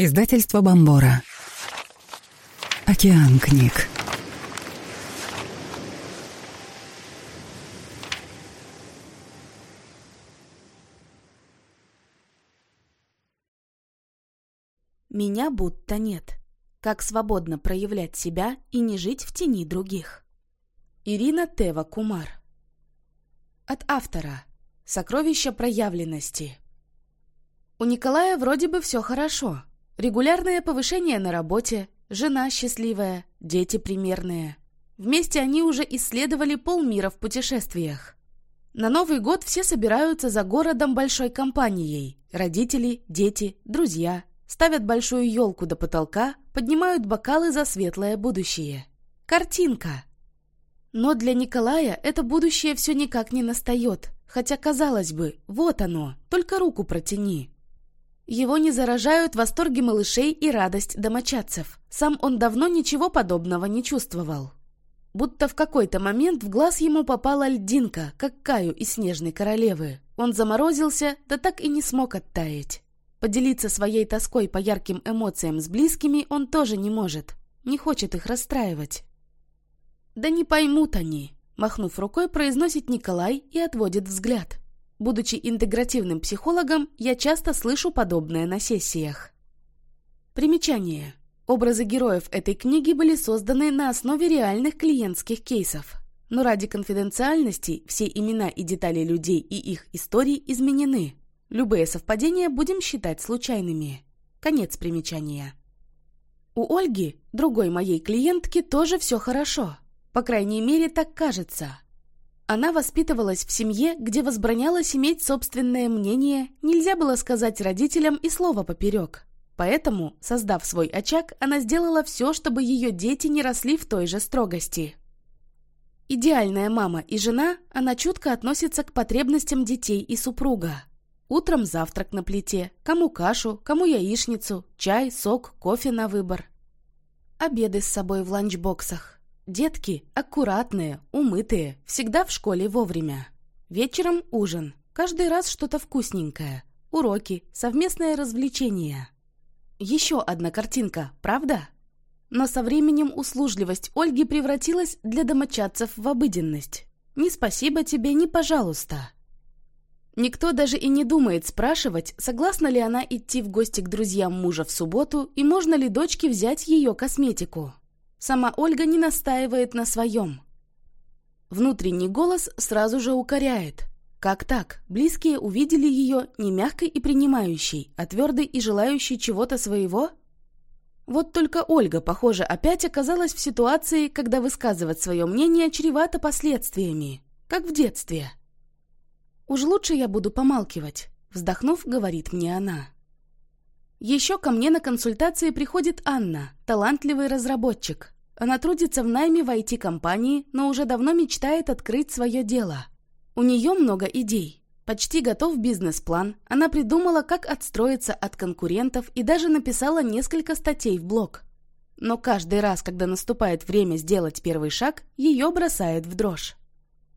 Издательство Бомбора. Океан книг. Меня будто нет. Как свободно проявлять себя и не жить в тени других. Ирина Тева Кумар. От автора. Сокровища проявленности. У Николая вроде бы все хорошо. Регулярное повышение на работе, жена счастливая, дети примерные. Вместе они уже исследовали полмира в путешествиях. На Новый год все собираются за городом большой компанией. Родители, дети, друзья. Ставят большую елку до потолка, поднимают бокалы за светлое будущее. Картинка. Но для Николая это будущее все никак не настает. Хотя, казалось бы, вот оно, только руку протяни. Его не заражают восторги малышей и радость домочадцев. Сам он давно ничего подобного не чувствовал. Будто в какой-то момент в глаз ему попала льдинка, как Каю из «Снежной королевы». Он заморозился, да так и не смог оттаять. Поделиться своей тоской по ярким эмоциям с близкими он тоже не может. Не хочет их расстраивать. «Да не поймут они», — махнув рукой, произносит Николай и отводит взгляд. Будучи интегративным психологом, я часто слышу подобное на сессиях. Примечание. Образы героев этой книги были созданы на основе реальных клиентских кейсов. Но ради конфиденциальности все имена и детали людей и их историй изменены. Любые совпадения будем считать случайными. Конец примечания. У Ольги, другой моей клиентки, тоже все хорошо. По крайней мере, так кажется. Она воспитывалась в семье, где возбранялось иметь собственное мнение, нельзя было сказать родителям и слова поперек. Поэтому, создав свой очаг, она сделала все, чтобы ее дети не росли в той же строгости. Идеальная мама и жена, она чутко относится к потребностям детей и супруга. Утром завтрак на плите, кому кашу, кому яичницу, чай, сок, кофе на выбор. Обеды с собой в ланчбоксах. Детки аккуратные, умытые, всегда в школе вовремя. Вечером ужин, каждый раз что-то вкусненькое. Уроки, совместное развлечение. Еще одна картинка, правда? Но со временем услужливость Ольги превратилась для домочадцев в обыденность. Ни спасибо тебе, ни пожалуйста. Никто даже и не думает спрашивать, согласна ли она идти в гости к друзьям мужа в субботу и можно ли дочке взять ее косметику. Сама Ольга не настаивает на своем. Внутренний голос сразу же укоряет. Как так? Близкие увидели ее не мягкой и принимающей, а твердой и желающей чего-то своего? Вот только Ольга, похоже, опять оказалась в ситуации, когда высказывать свое мнение чревато последствиями, как в детстве. «Уж лучше я буду помалкивать», — вздохнув, говорит мне она. Еще ко мне на консультации приходит Анна, талантливый разработчик. Она трудится в найме в IT-компании, но уже давно мечтает открыть свое дело. У нее много идей. Почти готов бизнес-план. Она придумала, как отстроиться от конкурентов и даже написала несколько статей в блог. Но каждый раз, когда наступает время сделать первый шаг, ее бросает в дрожь.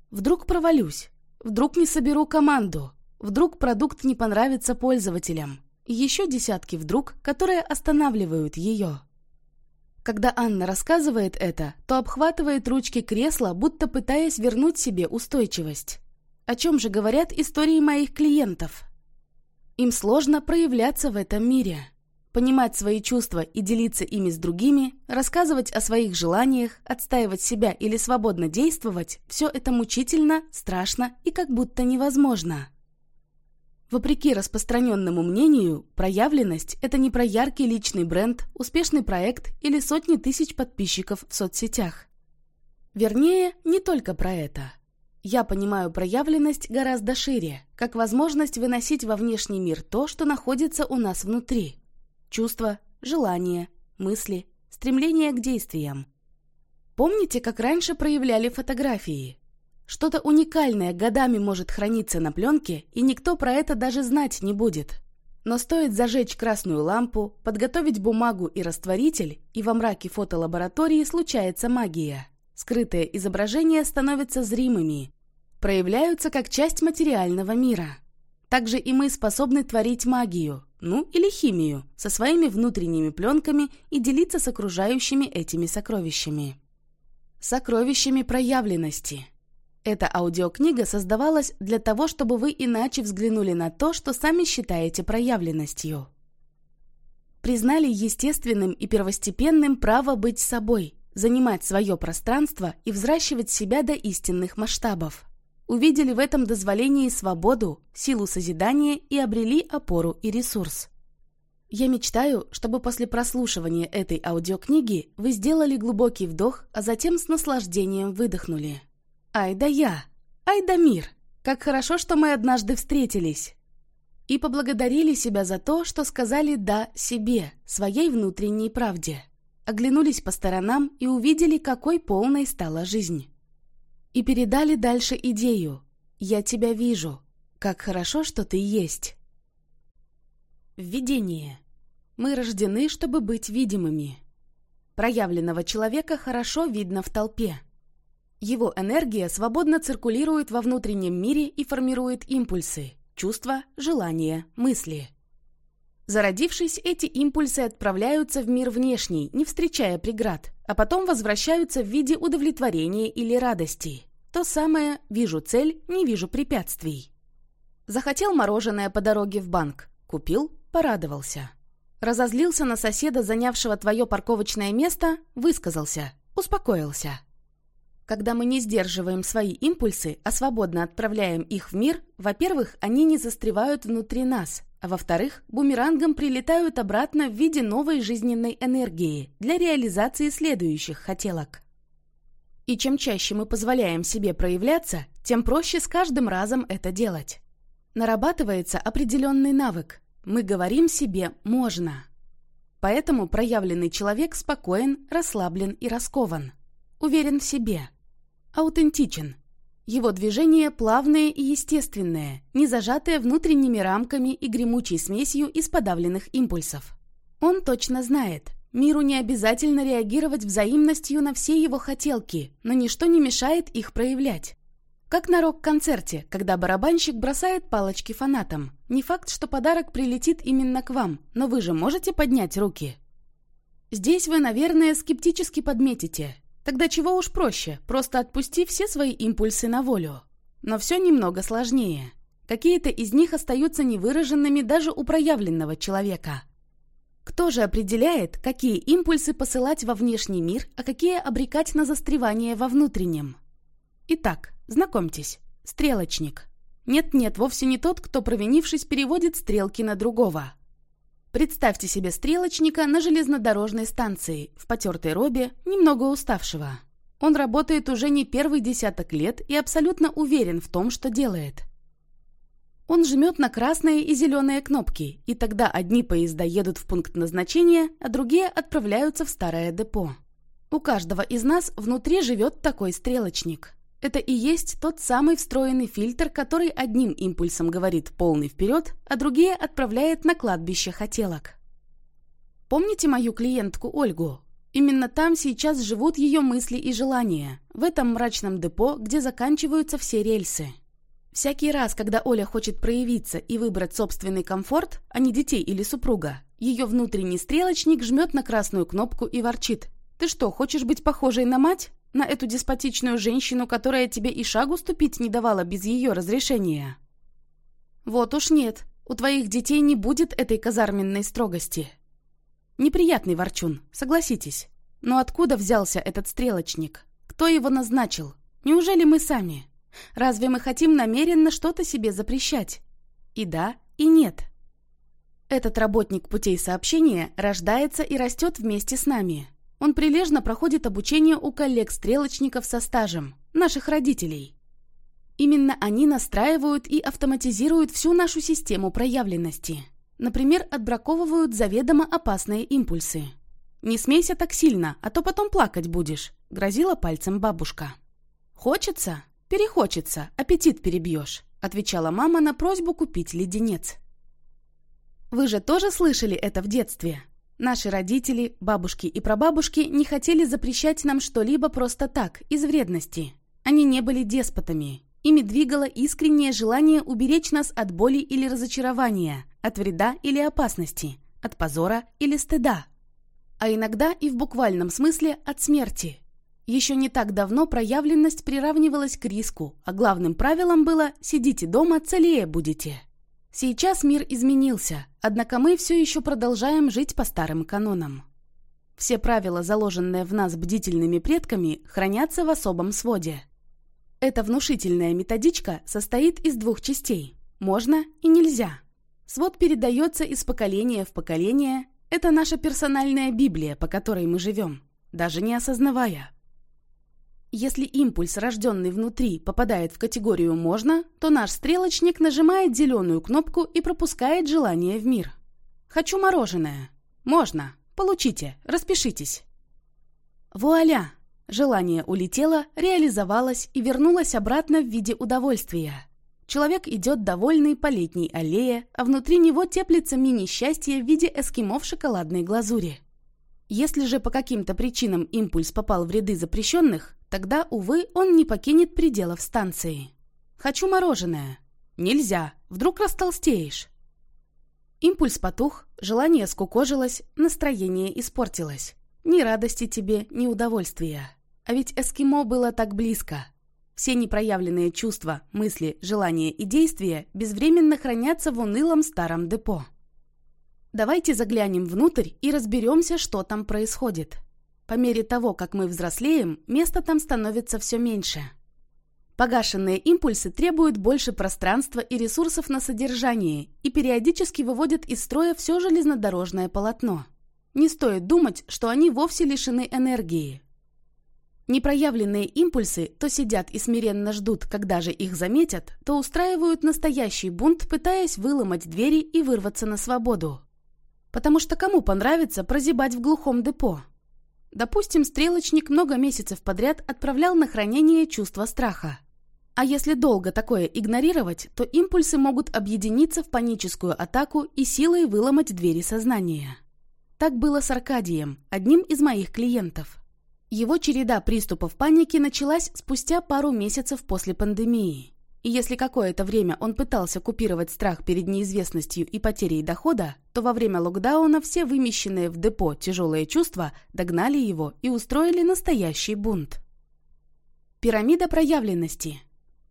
Вдруг провалюсь. Вдруг не соберу команду. Вдруг продукт не понравится пользователям еще десятки вдруг, которые останавливают ее. Когда Анна рассказывает это, то обхватывает ручки кресла, будто пытаясь вернуть себе устойчивость. О чем же говорят истории моих клиентов? Им сложно проявляться в этом мире. Понимать свои чувства и делиться ими с другими, рассказывать о своих желаниях, отстаивать себя или свободно действовать – все это мучительно, страшно и как будто невозможно. Вопреки распространенному мнению, проявленность – это не про яркий личный бренд, успешный проект или сотни тысяч подписчиков в соцсетях. Вернее, не только про это. Я понимаю проявленность гораздо шире, как возможность выносить во внешний мир то, что находится у нас внутри. Чувства, желания, мысли, стремление к действиям. Помните, как раньше проявляли фотографии? Что-то уникальное годами может храниться на пленке, и никто про это даже знать не будет. Но стоит зажечь красную лампу, подготовить бумагу и растворитель, и во мраке фотолаборатории случается магия. Скрытые изображения становятся зримыми, проявляются как часть материального мира. Также и мы способны творить магию, ну или химию, со своими внутренними пленками и делиться с окружающими этими сокровищами. Сокровищами проявленности. Эта аудиокнига создавалась для того, чтобы вы иначе взглянули на то, что сами считаете проявленностью. Признали естественным и первостепенным право быть собой, занимать свое пространство и взращивать себя до истинных масштабов. Увидели в этом дозволении свободу, силу созидания и обрели опору и ресурс. Я мечтаю, чтобы после прослушивания этой аудиокниги вы сделали глубокий вдох, а затем с наслаждением выдохнули. «Ай да я! Ай да мир! Как хорошо, что мы однажды встретились!» И поблагодарили себя за то, что сказали «да» себе, своей внутренней правде. Оглянулись по сторонам и увидели, какой полной стала жизнь. И передали дальше идею «я тебя вижу, как хорошо, что ты есть». Введение. Мы рождены, чтобы быть видимыми. Проявленного человека хорошо видно в толпе. Его энергия свободно циркулирует во внутреннем мире и формирует импульсы, чувства, желания, мысли. Зародившись, эти импульсы отправляются в мир внешний, не встречая преград, а потом возвращаются в виде удовлетворения или радости. То самое «вижу цель, не вижу препятствий». Захотел мороженое по дороге в банк. Купил, порадовался. Разозлился на соседа, занявшего твое парковочное место, высказался, успокоился. Когда мы не сдерживаем свои импульсы, а свободно отправляем их в мир, во-первых, они не застревают внутри нас, а во-вторых, бумерангом прилетают обратно в виде новой жизненной энергии для реализации следующих хотелок. И чем чаще мы позволяем себе проявляться, тем проще с каждым разом это делать. Нарабатывается определенный навык. Мы говорим себе «можно». Поэтому проявленный человек спокоен, расслаблен и раскован. Уверен в себе – аутентичен. Его движения плавные и естественные, не зажатые внутренними рамками и гремучей смесью из подавленных импульсов. Он точно знает, миру не обязательно реагировать взаимностью на все его хотелки, но ничто не мешает их проявлять. Как на рок-концерте, когда барабанщик бросает палочки фанатам. Не факт, что подарок прилетит именно к вам, но вы же можете поднять руки. Здесь вы, наверное, скептически подметите. Тогда чего уж проще, просто отпусти все свои импульсы на волю. Но все немного сложнее. Какие-то из них остаются невыраженными даже у проявленного человека. Кто же определяет, какие импульсы посылать во внешний мир, а какие обрекать на застревание во внутреннем? Итак, знакомьтесь, стрелочник. Нет-нет, вовсе не тот, кто, провинившись, переводит стрелки на другого. Представьте себе стрелочника на железнодорожной станции, в потертой робе, немного уставшего. Он работает уже не первый десяток лет и абсолютно уверен в том, что делает. Он жмет на красные и зеленые кнопки, и тогда одни поезда едут в пункт назначения, а другие отправляются в старое депо. У каждого из нас внутри живет такой стрелочник. Это и есть тот самый встроенный фильтр, который одним импульсом говорит полный вперед, а другие отправляет на кладбище хотелок. Помните мою клиентку Ольгу? Именно там сейчас живут ее мысли и желания, в этом мрачном депо, где заканчиваются все рельсы. Всякий раз, когда Оля хочет проявиться и выбрать собственный комфорт, а не детей или супруга, ее внутренний стрелочник жмет на красную кнопку и ворчит. «Ты что, хочешь быть похожей на мать?» На эту деспотичную женщину, которая тебе и шагу ступить не давала без ее разрешения? Вот уж нет, у твоих детей не будет этой казарменной строгости. Неприятный ворчун, согласитесь. Но откуда взялся этот стрелочник? Кто его назначил? Неужели мы сами? Разве мы хотим намеренно что-то себе запрещать? И да, и нет. Этот работник путей сообщения рождается и растет вместе с нами. Он прилежно проходит обучение у коллег-стрелочников со стажем, наших родителей. Именно они настраивают и автоматизируют всю нашу систему проявленности. Например, отбраковывают заведомо опасные импульсы. «Не смейся так сильно, а то потом плакать будешь», — грозила пальцем бабушка. «Хочется? Перехочется, аппетит перебьешь», — отвечала мама на просьбу купить леденец. Вы же тоже слышали это в детстве? Наши родители, бабушки и прабабушки не хотели запрещать нам что-либо просто так, из вредности. Они не были деспотами. Ими двигало искреннее желание уберечь нас от боли или разочарования, от вреда или опасности, от позора или стыда, а иногда и в буквальном смысле от смерти. Еще не так давно проявленность приравнивалась к риску, а главным правилом было «сидите дома, целее будете». Сейчас мир изменился, однако мы все еще продолжаем жить по старым канонам. Все правила, заложенные в нас бдительными предками, хранятся в особом своде. Эта внушительная методичка состоит из двух частей – можно и нельзя. Свод передается из поколения в поколение. Это наша персональная Библия, по которой мы живем, даже не осознавая. Если импульс, рожденный внутри, попадает в категорию «можно», то наш стрелочник нажимает зеленую кнопку и пропускает желание в мир. «Хочу мороженое». «Можно. Получите. Распишитесь». Вуаля! Желание улетело, реализовалось и вернулось обратно в виде удовольствия. Человек идет довольный по летней аллее, а внутри него теплится мини-счастье в виде эскимо в шоколадной глазури. Если же по каким-то причинам импульс попал в ряды запрещенных, Тогда, увы, он не покинет пределов станции. «Хочу мороженое». «Нельзя. Вдруг растолстеешь». Импульс потух, желание скукожилось, настроение испортилось. Ни радости тебе, ни удовольствия. А ведь эскимо было так близко. Все непроявленные чувства, мысли, желания и действия безвременно хранятся в унылом старом депо. Давайте заглянем внутрь и разберемся, что там происходит. По мере того, как мы взрослеем, места там становится все меньше. Погашенные импульсы требуют больше пространства и ресурсов на содержание и периодически выводят из строя все железнодорожное полотно. Не стоит думать, что они вовсе лишены энергии. Непроявленные импульсы то сидят и смиренно ждут, когда же их заметят, то устраивают настоящий бунт, пытаясь выломать двери и вырваться на свободу. Потому что кому понравится прозябать в глухом депо? Допустим, стрелочник много месяцев подряд отправлял на хранение чувство страха. А если долго такое игнорировать, то импульсы могут объединиться в паническую атаку и силой выломать двери сознания. Так было с Аркадием, одним из моих клиентов. Его череда приступов паники началась спустя пару месяцев после пандемии. И если какое-то время он пытался купировать страх перед неизвестностью и потерей дохода, то во время локдауна все вымещенные в депо тяжелые чувства догнали его и устроили настоящий бунт. Пирамида проявленности.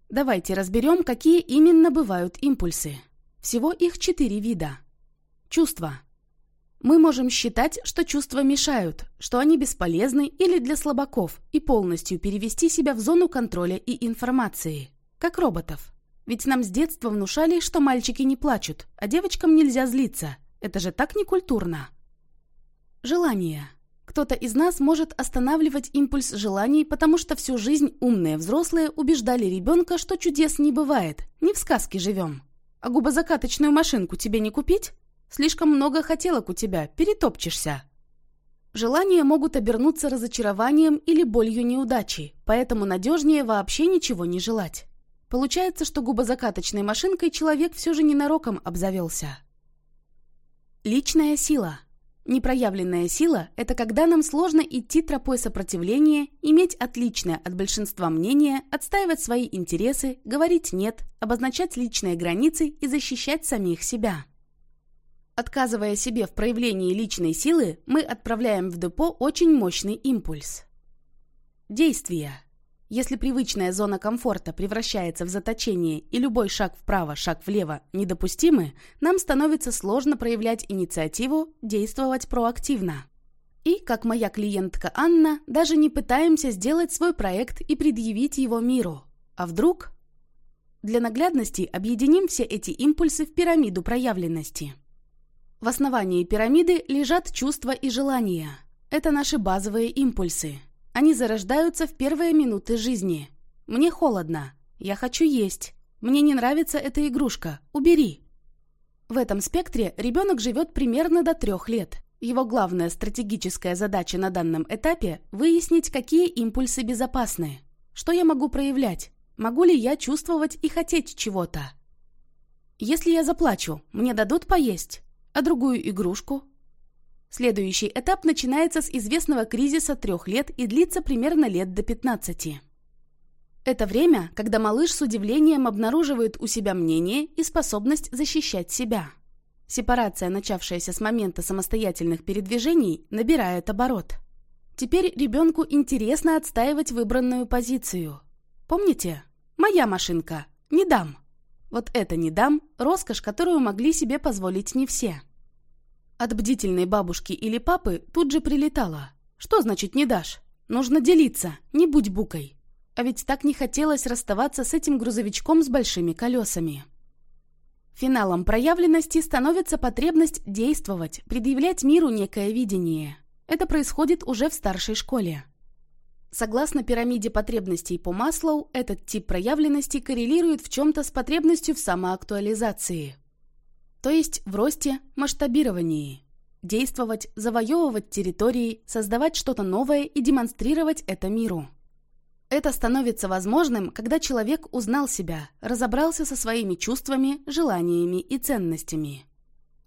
Давайте разберем, какие именно бывают импульсы. Всего их четыре вида. Чувства. Мы можем считать, что чувства мешают, что они бесполезны или для слабаков, и полностью перевести себя в зону контроля и информации – как роботов. Ведь нам с детства внушали, что мальчики не плачут, а девочкам нельзя злиться. Это же так некультурно. Желание. Кто-то из нас может останавливать импульс желаний, потому что всю жизнь умные взрослые убеждали ребенка, что чудес не бывает, не в сказке живем. А губозакаточную машинку тебе не купить? Слишком много хотелок у тебя, перетопчешься. Желания могут обернуться разочарованием или болью неудачи, поэтому надежнее вообще ничего не желать. Получается, что губозакаточной машинкой человек все же ненароком обзавелся. Личная сила. Непроявленная сила – это когда нам сложно идти тропой сопротивления, иметь отличное от большинства мнение, отстаивать свои интересы, говорить «нет», обозначать личные границы и защищать самих себя. Отказывая себе в проявлении личной силы, мы отправляем в депо очень мощный импульс. Действия. Если привычная зона комфорта превращается в заточение и любой шаг вправо, шаг влево недопустимы, нам становится сложно проявлять инициативу, действовать проактивно. И, как моя клиентка Анна, даже не пытаемся сделать свой проект и предъявить его миру. А вдруг? Для наглядности объединим все эти импульсы в пирамиду проявленности. В основании пирамиды лежат чувства и желания. Это наши базовые импульсы. Они зарождаются в первые минуты жизни. Мне холодно. Я хочу есть. Мне не нравится эта игрушка. Убери. В этом спектре ребенок живет примерно до трех лет. Его главная стратегическая задача на данном этапе – выяснить, какие импульсы безопасны. Что я могу проявлять? Могу ли я чувствовать и хотеть чего-то? Если я заплачу, мне дадут поесть? А другую игрушку? Следующий этап начинается с известного кризиса трех лет и длится примерно лет до 15. Это время, когда малыш с удивлением обнаруживает у себя мнение и способность защищать себя. Сепарация, начавшаяся с момента самостоятельных передвижений, набирает оборот. Теперь ребенку интересно отстаивать выбранную позицию. Помните? Моя машинка. Не дам. Вот это не дам – роскошь, которую могли себе позволить не все. От бдительной бабушки или папы тут же прилетало. Что значит не дашь? Нужно делиться, не будь букой. А ведь так не хотелось расставаться с этим грузовичком с большими колесами. Финалом проявленности становится потребность действовать, предъявлять миру некое видение. Это происходит уже в старшей школе. Согласно пирамиде потребностей по Маслоу, этот тип проявленности коррелирует в чем-то с потребностью в самоактуализации. То есть в росте, масштабировании. Действовать, завоевывать территории, создавать что-то новое и демонстрировать это миру. Это становится возможным, когда человек узнал себя, разобрался со своими чувствами, желаниями и ценностями.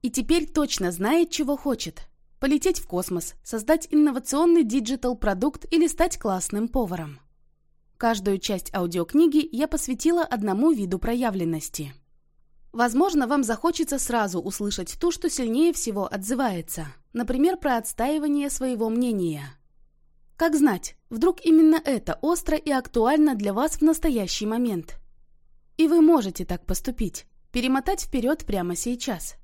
И теперь точно знает, чего хочет. Полететь в космос, создать инновационный диджитал-продукт или стать классным поваром. Каждую часть аудиокниги я посвятила одному виду проявленности. Возможно, вам захочется сразу услышать ту, что сильнее всего отзывается. Например, про отстаивание своего мнения – как знать, вдруг именно это остро и актуально для вас в настоящий момент. И вы можете так поступить, перемотать вперед прямо сейчас.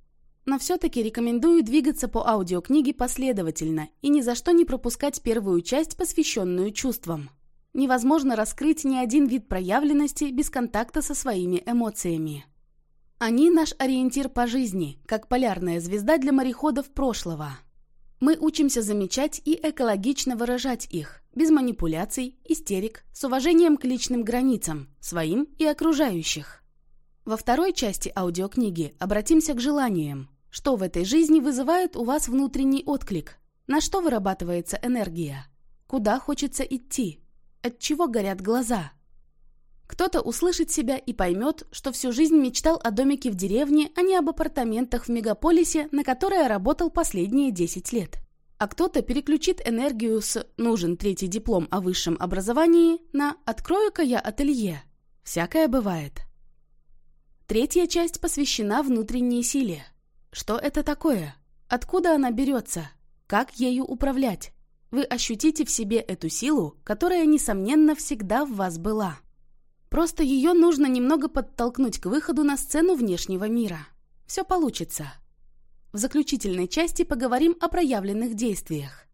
Но все-таки рекомендую двигаться по аудиокниге последовательно и ни за что не пропускать первую часть, посвященную чувствам. Невозможно раскрыть ни один вид проявленности без контакта со своими эмоциями. Они наш ориентир по жизни, как полярная звезда для мореходов прошлого. Мы учимся замечать и экологично выражать их, без манипуляций, истерик, с уважением к личным границам, своим и окружающих. Во второй части аудиокниги обратимся к желаниям. Что в этой жизни вызывает у вас внутренний отклик? На что вырабатывается энергия? Куда хочется идти? От чего горят глаза? Кто-то услышит себя и поймет, что всю жизнь мечтал о домике в деревне, а не об апартаментах в мегаполисе, на которое работал последние 10 лет. А кто-то переключит энергию с «нужен третий диплом о высшем образовании» на «открою-ка я ателье». Всякое бывает. Третья часть посвящена внутренней силе. Что это такое? Откуда она берется? Как ею управлять? Вы ощутите в себе эту силу, которая, несомненно, всегда в вас была. Просто ее нужно немного подтолкнуть к выходу на сцену внешнего мира. Все получится. В заключительной части поговорим о проявленных действиях.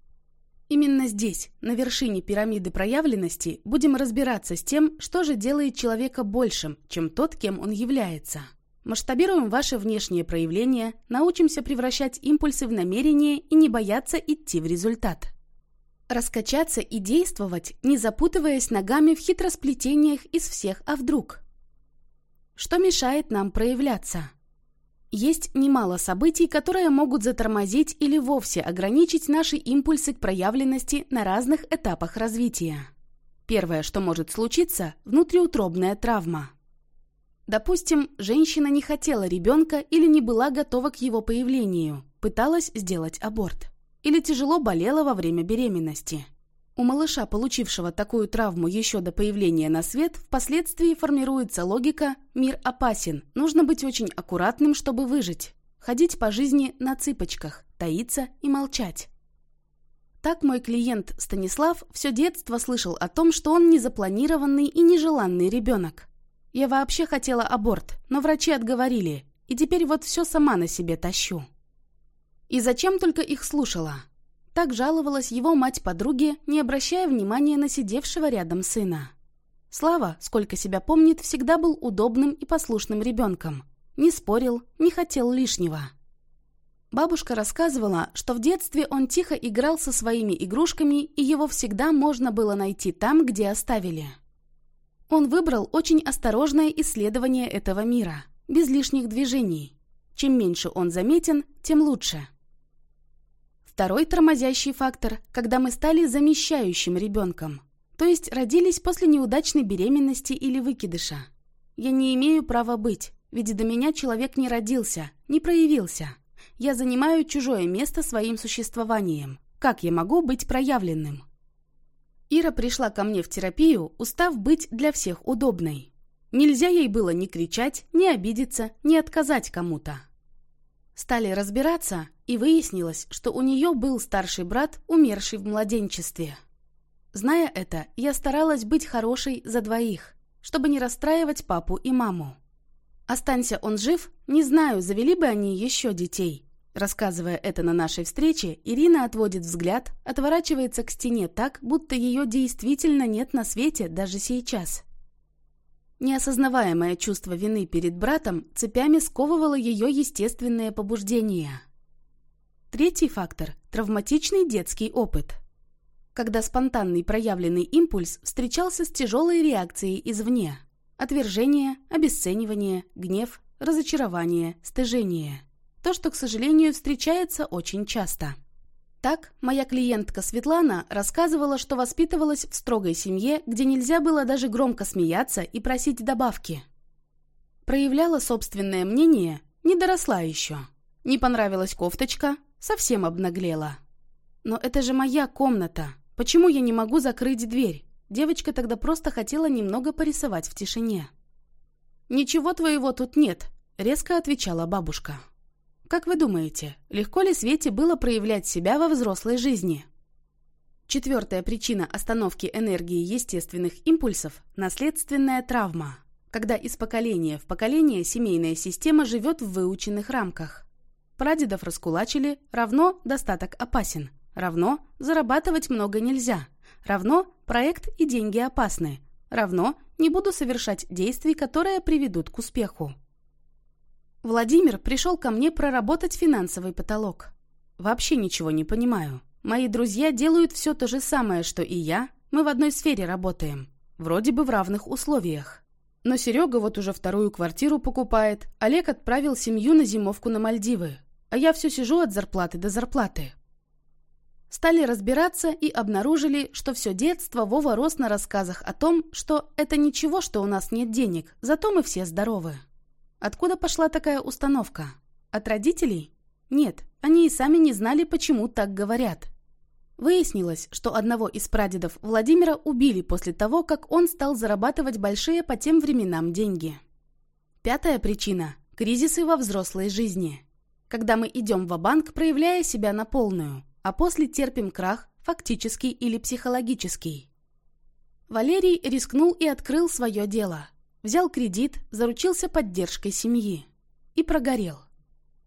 Именно здесь, на вершине пирамиды проявленности, будем разбираться с тем, что же делает человека большим, чем тот, кем он является. Масштабируем ваши внешние проявления, научимся превращать импульсы в намерения и не бояться идти в результат. Раскачаться и действовать, не запутываясь ногами в хитросплетениях из всех «а вдруг?». Что мешает нам проявляться? Есть немало событий, которые могут затормозить или вовсе ограничить наши импульсы к проявленности на разных этапах развития. Первое, что может случиться – внутриутробная травма. Допустим, женщина не хотела ребенка или не была готова к его появлению, пыталась сделать аборт или тяжело болела во время беременности. У малыша, получившего такую травму еще до появления на свет, впоследствии формируется логика «мир опасен, нужно быть очень аккуратным, чтобы выжить», ходить по жизни на цыпочках, таиться и молчать. Так мой клиент Станислав все детство слышал о том, что он незапланированный и нежеланный ребенок. Я вообще хотела аборт, но врачи отговорили, и теперь вот все сама на себе тащу. И зачем только их слушала? Так жаловалась его мать подруге, не обращая внимания на сидевшего рядом сына. Слава, сколько себя помнит, всегда был удобным и послушным ребенком. Не спорил, не хотел лишнего. Бабушка рассказывала, что в детстве он тихо играл со своими игрушками, и его всегда можно было найти там, где оставили. Он выбрал очень осторожное исследование этого мира, без лишних движений. Чем меньше он заметен, тем лучше. Второй тормозящий фактор, когда мы стали замещающим ребенком, то есть родились после неудачной беременности или выкидыша. Я не имею права быть, ведь до меня человек не родился, не проявился. Я занимаю чужое место своим существованием. Как я могу быть проявленным? Ира пришла ко мне в терапию, устав быть для всех удобной. Нельзя ей было ни кричать, ни обидеться, ни отказать кому-то. Стали разбираться, и выяснилось, что у нее был старший брат, умерший в младенчестве. Зная это, я старалась быть хорошей за двоих, чтобы не расстраивать папу и маму. Останься он жив, не знаю, завели бы они еще детей. Рассказывая это на нашей встрече, Ирина отводит взгляд, отворачивается к стене так, будто ее действительно нет на свете даже сейчас. Неосознаваемое чувство вины перед братом цепями сковывало ее естественное побуждение. Третий фактор – травматичный детский опыт. Когда спонтанный проявленный импульс встречался с тяжелой реакцией извне – отвержение, обесценивание, гнев, разочарование, стыжение. То, что, к сожалению, встречается очень часто – так, моя клиентка Светлана рассказывала, что воспитывалась в строгой семье, где нельзя было даже громко смеяться и просить добавки. Проявляла собственное мнение, не доросла еще. Не понравилась кофточка, совсем обнаглела. Но это же моя комната. Почему я не могу закрыть дверь? Девочка тогда просто хотела немного порисовать в тишине. «Ничего твоего тут нет», — резко отвечала бабушка. Как вы думаете, легко ли Свете было проявлять себя во взрослой жизни? Четвертая причина остановки энергии естественных импульсов – наследственная травма, когда из поколения в поколение семейная система живет в выученных рамках. Прадедов раскулачили, равно достаток опасен, равно зарабатывать много нельзя, равно проект и деньги опасны, равно не буду совершать действий, которые приведут к успеху. Владимир пришел ко мне проработать финансовый потолок. Вообще ничего не понимаю. Мои друзья делают все то же самое, что и я. Мы в одной сфере работаем. Вроде бы в равных условиях. Но Серега вот уже вторую квартиру покупает. Олег отправил семью на зимовку на Мальдивы. А я все сижу от зарплаты до зарплаты. Стали разбираться и обнаружили, что все детство Вова рос на рассказах о том, что это ничего, что у нас нет денег, зато мы все здоровы. Откуда пошла такая установка? От родителей? Нет, они и сами не знали, почему так говорят. Выяснилось, что одного из прадедов Владимира убили после того, как он стал зарабатывать большие по тем временам деньги. Пятая причина – кризисы во взрослой жизни. Когда мы идем в банк проявляя себя на полную, а после терпим крах, фактический или психологический. Валерий рискнул и открыл свое дело – Взял кредит, заручился поддержкой семьи. И прогорел.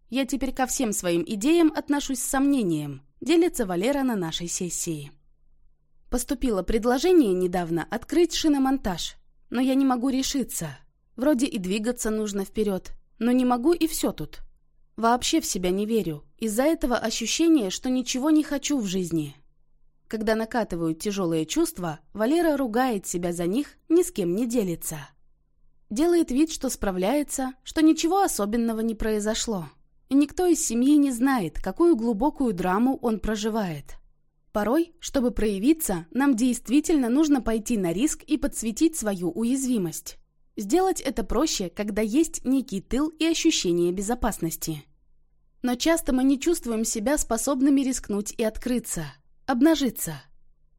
Я теперь ко всем своим идеям отношусь с сомнением, делится Валера на нашей сессии. Поступило предложение недавно открыть шиномонтаж, но я не могу решиться. Вроде и двигаться нужно вперед, но не могу и все тут. Вообще в себя не верю. Из-за этого ощущение, что ничего не хочу в жизни. Когда накатывают тяжелые чувства, Валера ругает себя за них, ни с кем не делится. Делает вид, что справляется, что ничего особенного не произошло. И никто из семьи не знает, какую глубокую драму он проживает. Порой, чтобы проявиться, нам действительно нужно пойти на риск и подсветить свою уязвимость. Сделать это проще, когда есть некий тыл и ощущение безопасности. Но часто мы не чувствуем себя способными рискнуть и открыться, обнажиться.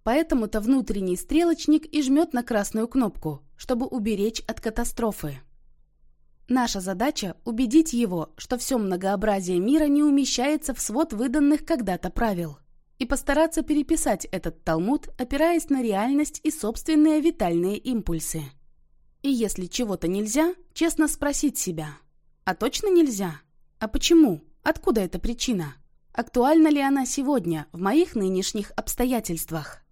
Поэтому-то внутренний стрелочник и жмет на красную кнопку, чтобы уберечь от катастрофы. Наша задача – убедить его, что все многообразие мира не умещается в свод выданных когда-то правил, и постараться переписать этот талмуд, опираясь на реальность и собственные витальные импульсы. И если чего-то нельзя, честно спросить себя – а точно нельзя? А почему? Откуда эта причина? Актуальна ли она сегодня, в моих нынешних обстоятельствах?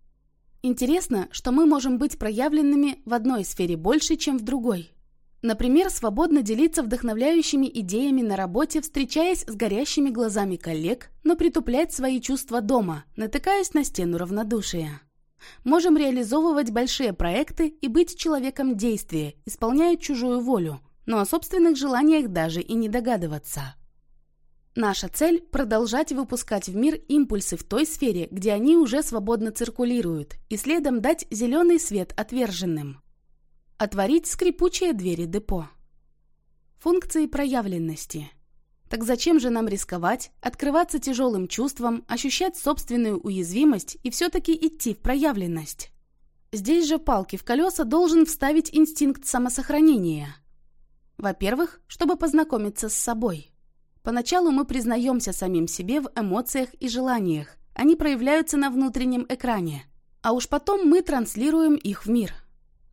Интересно, что мы можем быть проявленными в одной сфере больше, чем в другой. Например, свободно делиться вдохновляющими идеями на работе, встречаясь с горящими глазами коллег, но притуплять свои чувства дома, натыкаясь на стену равнодушия. Можем реализовывать большие проекты и быть человеком действия, исполняя чужую волю, но о собственных желаниях даже и не догадываться. Наша цель – продолжать выпускать в мир импульсы в той сфере, где они уже свободно циркулируют, и следом дать зеленый свет отверженным. Отворить скрипучие двери депо. Функции проявленности. Так зачем же нам рисковать, открываться тяжелым чувством, ощущать собственную уязвимость и все-таки идти в проявленность? Здесь же палки в колеса должен вставить инстинкт самосохранения. Во-первых, чтобы познакомиться с собой – Поначалу мы признаемся самим себе в эмоциях и желаниях. Они проявляются на внутреннем экране. А уж потом мы транслируем их в мир.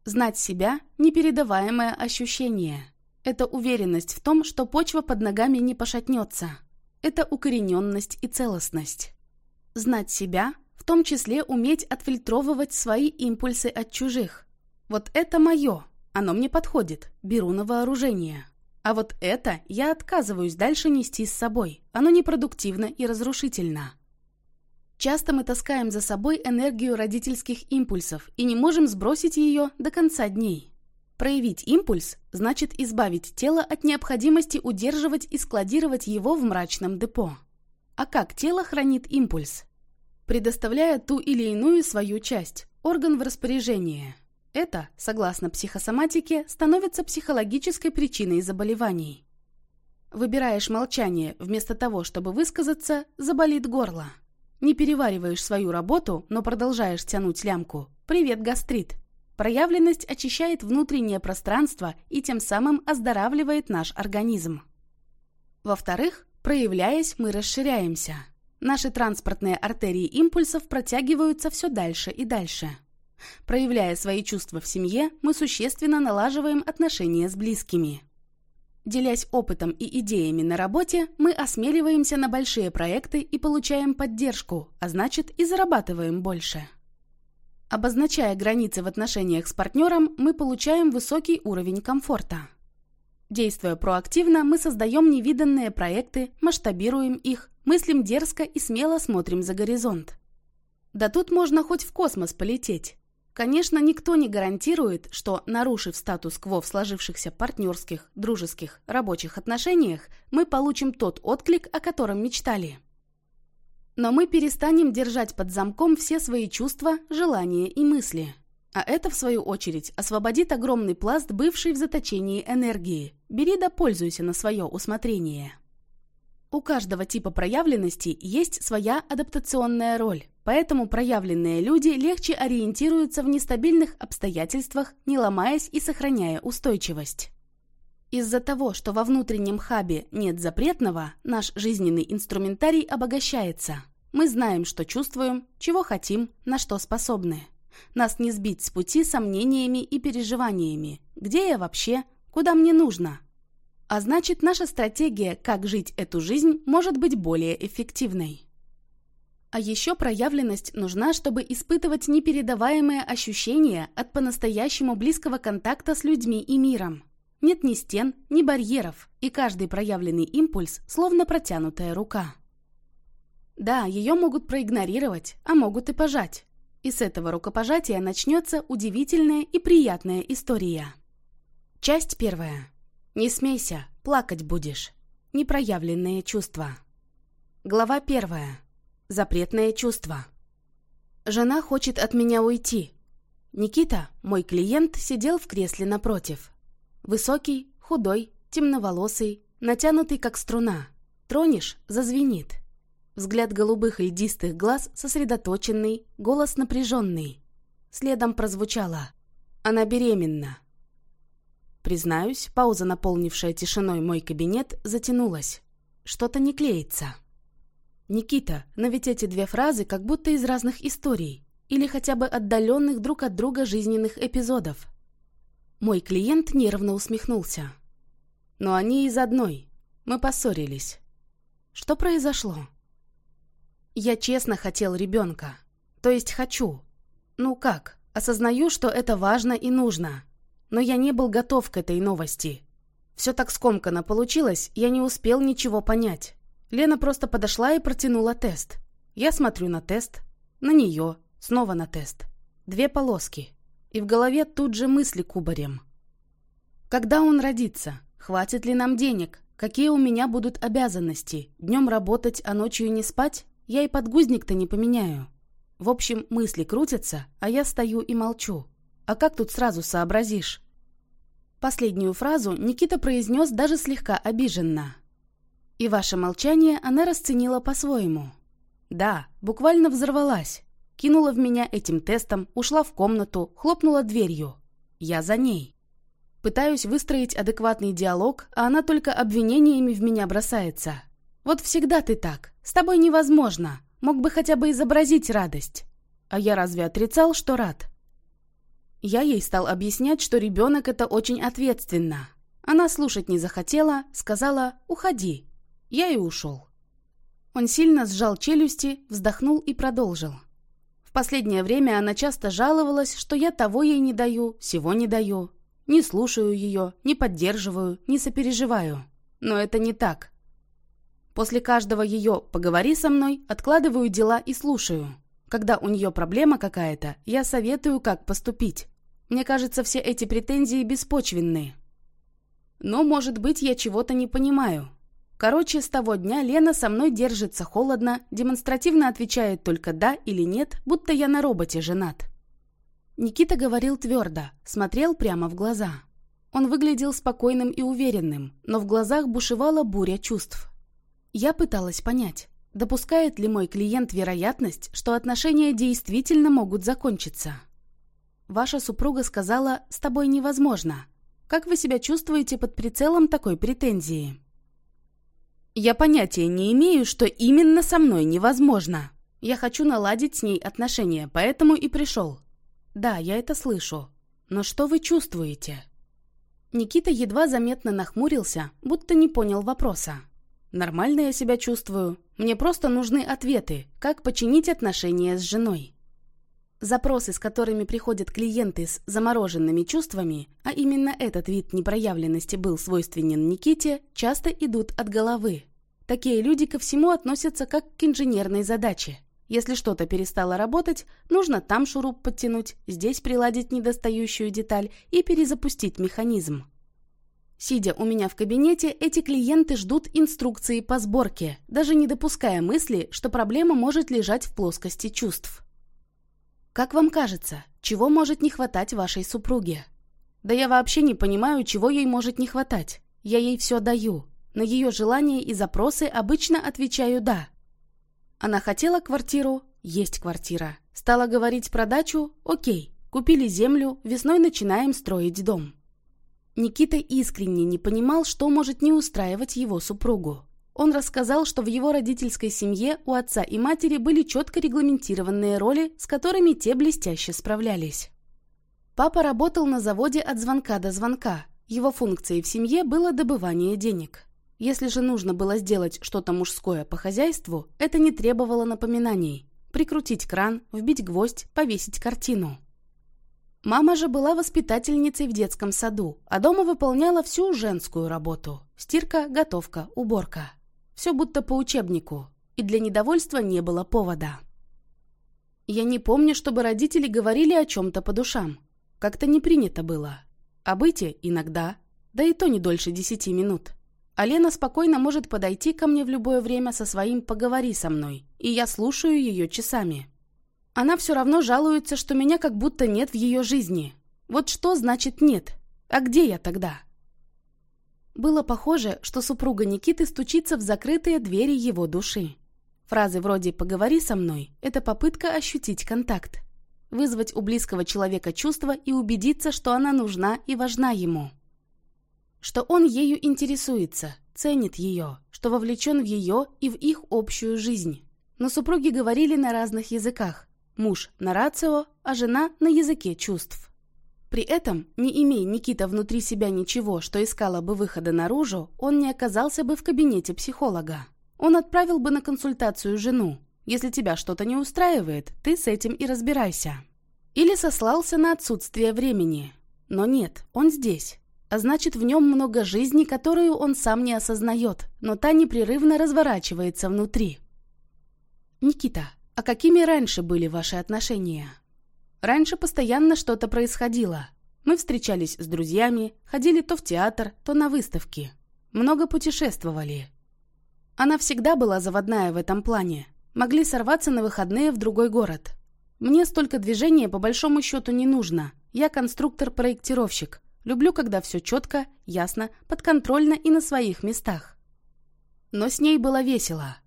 Знать себя – непередаваемое ощущение. Это уверенность в том, что почва под ногами не пошатнется. Это укорененность и целостность. Знать себя – в том числе уметь отфильтровывать свои импульсы от чужих. Вот это мое, оно мне подходит, беру на вооружение. А вот это я отказываюсь дальше нести с собой, оно непродуктивно и разрушительно. Часто мы таскаем за собой энергию родительских импульсов и не можем сбросить ее до конца дней. Проявить импульс значит избавить тело от необходимости удерживать и складировать его в мрачном депо. А как тело хранит импульс? Предоставляя ту или иную свою часть, орган в распоряжение. Это, согласно психосоматике, становится психологической причиной заболеваний. Выбираешь молчание вместо того, чтобы высказаться, заболит горло. Не перевариваешь свою работу, но продолжаешь тянуть лямку. Привет, гастрит. Проявленность очищает внутреннее пространство и тем самым оздоравливает наш организм. Во-вторых, проявляясь, мы расширяемся. Наши транспортные артерии импульсов протягиваются все дальше и дальше. Проявляя свои чувства в семье, мы существенно налаживаем отношения с близкими. Делясь опытом и идеями на работе, мы осмеливаемся на большие проекты и получаем поддержку, а значит и зарабатываем больше. Обозначая границы в отношениях с партнером, мы получаем высокий уровень комфорта. Действуя проактивно, мы создаем невиданные проекты, масштабируем их, мыслим дерзко и смело смотрим за горизонт. Да тут можно хоть в космос полететь. Конечно, никто не гарантирует, что, нарушив статус-кво в сложившихся партнерских, дружеских, рабочих отношениях, мы получим тот отклик, о котором мечтали. Но мы перестанем держать под замком все свои чувства, желания и мысли. А это, в свою очередь, освободит огромный пласт, бывший в заточении энергии. Бери да пользуйся на свое усмотрение. У каждого типа проявленности есть своя адаптационная роль, поэтому проявленные люди легче ориентируются в нестабильных обстоятельствах, не ломаясь и сохраняя устойчивость. Из-за того, что во внутреннем хабе нет запретного, наш жизненный инструментарий обогащается. Мы знаем, что чувствуем, чего хотим, на что способны. Нас не сбить с пути сомнениями и переживаниями. Где я вообще? Куда мне нужно? А значит, наша стратегия, как жить эту жизнь, может быть более эффективной. А еще проявленность нужна, чтобы испытывать непередаваемые ощущения от по-настоящему близкого контакта с людьми и миром. Нет ни стен, ни барьеров, и каждый проявленный импульс словно протянутая рука. Да, ее могут проигнорировать, а могут и пожать. И с этого рукопожатия начнется удивительная и приятная история. Часть первая. Не смейся, плакать будешь. Непроявленные чувства. Глава первая. Запретное чувство. Жена хочет от меня уйти. Никита, мой клиент, сидел в кресле напротив. Высокий, худой, темноволосый, натянутый как струна. Тронешь – зазвенит. Взгляд голубых льдистых глаз сосредоточенный, голос напряженный. Следом прозвучало. Она беременна. Признаюсь, пауза, наполнившая тишиной мой кабинет, затянулась. Что-то не клеится. «Никита, но ведь эти две фразы как будто из разных историй или хотя бы отдаленных друг от друга жизненных эпизодов». Мой клиент нервно усмехнулся. «Но они из одной. Мы поссорились». «Что произошло?» «Я честно хотел ребенка. То есть хочу. Ну как, осознаю, что это важно и нужно» но я не был готов к этой новости. Все так скомканно получилось, я не успел ничего понять. Лена просто подошла и протянула тест. Я смотрю на тест, на нее, снова на тест. Две полоски. И в голове тут же мысли кубарем. Когда он родится? Хватит ли нам денег? Какие у меня будут обязанности? Днем работать, а ночью не спать? Я и подгузник-то не поменяю. В общем, мысли крутятся, а я стою и молчу. А как тут сразу сообразишь? Последнюю фразу Никита произнес даже слегка обиженно. И ваше молчание она расценила по-своему. Да, буквально взорвалась. Кинула в меня этим тестом, ушла в комнату, хлопнула дверью. Я за ней. Пытаюсь выстроить адекватный диалог, а она только обвинениями в меня бросается. Вот всегда ты так. С тобой невозможно. Мог бы хотя бы изобразить радость. А я разве отрицал, что рад? Я ей стал объяснять, что ребенок это очень ответственно. Она слушать не захотела, сказала «уходи». Я и ушел. Он сильно сжал челюсти, вздохнул и продолжил. В последнее время она часто жаловалась, что я того ей не даю, всего не даю. Не слушаю ее, не поддерживаю, не сопереживаю. Но это не так. После каждого ее «поговори со мной» откладываю дела и слушаю. Когда у нее проблема какая-то, я советую, как поступить. Мне кажется, все эти претензии беспочвенные. Но, может быть, я чего-то не понимаю. Короче, с того дня Лена со мной держится холодно, демонстративно отвечает только «да» или «нет», будто я на роботе женат. Никита говорил твердо, смотрел прямо в глаза. Он выглядел спокойным и уверенным, но в глазах бушевала буря чувств. Я пыталась понять, допускает ли мой клиент вероятность, что отношения действительно могут закончиться. Ваша супруга сказала «с тобой невозможно». Как вы себя чувствуете под прицелом такой претензии? Я понятия не имею, что именно со мной невозможно. Я хочу наладить с ней отношения, поэтому и пришел. Да, я это слышу. Но что вы чувствуете? Никита едва заметно нахмурился, будто не понял вопроса. Нормально я себя чувствую. Мне просто нужны ответы, как починить отношения с женой. Запросы, с которыми приходят клиенты с замороженными чувствами, а именно этот вид непроявленности был свойственен Никите, часто идут от головы. Такие люди ко всему относятся как к инженерной задаче. Если что-то перестало работать, нужно там шуруп подтянуть, здесь приладить недостающую деталь и перезапустить механизм. Сидя у меня в кабинете, эти клиенты ждут инструкции по сборке, даже не допуская мысли, что проблема может лежать в плоскости чувств. Как вам кажется, чего может не хватать вашей супруге? Да я вообще не понимаю, чего ей может не хватать. Я ей все даю. На ее желания и запросы обычно отвечаю «да». Она хотела квартиру, есть квартира. Стала говорить про дачу, окей. Купили землю, весной начинаем строить дом. Никита искренне не понимал, что может не устраивать его супругу. Он рассказал, что в его родительской семье у отца и матери были четко регламентированные роли, с которыми те блестяще справлялись. Папа работал на заводе от звонка до звонка. Его функцией в семье было добывание денег. Если же нужно было сделать что-то мужское по хозяйству, это не требовало напоминаний. Прикрутить кран, вбить гвоздь, повесить картину. Мама же была воспитательницей в детском саду, а дома выполняла всю женскую работу. Стирка, готовка, уборка. Все будто по учебнику. И для недовольства не было повода. Я не помню, чтобы родители говорили о чем-то по душам. Как-то не принято было. А быте иногда, да и то не дольше десяти минут. А Лена спокойно может подойти ко мне в любое время со своим «поговори со мной», и я слушаю ее часами. Она все равно жалуется, что меня как будто нет в ее жизни. Вот что значит «нет»? А где я тогда? Было похоже, что супруга Никиты стучится в закрытые двери его души. Фразы вроде «поговори со мной» — это попытка ощутить контакт. Вызвать у близкого человека чувство и убедиться, что она нужна и важна ему. Что он ею интересуется, ценит ее, что вовлечен в ее и в их общую жизнь. Но супруги говорили на разных языках, Муж на рацио, а жена на языке чувств. При этом, не имея Никита внутри себя ничего, что искало бы выхода наружу, он не оказался бы в кабинете психолога. Он отправил бы на консультацию жену. Если тебя что-то не устраивает, ты с этим и разбирайся. Или сослался на отсутствие времени. Но нет, он здесь. А значит, в нем много жизни, которую он сам не осознает, но та непрерывно разворачивается внутри. Никита, а какими раньше были ваши отношения? Раньше постоянно что-то происходило. Мы встречались с друзьями, ходили то в театр, то на выставки. Много путешествовали. Она всегда была заводная в этом плане. Могли сорваться на выходные в другой город. Мне столько движения по большому счету не нужно. Я конструктор-проектировщик. Люблю, когда все четко, ясно, подконтрольно и на своих местах. Но с ней было весело.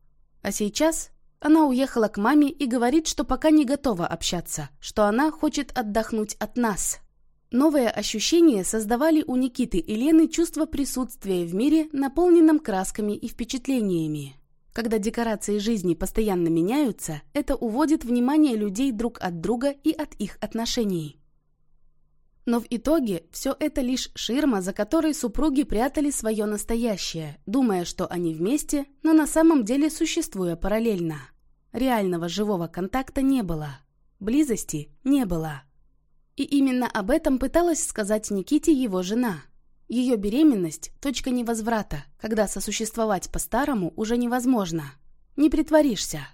А сейчас она уехала к маме и говорит, что пока не готова общаться, что она хочет отдохнуть от нас. Новые ощущения создавали у Никиты и Лены чувство присутствия в мире, наполненном красками и впечатлениями. Когда декорации жизни постоянно меняются, это уводит внимание людей друг от друга и от их отношений. Но в итоге все это лишь ширма, за которой супруги прятали свое настоящее, думая, что они вместе, но на самом деле существуя параллельно. Реального живого контакта не было. Близости не было. И именно об этом пыталась сказать Никите его жена. Ее беременность – точка невозврата, когда сосуществовать по-старому уже невозможно. Не притворишься.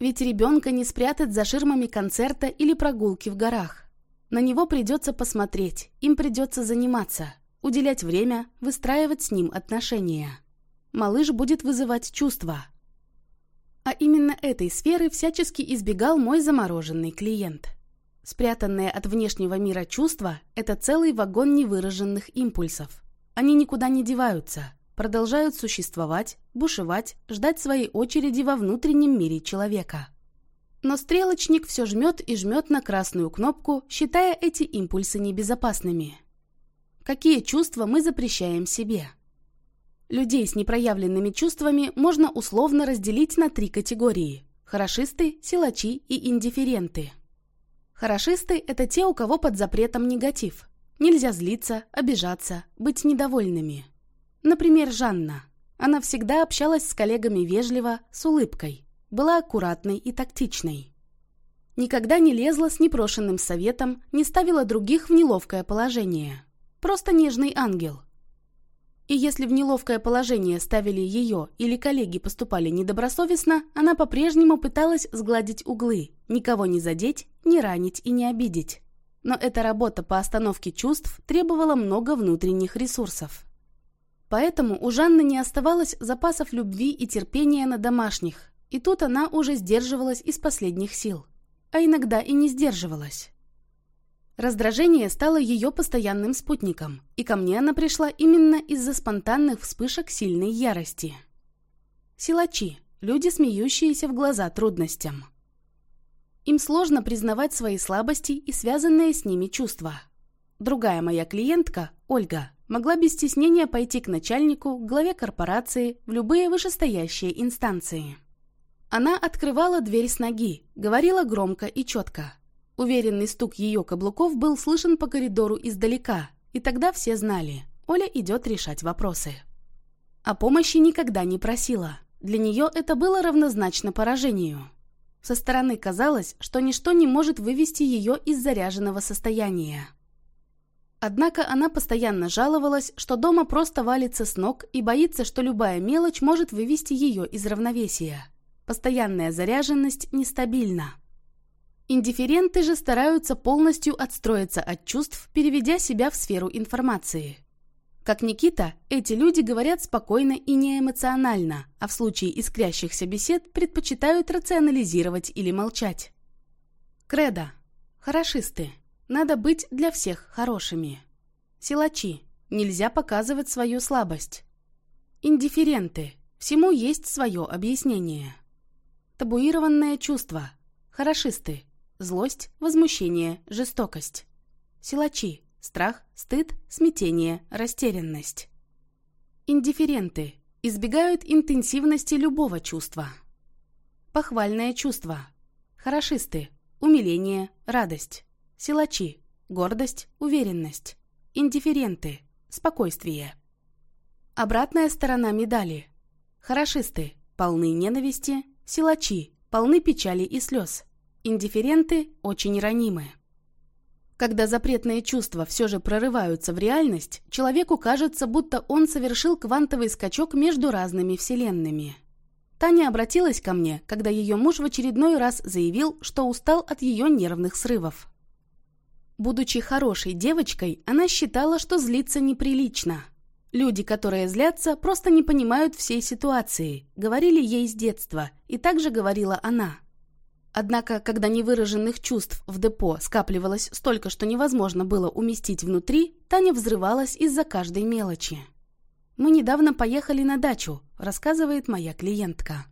Ведь ребенка не спрятать за ширмами концерта или прогулки в горах. На него придется посмотреть, им придется заниматься, уделять время, выстраивать с ним отношения. Малыш будет вызывать чувства. А именно этой сферы всячески избегал мой замороженный клиент. Спрятанные от внешнего мира чувства – это целый вагон невыраженных импульсов. Они никуда не деваются, продолжают существовать, бушевать, ждать своей очереди во внутреннем мире человека. Но стрелочник все жмет и жмет на красную кнопку, считая эти импульсы небезопасными. Какие чувства мы запрещаем себе? Людей с непроявленными чувствами можно условно разделить на три категории – хорошисты, силачи и индифференты. Хорошисты – это те, у кого под запретом негатив. Нельзя злиться, обижаться, быть недовольными. Например, Жанна. Она всегда общалась с коллегами вежливо, с улыбкой была аккуратной и тактичной. Никогда не лезла с непрошенным советом, не ставила других в неловкое положение. Просто нежный ангел. И если в неловкое положение ставили ее или коллеги поступали недобросовестно, она по-прежнему пыталась сгладить углы, никого не задеть, не ранить и не обидеть. Но эта работа по остановке чувств требовала много внутренних ресурсов. Поэтому у Жанны не оставалось запасов любви и терпения на домашних, и тут она уже сдерживалась из последних сил. А иногда и не сдерживалась. Раздражение стало ее постоянным спутником, и ко мне она пришла именно из-за спонтанных вспышек сильной ярости. Силачи – люди, смеющиеся в глаза трудностям. Им сложно признавать свои слабости и связанные с ними чувства. Другая моя клиентка, Ольга, могла без стеснения пойти к начальнику, главе корпорации, в любые вышестоящие инстанции. Она открывала дверь с ноги, говорила громко и четко. Уверенный стук ее каблуков был слышен по коридору издалека, и тогда все знали, Оля идет решать вопросы. О помощи никогда не просила. Для нее это было равнозначно поражению. Со стороны казалось, что ничто не может вывести ее из заряженного состояния. Однако она постоянно жаловалась, что дома просто валится с ног и боится, что любая мелочь может вывести ее из равновесия. Постоянная заряженность нестабильна. Индифференты же стараются полностью отстроиться от чувств, переведя себя в сферу информации. Как Никита, эти люди говорят спокойно и неэмоционально, а в случае искрящихся бесед предпочитают рационализировать или молчать. Кредо. Хорошисты. Надо быть для всех хорошими. Силачи. Нельзя показывать свою слабость. Индифференты. Всему есть свое объяснение. Табуированное чувство. Хорошисты. Злость, возмущение, жестокость. Силачи. Страх, стыд, смятение, растерянность. Индифференты. Избегают интенсивности любого чувства. Похвальное чувство. Хорошисты. Умиление, радость. Силачи. Гордость, уверенность. Индифференты. Спокойствие. Обратная сторона медали. Хорошисты. Полны ненависти, Силачи, полны печали и слез. Индифференты очень ранимы. Когда запретные чувства все же прорываются в реальность, человеку кажется, будто он совершил квантовый скачок между разными вселенными. Таня обратилась ко мне, когда ее муж в очередной раз заявил, что устал от ее нервных срывов. Будучи хорошей девочкой, она считала, что злиться неприлично – Люди, которые злятся, просто не понимают всей ситуации, говорили ей с детства, и также говорила она. Однако, когда невыраженных чувств в депо скапливалось столько, что невозможно было уместить внутри, Таня взрывалась из-за каждой мелочи. «Мы недавно поехали на дачу», – рассказывает моя клиентка.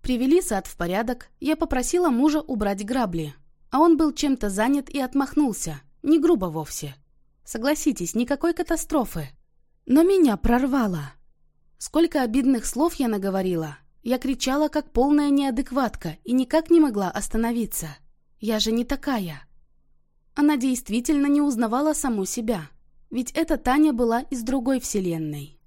Привели сад в порядок, я попросила мужа убрать грабли, а он был чем-то занят и отмахнулся. Не грубо вовсе. Согласитесь, никакой катастрофы. Но меня прорвало. Сколько обидных слов я наговорила. Я кричала, как полная неадекватка, и никак не могла остановиться. Я же не такая. Она действительно не узнавала саму себя. Ведь эта Таня была из другой вселенной.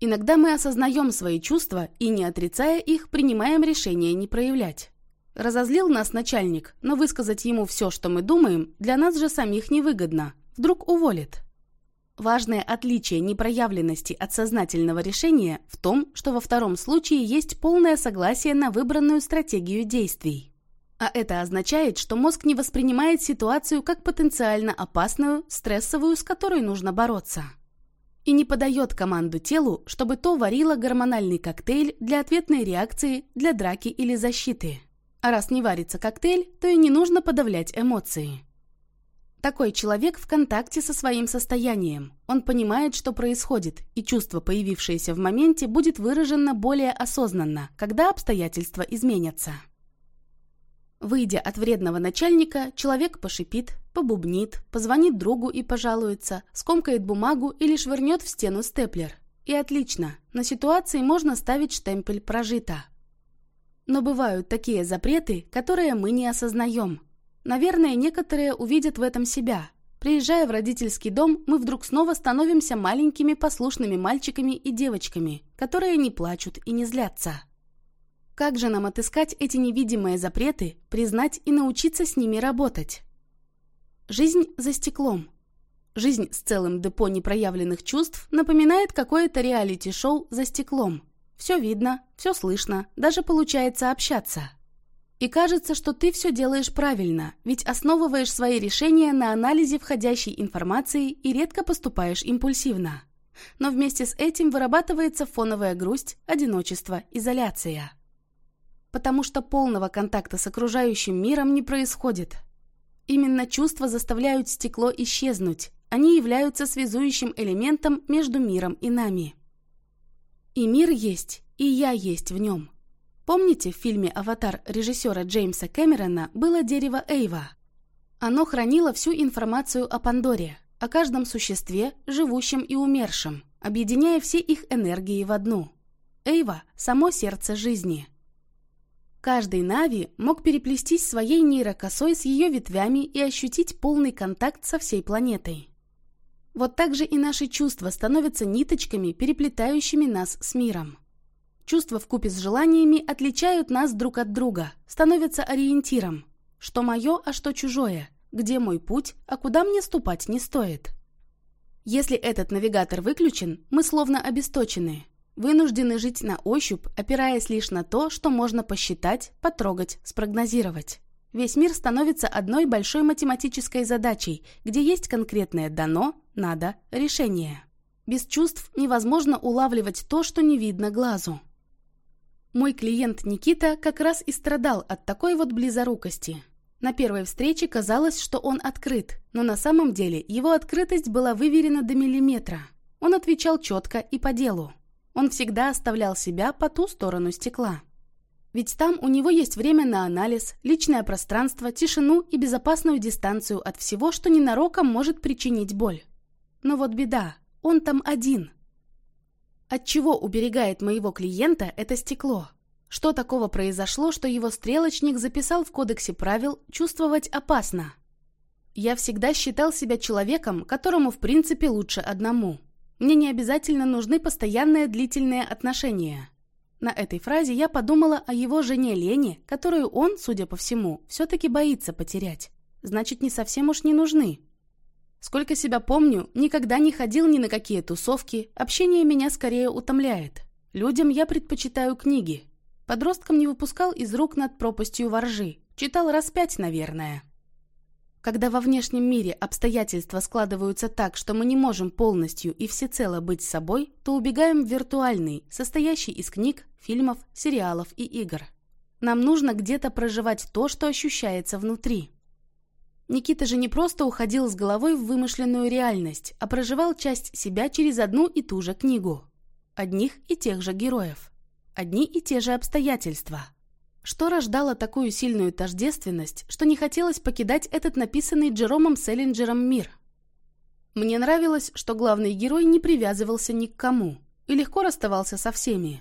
Иногда мы осознаем свои чувства и, не отрицая их, принимаем решение не проявлять. Разозлил нас начальник, но высказать ему все, что мы думаем, для нас же самих невыгодно. Вдруг уволит. Важное отличие непроявленности от сознательного решения в том, что во втором случае есть полное согласие на выбранную стратегию действий. А это означает, что мозг не воспринимает ситуацию как потенциально опасную, стрессовую, с которой нужно бороться. И не подает команду телу, чтобы то варило гормональный коктейль для ответной реакции, для драки или защиты. А раз не варится коктейль, то и не нужно подавлять эмоции. Такой человек в контакте со своим состоянием. Он понимает, что происходит, и чувство, появившееся в моменте, будет выражено более осознанно, когда обстоятельства изменятся. Выйдя от вредного начальника, человек пошипит, побубнит, позвонит другу и пожалуется, скомкает бумагу или швырнет в стену степлер. И отлично, на ситуации можно ставить штемпель «Прожито». Но бывают такие запреты, которые мы не осознаем. Наверное, некоторые увидят в этом себя. Приезжая в родительский дом, мы вдруг снова становимся маленькими послушными мальчиками и девочками, которые не плачут и не злятся. Как же нам отыскать эти невидимые запреты, признать и научиться с ними работать? Жизнь за стеклом. Жизнь с целым депо непроявленных чувств напоминает какое-то реалити-шоу за стеклом. Все видно, все слышно, даже получается общаться. И кажется, что ты все делаешь правильно, ведь основываешь свои решения на анализе входящей информации и редко поступаешь импульсивно. Но вместе с этим вырабатывается фоновая грусть, одиночество, изоляция потому что полного контакта с окружающим миром не происходит. Именно чувства заставляют стекло исчезнуть, они являются связующим элементом между миром и нами. И мир есть, и я есть в нем. Помните, в фильме «Аватар» режиссера Джеймса Кэмерона было дерево Эйва? Оно хранило всю информацию о Пандоре, о каждом существе, живущем и умершем, объединяя все их энергии в одну. Эйва – само сердце жизни – Каждый Нави мог переплестись своей нейрокосой с ее ветвями и ощутить полный контакт со всей планетой. Вот так же и наши чувства становятся ниточками, переплетающими нас с миром. Чувства вкупе с желаниями отличают нас друг от друга, становятся ориентиром. Что мое, а что чужое, где мой путь, а куда мне ступать не стоит. Если этот навигатор выключен, мы словно обесточены, вынуждены жить на ощупь, опираясь лишь на то, что можно посчитать, потрогать, спрогнозировать. Весь мир становится одной большой математической задачей, где есть конкретное «дано», «надо», «решение». Без чувств невозможно улавливать то, что не видно глазу. Мой клиент Никита как раз и страдал от такой вот близорукости. На первой встрече казалось, что он открыт, но на самом деле его открытость была выверена до миллиметра. Он отвечал четко и по делу. Он всегда оставлял себя по ту сторону стекла. Ведь там у него есть время на анализ, личное пространство, тишину и безопасную дистанцию от всего, что ненароком может причинить боль. Но вот беда, он там один. От чего уберегает моего клиента это стекло? Что такого произошло, что его стрелочник записал в кодексе правил «чувствовать опасно»? Я всегда считал себя человеком, которому в принципе лучше одному – мне не обязательно нужны постоянные длительные отношения. На этой фразе я подумала о его жене Лене, которую он, судя по всему, все-таки боится потерять. Значит, не совсем уж не нужны. Сколько себя помню, никогда не ходил ни на какие тусовки, общение меня скорее утомляет. Людям я предпочитаю книги. Подросткам не выпускал из рук над пропастью воржи. Читал раз пять, наверное. Когда во внешнем мире обстоятельства складываются так, что мы не можем полностью и всецело быть собой, то убегаем в виртуальный, состоящий из книг, фильмов, сериалов и игр. Нам нужно где-то проживать то, что ощущается внутри. Никита же не просто уходил с головой в вымышленную реальность, а проживал часть себя через одну и ту же книгу. Одних и тех же героев. Одни и те же обстоятельства. Что рождало такую сильную тождественность, что не хотелось покидать этот написанный Джеромом Селлинджером мир? Мне нравилось, что главный герой не привязывался ни к кому и легко расставался со всеми.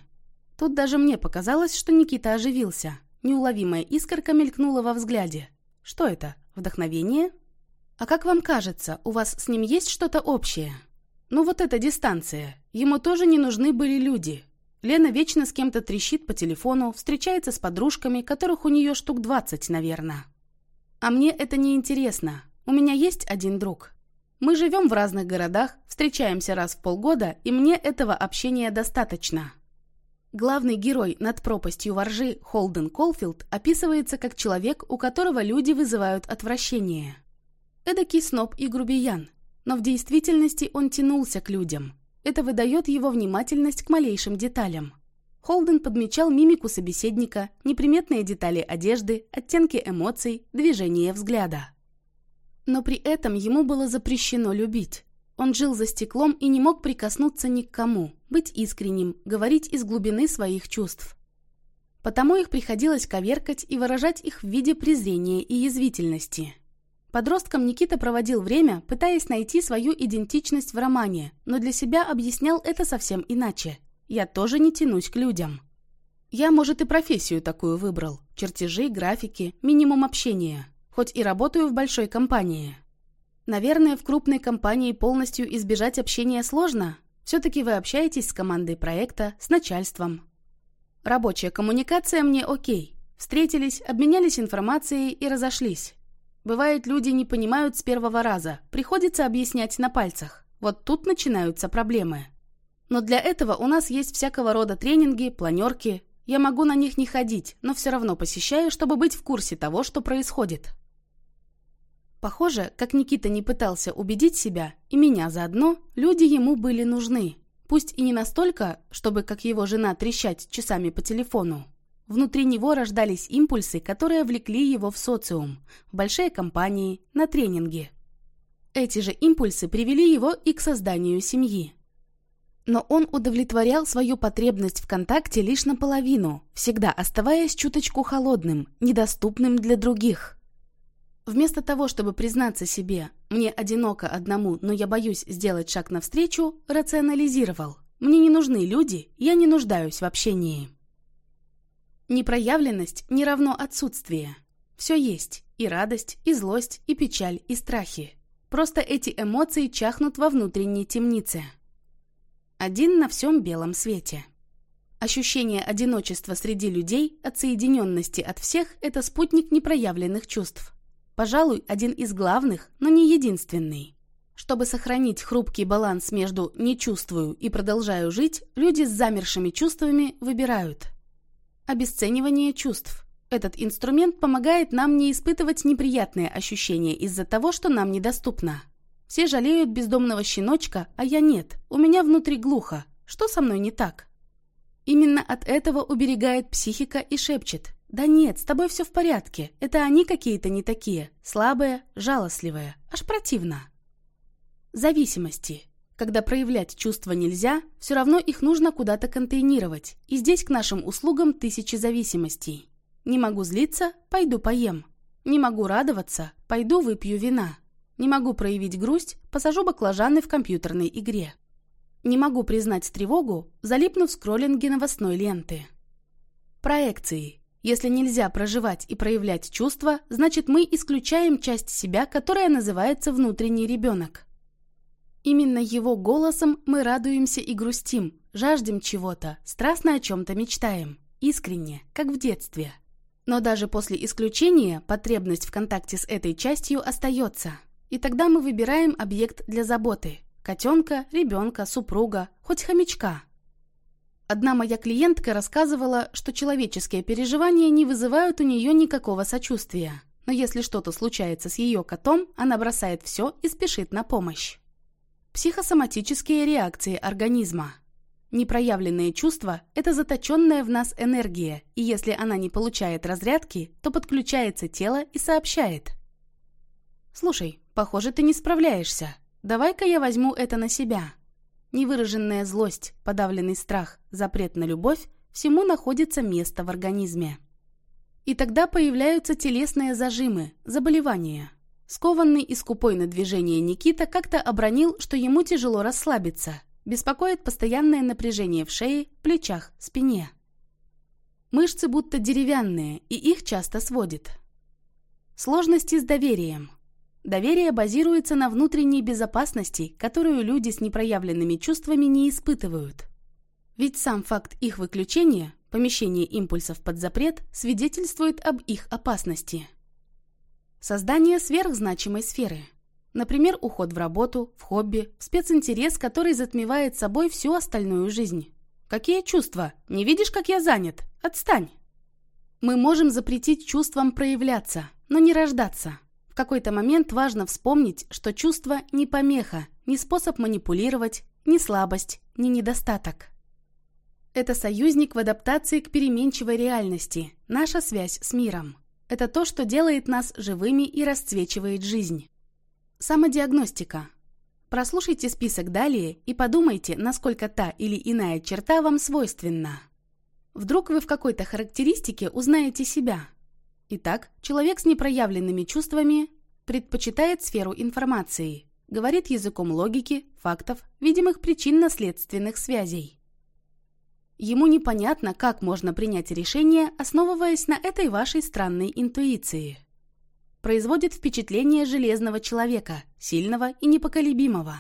Тут даже мне показалось, что Никита оживился. Неуловимая искорка мелькнула во взгляде. Что это? Вдохновение? А как вам кажется, у вас с ним есть что-то общее? Ну вот эта дистанция. Ему тоже не нужны были люди. Лена вечно с кем-то трещит по телефону, встречается с подружками, которых у нее штук 20, наверное. А мне это не интересно. У меня есть один друг. Мы живем в разных городах, встречаемся раз в полгода, и мне этого общения достаточно. Главный герой над пропастью воржи Холден Колфилд описывается как человек, у которого люди вызывают отвращение. Эдакий сноб и грубиян, но в действительности он тянулся к людям. Это выдает его внимательность к малейшим деталям. Холден подмечал мимику собеседника, неприметные детали одежды, оттенки эмоций, движение взгляда. Но при этом ему было запрещено любить. Он жил за стеклом и не мог прикоснуться ни к кому, быть искренним, говорить из глубины своих чувств. Потому их приходилось коверкать и выражать их в виде презрения и язвительности. Подростком Никита проводил время, пытаясь найти свою идентичность в романе, но для себя объяснял это совсем иначе. «Я тоже не тянусь к людям». Я, может, и профессию такую выбрал. Чертежи, графики, минимум общения. Хоть и работаю в большой компании. Наверное, в крупной компании полностью избежать общения сложно. Все-таки вы общаетесь с командой проекта, с начальством. Рабочая коммуникация мне окей. Встретились, обменялись информацией и разошлись. Бывает, люди не понимают с первого раза. Приходится объяснять на пальцах. Вот тут начинаются проблемы. Но для этого у нас есть всякого рода тренинги, планерки. Я могу на них не ходить, но все равно посещаю, чтобы быть в курсе того, что происходит. Похоже, как Никита не пытался убедить себя, и меня заодно, люди ему были нужны. Пусть и не настолько, чтобы, как его жена, трещать часами по телефону. Внутри него рождались импульсы, которые влекли его в социум, в большие компании, на тренинги. Эти же импульсы привели его и к созданию семьи. Но он удовлетворял свою потребность в контакте лишь наполовину, всегда оставаясь чуточку холодным, недоступным для других. Вместо того, чтобы признаться себе «мне одиноко одному, но я боюсь сделать шаг навстречу», рационализировал «мне не нужны люди, я не нуждаюсь в общении». Непроявленность не равно отсутствие. Все есть – и радость, и злость, и печаль, и страхи. Просто эти эмоции чахнут во внутренней темнице. Один на всем белом свете. Ощущение одиночества среди людей, отсоединенности от всех – это спутник непроявленных чувств. Пожалуй, один из главных, но не единственный. Чтобы сохранить хрупкий баланс между «не чувствую» и «продолжаю жить», люди с замершими чувствами выбирают. Обесценивание чувств. Этот инструмент помогает нам не испытывать неприятные ощущения из-за того, что нам недоступно. Все жалеют бездомного щеночка, а я нет. У меня внутри глухо. Что со мной не так? Именно от этого уберегает психика и шепчет. «Да нет, с тобой все в порядке. Это они какие-то не такие. Слабые, жалостливые. Аж противно». Зависимости. Когда проявлять чувства нельзя, все равно их нужно куда-то контейнировать. И здесь к нашим услугам тысячи зависимостей. Не могу злиться – пойду поем. Не могу радоваться – пойду выпью вина. Не могу проявить грусть – посажу баклажаны в компьютерной игре. Не могу признать тревогу – залипну в скроллинге новостной ленты. Проекции. Если нельзя проживать и проявлять чувства, значит мы исключаем часть себя, которая называется внутренний ребенок. Именно его голосом мы радуемся и грустим, жаждем чего-то, страстно о чем-то мечтаем, искренне, как в детстве. Но даже после исключения потребность в контакте с этой частью остается. И тогда мы выбираем объект для заботы – котенка, ребенка, супруга, хоть хомячка – Одна моя клиентка рассказывала, что человеческие переживания не вызывают у нее никакого сочувствия. Но если что-то случается с ее котом, она бросает все и спешит на помощь. Психосоматические реакции организма. Непроявленные чувства – это заточенная в нас энергия, и если она не получает разрядки, то подключается тело и сообщает. «Слушай, похоже, ты не справляешься. Давай-ка я возьму это на себя». Невыраженная злость, подавленный страх, запрет на любовь – всему находится место в организме. И тогда появляются телесные зажимы, заболевания. Скованный и скупой на движение Никита как-то обронил, что ему тяжело расслабиться. Беспокоит постоянное напряжение в шее, плечах, спине. Мышцы будто деревянные, и их часто сводит. Сложности с доверием. Доверие базируется на внутренней безопасности, которую люди с непроявленными чувствами не испытывают. Ведь сам факт их выключения, помещение импульсов под запрет, свидетельствует об их опасности. Создание сверхзначимой сферы. Например, уход в работу, в хобби, в специнтерес, который затмевает собой всю остальную жизнь. Какие чувства? Не видишь, как я занят? Отстань! Мы можем запретить чувствам проявляться, но не рождаться. В какой-то момент важно вспомнить, что чувство не помеха, не способ манипулировать, не слабость, не недостаток. Это союзник в адаптации к переменчивой реальности, наша связь с миром. Это то, что делает нас живыми и расцвечивает жизнь. Самодиагностика. Прослушайте список далее и подумайте, насколько та или иная черта вам свойственна. Вдруг вы в какой-то характеристике узнаете себя. Итак, человек с непроявленными чувствами предпочитает сферу информации, говорит языком логики, фактов, видимых причинно-следственных связей. Ему непонятно, как можно принять решение, основываясь на этой вашей странной интуиции. Производит впечатление железного человека, сильного и непоколебимого.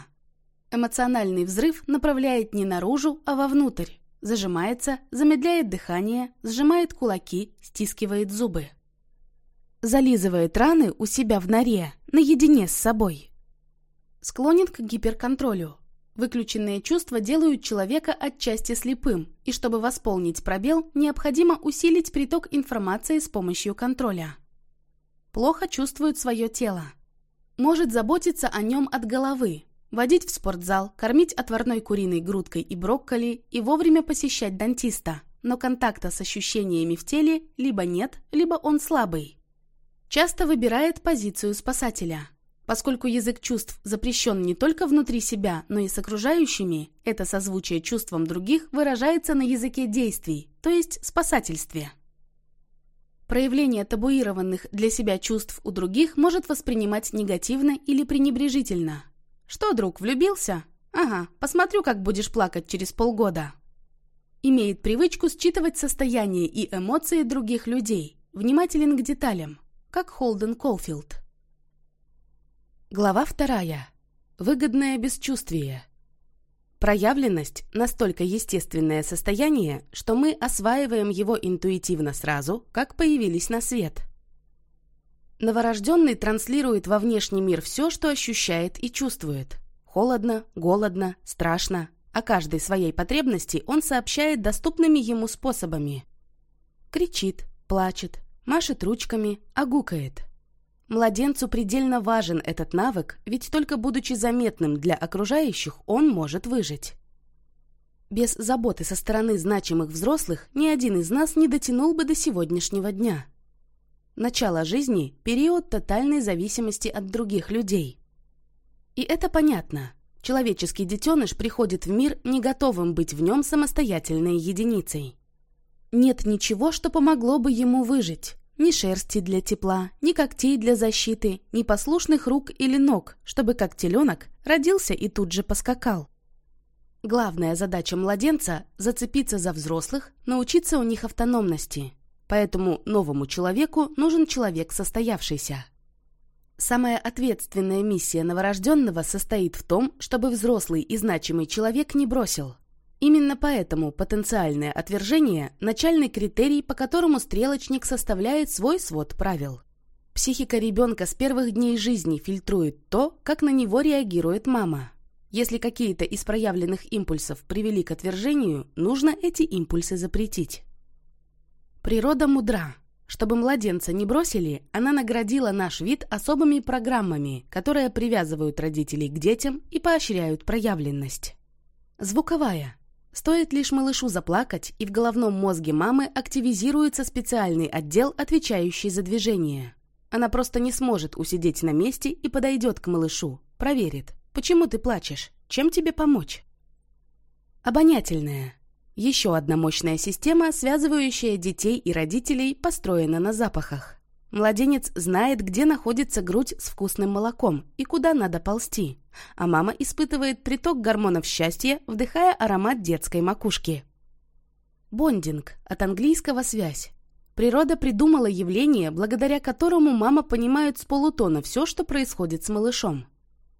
Эмоциональный взрыв направляет не наружу, а вовнутрь. Зажимается, замедляет дыхание, сжимает кулаки, стискивает зубы. Зализывает раны у себя в норе, наедине с собой. Склонен к гиперконтролю, Выключенные чувства делают человека отчасти слепым, и чтобы восполнить пробел, необходимо усилить приток информации с помощью контроля. Плохо чувствует свое тело. Может заботиться о нем от головы, водить в спортзал, кормить отварной куриной грудкой и брокколи и вовремя посещать дантиста, но контакта с ощущениями в теле либо нет, либо он слабый. Часто выбирает позицию спасателя – Поскольку язык чувств запрещен не только внутри себя, но и с окружающими, это созвучие чувствам других выражается на языке действий, то есть спасательстве. Проявление табуированных для себя чувств у других может воспринимать негативно или пренебрежительно. «Что, друг, влюбился? Ага, посмотрю, как будешь плакать через полгода». Имеет привычку считывать состояние и эмоции других людей, внимателен к деталям, как Холден Колфилд. Глава вторая. Выгодное бесчувствие. Проявленность – настолько естественное состояние, что мы осваиваем его интуитивно сразу, как появились на свет. Новорожденный транслирует во внешний мир все, что ощущает и чувствует. Холодно, голодно, страшно. О каждой своей потребности он сообщает доступными ему способами. Кричит, плачет, машет ручками, огукает – Младенцу предельно важен этот навык, ведь только будучи заметным для окружающих, он может выжить. Без заботы со стороны значимых взрослых ни один из нас не дотянул бы до сегодняшнего дня. Начало жизни – период тотальной зависимости от других людей. И это понятно. Человеческий детеныш приходит в мир не готовым быть в нем самостоятельной единицей. Нет ничего, что помогло бы ему выжить. Ни шерсти для тепла, ни когтей для защиты, ни послушных рук или ног, чтобы как теленок родился и тут же поскакал. Главная задача младенца – зацепиться за взрослых, научиться у них автономности. Поэтому новому человеку нужен человек состоявшийся. Самая ответственная миссия новорожденного состоит в том, чтобы взрослый и значимый человек не бросил – Именно поэтому потенциальное отвержение – начальный критерий, по которому стрелочник составляет свой свод правил. Психика ребенка с первых дней жизни фильтрует то, как на него реагирует мама. Если какие-то из проявленных импульсов привели к отвержению, нужно эти импульсы запретить. Природа мудра. Чтобы младенца не бросили, она наградила наш вид особыми программами, которые привязывают родителей к детям и поощряют проявленность. Звуковая. Стоит лишь малышу заплакать, и в головном мозге мамы активизируется специальный отдел, отвечающий за движение. Она просто не сможет усидеть на месте и подойдет к малышу, проверит, почему ты плачешь, чем тебе помочь. Обонятельная. Еще одна мощная система, связывающая детей и родителей, построена на запахах. Младенец знает, где находится грудь с вкусным молоком и куда надо ползти, а мама испытывает приток гормонов счастья, вдыхая аромат детской макушки. Бондинг, от английского «связь». Природа придумала явление, благодаря которому мама понимает с полутона все, что происходит с малышом.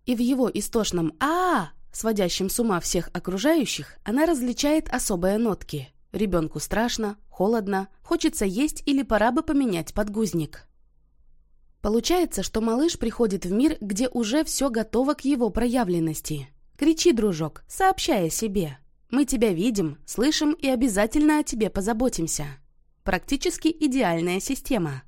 И в его истошном а, -а, -а сводящем с ума всех окружающих, она различает особые нотки. Ребенку страшно, холодно, хочется есть или пора бы поменять подгузник. Получается, что малыш приходит в мир, где уже все готово к его проявленности. Кричи, дружок, сообщай о себе. Мы тебя видим, слышим и обязательно о тебе позаботимся. Практически идеальная система.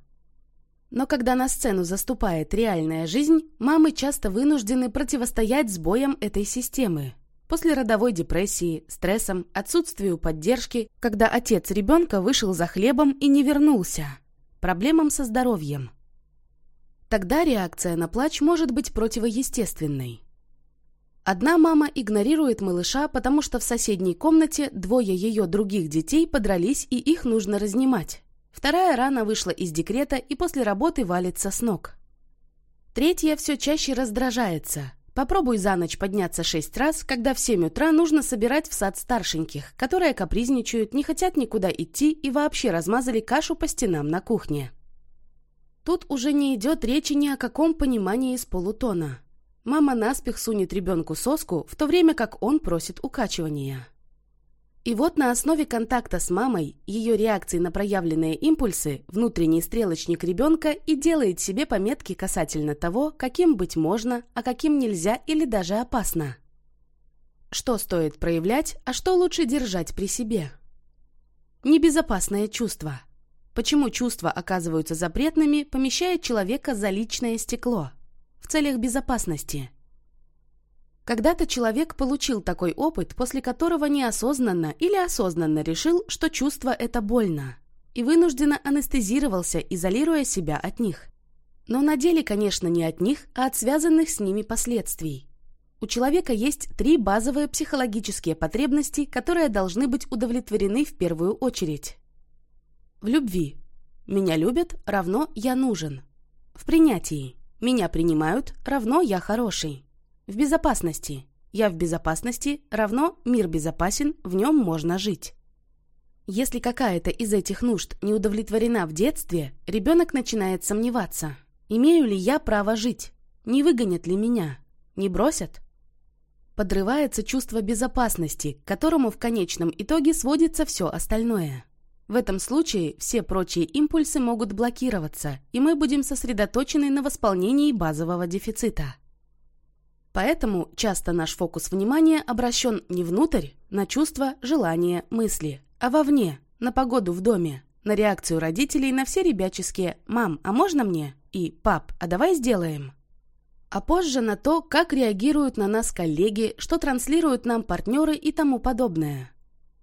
Но когда на сцену заступает реальная жизнь, мамы часто вынуждены противостоять сбоям этой системы. После родовой депрессии, стрессом, отсутствию поддержки, когда отец ребенка вышел за хлебом и не вернулся. Проблемам со здоровьем. Тогда реакция на плач может быть противоестественной. Одна мама игнорирует малыша, потому что в соседней комнате двое ее других детей подрались и их нужно разнимать. Вторая рано вышла из декрета и после работы валится с ног. Третья все чаще раздражается. Попробуй за ночь подняться шесть раз, когда в семь утра нужно собирать в сад старшеньких, которые капризничают, не хотят никуда идти и вообще размазали кашу по стенам на кухне. Тут уже не идет речи ни о каком понимании из полутона. Мама наспех сунет ребенку соску, в то время как он просит укачивания. И вот на основе контакта с мамой, ее реакции на проявленные импульсы, внутренний стрелочник ребенка и делает себе пометки касательно того, каким быть можно, а каким нельзя или даже опасно. Что стоит проявлять, а что лучше держать при себе? Небезопасное чувство. Почему чувства оказываются запретными, помещает человека за личное стекло. В целях безопасности – когда-то человек получил такой опыт, после которого неосознанно или осознанно решил, что чувство это больно, и вынужденно анестезировался, изолируя себя от них. Но на деле, конечно, не от них, а от связанных с ними последствий. У человека есть три базовые психологические потребности, которые должны быть удовлетворены в первую очередь. В любви. Меня любят, равно я нужен. В принятии. Меня принимают, равно я хороший. В безопасности. Я в безопасности равно мир безопасен, в нем можно жить. Если какая-то из этих нужд не удовлетворена в детстве, ребенок начинает сомневаться. Имею ли я право жить? Не выгонят ли меня? Не бросят? Подрывается чувство безопасности, к которому в конечном итоге сводится все остальное. В этом случае все прочие импульсы могут блокироваться, и мы будем сосредоточены на восполнении базового дефицита. Поэтому часто наш фокус внимания обращен не внутрь, на чувства, желания, мысли, а вовне, на погоду в доме, на реакцию родителей на все ребяческие «мам, а можно мне?» и «пап, а давай сделаем?» А позже на то, как реагируют на нас коллеги, что транслируют нам партнеры и тому подобное.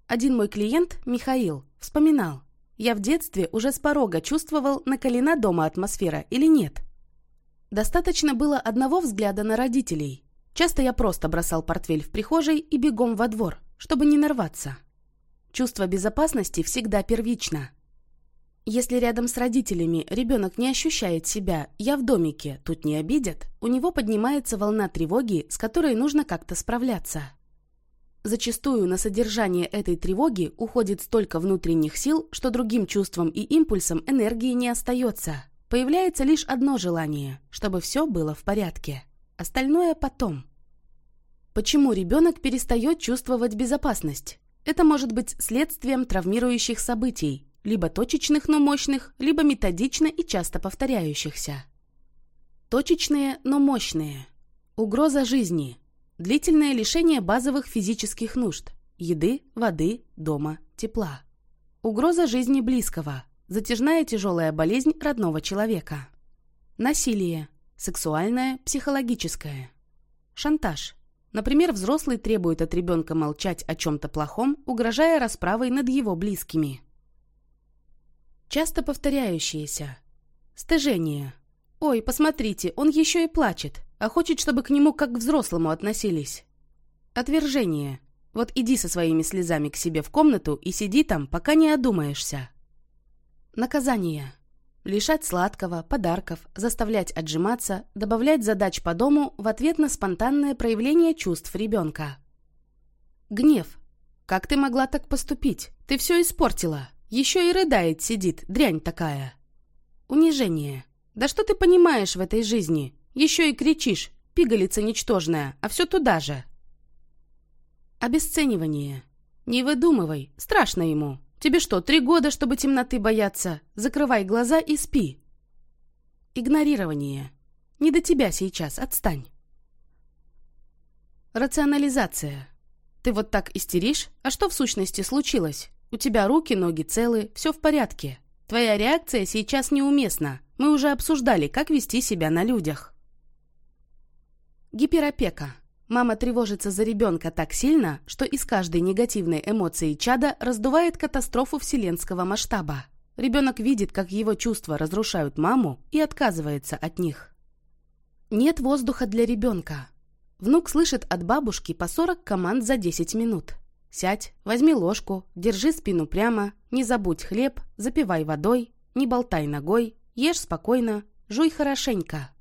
Один мой клиент, Михаил, вспоминал, «Я в детстве уже с порога чувствовал, накалена дома атмосфера или нет». Достаточно было одного взгляда на родителей, Часто я просто бросал портфель в прихожей и бегом во двор, чтобы не нарваться. Чувство безопасности всегда первично. Если рядом с родителями ребенок не ощущает себя «я в домике, тут не обидят», у него поднимается волна тревоги, с которой нужно как-то справляться. Зачастую на содержание этой тревоги уходит столько внутренних сил, что другим чувствам и импульсам энергии не остается. Появляется лишь одно желание, чтобы все было в порядке. Остальное потом. Почему ребенок перестает чувствовать безопасность? Это может быть следствием травмирующих событий, либо точечных, но мощных, либо методично и часто повторяющихся. Точечные, но мощные. Угроза жизни. Длительное лишение базовых физических нужд. Еды, воды, дома, тепла. Угроза жизни близкого. Затяжная тяжелая болезнь родного человека. Насилие. Сексуальное, психологическое. Шантаж. Например, взрослый требует от ребенка молчать о чем-то плохом, угрожая расправой над его близкими. Часто повторяющиеся. Стыжение. «Ой, посмотрите, он еще и плачет, а хочет, чтобы к нему как к взрослому относились». Отвержение. Вот иди со своими слезами к себе в комнату и сиди там, пока не одумаешься. Наказание. Лишать сладкого, подарков, заставлять отжиматься, добавлять задач по дому в ответ на спонтанное проявление чувств ребенка. Гнев. Как ты могла так поступить? Ты все испортила. Еще и рыдает сидит, дрянь такая. Унижение. Да что ты понимаешь в этой жизни? Еще и кричишь, пигалица ничтожная, а все туда же. Обесценивание. Не выдумывай, страшно ему. Тебе что, три года, чтобы темноты бояться? Закрывай глаза и спи. Игнорирование. Не до тебя сейчас, отстань. Рационализация. Ты вот так истеришь? А что в сущности случилось? У тебя руки, ноги целы, все в порядке. Твоя реакция сейчас неуместна. Мы уже обсуждали, как вести себя на людях. Гиперопека. Мама тревожится за ребенка так сильно, что из каждой негативной эмоции чада раздувает катастрофу вселенского масштаба. Ребенок видит, как его чувства разрушают маму и отказывается от них. Нет воздуха для ребенка. Внук слышит от бабушки по 40 команд за 10 минут. Сядь, возьми ложку, держи спину прямо, не забудь хлеб, запивай водой, не болтай ногой, ешь спокойно, жуй хорошенько.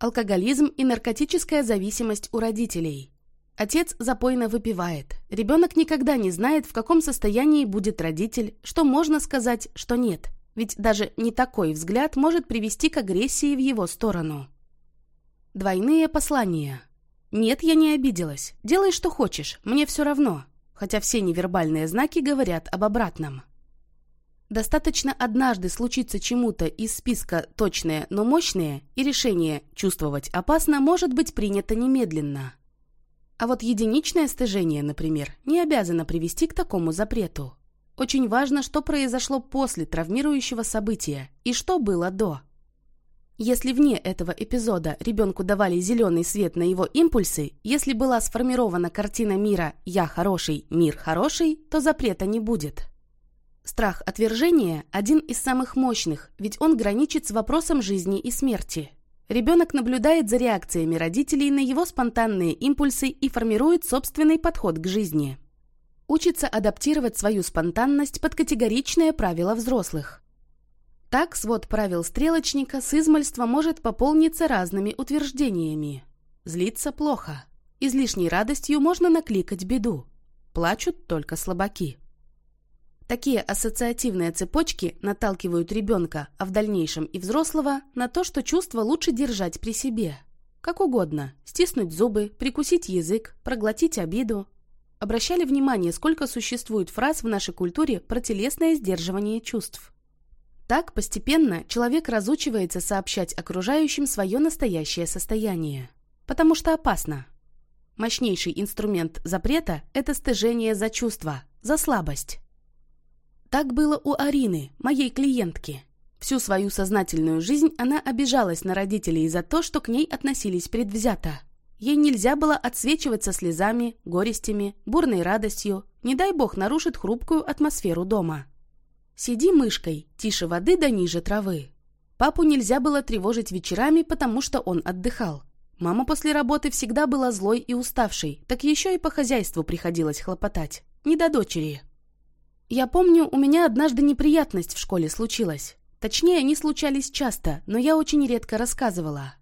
Алкоголизм и наркотическая зависимость у родителей. Отец запойно выпивает. Ребенок никогда не знает, в каком состоянии будет родитель, что можно сказать, что нет. Ведь даже не такой взгляд может привести к агрессии в его сторону. Двойные послания. «Нет, я не обиделась. Делай, что хочешь. Мне все равно». Хотя все невербальные знаки говорят об обратном. Достаточно однажды случиться чему-то из списка «точные, но мощные» и решение «чувствовать опасно» может быть принято немедленно. А вот единичное стыжение, например, не обязано привести к такому запрету. Очень важно, что произошло после травмирующего события и что было до. Если вне этого эпизода ребенку давали зеленый свет на его импульсы, если была сформирована картина мира «я хороший, мир хороший», то запрета не будет. Страх отвержения – один из самых мощных, ведь он граничит с вопросом жизни и смерти. Ребенок наблюдает за реакциями родителей на его спонтанные импульсы и формирует собственный подход к жизни. Учится адаптировать свою спонтанность под категоричные правила взрослых. Так свод правил стрелочника с измольства может пополниться разными утверждениями. Злиться плохо. Излишней радостью можно накликать беду. Плачут только слабаки. Такие ассоциативные цепочки наталкивают ребенка, а в дальнейшем и взрослого, на то, что чувство лучше держать при себе. Как угодно – стиснуть зубы, прикусить язык, проглотить обиду. Обращали внимание, сколько существует фраз в нашей культуре про телесное сдерживание чувств. Так постепенно человек разучивается сообщать окружающим свое настоящее состояние. Потому что опасно. Мощнейший инструмент запрета – это стыжение за чувства, за слабость. Так было у Арины, моей клиентки. Всю свою сознательную жизнь она обижалась на родителей за то, что к ней относились предвзято. Ей нельзя было отсвечиваться слезами, горестями, бурной радостью, не дай бог нарушит хрупкую атмосферу дома. Сиди мышкой, тише воды да ниже травы. Папу нельзя было тревожить вечерами, потому что он отдыхал. Мама после работы всегда была злой и уставшей, так еще и по хозяйству приходилось хлопотать. Не до дочери. Я помню, у меня однажды неприятность в школе случилась. Точнее, они случались часто, но я очень редко рассказывала.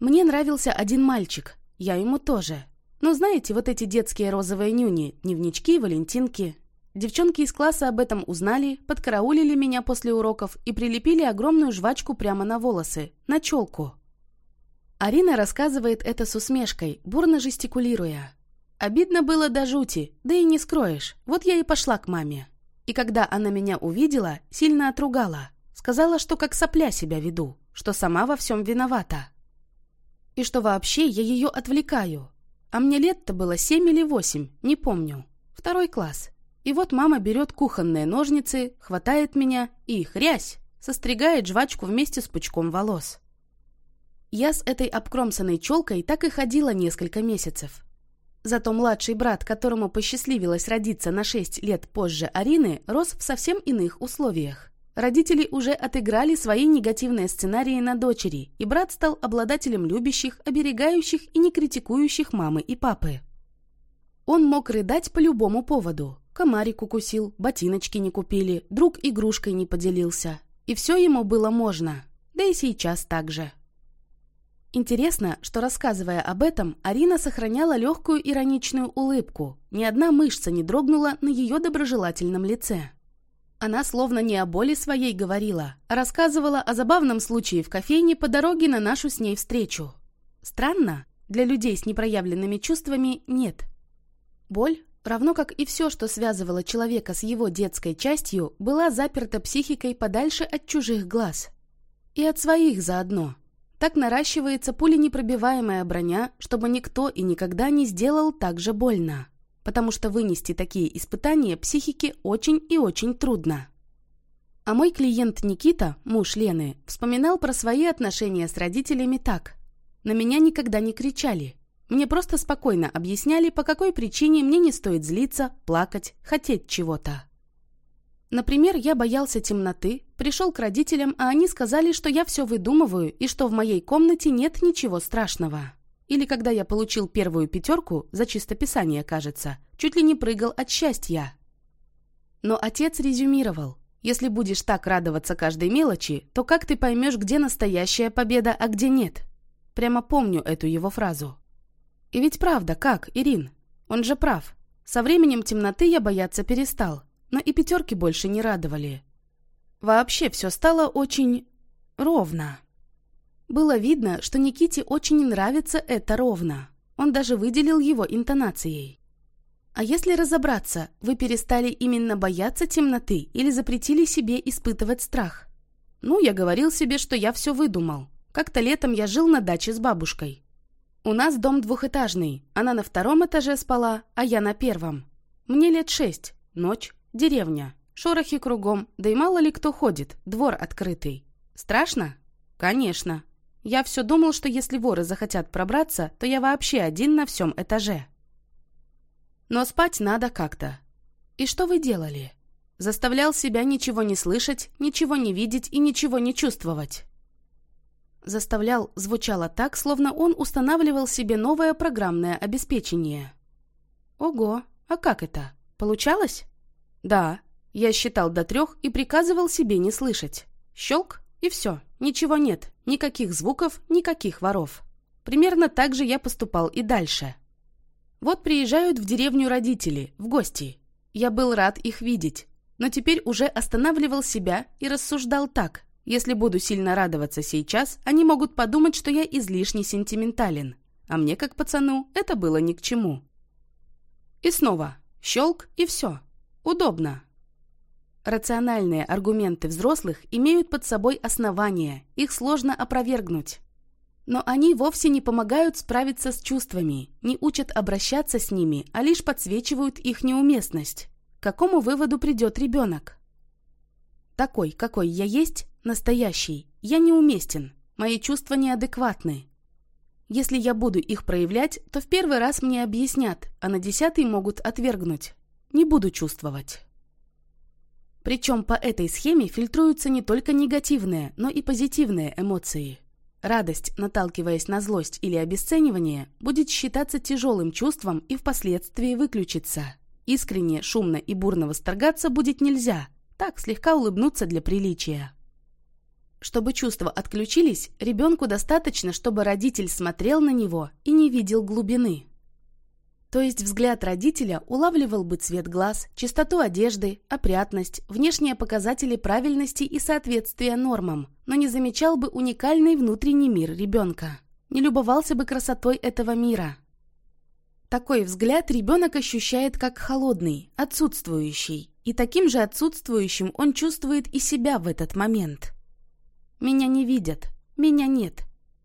Мне нравился один мальчик, я ему тоже. Но знаете, вот эти детские розовые нюни, дневнички, валентинки. Девчонки из класса об этом узнали, подкараулили меня после уроков и прилепили огромную жвачку прямо на волосы, на челку. Арина рассказывает это с усмешкой, бурно жестикулируя. Обидно было до жути, да и не скроешь. Вот я и пошла к маме. И когда она меня увидела, сильно отругала. Сказала, что как сопля себя веду, что сама во всем виновата. И что вообще я ее отвлекаю. А мне лет-то было семь или восемь, не помню. Второй класс. И вот мама берет кухонные ножницы, хватает меня и, хрясь, состригает жвачку вместе с пучком волос. Я с этой обкромсанной челкой так и ходила несколько месяцев. Зато младший брат, которому посчастливилось родиться на 6 лет позже Арины, рос в совсем иных условиях. Родители уже отыграли свои негативные сценарии на дочери, и брат стал обладателем любящих, оберегающих и не критикующих мамы и папы. Он мог рыдать по любому поводу. Комарик укусил, ботиночки не купили, друг игрушкой не поделился. И все ему было можно. Да и сейчас так же. Интересно, что рассказывая об этом, Арина сохраняла легкую ироничную улыбку. Ни одна мышца не дрогнула на ее доброжелательном лице. Она словно не о боли своей говорила, а рассказывала о забавном случае в кофейне по дороге на нашу с ней встречу. Странно, для людей с непроявленными чувствами нет. Боль, равно как и все, что связывало человека с его детской частью, была заперта психикой подальше от чужих глаз. И от своих заодно – так наращивается пуленепробиваемая броня, чтобы никто и никогда не сделал так же больно. Потому что вынести такие испытания психике очень и очень трудно. А мой клиент Никита, муж Лены, вспоминал про свои отношения с родителями так. На меня никогда не кричали. Мне просто спокойно объясняли, по какой причине мне не стоит злиться, плакать, хотеть чего-то. Например, я боялся темноты, пришел к родителям, а они сказали, что я все выдумываю и что в моей комнате нет ничего страшного. Или когда я получил первую пятерку, за чистописание, кажется, чуть ли не прыгал от счастья. Но отец резюмировал. Если будешь так радоваться каждой мелочи, то как ты поймешь, где настоящая победа, а где нет? Прямо помню эту его фразу. И ведь правда, как, Ирин? Он же прав. Со временем темноты я бояться перестал но и пятерки больше не радовали. Вообще все стало очень... ровно. Было видно, что Никите очень нравится это ровно. Он даже выделил его интонацией. А если разобраться, вы перестали именно бояться темноты или запретили себе испытывать страх? Ну, я говорил себе, что я все выдумал. Как-то летом я жил на даче с бабушкой. У нас дом двухэтажный, она на втором этаже спала, а я на первом. Мне лет шесть, ночь, Деревня. Шорохи кругом, да и мало ли кто ходит, двор открытый. Страшно? Конечно. Я все думал, что если воры захотят пробраться, то я вообще один на всем этаже. Но спать надо как-то. И что вы делали? Заставлял себя ничего не слышать, ничего не видеть и ничего не чувствовать. Заставлял звучало так, словно он устанавливал себе новое программное обеспечение. Ого, а как это? Получалось? Да, я считал до трех и приказывал себе не слышать. Щелк, и все, ничего нет, никаких звуков, никаких воров. Примерно так же я поступал и дальше. Вот приезжают в деревню родители, в гости. Я был рад их видеть, но теперь уже останавливал себя и рассуждал так. Если буду сильно радоваться сейчас, они могут подумать, что я излишне сентиментален. А мне, как пацану, это было ни к чему. И снова щелк, и все. Удобно. Рациональные аргументы взрослых имеют под собой основания, их сложно опровергнуть. Но они вовсе не помогают справиться с чувствами, не учат обращаться с ними, а лишь подсвечивают их неуместность. К какому выводу придет ребенок? Такой, какой я есть, настоящий, я неуместен, мои чувства неадекватны. Если я буду их проявлять, то в первый раз мне объяснят, а на десятый могут отвергнуть. Не буду чувствовать. Причем по этой схеме фильтруются не только негативные, но и позитивные эмоции. Радость, наталкиваясь на злость или обесценивание, будет считаться тяжелым чувством и впоследствии выключится. Искренне, шумно и бурно восторгаться будет нельзя, так слегка улыбнуться для приличия. Чтобы чувства отключились, ребенку достаточно, чтобы родитель смотрел на него и не видел глубины. То есть взгляд родителя улавливал бы цвет глаз, чистоту одежды, опрятность, внешние показатели правильности и соответствия нормам, но не замечал бы уникальный внутренний мир ребенка. Не любовался бы красотой этого мира. Такой взгляд ребенок ощущает как холодный, отсутствующий, и таким же отсутствующим он чувствует и себя в этот момент. Меня не видят, меня нет,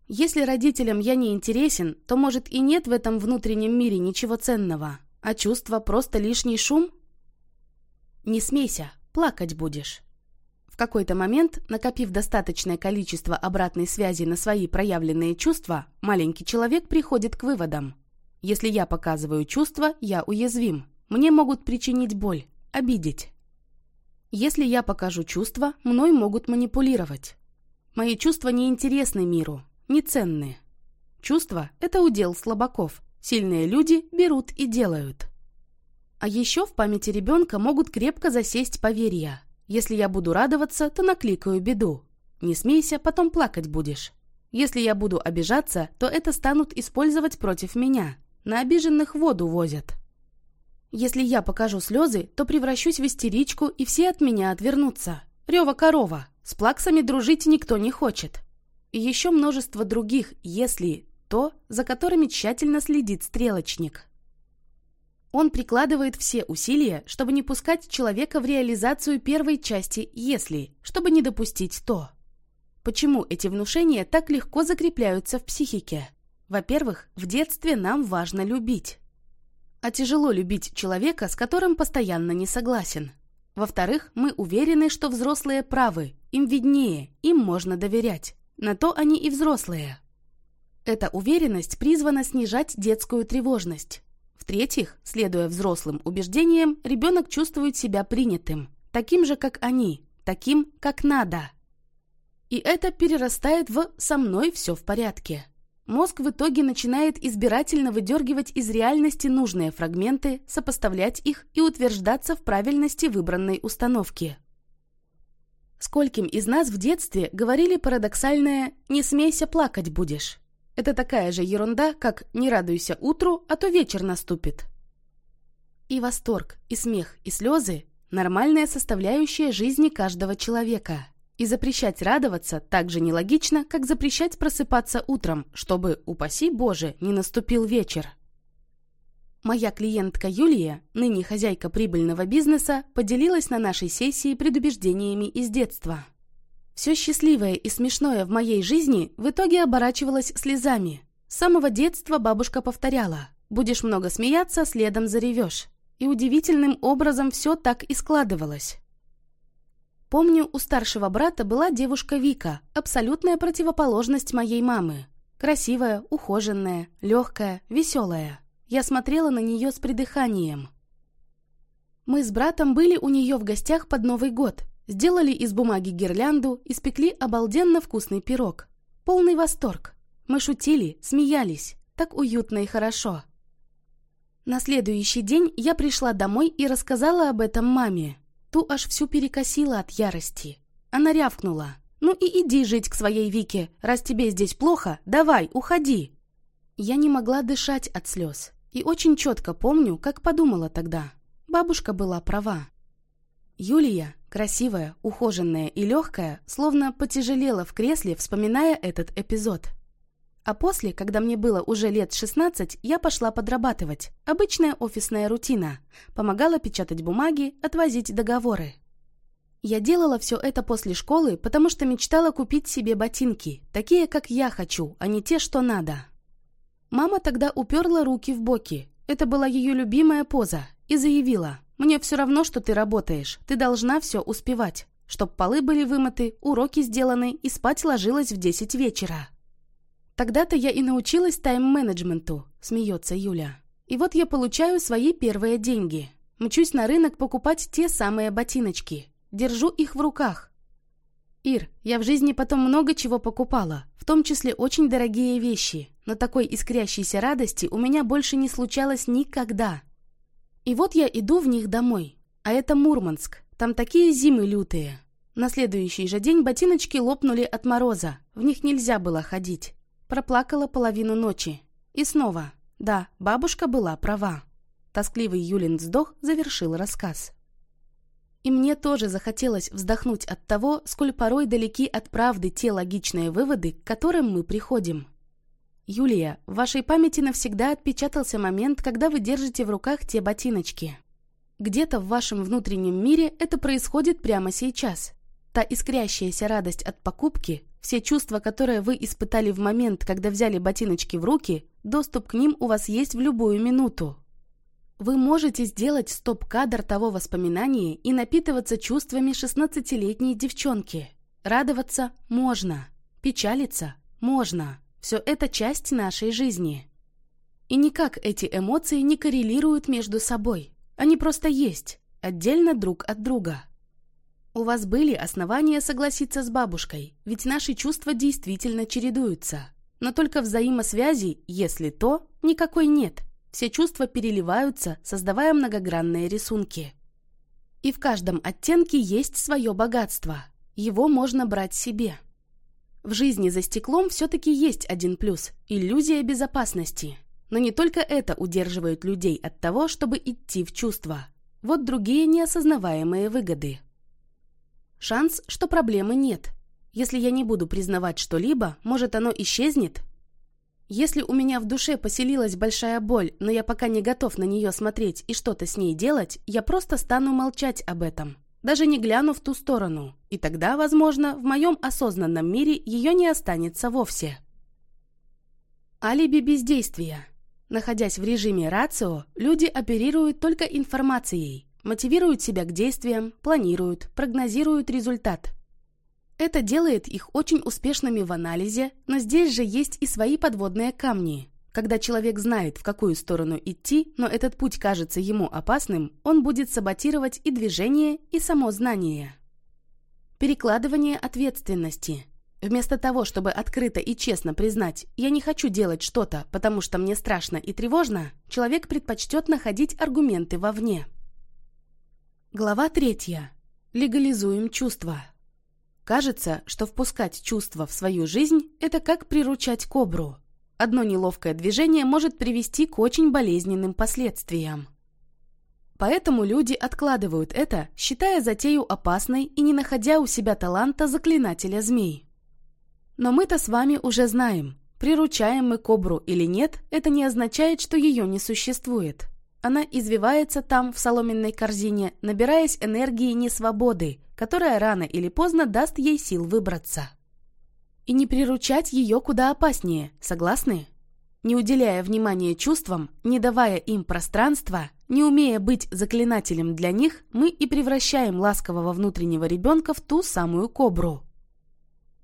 если родителям я не интересен, то, может, и нет в этом внутреннем мире ничего ценного, а чувство просто лишний шум? Не смейся, плакать будешь. В какой-то момент, накопив достаточное количество обратной связи на свои проявленные чувства, маленький человек приходит к выводам. Если я показываю чувства, я уязвим. Мне могут причинить боль, обидеть. Если я покажу чувства, мной могут манипулировать. Мои чувства неинтересны миру, неценны. Чувства – это удел слабаков. Сильные люди берут и делают. А еще в памяти ребенка могут крепко засесть поверья. Если я буду радоваться, то накликаю беду. Не смейся, потом плакать будешь. Если я буду обижаться, то это станут использовать против меня. На обиженных воду возят. Если я покажу слезы, то превращусь в истеричку, и все от меня отвернутся. Рева корова. С плаксами дружить никто не хочет. И еще множество других «если» то, за которыми тщательно следит стрелочник. Он прикладывает все усилия, чтобы не пускать человека в реализацию первой части «если», чтобы не допустить то. Почему эти внушения так легко закрепляются в психике? Во-первых, в детстве нам важно любить. А тяжело любить человека, с которым постоянно не согласен. Во-вторых, мы уверены, что взрослые правы, им виднее, им можно доверять. На то они и взрослые. Эта уверенность призвана снижать детскую тревожность. В-третьих, следуя взрослым убеждениям, ребенок чувствует себя принятым, таким же, как они, таким, как надо. И это перерастает в «со мной все в порядке». Мозг в итоге начинает избирательно выдергивать из реальности нужные фрагменты, сопоставлять их и утверждаться в правильности выбранной установки. Скольким из нас в детстве говорили парадоксальное «не смейся, плакать будешь». Это такая же ерунда, как «не радуйся утру, а то вечер наступит». И восторг, и смех, и слезы – нормальная составляющая жизни каждого человека – и запрещать радоваться так же нелогично, как запрещать просыпаться утром, чтобы, упаси Боже, не наступил вечер. Моя клиентка Юлия, ныне хозяйка прибыльного бизнеса, поделилась на нашей сессии предубеждениями из детства. Все счастливое и смешное в моей жизни в итоге оборачивалось слезами. С самого детства бабушка повторяла «Будешь много смеяться, следом заревешь». И удивительным образом все так и складывалось. Помню, у старшего брата была девушка Вика, абсолютная противоположность моей мамы. Красивая, ухоженная, легкая, веселая. Я смотрела на нее с придыханием. Мы с братом были у нее в гостях под Новый год. Сделали из бумаги гирлянду, испекли обалденно вкусный пирог. Полный восторг. Мы шутили, смеялись. Так уютно и хорошо. На следующий день я пришла домой и рассказала об этом маме. Ту аж всю перекосила от ярости. Она рявкнула. «Ну и иди жить к своей Вике. Раз тебе здесь плохо, давай, уходи». Я не могла дышать от слез. И очень четко помню, как подумала тогда. Бабушка была права. Юлия, красивая, ухоженная и легкая, словно потяжелела в кресле, вспоминая этот эпизод. А после, когда мне было уже лет 16, я пошла подрабатывать. Обычная офисная рутина. Помогала печатать бумаги, отвозить договоры. Я делала все это после школы, потому что мечтала купить себе ботинки, такие, как я хочу, а не те, что надо. Мама тогда уперла руки в боки. Это была ее любимая поза. И заявила, «Мне все равно, что ты работаешь. Ты должна все успевать. Чтоб полы были вымыты, уроки сделаны и спать ложилась в 10 вечера». Тогда-то я и научилась тайм-менеджменту, смеется Юля. И вот я получаю свои первые деньги. Мчусь на рынок покупать те самые ботиночки. Держу их в руках. Ир, я в жизни потом много чего покупала, в том числе очень дорогие вещи, но такой искрящейся радости у меня больше не случалось никогда. И вот я иду в них домой. А это Мурманск. Там такие зимы лютые. На следующий же день ботиночки лопнули от мороза. В них нельзя было ходить. Проплакала половину ночи. И снова. Да, бабушка была права. Тоскливый Юлин вздох завершил рассказ. И мне тоже захотелось вздохнуть от того, сколь порой далеки от правды те логичные выводы, к которым мы приходим. Юлия, в вашей памяти навсегда отпечатался момент, когда вы держите в руках те ботиночки. Где-то в вашем внутреннем мире это происходит прямо сейчас. Та искрящаяся радость от покупки, все чувства, которые вы испытали в момент, когда взяли ботиночки в руки, доступ к ним у вас есть в любую минуту. Вы можете сделать стоп-кадр того воспоминания и напитываться чувствами 16-летней девчонки. Радоваться можно. Печалиться можно. Все это часть нашей жизни. И никак эти эмоции не коррелируют между собой. Они просто есть, отдельно друг от друга. У вас были основания согласиться с бабушкой, ведь наши чувства действительно чередуются. Но только взаимосвязи, если то, никакой нет. Все чувства переливаются, создавая многогранные рисунки. И в каждом оттенке есть свое богатство. Его можно брать себе. В жизни за стеклом все-таки есть один плюс – иллюзия безопасности. Но не только это удерживает людей от того, чтобы идти в чувства. Вот другие неосознаваемые выгоды. Шанс, что проблемы нет. Если я не буду признавать что-либо, может оно исчезнет? Если у меня в душе поселилась большая боль, но я пока не готов на нее смотреть и что-то с ней делать, я просто стану молчать об этом даже не гляну в ту сторону, и тогда, возможно, в моем осознанном мире ее не останется вовсе. Алиби бездействия. Находясь в режиме рацио, люди оперируют только информацией, мотивируют себя к действиям, планируют, прогнозируют результат. Это делает их очень успешными в анализе, но здесь же есть и свои подводные камни – когда человек знает, в какую сторону идти, но этот путь кажется ему опасным, он будет саботировать и движение, и само знание. Перекладывание ответственности. Вместо того, чтобы открыто и честно признать «я не хочу делать что-то, потому что мне страшно и тревожно», человек предпочтет находить аргументы вовне. Глава третья. Легализуем чувства. Кажется, что впускать чувства в свою жизнь – это как приручать кобру – Одно неловкое движение может привести к очень болезненным последствиям. Поэтому люди откладывают это, считая затею опасной и не находя у себя таланта заклинателя змей. Но мы-то с вами уже знаем, приручаем мы кобру или нет, это не означает, что ее не существует. Она извивается там, в соломенной корзине, набираясь энергии несвободы, которая рано или поздно даст ей сил выбраться. И не приручать ее куда опаснее, согласны? Не уделяя внимания чувствам, не давая им пространства, не умея быть заклинателем для них, мы и превращаем ласкового внутреннего ребенка в ту самую кобру.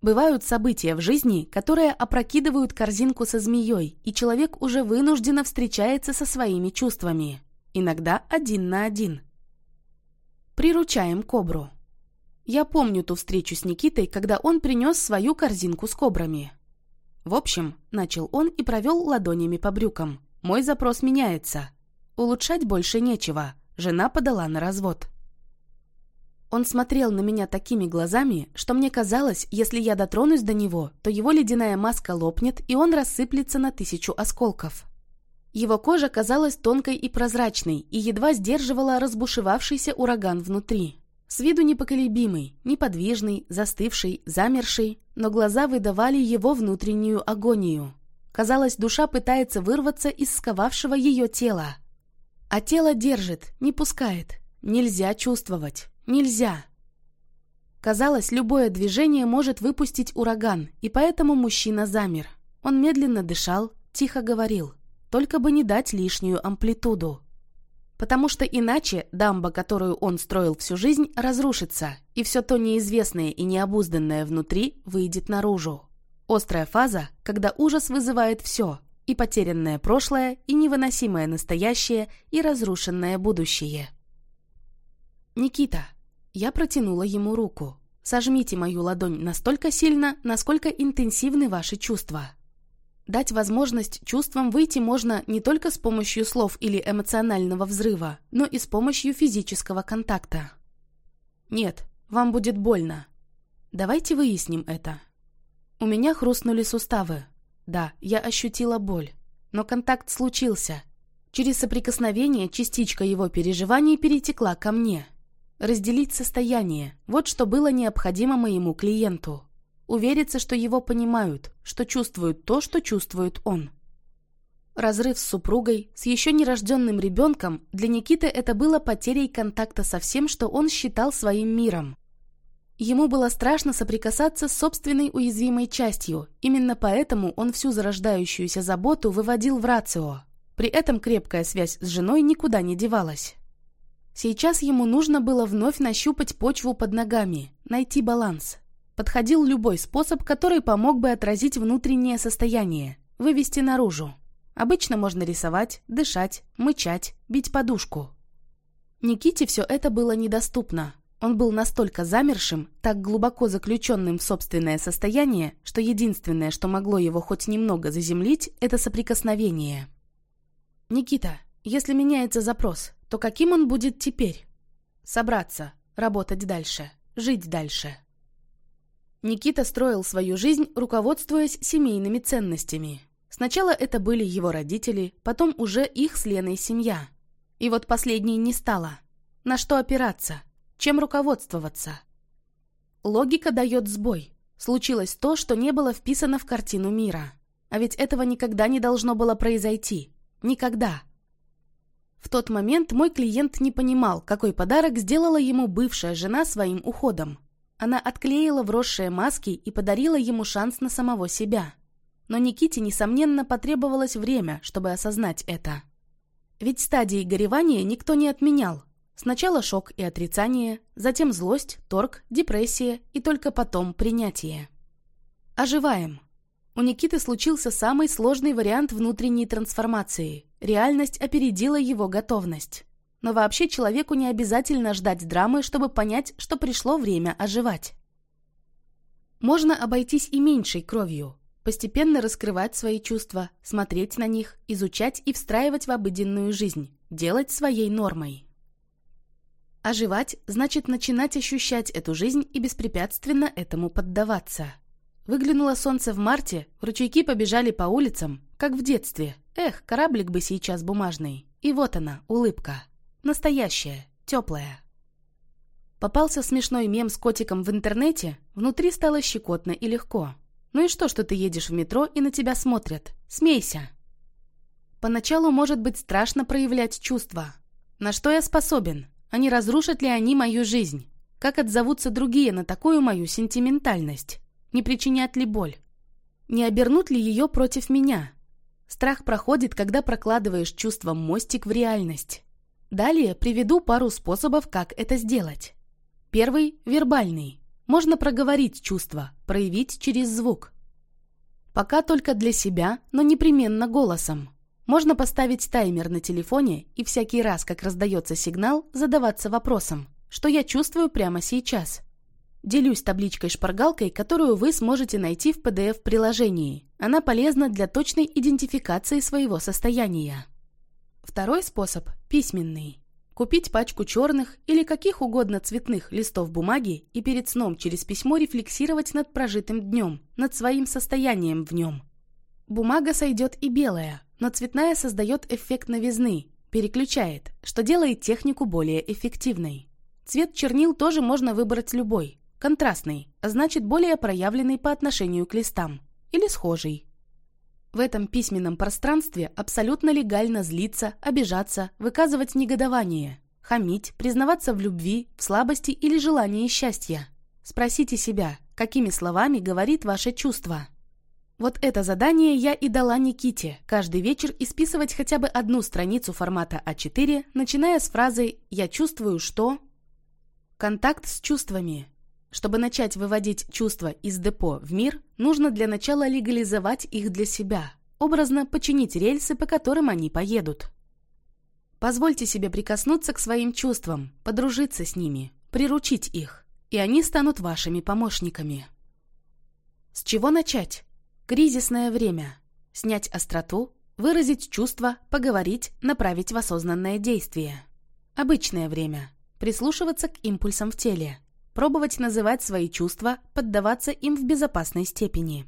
Бывают события в жизни, которые опрокидывают корзинку со змеей, и человек уже вынужденно встречается со своими чувствами. Иногда один на один. Приручаем кобру. Я помню ту встречу с Никитой, когда он принес свою корзинку с кобрами. В общем, начал он и провел ладонями по брюкам. Мой запрос меняется. Улучшать больше нечего. Жена подала на развод. Он смотрел на меня такими глазами, что мне казалось, если я дотронусь до него, то его ледяная маска лопнет, и он рассыплется на тысячу осколков. Его кожа казалась тонкой и прозрачной, и едва сдерживала разбушевавшийся ураган внутри. С виду непоколебимый, неподвижный, застывший, замерший, но глаза выдавали его внутреннюю агонию. Казалось, душа пытается вырваться из сковавшего ее тела. А тело держит, не пускает. Нельзя чувствовать. Нельзя. Казалось, любое движение может выпустить ураган, и поэтому мужчина замер. Он медленно дышал, тихо говорил. Только бы не дать лишнюю амплитуду потому что иначе дамба, которую он строил всю жизнь, разрушится, и все то неизвестное и необузданное внутри выйдет наружу. Острая фаза, когда ужас вызывает все, и потерянное прошлое, и невыносимое настоящее, и разрушенное будущее. «Никита», я протянула ему руку. «Сожмите мою ладонь настолько сильно, насколько интенсивны ваши чувства». Дать возможность чувствам выйти можно не только с помощью слов или эмоционального взрыва, но и с помощью физического контакта. Нет, вам будет больно. Давайте выясним это. У меня хрустнули суставы. Да, я ощутила боль. Но контакт случился. Через соприкосновение частичка его переживаний перетекла ко мне. Разделить состояние – вот что было необходимо моему клиенту увериться, что его понимают, что чувствуют то, что чувствует он. Разрыв с супругой, с еще нерожденным ребенком, для Никиты это было потерей контакта со всем, что он считал своим миром. Ему было страшно соприкасаться с собственной уязвимой частью, именно поэтому он всю зарождающуюся заботу выводил в рацио. При этом крепкая связь с женой никуда не девалась. Сейчас ему нужно было вновь нащупать почву под ногами, найти баланс. Подходил любой способ, который помог бы отразить внутреннее состояние, вывести наружу. Обычно можно рисовать, дышать, мычать, бить подушку. Никите все это было недоступно. Он был настолько замершим, так глубоко заключенным в собственное состояние, что единственное, что могло его хоть немного заземлить, это соприкосновение. «Никита, если меняется запрос, то каким он будет теперь?» «Собраться, работать дальше, жить дальше». Никита строил свою жизнь, руководствуясь семейными ценностями. Сначала это были его родители, потом уже их с Леной семья. И вот последней не стало. На что опираться? Чем руководствоваться? Логика дает сбой. Случилось то, что не было вписано в картину мира. А ведь этого никогда не должно было произойти. Никогда. В тот момент мой клиент не понимал, какой подарок сделала ему бывшая жена своим уходом. Она отклеила вросшие маски и подарила ему шанс на самого себя. Но Никите, несомненно, потребовалось время, чтобы осознать это. Ведь стадии горевания никто не отменял. Сначала шок и отрицание, затем злость, торг, депрессия и только потом принятие. Оживаем. У Никиты случился самый сложный вариант внутренней трансформации. Реальность опередила его готовность. Но вообще человеку не обязательно ждать драмы, чтобы понять, что пришло время оживать. Можно обойтись и меньшей кровью. Постепенно раскрывать свои чувства, смотреть на них, изучать и встраивать в обыденную жизнь, делать своей нормой. Оживать значит начинать ощущать эту жизнь и беспрепятственно этому поддаваться. Выглянуло солнце в марте, ручейки побежали по улицам, как в детстве. Эх, кораблик бы сейчас бумажный. И вот она, улыбка. Настоящая, теплая. Попался смешной мем с котиком в интернете, внутри стало щекотно и легко. Ну и что, что ты едешь в метро и на тебя смотрят? Смейся. Поначалу может быть страшно проявлять чувства. На что я способен? А не разрушат ли они мою жизнь? Как отзовутся другие на такую мою сентиментальность? Не причинят ли боль? Не обернут ли ее против меня? Страх проходит, когда прокладываешь чувством мостик в реальность. Далее приведу пару способов, как это сделать. Первый – вербальный. Можно проговорить чувства, проявить через звук. Пока только для себя, но непременно голосом. Можно поставить таймер на телефоне и всякий раз, как раздается сигнал, задаваться вопросом, что я чувствую прямо сейчас. Делюсь табличкой-шпаргалкой, которую вы сможете найти в PDF-приложении. Она полезна для точной идентификации своего состояния. Второй способ – письменный. Купить пачку черных или каких угодно цветных листов бумаги и перед сном через письмо рефлексировать над прожитым днем, над своим состоянием в нем. Бумага сойдет и белая, но цветная создает эффект новизны, переключает, что делает технику более эффективной. Цвет чернил тоже можно выбрать любой, контрастный, значит более проявленный по отношению к листам, или схожий. В этом письменном пространстве абсолютно легально злиться, обижаться, выказывать негодование, хамить, признаваться в любви, в слабости или желании счастья. Спросите себя, какими словами говорит ваше чувство. Вот это задание я и дала Никите, каждый вечер исписывать хотя бы одну страницу формата А4, начиная с фразы «Я чувствую, что…» Контакт с чувствами. Чтобы начать выводить чувства из депо в мир, нужно для начала легализовать их для себя, образно починить рельсы, по которым они поедут. Позвольте себе прикоснуться к своим чувствам, подружиться с ними, приручить их, и они станут вашими помощниками. С чего начать? Кризисное время. Снять остроту, выразить чувства, поговорить, направить в осознанное действие. Обычное время. Прислушиваться к импульсам в теле – пробовать называть свои чувства, поддаваться им в безопасной степени.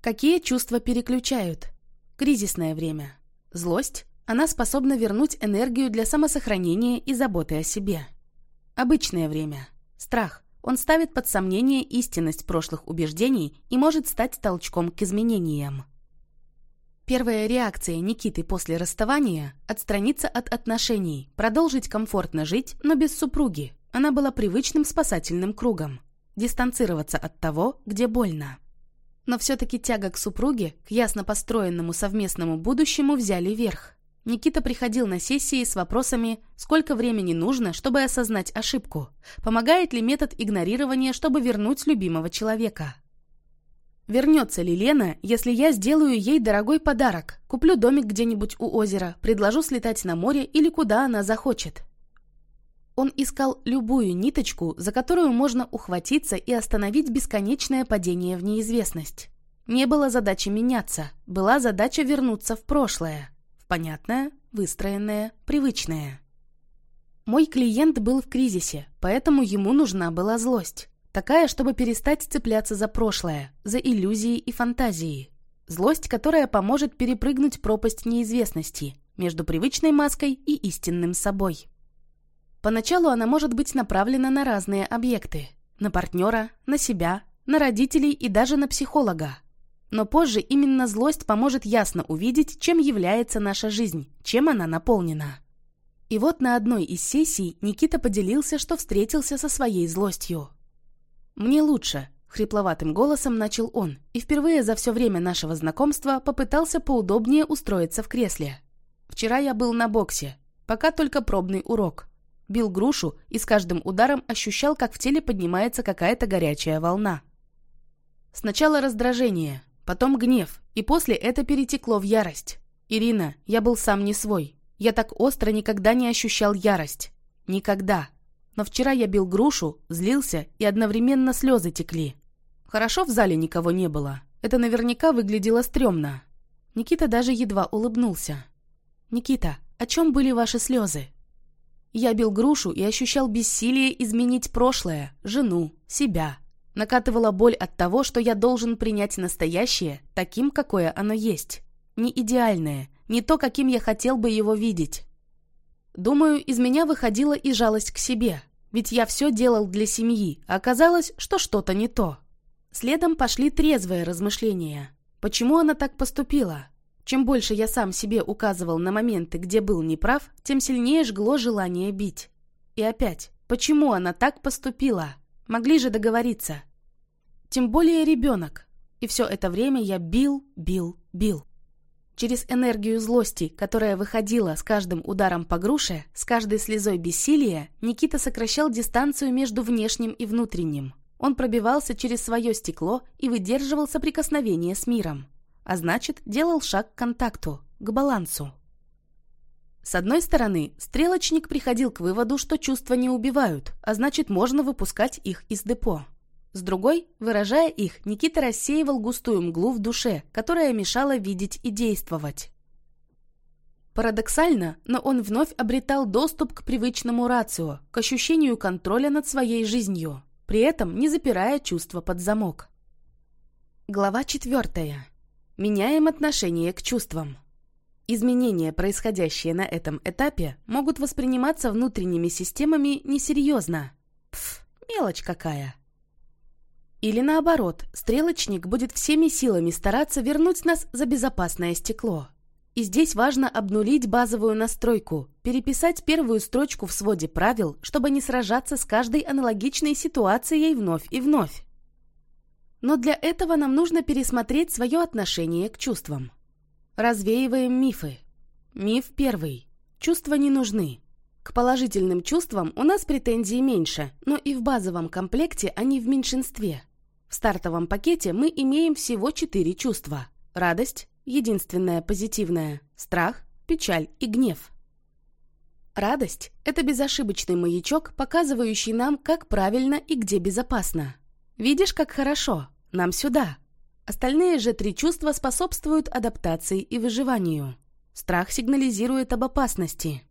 Какие чувства переключают? Кризисное время. Злость. Она способна вернуть энергию для самосохранения и заботы о себе. Обычное время. Страх. Он ставит под сомнение истинность прошлых убеждений и может стать толчком к изменениям. Первая реакция Никиты после расставания – отстраниться от отношений, продолжить комфортно жить, но без супруги, она была привычным спасательным кругом. Дистанцироваться от того, где больно. Но все-таки тяга к супруге, к ясно построенному совместному будущему взяли верх. Никита приходил на сессии с вопросами, сколько времени нужно, чтобы осознать ошибку, помогает ли метод игнорирования, чтобы вернуть любимого человека. Вернется ли Лена, если я сделаю ей дорогой подарок, куплю домик где-нибудь у озера, предложу слетать на море или куда она захочет? Он искал любую ниточку, за которую можно ухватиться и остановить бесконечное падение в неизвестность. Не было задачи меняться, была задача вернуться в прошлое. В Понятное, выстроенное, привычное. Мой клиент был в кризисе, поэтому ему нужна была злость. Такая, чтобы перестать цепляться за прошлое, за иллюзии и фантазии. Злость, которая поможет перепрыгнуть пропасть неизвестности между привычной маской и истинным собой. Поначалу она может быть направлена на разные объекты. На партнера, на себя, на родителей и даже на психолога. Но позже именно злость поможет ясно увидеть, чем является наша жизнь, чем она наполнена. И вот на одной из сессий Никита поделился, что встретился со своей злостью. «Мне лучше», — хрипловатым голосом начал он, и впервые за все время нашего знакомства попытался поудобнее устроиться в кресле. «Вчера я был на боксе, пока только пробный урок. Бил грушу и с каждым ударом ощущал, как в теле поднимается какая-то горячая волна. Сначала раздражение, потом гнев, и после это перетекло в ярость. «Ирина, я был сам не свой. Я так остро никогда не ощущал ярость. Никогда. Но вчера я бил грушу, злился, и одновременно слезы текли. Хорошо в зале никого не было. Это наверняка выглядело стрёмно. Никита даже едва улыбнулся. «Никита, о чем были ваши слезы?» Я бил грушу и ощущал бессилие изменить прошлое, жену, себя. Накатывала боль от того, что я должен принять настоящее таким, какое оно есть. Не идеальное, не то, каким я хотел бы его видеть. Думаю, из меня выходила и жалость к себе, ведь я все делал для семьи, а оказалось, что что-то не то. Следом пошли трезвые размышления. Почему она так поступила? Чем больше я сам себе указывал на моменты, где был неправ, тем сильнее жгло желание бить. И опять, почему она так поступила? Могли же договориться. Тем более ребенок. И все это время я бил, бил, бил. Через энергию злости, которая выходила с каждым ударом по груше, с каждой слезой бессилия, Никита сокращал дистанцию между внешним и внутренним. Он пробивался через свое стекло и выдерживал соприкосновение с миром. А значит, делал шаг к контакту, к балансу. С одной стороны, стрелочник приходил к выводу, что чувства не убивают, а значит, можно выпускать их из депо. С другой, выражая их, Никита рассеивал густую мглу в душе, которая мешала видеть и действовать. Парадоксально, но он вновь обретал доступ к привычному рацио, к ощущению контроля над своей жизнью, при этом не запирая чувства под замок. Глава четвертая. Меняем отношение к чувствам. Изменения, происходящие на этом этапе, могут восприниматься внутренними системами несерьезно. Пф, мелочь какая. Или наоборот, стрелочник будет всеми силами стараться вернуть нас за безопасное стекло. И здесь важно обнулить базовую настройку, переписать первую строчку в своде правил, чтобы не сражаться с каждой аналогичной ситуацией вновь и вновь. Но для этого нам нужно пересмотреть свое отношение к чувствам. Развеиваем мифы. Миф первый. Чувства не нужны. К положительным чувствам у нас претензий меньше, но и в базовом комплекте они в меньшинстве. В стартовом пакете мы имеем всего четыре чувства. Радость, единственное позитивное, страх, печаль и гнев. Радость – это безошибочный маячок, показывающий нам, как правильно и где безопасно. Видишь, как хорошо? Нам сюда. Остальные же три чувства способствуют адаптации и выживанию. Страх сигнализирует об опасности.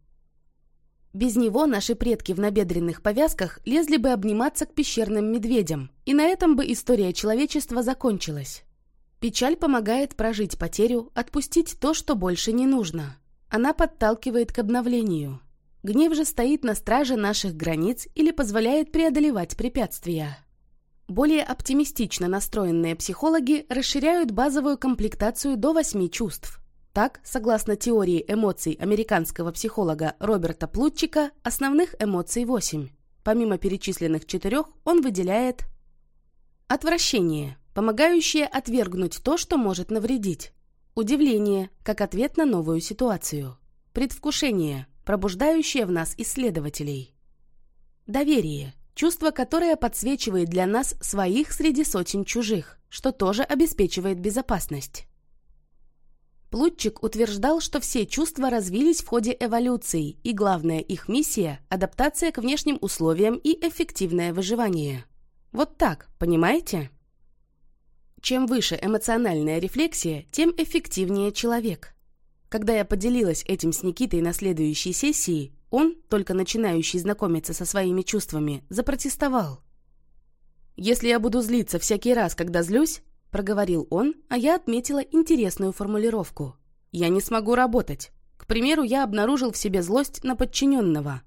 Без него наши предки в набедренных повязках лезли бы обниматься к пещерным медведям, и на этом бы история человечества закончилась. Печаль помогает прожить потерю, отпустить то, что больше не нужно. Она подталкивает к обновлению. Гнев же стоит на страже наших границ или позволяет преодолевать препятствия. Более оптимистично настроенные психологи расширяют базовую комплектацию до восьми чувств. Так, согласно теории эмоций американского психолога Роберта Плутчика, основных эмоций 8. Помимо перечисленных четырех, он выделяет отвращение, помогающее отвергнуть то, что может навредить, удивление, как ответ на новую ситуацию, предвкушение, пробуждающее в нас исследователей, доверие, чувство, которое подсвечивает для нас своих среди сотен чужих, что тоже обеспечивает безопасность. Плутчик утверждал, что все чувства развились в ходе эволюции, и главная их миссия – адаптация к внешним условиям и эффективное выживание. Вот так, понимаете? Чем выше эмоциональная рефлексия, тем эффективнее человек. Когда я поделилась этим с Никитой на следующей сессии, он, только начинающий знакомиться со своими чувствами, запротестовал. «Если я буду злиться всякий раз, когда злюсь», — проговорил он, а я отметила интересную формулировку. «Я не смогу работать. К примеру, я обнаружил в себе злость на подчиненного.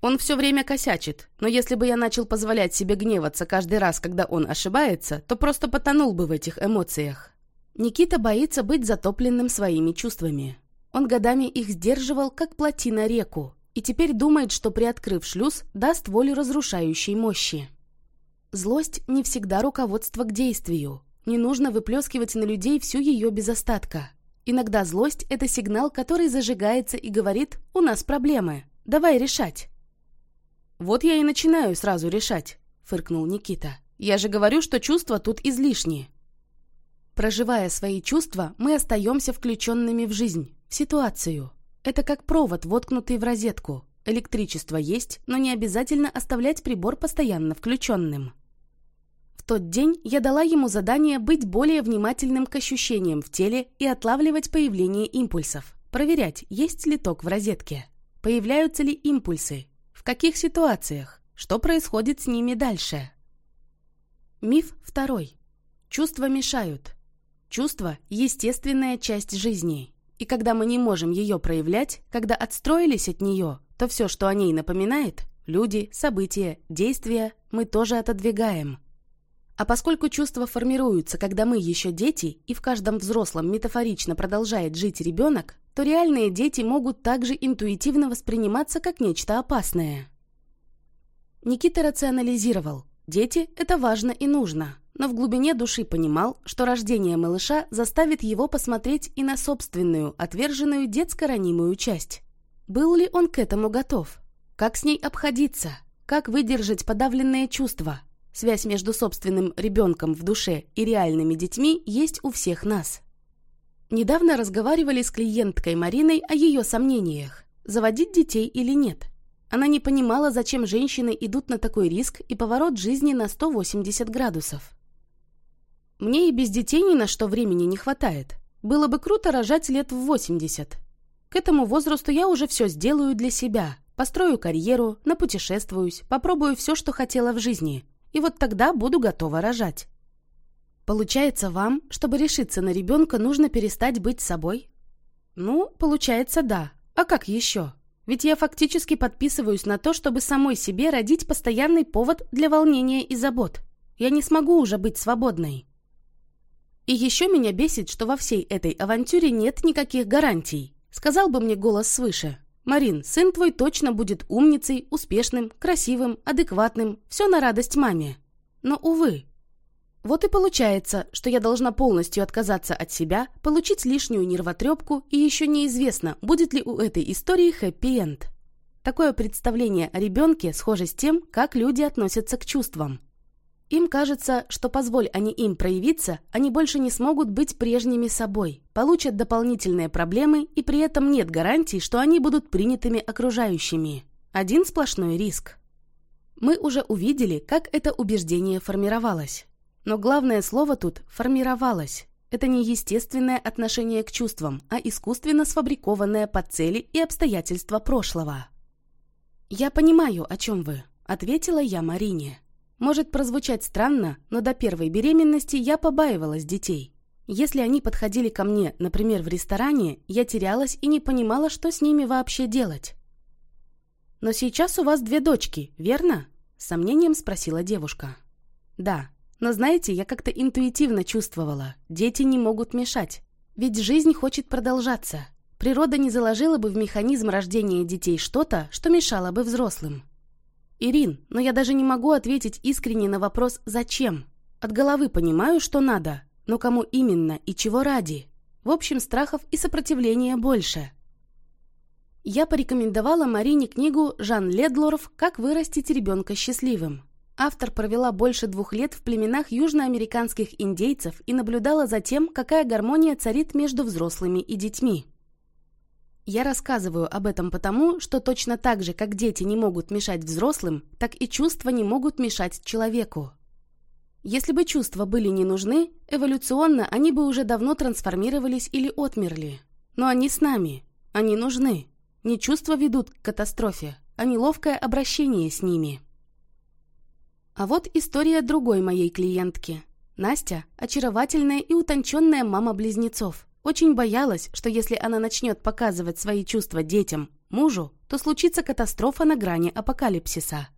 Он все время косячит, но если бы я начал позволять себе гневаться каждый раз, когда он ошибается, то просто потонул бы в этих эмоциях». Никита боится быть затопленным своими чувствами. Он годами их сдерживал, как плотина реку, и теперь думает, что, приоткрыв шлюз, даст волю разрушающей мощи. Злость не всегда руководство к действию. Не нужно выплескивать на людей всю ее без остатка. Иногда злость – это сигнал, который зажигается и говорит «У нас проблемы, давай решать». «Вот я и начинаю сразу решать», – фыркнул Никита. «Я же говорю, что чувства тут излишние». Проживая свои чувства, мы остаемся включенными в жизнь, в ситуацию. Это как провод, воткнутый в розетку. Электричество есть, но не обязательно оставлять прибор постоянно включенным тот день я дала ему задание быть более внимательным к ощущениям в теле и отлавливать появление импульсов, проверять, есть ли ток в розетке, появляются ли импульсы, в каких ситуациях, что происходит с ними дальше. Миф второй. Чувства мешают. Чувство – естественная часть жизни. И когда мы не можем ее проявлять, когда отстроились от нее, то все, что о ней напоминает – люди, события, действия – мы тоже отодвигаем – а поскольку чувства формируются, когда мы еще дети, и в каждом взрослом метафорично продолжает жить ребенок, то реальные дети могут также интуитивно восприниматься как нечто опасное. Никита рационализировал. Дети – это важно и нужно, но в глубине души понимал, что рождение малыша заставит его посмотреть и на собственную, отверженную детско-ранимую часть. Был ли он к этому готов? Как с ней обходиться? Как выдержать подавленные чувства? Связь между собственным ребенком в душе и реальными детьми есть у всех нас. Недавно разговаривали с клиенткой Мариной о ее сомнениях, заводить детей или нет. Она не понимала, зачем женщины идут на такой риск и поворот жизни на 180 градусов. Мне и без детей ни на что времени не хватает. Было бы круто рожать лет в 80. К этому возрасту я уже все сделаю для себя. Построю карьеру, напутешествуюсь, попробую все, что хотела в жизни – и вот тогда буду готова рожать. Получается, вам, чтобы решиться на ребенка, нужно перестать быть собой? Ну, получается, да. А как еще? Ведь я фактически подписываюсь на то, чтобы самой себе родить постоянный повод для волнения и забот. Я не смогу уже быть свободной. И еще меня бесит, что во всей этой авантюре нет никаких гарантий. Сказал бы мне голос свыше. Марин, сын твой точно будет умницей, успешным, красивым, адекватным, все на радость маме. Но, увы. Вот и получается, что я должна полностью отказаться от себя, получить лишнюю нервотрепку, и еще неизвестно, будет ли у этой истории хэппи-энд. Такое представление о ребенке схоже с тем, как люди относятся к чувствам. Им кажется, что позволь они им проявиться, они больше не смогут быть прежними собой, получат дополнительные проблемы и при этом нет гарантий, что они будут принятыми окружающими. Один сплошной риск. Мы уже увидели, как это убеждение формировалось. Но главное слово тут «формировалось». Это не естественное отношение к чувствам, а искусственно сфабрикованное под цели и обстоятельства прошлого. «Я понимаю, о чем вы», — ответила я Марине. Может прозвучать странно, но до первой беременности я побаивалась детей. Если они подходили ко мне, например, в ресторане, я терялась и не понимала, что с ними вообще делать. «Но сейчас у вас две дочки, верно?» — сомнением спросила девушка. «Да, но знаете, я как-то интуитивно чувствовала, дети не могут мешать. Ведь жизнь хочет продолжаться. Природа не заложила бы в механизм рождения детей что-то, что мешало бы взрослым. «Ирин, но я даже не могу ответить искренне на вопрос «зачем?». От головы понимаю, что надо, но кому именно и чего ради? В общем, страхов и сопротивления больше». Я порекомендовала Марине книгу Жан Ледлоров «Как вырастить ребенка счастливым». Автор провела больше двух лет в племенах южноамериканских индейцев и наблюдала за тем, какая гармония царит между взрослыми и детьми. Я рассказываю об этом потому, что точно так же, как дети не могут мешать взрослым, так и чувства не могут мешать человеку. Если бы чувства были не нужны, эволюционно они бы уже давно трансформировались или отмерли. Но они с нами. Они нужны. Не чувства ведут к катастрофе, а неловкое обращение с ними. А вот история другой моей клиентки. Настя – очаровательная и утонченная мама близнецов. Очень боялась, что если она начнет показывать свои чувства детям, мужу, то случится катастрофа на грани апокалипсиса.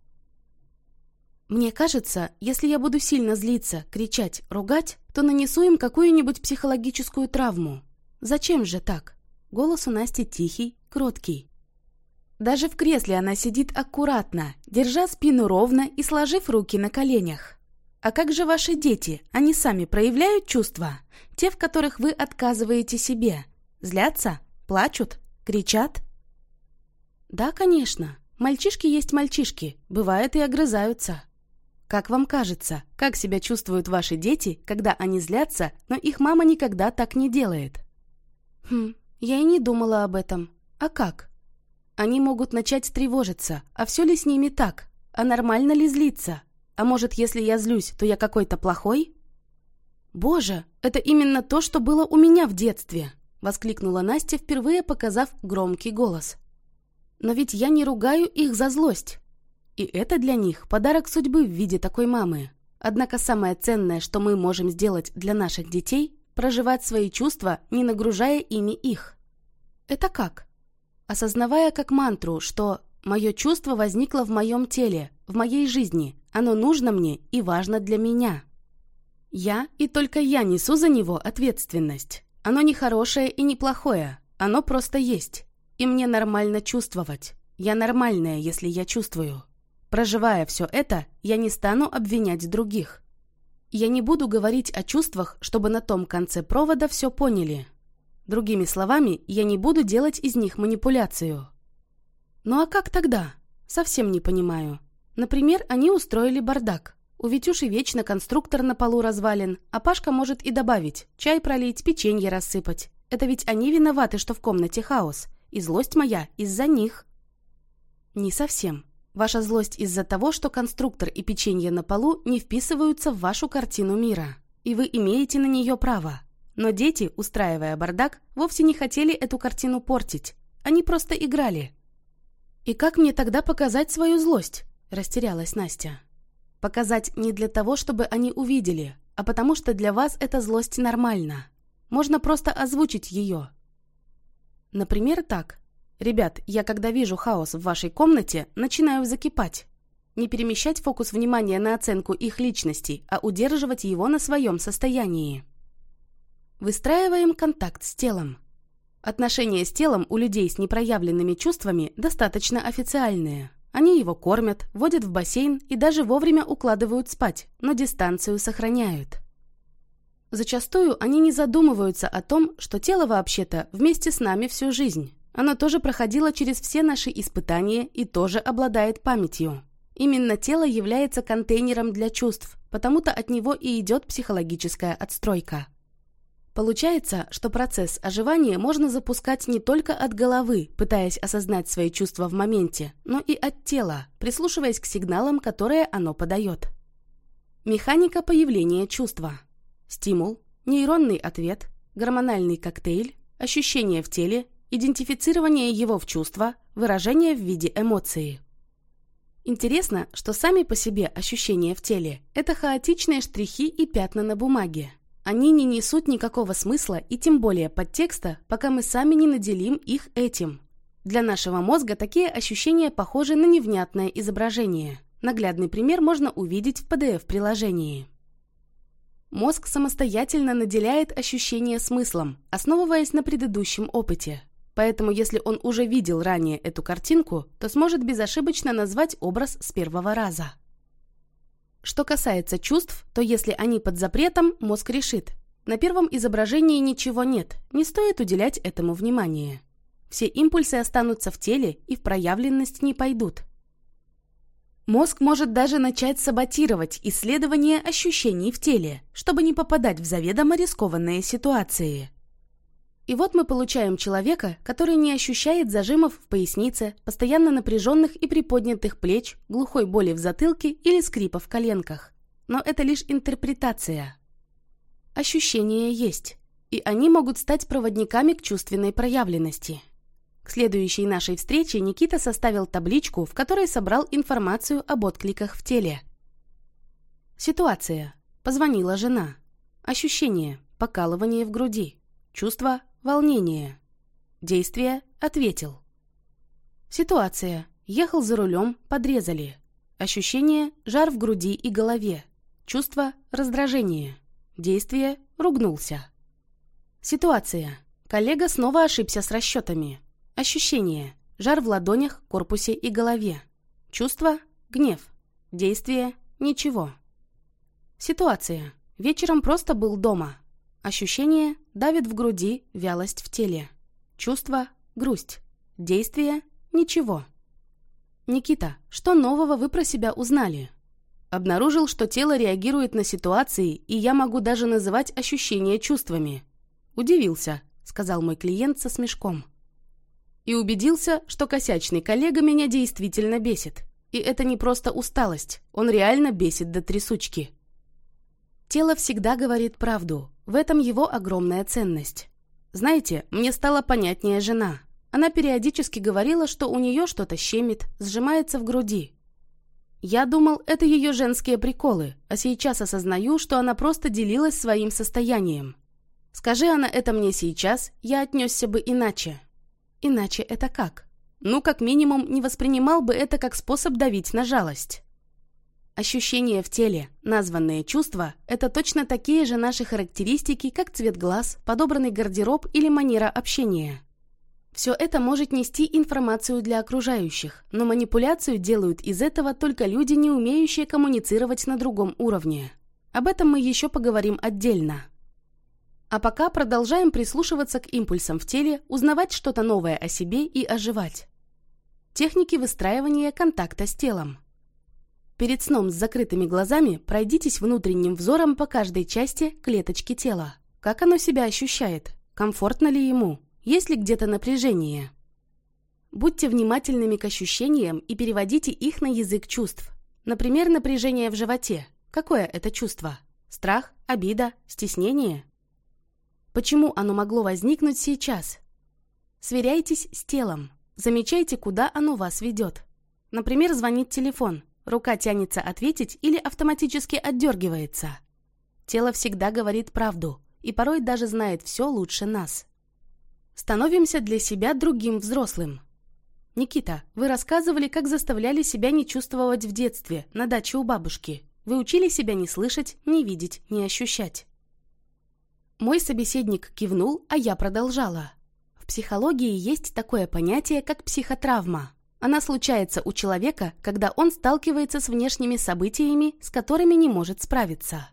Мне кажется, если я буду сильно злиться, кричать, ругать, то нанесу им какую-нибудь психологическую травму. Зачем же так? Голос у Насти тихий, кроткий. Даже в кресле она сидит аккуратно, держа спину ровно и сложив руки на коленях. А как же ваши дети? Они сами проявляют чувства? Те, в которых вы отказываете себе? Злятся? Плачут? Кричат? Да, конечно. Мальчишки есть мальчишки, бывает и огрызаются. Как вам кажется, как себя чувствуют ваши дети, когда они злятся, но их мама никогда так не делает? Хм, я и не думала об этом. А как? Они могут начать тревожиться, а все ли с ними так? А нормально ли злиться? А может, если я злюсь, то я какой-то плохой? Боже, это именно то, что было у меня в детстве, воскликнула Настя, впервые показав громкий голос. Но ведь я не ругаю их за злость. И это для них подарок судьбы в виде такой мамы. Однако самое ценное, что мы можем сделать для наших детей – проживать свои чувства, не нагружая ими их. Это как? Осознавая как мантру, что «мое чувство возникло в моем теле, в моей жизни, оно нужно мне и важно для меня». Я и только я несу за него ответственность. Оно не хорошее и не плохое, оно просто есть. И мне нормально чувствовать. Я нормальная, если я чувствую. Проживая все это, я не стану обвинять других. Я не буду говорить о чувствах, чтобы на том конце провода все поняли. Другими словами, я не буду делать из них манипуляцию. Ну а как тогда? Совсем не понимаю. Например, они устроили бардак. У Витюши вечно конструктор на полу развален, а Пашка может и добавить, чай пролить, печенье рассыпать. Это ведь они виноваты, что в комнате хаос. И злость моя из-за них. Не совсем. Ваша злость из-за того, что конструктор и печенье на полу не вписываются в вашу картину мира. И вы имеете на нее право. Но дети, устраивая бардак, вовсе не хотели эту картину портить. Они просто играли. «И как мне тогда показать свою злость?» – растерялась Настя. «Показать не для того, чтобы они увидели, а потому что для вас эта злость нормальна. Можно просто озвучить ее. Например, так. «Ребят, я когда вижу хаос в вашей комнате, начинаю закипать». Не перемещать фокус внимания на оценку их личности, а удерживать его на своем состоянии. Выстраиваем контакт с телом. Отношения с телом у людей с непроявленными чувствами достаточно официальные. Они его кормят, водят в бассейн и даже вовремя укладывают спать, но дистанцию сохраняют. Зачастую они не задумываются о том, что тело вообще-то вместе с нами всю жизнь. Оно тоже проходило через все наши испытания и тоже обладает памятью. Именно тело является контейнером для чувств, потому-то от него и идет психологическая отстройка. Получается, что процесс оживания можно запускать не только от головы, пытаясь осознать свои чувства в моменте, но и от тела, прислушиваясь к сигналам, которые оно подает. Механика появления чувства. Стимул, нейронный ответ, гормональный коктейль, ощущения в теле, идентифицирование его в чувства, выражение в виде эмоции. Интересно, что сами по себе ощущения в теле – это хаотичные штрихи и пятна на бумаге. Они не несут никакого смысла и тем более подтекста, пока мы сами не наделим их этим. Для нашего мозга такие ощущения похожи на невнятное изображение. Наглядный пример можно увидеть в PDF-приложении. Мозг самостоятельно наделяет ощущения смыслом, основываясь на предыдущем опыте. Поэтому если он уже видел ранее эту картинку, то сможет безошибочно назвать образ с первого раза. Что касается чувств, то если они под запретом, мозг решит. На первом изображении ничего нет, не стоит уделять этому внимание. Все импульсы останутся в теле и в проявленность не пойдут. Мозг может даже начать саботировать исследование ощущений в теле, чтобы не попадать в заведомо рискованные ситуации. И вот мы получаем человека, который не ощущает зажимов в пояснице, постоянно напряженных и приподнятых плеч, глухой боли в затылке или скрипа в коленках. Но это лишь интерпретация. Ощущение есть. и они могут стать проводниками к чувственной проявленности. К следующей нашей встрече Никита составил табличку, в которой собрал информацию об откликах в теле. Ситуация. Позвонила жена. Ощущение. Покалывание в груди. Чувство. Волнение. Действие. Ответил. Ситуация. Ехал за рулем, подрезали. Ощущение – жар в груди и голове. Чувство – раздражение. Действие – ругнулся. Ситуация. Коллега снова ошибся с расчетами. Ощущение – жар в ладонях, корпусе и голове. Чувство – гнев. Действие – ничего. Ситуация. Вечером просто был дома. Ощущение – давит в груди, вялость в теле. Чувство – грусть. Действие – ничего. «Никита, что нового вы про себя узнали?» Обнаружил, что тело реагирует на ситуации, и я могу даже называть ощущения чувствами. «Удивился», — сказал мой клиент со смешком. И убедился, что косячный коллега меня действительно бесит. И это не просто усталость, он реально бесит до трясучки. Тело всегда говорит правду, в этом его огромная ценность. Знаете, мне стало понятнее жена. Она периодически говорила, что у нее что-то щемит, сжимается в груди. Я думал, это ее женские приколы, а сейчас осознаю, что она просто делилась своим состоянием. Скажи она это мне сейчас, я отнесся бы иначе. Иначе это как? Ну, как минимум, не воспринимал бы это как способ давить на жалость. Ощущения в теле, названные чувства, это точно такие же наши характеристики, как цвет глаз, подобранный гардероб или манера общения. Все это может нести информацию для окружающих, но манипуляцию делают из этого только люди, не умеющие коммуницировать на другом уровне. Об этом мы еще поговорим отдельно. А пока продолжаем прислушиваться к импульсам в теле, узнавать что-то новое о себе и оживать. Техники выстраивания контакта с телом. Перед сном с закрытыми глазами пройдитесь внутренним взором по каждой части клеточки тела. Как оно себя ощущает? Комфортно ли ему? Есть ли где-то напряжение? Будьте внимательными к ощущениям и переводите их на язык чувств. Например, напряжение в животе. Какое это чувство? Страх, обида, стеснение? Почему оно могло возникнуть сейчас? Сверяйтесь с телом. Замечайте, куда оно вас ведет. Например, звонит телефон. Рука тянется ответить или автоматически отдергивается. Тело всегда говорит правду и порой даже знает все лучше нас. Становимся для себя другим взрослым. Никита, вы рассказывали, как заставляли себя не чувствовать в детстве, на даче у бабушки. Вы учили себя не слышать, не видеть, не ощущать. Мой собеседник кивнул, а я продолжала. В психологии есть такое понятие, как психотравма. Она случается у человека, когда он сталкивается с внешними событиями, с которыми не может справиться.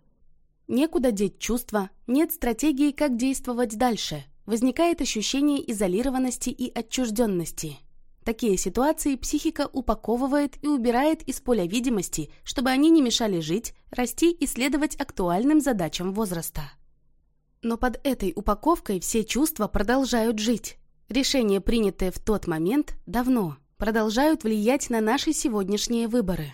Некуда деть чувства, нет стратегии, как действовать дальше – возникает ощущение изолированности и отчужденности. Такие ситуации психика упаковывает и убирает из поля видимости, чтобы они не мешали жить, расти и следовать актуальным задачам возраста. Но под этой упаковкой все чувства продолжают жить. Решения, принятые в тот момент, давно, продолжают влиять на наши сегодняшние выборы.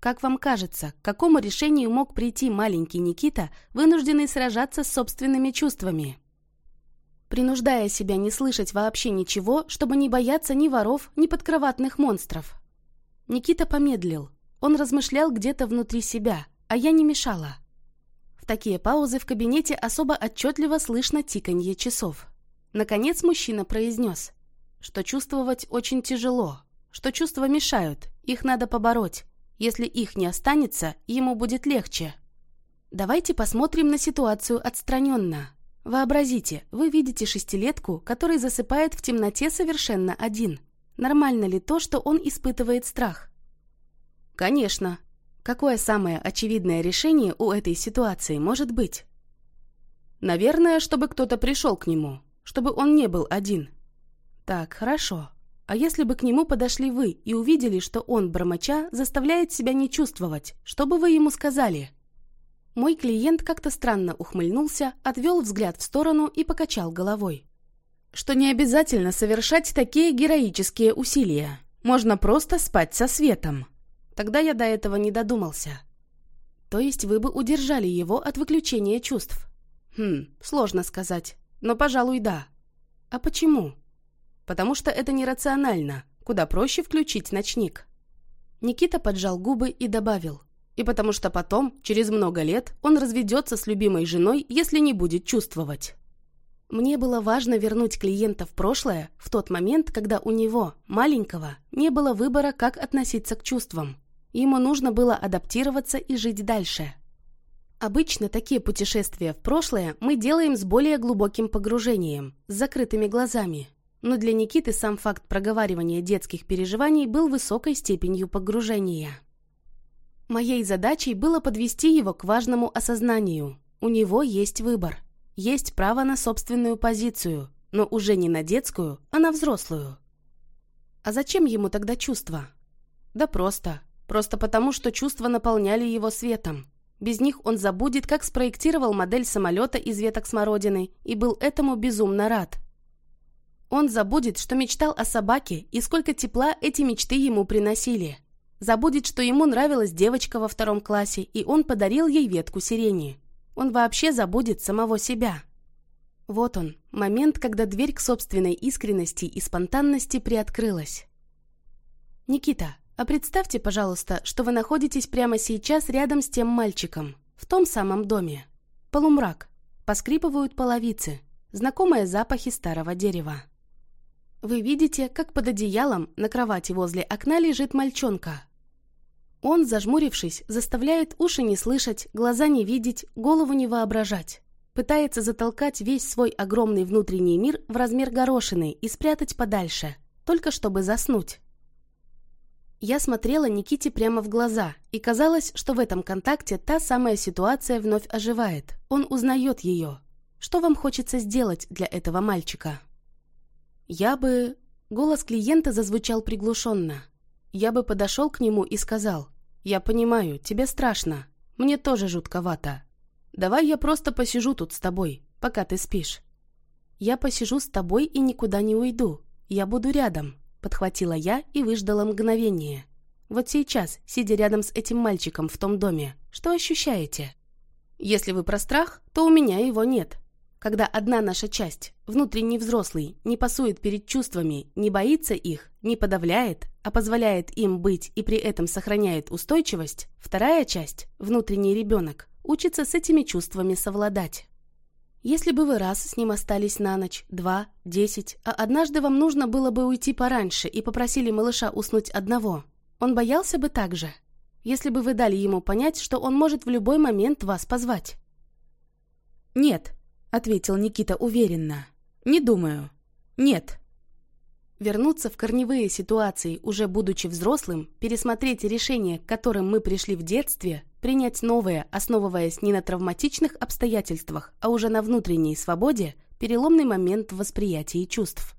Как вам кажется, к какому решению мог прийти маленький Никита, вынужденный сражаться с собственными чувствами? принуждая себя не слышать вообще ничего, чтобы не бояться ни воров, ни подкроватных монстров. Никита помедлил. Он размышлял где-то внутри себя, а я не мешала. В такие паузы в кабинете особо отчетливо слышно тиканье часов. Наконец мужчина произнес, что чувствовать очень тяжело, что чувства мешают, их надо побороть. Если их не останется, ему будет легче. Давайте посмотрим на ситуацию отстраненно. Вообразите, вы видите шестилетку, который засыпает в темноте совершенно один. Нормально ли то, что он испытывает страх? Конечно. Какое самое очевидное решение у этой ситуации может быть? Наверное, чтобы кто-то пришел к нему, чтобы он не был один. Так, хорошо. А если бы к нему подошли вы и увидели, что он, бормоча, заставляет себя не чувствовать, что бы вы ему сказали? Мой клиент как-то странно ухмыльнулся, отвел взгляд в сторону и покачал головой. Что не обязательно совершать такие героические усилия. Можно просто спать со светом. Тогда я до этого не додумался. То есть вы бы удержали его от выключения чувств? Хм, сложно сказать. но, пожалуй, да. А почему? Потому что это нерационально. Куда проще включить ночник. Никита поджал губы и добавил. И потому что потом, через много лет, он разведется с любимой женой, если не будет чувствовать. Мне было важно вернуть клиента в прошлое в тот момент, когда у него, маленького, не было выбора, как относиться к чувствам. Ему нужно было адаптироваться и жить дальше. Обычно такие путешествия в прошлое мы делаем с более глубоким погружением, с закрытыми глазами. Но для Никиты сам факт проговаривания детских переживаний был высокой степенью погружения. Моей задачей было подвести его к важному осознанию. У него есть выбор. Есть право на собственную позицию, но уже не на детскую, а на взрослую. А зачем ему тогда чувства? Да просто. Просто потому, что чувства наполняли его светом. Без них он забудет, как спроектировал модель самолета из веток смородины и был этому безумно рад. Он забудет, что мечтал о собаке и сколько тепла эти мечты ему приносили. Забудет, что ему нравилась девочка во втором классе, и он подарил ей ветку сирени. Он вообще забудет самого себя. Вот он, момент, когда дверь к собственной искренности и спонтанности приоткрылась. «Никита, а представьте, пожалуйста, что вы находитесь прямо сейчас рядом с тем мальчиком, в том самом доме. Полумрак, поскрипывают половицы, знакомые запахи старого дерева. Вы видите, как под одеялом на кровати возле окна лежит мальчонка. Он, зажмурившись, заставляет уши не слышать, глаза не видеть, голову не воображать. Пытается затолкать весь свой огромный внутренний мир в размер горошины и спрятать подальше, только чтобы заснуть. Я смотрела Никите прямо в глаза, и казалось, что в этом контакте та самая ситуация вновь оживает. Он узнает ее. Что вам хочется сделать для этого мальчика? Я бы... Голос клиента зазвучал приглушенно. Я бы подошел к нему и сказал, «Я понимаю, тебе страшно. Мне тоже жутковато. Давай я просто посижу тут с тобой, пока ты спишь». «Я посижу с тобой и никуда не уйду. Я буду рядом. Подхватила я и выждала мгновение. Вот сейчас, сидя рядом с этим мальчиком в том доме, что ощущаете? Если вы про страх, то у меня его нет. Когда одна наша часть, внутренний взрослый, не пасует перед чувствами, не боится их, не подавляет, а позволяет им быть и при этом сохраняет устойчивость, вторая часть, внутренний ребенок, учится с этими чувствами совладать. Если бы вы раз с ним остались на ночь, два, десять, а однажды вам нужно было бы уйти пораньше и попросили малыша уснуть одного, он боялся бы так же, если бы вы дали ему понять, что он может в любой момент вас позвать. «Нет», — ответил Никита уверенно. «Не думаю. Нет». Вернуться в корневые ситуации, уже будучи взрослым, пересмотреть решения, к которым мы пришли в детстве, принять новое, основываясь не на травматичных обстоятельствах, а уже на внутренней свободе, переломный момент в восприятии чувств.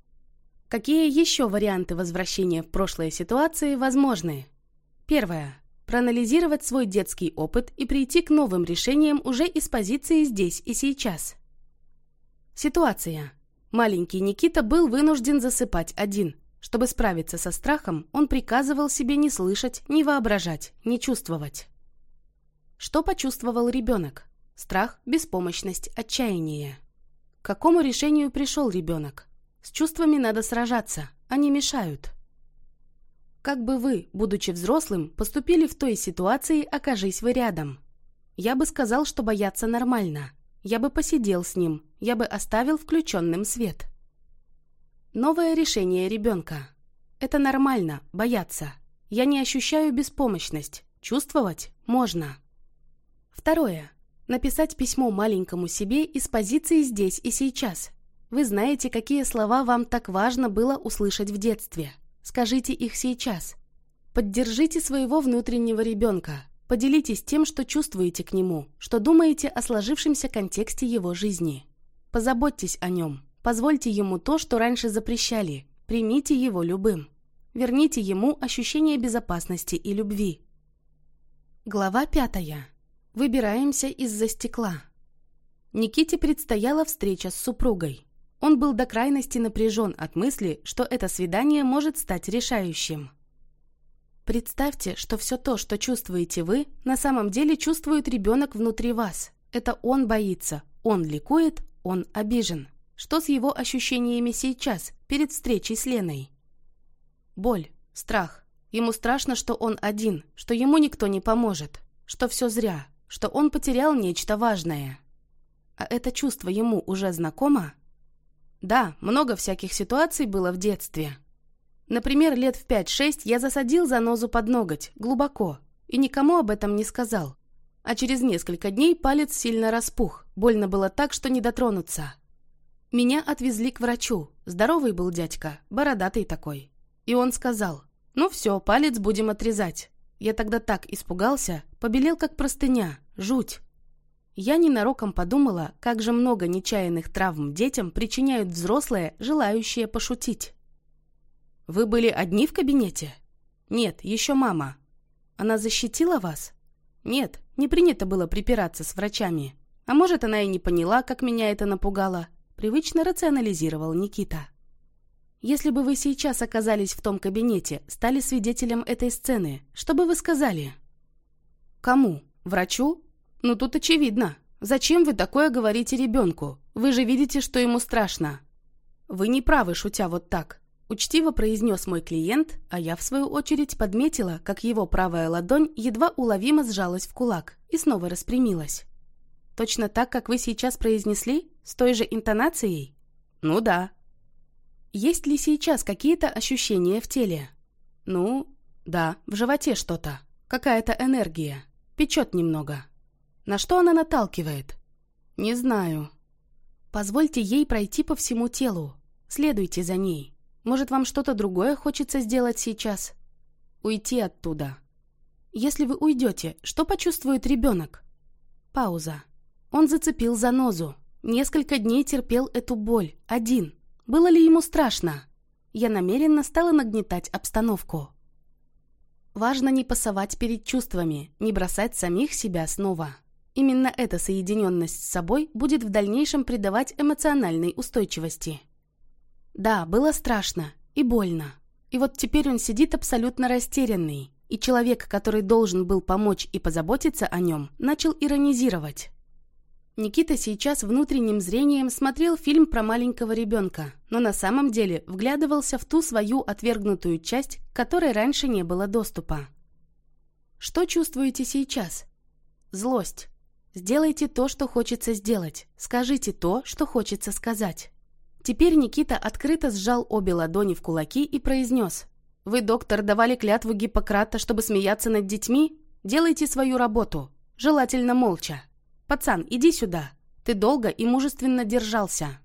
Какие еще варианты возвращения в прошлые ситуации возможны? Первое. Проанализировать свой детский опыт и прийти к новым решениям уже из позиции здесь и сейчас. Ситуация. Маленький Никита был вынужден засыпать один. Чтобы справиться со страхом, он приказывал себе не слышать, не воображать, не чувствовать. Что почувствовал ребенок? Страх, беспомощность, отчаяние. К какому решению пришел ребенок? С чувствами надо сражаться, они мешают. Как бы вы, будучи взрослым, поступили в той ситуации, окажись вы рядом? Я бы сказал, что бояться нормально – я бы посидел с ним, я бы оставил включенным свет. Новое решение ребенка. Это нормально, бояться. Я не ощущаю беспомощность. Чувствовать можно. Второе. Написать письмо маленькому себе из позиции здесь и сейчас. Вы знаете, какие слова вам так важно было услышать в детстве. Скажите их сейчас. Поддержите своего внутреннего ребенка. Поделитесь тем, что чувствуете к нему, что думаете о сложившемся контексте его жизни. Позаботьтесь о нем, позвольте ему то, что раньше запрещали, примите его любым. Верните ему ощущение безопасности и любви. Глава пятая. Выбираемся из-за стекла. Никите предстояла встреча с супругой. Он был до крайности напряжен от мысли, что это свидание может стать решающим. Представьте, что все то, что чувствуете вы, на самом деле чувствует ребенок внутри вас. Это он боится, он ликует, он обижен. что с его ощущениями сейчас, перед встречей с Леной. Боль, страх. Ему страшно, что он один, что ему никто не поможет, что все зря, что он потерял нечто важное. А это чувство ему уже знакомо? Да, много всяких ситуаций было в детстве. Например, лет в 5-6 я засадил занозу под ноготь, глубоко, и никому об этом не сказал. А через несколько дней палец сильно распух, больно было так, что не дотронуться. Меня отвезли к врачу, здоровый был дядька, бородатый такой. И он сказал, ну все, палец будем отрезать. Я тогда так испугался, побелел как простыня, жуть. Я ненароком подумала, как же много нечаянных травм детям причиняют взрослые, желающие пошутить. «Вы были одни в кабинете?» «Нет, еще мама». «Она защитила вас?» «Нет, не принято было припираться с врачами. А может, она и не поняла, как меня это напугало». Привычно рационализировал Никита. Если бы вы сейчас оказались в том кабинете, стали свидетелем этой сцены, что бы вы сказали? Кому? Врачу? Ну тут очевидно. Зачем вы такое говорите ребенку? Вы же видите, что ему страшно. Вы не правы, шутя вот так. Учтиво произнес мой клиент, а я, в свою очередь, подметила, как его правая ладонь едва уловимо сжалась в кулак и снова распрямилась. Точно так, как вы сейчас произнесли? С той же интонацией? Ну да, есть ли сейчас какие-то ощущения в теле? Ну, да, в животе что-то. Какая-то энергия. Печет немного. На что она наталкивает? Не знаю. Позвольте ей пройти по всему телу. Следуйте за ней. Может, вам что-то другое хочется сделать сейчас? Уйти оттуда. Если вы уйдете, что почувствует ребенок? Пауза. Он зацепил занозу. Несколько дней терпел эту боль. Один. Было ли ему страшно? Я намеренно стала нагнетать обстановку. Важно не пасовать перед чувствами, не бросать самих себя снова. Именно эта соединенность с собой будет в дальнейшем придавать эмоциональной устойчивости. Да, было страшно и больно. И вот теперь он сидит абсолютно растерянный, и человек, который должен был помочь и позаботиться о нем, начал иронизировать. Никита сейчас внутренним зрением смотрел фильм про маленького ребенка, но на самом деле вглядывался в ту свою отвергнутую часть, к которой раньше не было доступа. Что чувствуете сейчас? Злость. Сделайте то, что хочется сделать. Скажите то, что хочется сказать. Теперь Никита открыто сжал обе ладони в кулаки и произнес. «Вы, доктор, давали клятву Гиппократа, чтобы смеяться над детьми? Делайте свою работу. Желательно молча». «Пацан, иди сюда. Ты долго и мужественно держался.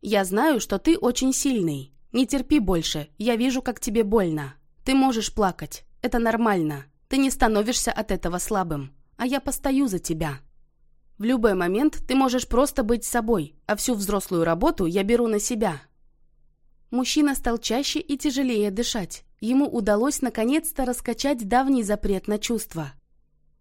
Я знаю, что ты очень сильный. Не терпи больше, я вижу, как тебе больно. Ты можешь плакать, это нормально. Ты не становишься от этого слабым, а я постою за тебя. В любой момент ты можешь просто быть собой, а всю взрослую работу я беру на себя». Мужчина стал чаще и тяжелее дышать. Ему удалось наконец-то раскачать давний запрет на чувства.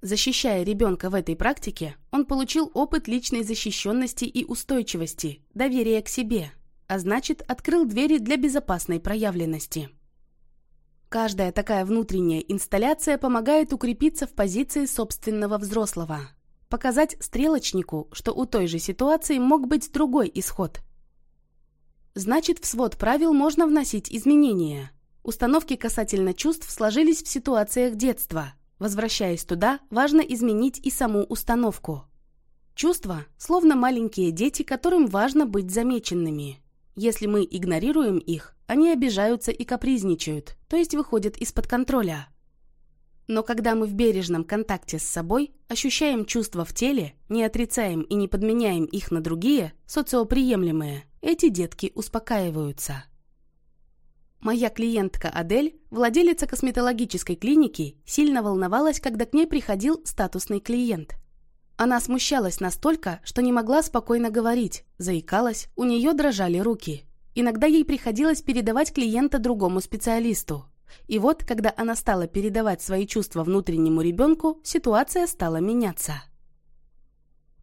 Защищая ребенка в этой практике, он получил опыт личной защищенности и устойчивости, доверия к себе, а значит, открыл двери для безопасной проявленности. Каждая такая внутренняя инсталляция помогает укрепиться в позиции собственного взрослого, показать стрелочнику, что у той же ситуации мог быть другой исход. Значит, в свод правил можно вносить изменения. Установки касательно чувств сложились в ситуациях детства – Возвращаясь туда, важно изменить и саму установку. Чувства словно маленькие дети, которым важно быть замеченными. Если мы игнорируем их, они обижаются и капризничают, то есть выходят из-под контроля. Но когда мы в бережном контакте с собой ощущаем чувства в теле, не отрицаем и не подменяем их на другие, социоприемлемые, эти детки успокаиваются. Моя клиентка Адель, владелица косметологической клиники, сильно волновалась, когда к ней приходил статусный клиент. Она смущалась настолько, что не могла спокойно говорить, заикалась, у нее дрожали руки. Иногда ей приходилось передавать клиента другому специалисту. И вот, когда она стала передавать свои чувства внутреннему ребенку, ситуация стала меняться.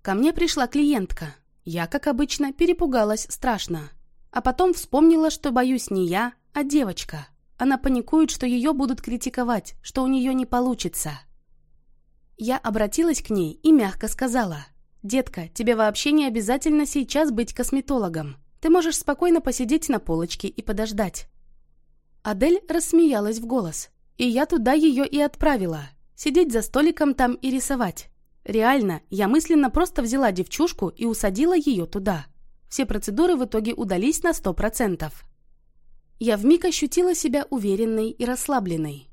Ко мне пришла клиентка. Я, как обычно, перепугалась страшно. А потом вспомнила, что боюсь не я, а девочка. Она паникует, что ее будут критиковать, что у нее не получится. Я обратилась к ней и мягко сказала. «Детка, тебе вообще не обязательно сейчас быть косметологом. Ты можешь спокойно посидеть на полочке и подождать». Адель рассмеялась в голос, и я туда ее и отправила. Сидеть за столиком там и рисовать. Реально, я мысленно просто взяла девчушку и усадила ее туда. Все процедуры в итоге удались на сто процентов. Я вмиг ощутила себя уверенной и расслабленной.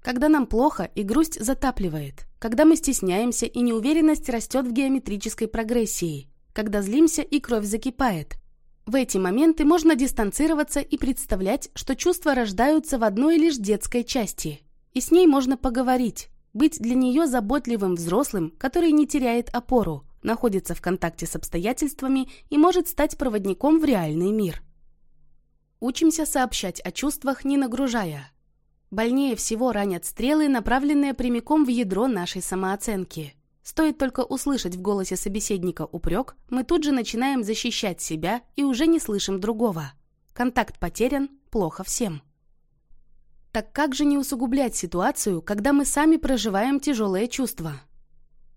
Когда нам плохо и грусть затапливает, когда мы стесняемся и неуверенность растет в геометрической прогрессии, когда злимся и кровь закипает. В эти моменты можно дистанцироваться и представлять, что чувства рождаются в одной лишь детской части, и с ней можно поговорить, быть для нее заботливым взрослым, который не теряет опору, находится в контакте с обстоятельствами и может стать проводником в реальный мир. Учимся сообщать о чувствах, не нагружая, Больнее всего ранят стрелы, направленные прямиком в ядро нашей самооценки. Стоит только услышать в голосе собеседника упрек, мы тут же начинаем защищать себя и уже не слышим другого. Контакт потерян, плохо всем. Так как же не усугублять ситуацию, когда мы сами проживаем тяжелые чувства?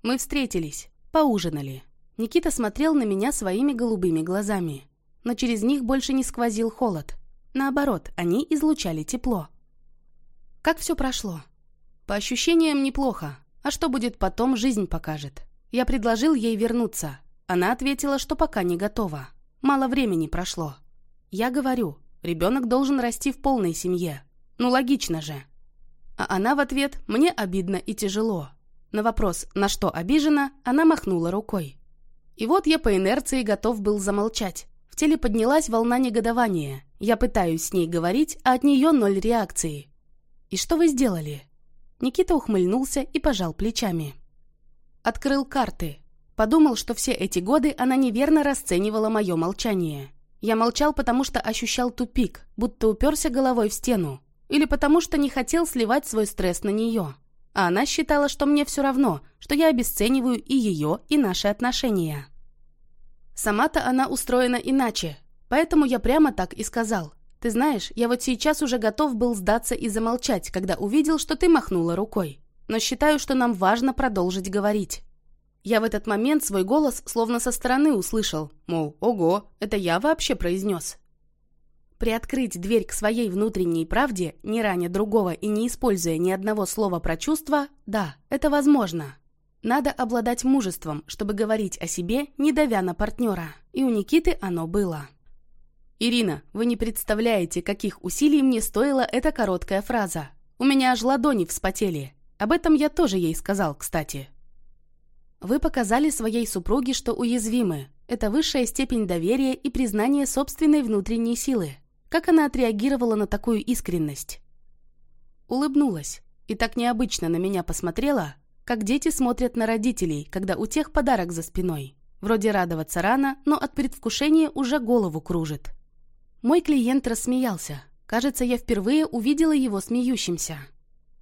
Мы встретились, поужинали. Никита смотрел на меня своими голубыми глазами. Но через них больше не сквозил холод. Наоборот, они излучали тепло. Как все прошло? По ощущениям неплохо. А что будет потом, жизнь покажет. Я предложил ей вернуться. Она ответила, что пока не готова. Мало времени прошло. Я говорю, ребенок должен расти в полной семье. Ну логично же. А она в ответ «мне обидно и тяжело». На вопрос «на что обижена?» она махнула рукой. И вот я по инерции готов был замолчать. В теле поднялась волна негодования. Я пытаюсь с ней говорить, а от нее ноль реакции. «И что вы сделали?» Никита ухмыльнулся и пожал плечами. Открыл карты. Подумал, что все эти годы она неверно расценивала мое молчание. Я молчал, потому что ощущал тупик, будто уперся головой в стену. Или потому что не хотел сливать свой стресс на нее. А она считала, что мне все равно, что я обесцениваю и ее, и наши отношения. Сама-то она устроена иначе, поэтому я прямо так и сказал. Ты знаешь, я вот сейчас уже готов был сдаться и замолчать, когда увидел, что ты махнула рукой. Но считаю, что нам важно продолжить говорить. Я в этот момент свой голос словно со стороны услышал, мол, ого, это я вообще произнес. Приоткрыть дверь к своей внутренней правде, не раня другого и не используя ни одного слова про чувства, да, это возможно. Надо обладать мужеством, чтобы говорить о себе, не давя на партнера. И у Никиты оно было. «Ирина, вы не представляете, каких усилий мне стоила эта короткая фраза. У меня аж ладони вспотели. Об этом я тоже ей сказал, кстати». Вы показали своей супруге, что уязвимы. Это высшая степень доверия и признания собственной внутренней силы. Как она отреагировала на такую искренность? Улыбнулась и так необычно на меня посмотрела, как дети смотрят на родителей, когда у тех подарок за спиной. Вроде радоваться рано, но от предвкушения уже голову кружит. Мой клиент рассмеялся. Кажется, я впервые увидела его смеющимся.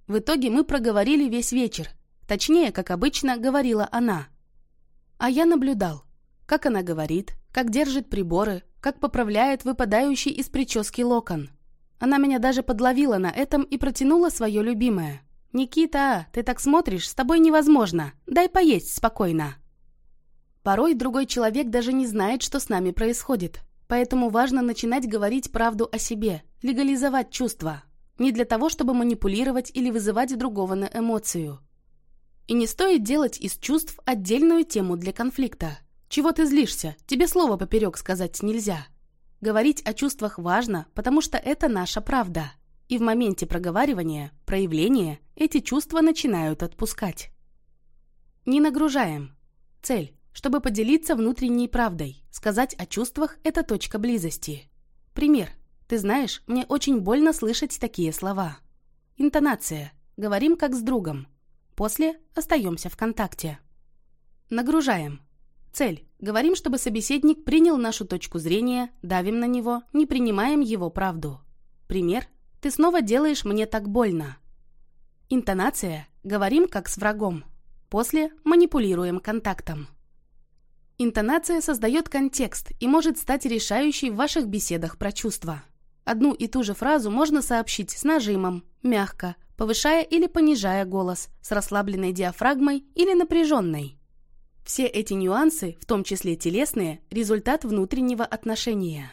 В итоге мы проговорили весь вечер. Точнее, как обычно, говорила она. А я наблюдал, как она говорит, как держит приборы, как поправляет выпадающий из прически локон. Она меня даже подловила на этом и протянула свое любимое. «Никита, ты так смотришь, с тобой невозможно. Дай поесть спокойно». Порой другой человек даже не знает, что с нами происходит. Поэтому важно начинать говорить правду о себе, легализовать чувства. Не для того, чтобы манипулировать или вызывать другого на эмоцию. И не стоит делать из чувств отдельную тему для конфликта. Чего ты злишься? Тебе слово поперек сказать нельзя. Говорить о чувствах важно, потому что это наша правда. И в моменте проговаривания, проявления, эти чувства начинают отпускать. Не нагружаем. Цель чтобы поделиться внутренней правдой. Сказать о чувствах – это точка близости. Пример. Ты знаешь, мне очень больно слышать такие слова. Интонация. Говорим как с другом. После остаемся в контакте. Нагружаем. Цель. Говорим, чтобы собеседник принял нашу точку зрения, давим на него, не принимаем его правду. Пример. Ты снова делаешь мне так больно. Интонация. Говорим как с врагом. После манипулируем контактом. Интонация создает контекст и может стать решающей в ваших беседах про чувства. Одну и ту же фразу можно сообщить с нажимом, мягко, повышая или понижая голос, с расслабленной диафрагмой или напряженной. Все эти нюансы, в том числе телесные, результат внутреннего отношения.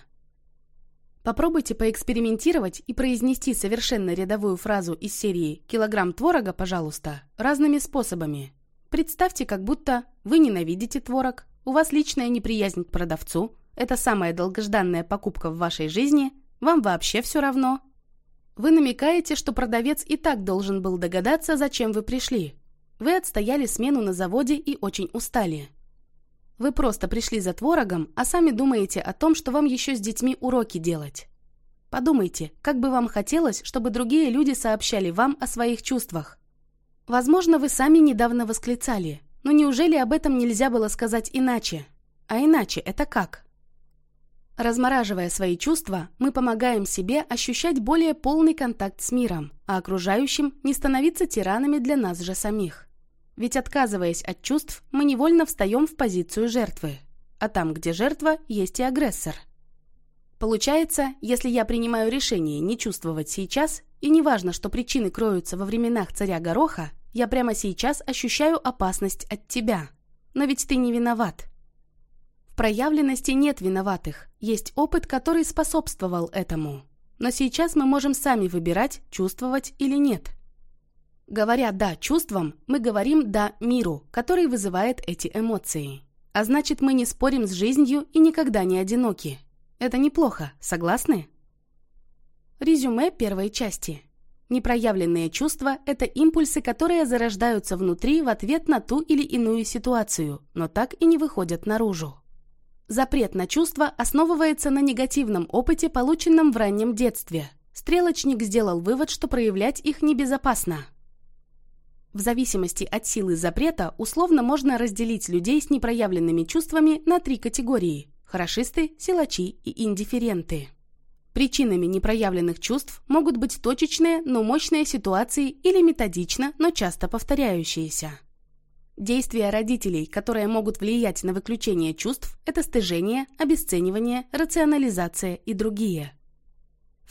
Попробуйте поэкспериментировать и произнести совершенно рядовую фразу из серии «Килограмм творога, пожалуйста» разными способами. Представьте, как будто вы ненавидите творог, у вас личная неприязнь к продавцу, это самая долгожданная покупка в вашей жизни, вам вообще все равно. Вы намекаете, что продавец и так должен был догадаться, зачем вы пришли. Вы отстояли смену на заводе и очень устали. Вы просто пришли за творогом, а сами думаете о том, что вам еще с детьми уроки делать. Подумайте, как бы вам хотелось, чтобы другие люди сообщали вам о своих чувствах. Возможно, вы сами недавно восклицали, но неужели об этом нельзя было сказать иначе? А иначе это как? Размораживая свои чувства, мы помогаем себе ощущать более полный контакт с миром, а окружающим не становиться тиранами для нас же самих. Ведь отказываясь от чувств, мы невольно встаем в позицию жертвы. А там, где жертва, есть и агрессор. Получается, если я принимаю решение не чувствовать сейчас, и неважно, что причины кроются во временах царя Гороха, я прямо сейчас ощущаю опасность от тебя. Но ведь ты не виноват. В проявленности нет виноватых, есть опыт, который способствовал этому. Но сейчас мы можем сами выбирать, чувствовать или нет. Говоря «да» чувствам, мы говорим «да» миру, который вызывает эти эмоции. А значит, мы не спорим с жизнью и никогда не одиноки. Это неплохо, согласны? Резюме первой части. Непроявленные чувства – это импульсы, которые зарождаются внутри в ответ на ту или иную ситуацию, но так и не выходят наружу. Запрет на чувства основывается на негативном опыте, полученном в раннем детстве. Стрелочник сделал вывод, что проявлять их небезопасно. В зависимости от силы запрета условно можно разделить людей с непроявленными чувствами на три категории – хорошисты, силачи и индифференты. Причинами непроявленных чувств могут быть точечные, но мощные ситуации или методично, но часто повторяющиеся. Действия родителей, которые могут влиять на выключение чувств, это стыжение, обесценивание, рационализация и другие –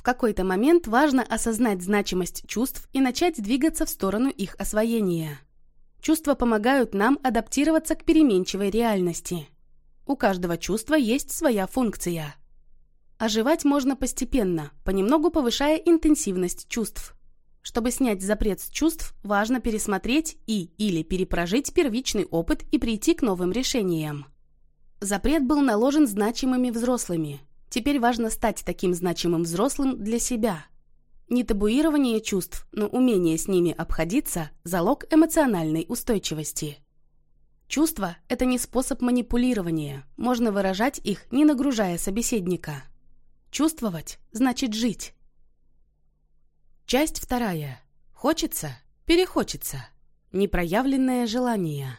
какой-то момент важно осознать значимость чувств и начать двигаться в сторону их освоения. Чувства помогают нам адаптироваться к переменчивой реальности. У каждого чувства есть своя функция. Оживать можно постепенно, понемногу повышая интенсивность чувств. Чтобы снять запрет с чувств, важно пересмотреть и или перепрожить первичный опыт и прийти к новым решениям. Запрет был наложен значимыми взрослыми, Теперь важно стать таким значимым взрослым для себя. Не табуирование чувств, но умение с ними обходиться – залог эмоциональной устойчивости. Чувства – это не способ манипулирования, можно выражать их, не нагружая собеседника. Чувствовать – значит жить. Часть вторая. Хочется – перехочется. Непроявленное желание.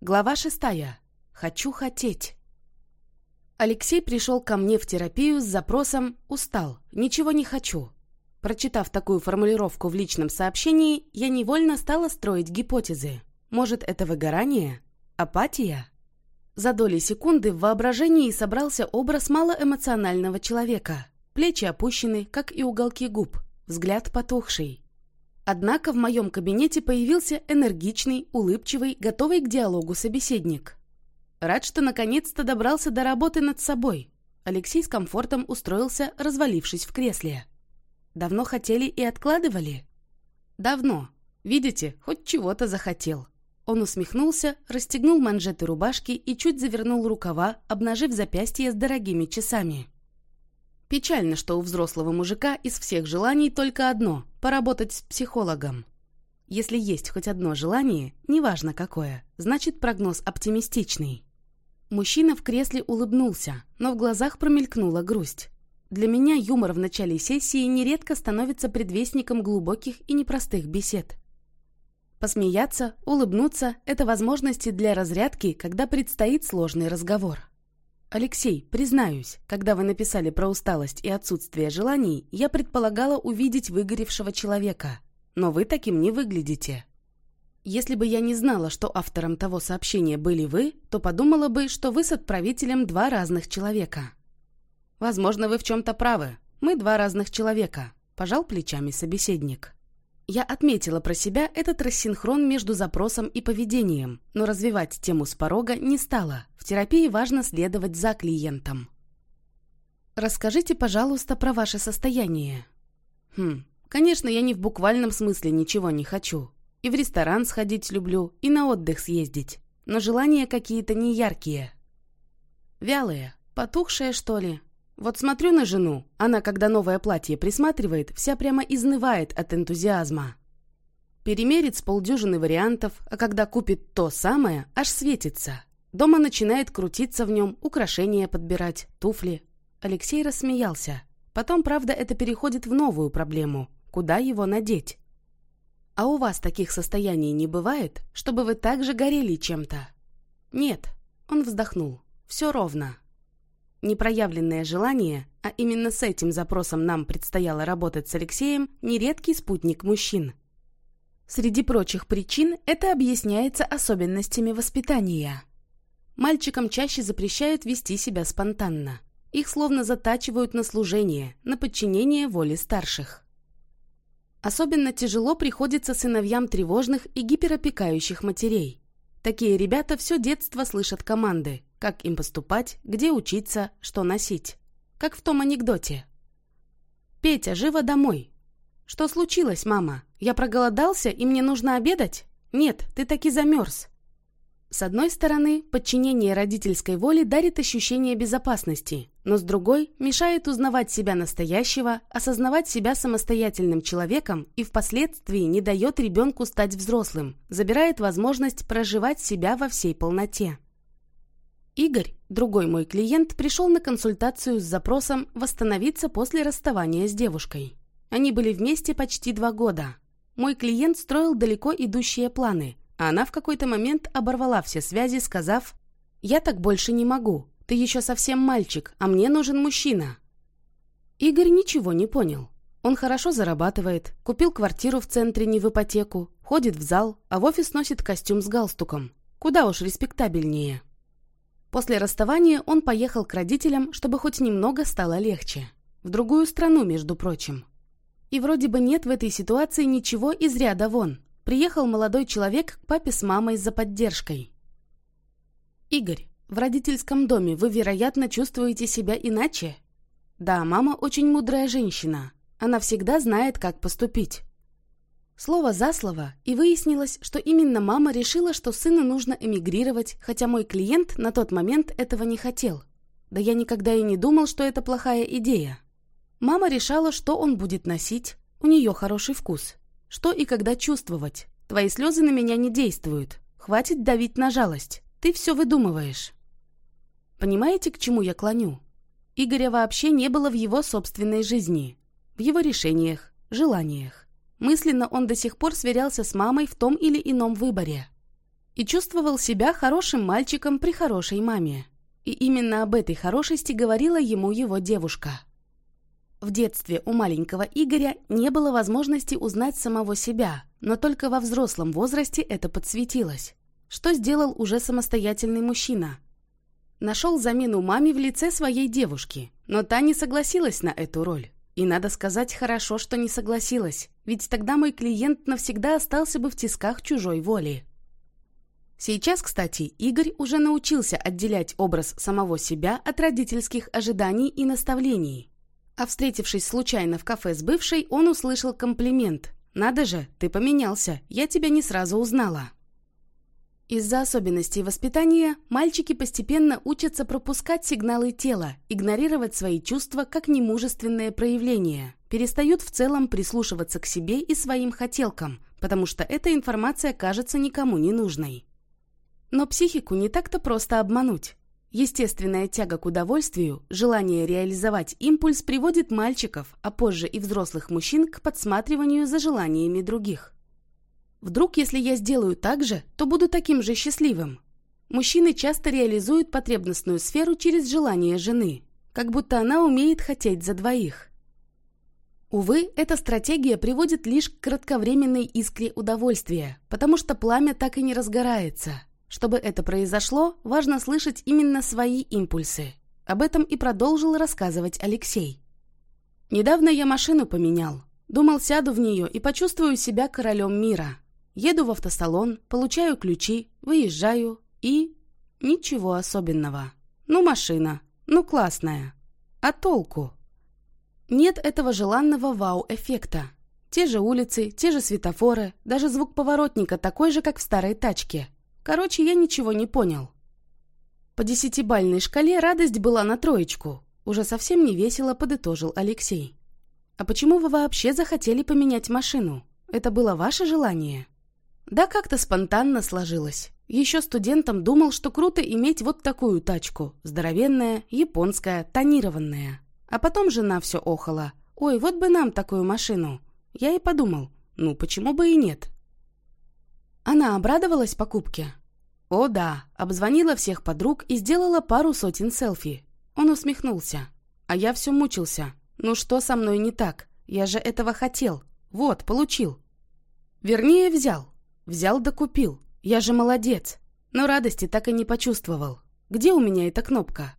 Глава шестая. Хочу хотеть. Алексей пришел ко мне в терапию с запросом «Устал, ничего не хочу». Прочитав такую формулировку в личном сообщении, я невольно стала строить гипотезы. Может, это выгорание? Апатия? За доли секунды в воображении собрался образ малоэмоционального человека. Плечи опущены, как и уголки губ, взгляд потухший. Однако в моем кабинете появился энергичный, улыбчивый, готовый к диалогу собеседник. Рад, что наконец-то добрался до работы над собой. Алексей с комфортом устроился, развалившись в кресле. Давно хотели и откладывали? Давно. Видите, хоть чего-то захотел. Он усмехнулся, расстегнул манжеты рубашки и чуть завернул рукава, обнажив запястье с дорогими часами. Печально, что у взрослого мужика из всех желаний только одно – поработать с психологом. Если есть хоть одно желание, неважно какое, значит прогноз оптимистичный. Мужчина в кресле улыбнулся, но в глазах промелькнула грусть. Для меня юмор в начале сессии нередко становится предвестником глубоких и непростых бесед. Посмеяться, улыбнуться – это возможности для разрядки, когда предстоит сложный разговор. Алексей, признаюсь, когда вы написали про усталость и отсутствие желаний, я предполагала увидеть выгоревшего человека. Но вы таким не выглядите. Если бы я не знала, что автором того сообщения были вы, то подумала бы, что вы с отправителем два разных человека. Возможно, вы в чем-то правы. Мы два разных человека, пожал плечами собеседник. Я отметила про себя этот рассинхрон между запросом и поведением, но развивать тему с порога не стала. В терапии важно следовать за клиентом. Расскажите, пожалуйста, про ваше состояние. Хм, конечно, я не в буквальном смысле ничего не хочу. И в ресторан сходить люблю, и на отдых съездить. Но желания какие-то неяркие. Вялые, потухшие, что ли. Вот смотрю на жену, она, когда новое платье присматривает, вся прямо изнывает от энтузиазма. Перемерит с полдюжины вариантов, а когда купит то самое, аж светится. Дома начинает крутиться в нем, украшения подбирать, туфли, Алексей рассмеялся. Потом, правда, это переходит в новую проблему. Куда его надеть? А у вас таких состояний не бывает, чтобы вы так же горели чем-то? Нет. Он вздохнул. Все ровно. Непроявленное желание, а именно с этим запросом нам предстояло работать с Алексеем, нередкий спутник мужчин. Среди прочих причин это объясняется особенностями воспитания. Мальчикам чаще запрещают вести себя спонтанно. Их словно затачивают на служение, на подчинение воле старших. Особенно тяжело приходится сыновьям тревожных и гиперопекающих матерей. Такие ребята все детство слышат команды, как им поступать, где учиться, что носить. Как в том анекдоте. «Петя, живо домой!» «Что случилось, мама? Я проголодался, и мне нужно обедать?» «Нет, ты таки замерз». С одной стороны, подчинение родительской воле дарит ощущение безопасности, но с другой мешает узнавать себя настоящего, осознавать себя самостоятельным человеком и впоследствии не дает ребенку стать взрослым, забирает возможность проживать себя во всей полноте. Игорь, другой мой клиент, пришел на консультацию с запросом восстановиться после расставания с девушкой. Они были вместе почти два года. Мой клиент строил далеко идущие планы – а она в какой-то момент оборвала все связи, сказав «Я так больше не могу, ты еще совсем мальчик, а мне нужен мужчина». Игорь ничего не понял. Он хорошо зарабатывает, купил квартиру в центре не в ипотеку, ходит в зал, а в офис носит костюм с галстуком. Куда уж респектабельнее. После расставания он поехал к родителям, чтобы хоть немного стало легче. В другую страну, между прочим. И вроде бы нет в этой ситуации ничего из ряда вон приехал молодой человек к папе с мамой за поддержкой. «Игорь, в родительском доме вы, вероятно, чувствуете себя иначе?» «Да, мама очень мудрая женщина. Она всегда знает, как поступить». Слово за слово, и выяснилось, что именно мама решила, что сыну нужно эмигрировать, хотя мой клиент на тот момент этого не хотел. Да я никогда и не думал, что это плохая идея. Мама решала, что он будет носить, у нее хороший вкус. Что и когда чувствовать? Твои слезы на меня не действуют. Хватит давить на жалость. Ты все выдумываешь. Понимаете, к чему я клоню? Игоря вообще не было в его собственной жизни. В его решениях, желаниях. Мысленно он до сих пор сверялся с мамой в том или ином выборе. И чувствовал себя хорошим мальчиком при хорошей маме. И именно об этой хорошести говорила ему его девушка. В детстве у маленького Игоря не было возможности узнать самого себя, но только во взрослом возрасте это подсветилось. Что сделал уже самостоятельный мужчина? Нашел замену маме в лице своей девушки, но та не согласилась на эту роль. И надо сказать, хорошо, что не согласилась, ведь тогда мой клиент навсегда остался бы в тисках чужой воли. Сейчас, кстати, Игорь уже научился отделять образ самого себя от родительских ожиданий и наставлений. А встретившись случайно в кафе с бывшей, он услышал комплимент. «Надо же, ты поменялся, я тебя не сразу узнала». Из-за особенностей воспитания мальчики постепенно учатся пропускать сигналы тела, игнорировать свои чувства как немужественное проявление, перестают в целом прислушиваться к себе и своим хотелкам, потому что эта информация кажется никому не нужной. Но психику не так-то просто обмануть. Естественная тяга к удовольствию, желание реализовать импульс приводит мальчиков, а позже и взрослых мужчин к подсматриванию за желаниями других. Вдруг, если я сделаю так же, то буду таким же счастливым. Мужчины часто реализуют потребностную сферу через желание жены, как будто она умеет хотеть за двоих. Увы, эта стратегия приводит лишь к кратковременной искре удовольствия, потому что пламя так и не разгорается – чтобы это произошло, важно слышать именно свои импульсы. Об этом и продолжил рассказывать Алексей. Недавно я машину поменял. Думал, сяду в нее и почувствую себя королем мира. Еду в автосалон, получаю ключи, выезжаю и... Ничего особенного. Ну, машина. Ну, классная. А толку? Нет этого желанного вау-эффекта. Те же улицы, те же светофоры, даже звук поворотника такой же, как в старой тачке. Короче, я ничего не понял. По десятибальной шкале радость была на троечку. Уже совсем не весело подытожил Алексей. «А почему вы вообще захотели поменять машину? Это было ваше желание?» «Да как-то спонтанно сложилось. Еще студентом думал, что круто иметь вот такую тачку. Здоровенная, японская, тонированная. А потом жена все охала. «Ой, вот бы нам такую машину». Я и подумал, ну почему бы и нет? Она обрадовалась покупке? О да, обзвонила всех подруг и сделала пару сотен селфи. Он усмехнулся. А я все мучился. Ну что со мной не так? Я же этого хотел. Вот, получил. Вернее, взял. Взял да купил. Я же молодец. Но радости так и не почувствовал. Где у меня эта кнопка?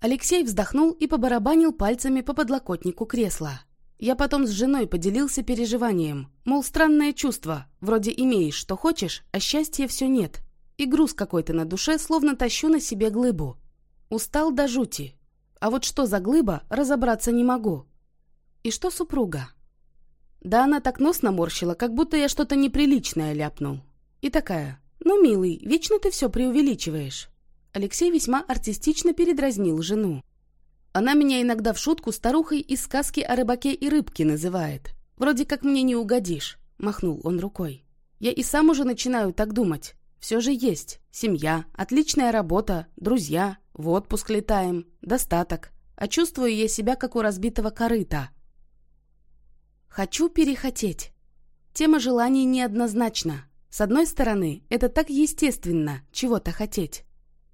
Алексей вздохнул и побарабанил пальцами по подлокотнику кресла. Я потом с женой поделился переживанием. Мол, странное чувство. Вроде имеешь, что хочешь, а счастья все нет. И груз какой-то на душе, словно тащу на себе глыбу. Устал до жути. А вот что за глыба, разобраться не могу. И что супруга? Да она так нос наморщила, как будто я что-то неприличное ляпнул. И такая, ну, милый, вечно ты все преувеличиваешь. Алексей весьма артистично передразнил жену. Она меня иногда в шутку старухой из сказки о рыбаке и рыбке называет. Вроде как мне не угодишь, махнул он рукой. Я и сам уже начинаю так думать. Все же есть. Семья, отличная работа, друзья, в отпуск летаем, достаток. А чувствую я себя, как у разбитого корыта. Хочу перехотеть. Тема желаний неоднозначна. С одной стороны, это так естественно, чего-то хотеть.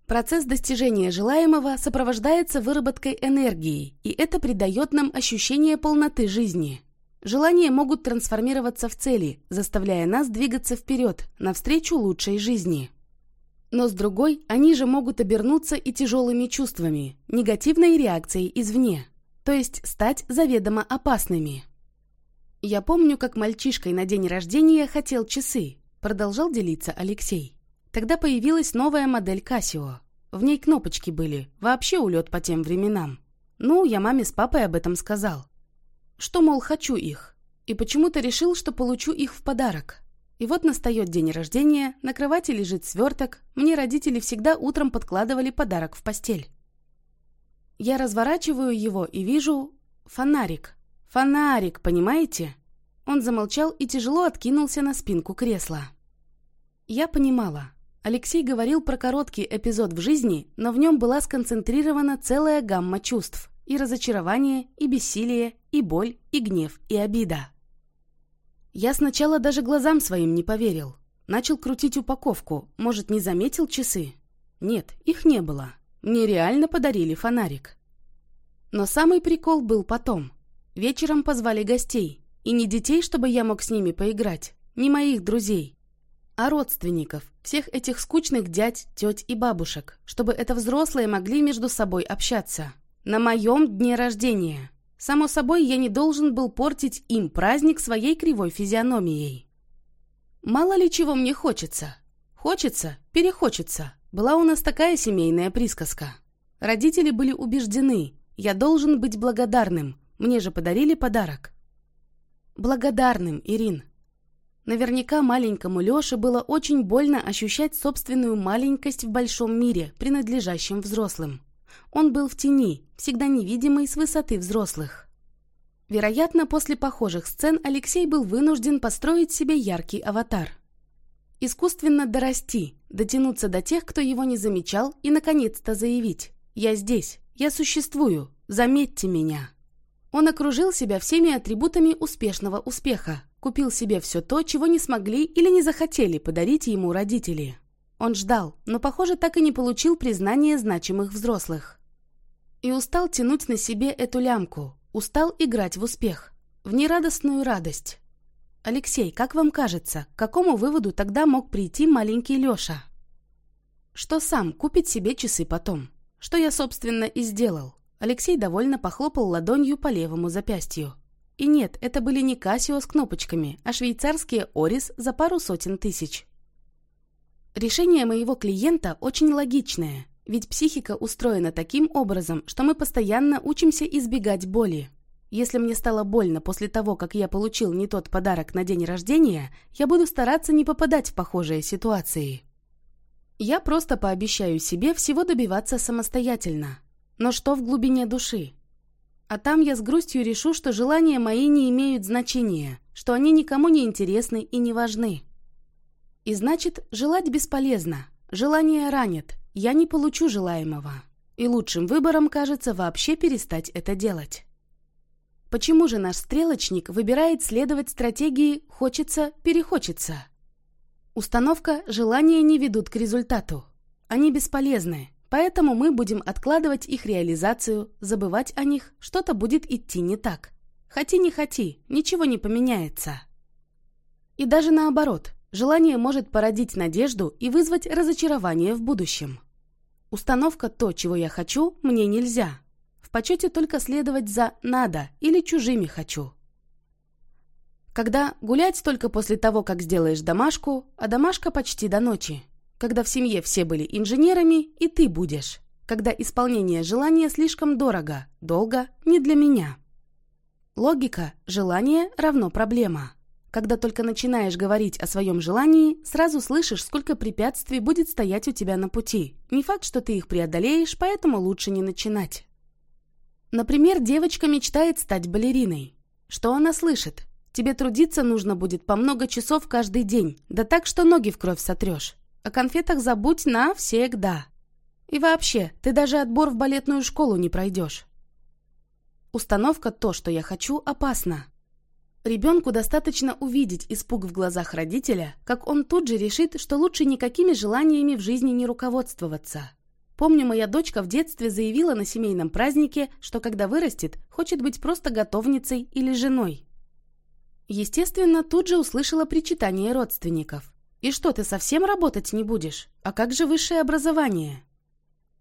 Процесс достижения желаемого сопровождается выработкой энергии, и это придает нам ощущение полноты жизни. Желания могут трансформироваться в цели, заставляя нас двигаться вперед, навстречу лучшей жизни. Но с другой, они же могут обернуться и тяжелыми чувствами, негативной реакцией извне, то есть стать заведомо опасными. Я помню, как мальчишкой на день рождения хотел часы, продолжал делиться Алексей. Тогда появилась новая модель Casio. В ней кнопочки были, вообще улет по тем временам. Ну, я маме с папой об этом сказал. Что, мол, хочу их. И почему-то решил, что получу их в подарок. И вот настает день рождения, на кровати лежит сверток, мне родители всегда утром подкладывали подарок в постель. Я разворачиваю его и вижу фонарик. Фонарик, понимаете? Он замолчал и тяжело откинулся на спинку кресла. Я понимала. Алексей говорил про короткий эпизод в жизни, но в нем была сконцентрирована целая гамма чувств. И разочарование, и бессилие, и боль, и гнев, и обида. Я сначала даже глазам своим не поверил. Начал крутить упаковку, может, не заметил часы? Нет, их не было. Мне реально подарили фонарик. Но самый прикол был потом. Вечером позвали гостей. И не детей, чтобы я мог с ними поиграть, не моих друзей, а родственников, всех этих скучных дядь, теть и бабушек, чтобы это взрослые могли между собой общаться. На моем дне рождения. Само собой, я не должен был портить им праздник своей кривой физиономией. Мало ли чего мне хочется. Хочется, перехочется. Была у нас такая семейная присказка. Родители были убеждены, я должен быть благодарным, мне же подарили подарок. Благодарным, Ирин, Наверняка маленькому Лёше было очень больно ощущать собственную маленькость в большом мире, принадлежащем взрослым. Он был в тени, всегда невидимый с высоты взрослых. Вероятно, после похожих сцен Алексей был вынужден построить себе яркий аватар. Искусственно дорасти, дотянуться до тех, кто его не замечал, и, наконец-то, заявить «Я здесь, я существую, заметьте меня». Он окружил себя всеми атрибутами успешного успеха, Купил себе все то, чего не смогли или не захотели подарить ему родители. Он ждал, но, похоже, так и не получил признания значимых взрослых. И устал тянуть на себе эту лямку, устал играть в успех, в нерадостную радость. Алексей, как вам кажется, к какому выводу тогда мог прийти маленький Леша? Что сам купит себе часы потом? Что я, собственно, и сделал. Алексей довольно похлопал ладонью по левому запястью. И нет, это были не Casio с кнопочками, а швейцарские Орис за пару сотен тысяч. Решение моего клиента очень логичное, ведь психика устроена таким образом, что мы постоянно учимся избегать боли. Если мне стало больно после того, как я получил не тот подарок на день рождения, я буду стараться не попадать в похожие ситуации. Я просто пообещаю себе всего добиваться самостоятельно. Но что в глубине души? А там я с грустью решу, что желания мои не имеют значения, что они никому не интересны и не важны. И значит, желать бесполезно. Желание ранит. Я не получу желаемого. И лучшим выбором кажется вообще перестать это делать. Почему же наш стрелочник выбирает следовать стратегии «хочется-перехочется»? Установка «желания не ведут к результату». Они бесполезны, поэтому мы будем откладывать их реализацию, забывать о них, что-то будет идти не так. Хоти не хоти, ничего не поменяется. И даже наоборот, Желание может породить надежду и вызвать разочарование в будущем. Установка «то, чего я хочу, мне нельзя». В почете только следовать за «надо» или «чужими хочу». Когда гулять только после того, как сделаешь домашку, а домашка почти до ночи. Когда в семье все были инженерами, и ты будешь. Когда исполнение желания слишком дорого, долго, не для меня. Логика «желание равно проблема». Когда только начинаешь говорить о своем желании, сразу слышишь, сколько препятствий будет стоять у тебя на пути. Не факт, что ты их преодолеешь, поэтому лучше не начинать. Например, девочка мечтает стать балериной. Что она слышит? Тебе трудиться нужно будет по много часов каждый день, да так, что ноги в кровь сотрешь. О конфетах забудь навсегда. И вообще, ты даже отбор в балетную школу не пройдешь. Установка «то, что я хочу» опасна. Ребенку достаточно увидеть испуг в глазах родителя, как он тут же решит, что лучше никакими желаниями в жизни не руководствоваться. Помню, моя дочка в детстве заявила на семейном празднике, что когда вырастет, хочет быть просто готовницей или женой. Естественно, тут же услышала причитание родственников. «И что, ты совсем работать не будешь? А как же высшее образование?»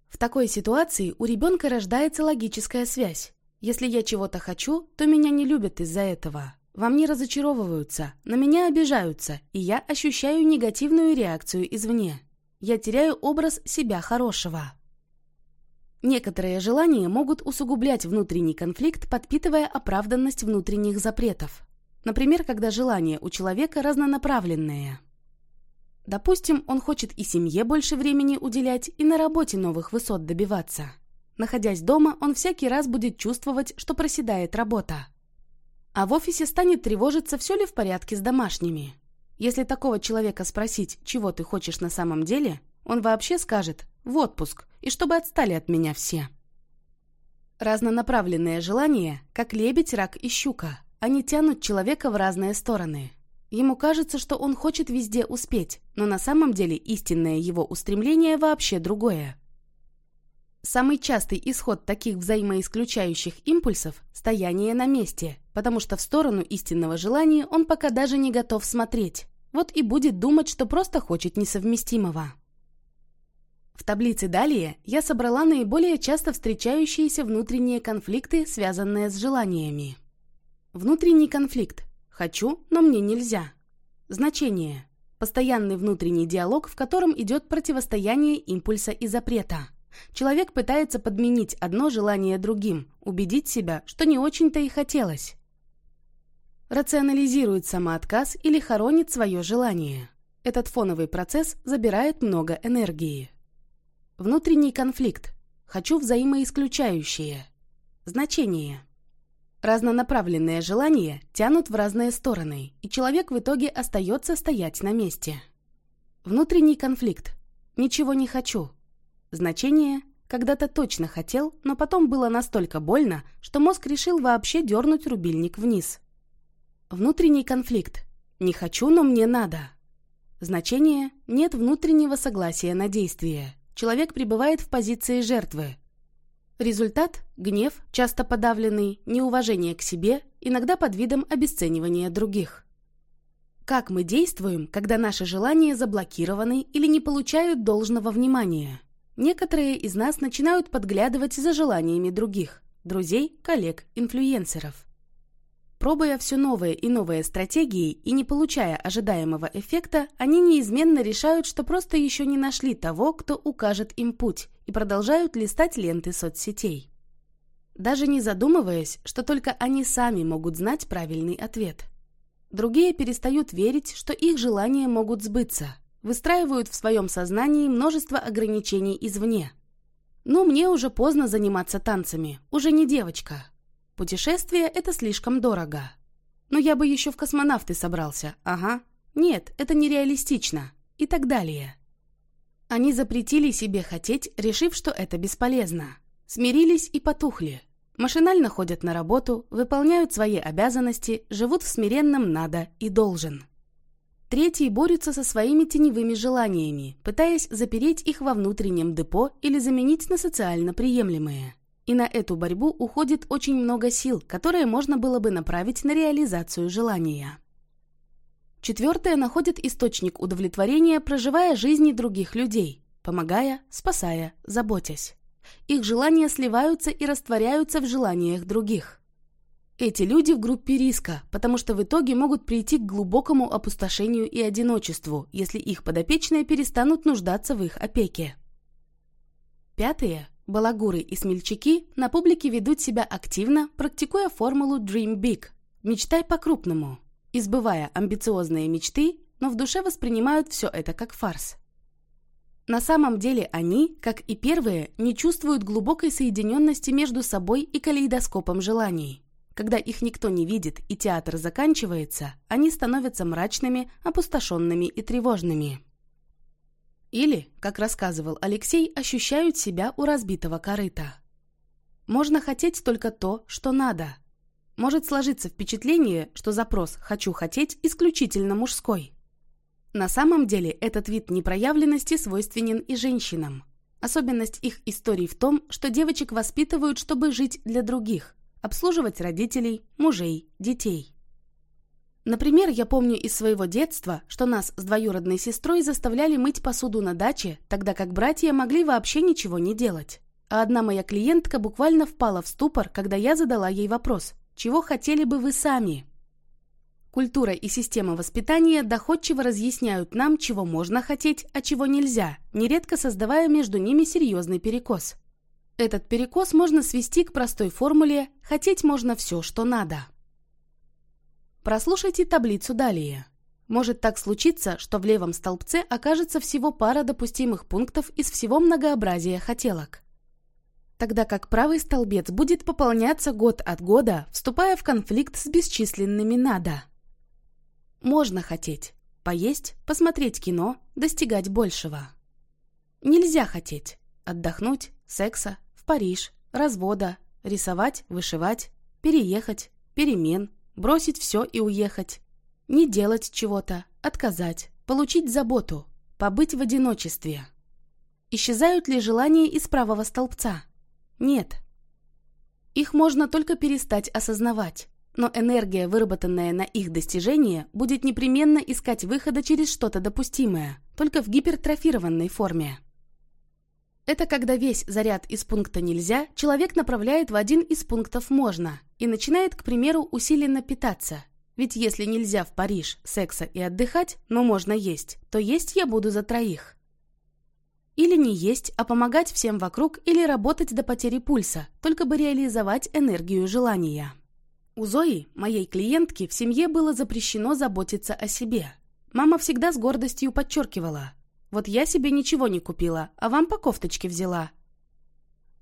В такой ситуации у ребенка рождается логическая связь. Если я чего-то хочу, то меня не любят из-за этого. Во мне разочаровываются, на меня обижаются, и я ощущаю негативную реакцию извне. Я теряю образ себя хорошего. Некоторые желания могут усугублять внутренний конфликт, подпитывая оправданность внутренних запретов. Например, когда желания у человека разнонаправленные. Допустим, он хочет и семье больше времени уделять, и на работе новых высот добиваться. Находясь дома, он всякий раз будет чувствовать, что проседает работа. А в офисе станет тревожиться, все ли в порядке с домашними. Если такого человека спросить, чего ты хочешь на самом деле, он вообще скажет «в отпуск» и чтобы отстали от меня все. Разнонаправленные желания, как лебедь, рак и щука, они тянут человека в разные стороны. Ему кажется, что он хочет везде успеть, но на самом деле истинное его устремление вообще другое. Самый частый исход таких взаимоисключающих импульсов – стояние на месте, потому что в сторону истинного желания он пока даже не готов смотреть. Вот и будет думать, что просто хочет несовместимого. В таблице далее я собрала наиболее часто встречающиеся внутренние конфликты, связанные с желаниями. Внутренний конфликт. Хочу, но мне нельзя. Значение. Постоянный внутренний диалог, в котором идет противостояние импульса и запрета. Человек пытается подменить одно желание другим, убедить себя, что не очень-то и хотелось. Рационализирует самоотказ или хоронит свое желание. Этот фоновый процесс забирает много энергии. Внутренний конфликт. Хочу взаимоисключающие. Значение. Разнонаправленные желания тянут в разные стороны, и человек в итоге остается стоять на месте. Внутренний конфликт. Ничего не хочу. Значение когда-то точно хотел, но потом было настолько больно, что мозг решил вообще дернуть рубильник вниз. Внутренний конфликт. Не хочу, но мне надо. Значение нет внутреннего согласия на действие. Человек пребывает в позиции жертвы. Результат – гнев, часто подавленный, неуважение к себе, иногда под видом обесценивания других. Как мы действуем, когда наши желания заблокированы или не получают должного внимания? Некоторые из нас начинают подглядывать за желаниями других, друзей, коллег, инфлюенсеров. Пробуя все новые и новые стратегии и не получая ожидаемого эффекта, они неизменно решают, что просто еще не нашли того, кто укажет им путь, и продолжают листать ленты соцсетей. Даже не задумываясь, что только они сами могут знать правильный ответ. Другие перестают верить, что их желания могут сбыться, выстраивают в своем сознании множество ограничений извне. «Ну, мне уже поздно заниматься танцами, уже не девочка. Путешествие – это слишком дорого. Но я бы еще в космонавты собрался, ага. Нет, это нереалистично. И так далее». Они запретили себе хотеть, решив, что это бесполезно. Смирились и потухли. Машинально ходят на работу, выполняют свои обязанности, живут в смиренном «надо» и «должен». Третьи борются со своими теневыми желаниями, пытаясь запереть их во внутреннем депо или заменить на социально приемлемые. И на эту борьбу уходит очень много сил, которые можно было бы направить на реализацию желания. Четвертое находит источник удовлетворения, проживая жизни других людей, помогая, спасая, заботясь. Их желания сливаются и растворяются в желаниях других. Эти люди в группе риска, потому что в итоге могут прийти к глубокому опустошению и одиночеству, если их подопечные перестанут нуждаться в их опеке. Пятые, балагуры и смельчаки, на публике ведут себя активно, практикуя формулу «Dream Big» – «Мечтай по-крупному», избывая амбициозные мечты, но в душе воспринимают все это как фарс. На самом деле они, как и первые, не чувствуют глубокой соединенности между собой и калейдоскопом желаний. Когда их никто не видит и театр заканчивается, они становятся мрачными, опустошенными и тревожными. Или, как рассказывал Алексей, ощущают себя у разбитого корыта. Можно хотеть только то, что надо. Может сложиться впечатление, что запрос «хочу хотеть» исключительно мужской. На самом деле этот вид непроявленности свойственен и женщинам. Особенность их историй в том, что девочек воспитывают, чтобы жить для других, обслуживать родителей, мужей, детей. Например, я помню из своего детства, что нас с двоюродной сестрой заставляли мыть посуду на даче, тогда как братья могли вообще ничего не делать. А одна моя клиентка буквально впала в ступор, когда я задала ей вопрос «Чего хотели бы вы сами?» Культура и система воспитания доходчиво разъясняют нам, чего можно хотеть, а чего нельзя, нередко создавая между ними серьезный перекос. Этот перекос можно свести к простой формуле «хотеть можно все, что надо». Прослушайте таблицу далее. Может так случиться, что в левом столбце окажется всего пара допустимых пунктов из всего многообразия хотелок. Тогда как правый столбец будет пополняться год от года, вступая в конфликт с бесчисленными «надо». Можно хотеть. Поесть, посмотреть кино, достигать большего. Нельзя хотеть. Отдохнуть, секса, в Париж, развода, рисовать, вышивать, переехать, перемен, бросить все и уехать. Не делать чего-то, отказать, получить заботу, побыть в одиночестве. Исчезают ли желания из правого столбца? Нет. Их можно только перестать осознавать но энергия, выработанная на их достижение, будет непременно искать выхода через что-то допустимое, только в гипертрофированной форме. Это когда весь заряд из пункта «нельзя» человек направляет в один из пунктов «можно» и начинает, к примеру, усиленно питаться. Ведь если нельзя в Париж, секса и отдыхать, но можно есть, то есть я буду за троих. Или не есть, а помогать всем вокруг или работать до потери пульса, только бы реализовать энергию желания. У Зои, моей клиентки, в семье было запрещено заботиться о себе. Мама всегда с гордостью подчеркивала. «Вот я себе ничего не купила, а вам по кофточке взяла».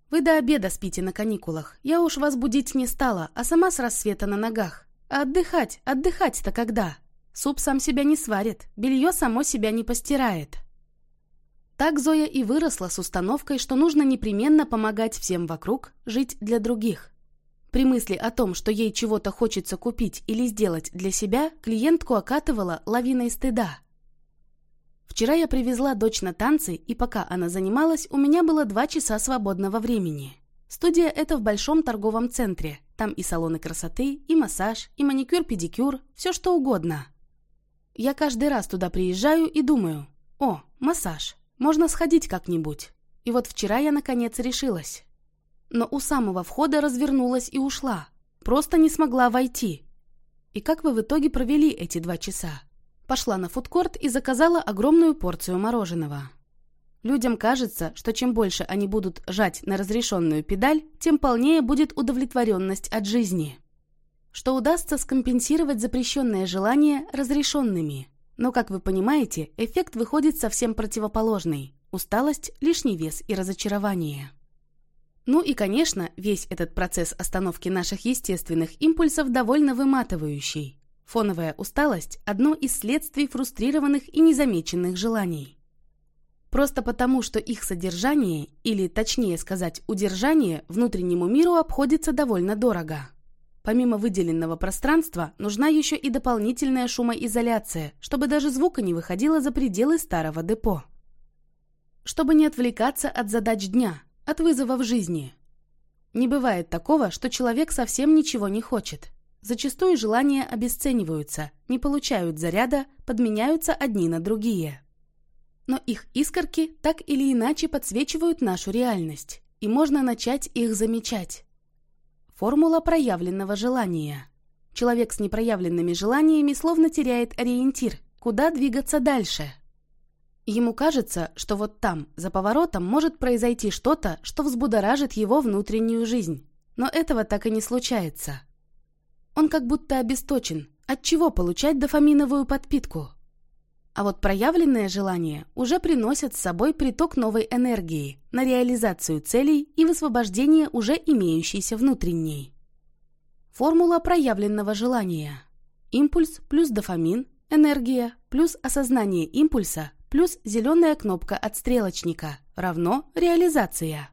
«Вы до обеда спите на каникулах. Я уж вас будить не стала, а сама с рассвета на ногах. А отдыхать, отдыхать-то когда? Суп сам себя не сварит, белье само себя не постирает». Так Зоя и выросла с установкой, что нужно непременно помогать всем вокруг, жить для других. При мысли о том, что ей чего-то хочется купить или сделать для себя, клиентку окатывала лавиной стыда. Вчера я привезла дочь на танцы, и пока она занималась, у меня было два часа свободного времени. Студия эта в большом торговом центре. Там и салоны красоты, и массаж, и маникюр-педикюр, все что угодно. Я каждый раз туда приезжаю и думаю, о, массаж, можно сходить как-нибудь. И вот вчера я наконец решилась но у самого входа развернулась и ушла. Просто не смогла войти. И как вы в итоге провели эти два часа? Пошла на фудкорт и заказала огромную порцию мороженого. Людям кажется, что чем больше они будут жать на разрешенную педаль, тем полнее будет удовлетворенность от жизни. Что удастся скомпенсировать запрещенные желания разрешенными. Но, как вы понимаете, эффект выходит совсем противоположный. Усталость, лишний вес и разочарование. Ну и, конечно, весь этот процесс остановки наших естественных импульсов довольно выматывающий. Фоновая усталость – одно из следствий фрустрированных и незамеченных желаний. Просто потому, что их содержание, или точнее сказать, удержание, внутреннему миру обходится довольно дорого. Помимо выделенного пространства, нужна еще и дополнительная шумоизоляция, чтобы даже звука не выходило за пределы старого депо. Чтобы не отвлекаться от задач дня, от вызовов жизни. Не бывает такого, что человек совсем ничего не хочет. Зачастую желания обесцениваются, не получают заряда, подменяются одни на другие но их искорки так или иначе подсвечивают нашу реальность, и можно начать их замечать. Формула проявленного желания. Человек с непроявленными желаниями словно теряет ориентир, куда двигаться дальше. Ему кажется, что вот там, за поворотом, может произойти что-то, что взбудоражит его внутреннюю жизнь. Но этого так и не случается. Он как будто обесточен. От чего получать дофаминовую подпитку? А вот проявленные желания уже приносят с собой приток новой энергии на реализацию целей и высвобождение уже имеющейся внутренней. Формула проявленного желания. Импульс плюс дофамин, энергия плюс осознание импульса плюс зеленая кнопка от стрелочника равно реализация.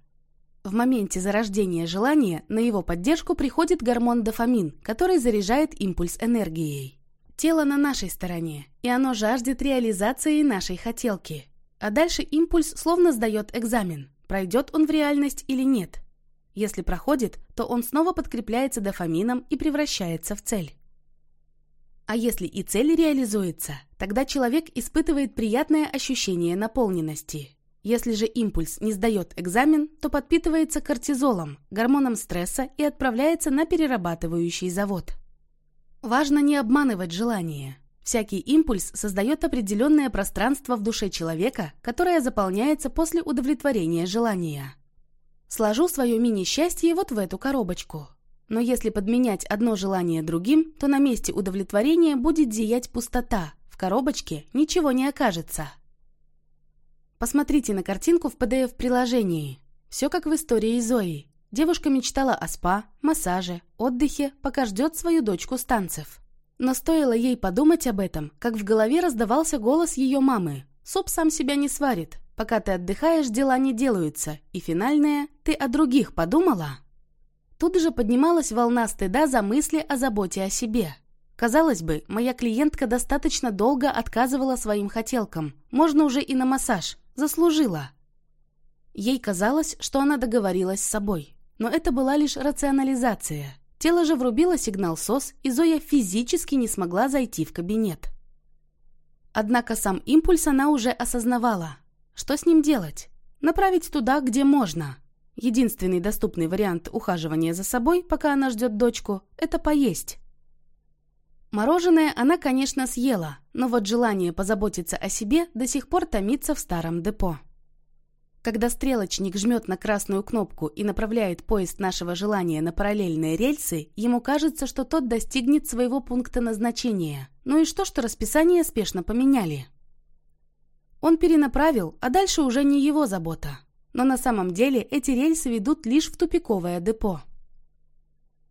В моменте зарождения желания на его поддержку приходит гормон дофамин, который заряжает импульс энергией. Тело на нашей стороне, и оно жаждет реализации нашей хотелки. А дальше импульс словно сдает экзамен, пройдет он в реальность или нет. Если проходит, то он снова подкрепляется дофамином и превращается в цель. А если и цель реализуется, тогда человек испытывает приятное ощущение наполненности. Если же импульс не сдает экзамен, то подпитывается кортизолом, гормоном стресса и отправляется на перерабатывающий завод. Важно не обманывать желание. Всякий импульс создает определенное пространство в душе человека, которое заполняется после удовлетворения желания. Сложу свое мини-счастье вот в эту коробочку. Но если подменять одно желание другим, то на месте удовлетворения будет зиять пустота. В коробочке ничего не окажется. Посмотрите на картинку в PDF-приложении. Все как в истории Зои. Девушка мечтала о спа, массаже, отдыхе, пока ждет свою дочку с танцев. Но стоило ей подумать об этом, как в голове раздавался голос ее мамы. «Суп сам себя не сварит. Пока ты отдыхаешь, дела не делаются. И финальное – ты о других подумала?» Тут же поднималась волна стыда за мысли о заботе о себе. Казалось бы, моя клиентка достаточно долго отказывала своим хотелкам. Можно уже и на массаж. Заслужила. Ей казалось, что она договорилась с собой. Но это была лишь рационализация. Тело же врубило сигнал СОС, и Зоя физически не смогла зайти в кабинет. Однако сам импульс она уже осознавала. Что с ним делать? Направить туда, где можно. Единственный доступный вариант ухаживания за собой, пока она ждет дочку, это поесть. Мороженое она, конечно, съела, но вот желание позаботиться о себе до сих пор томится в старом депо. Когда стрелочник жмет на красную кнопку и направляет поезд нашего желания на параллельные рельсы, ему кажется, что тот достигнет своего пункта назначения. Ну и что, что расписание спешно поменяли? Он перенаправил, а дальше уже не его забота. Но на самом деле эти рельсы ведут лишь в тупиковое депо.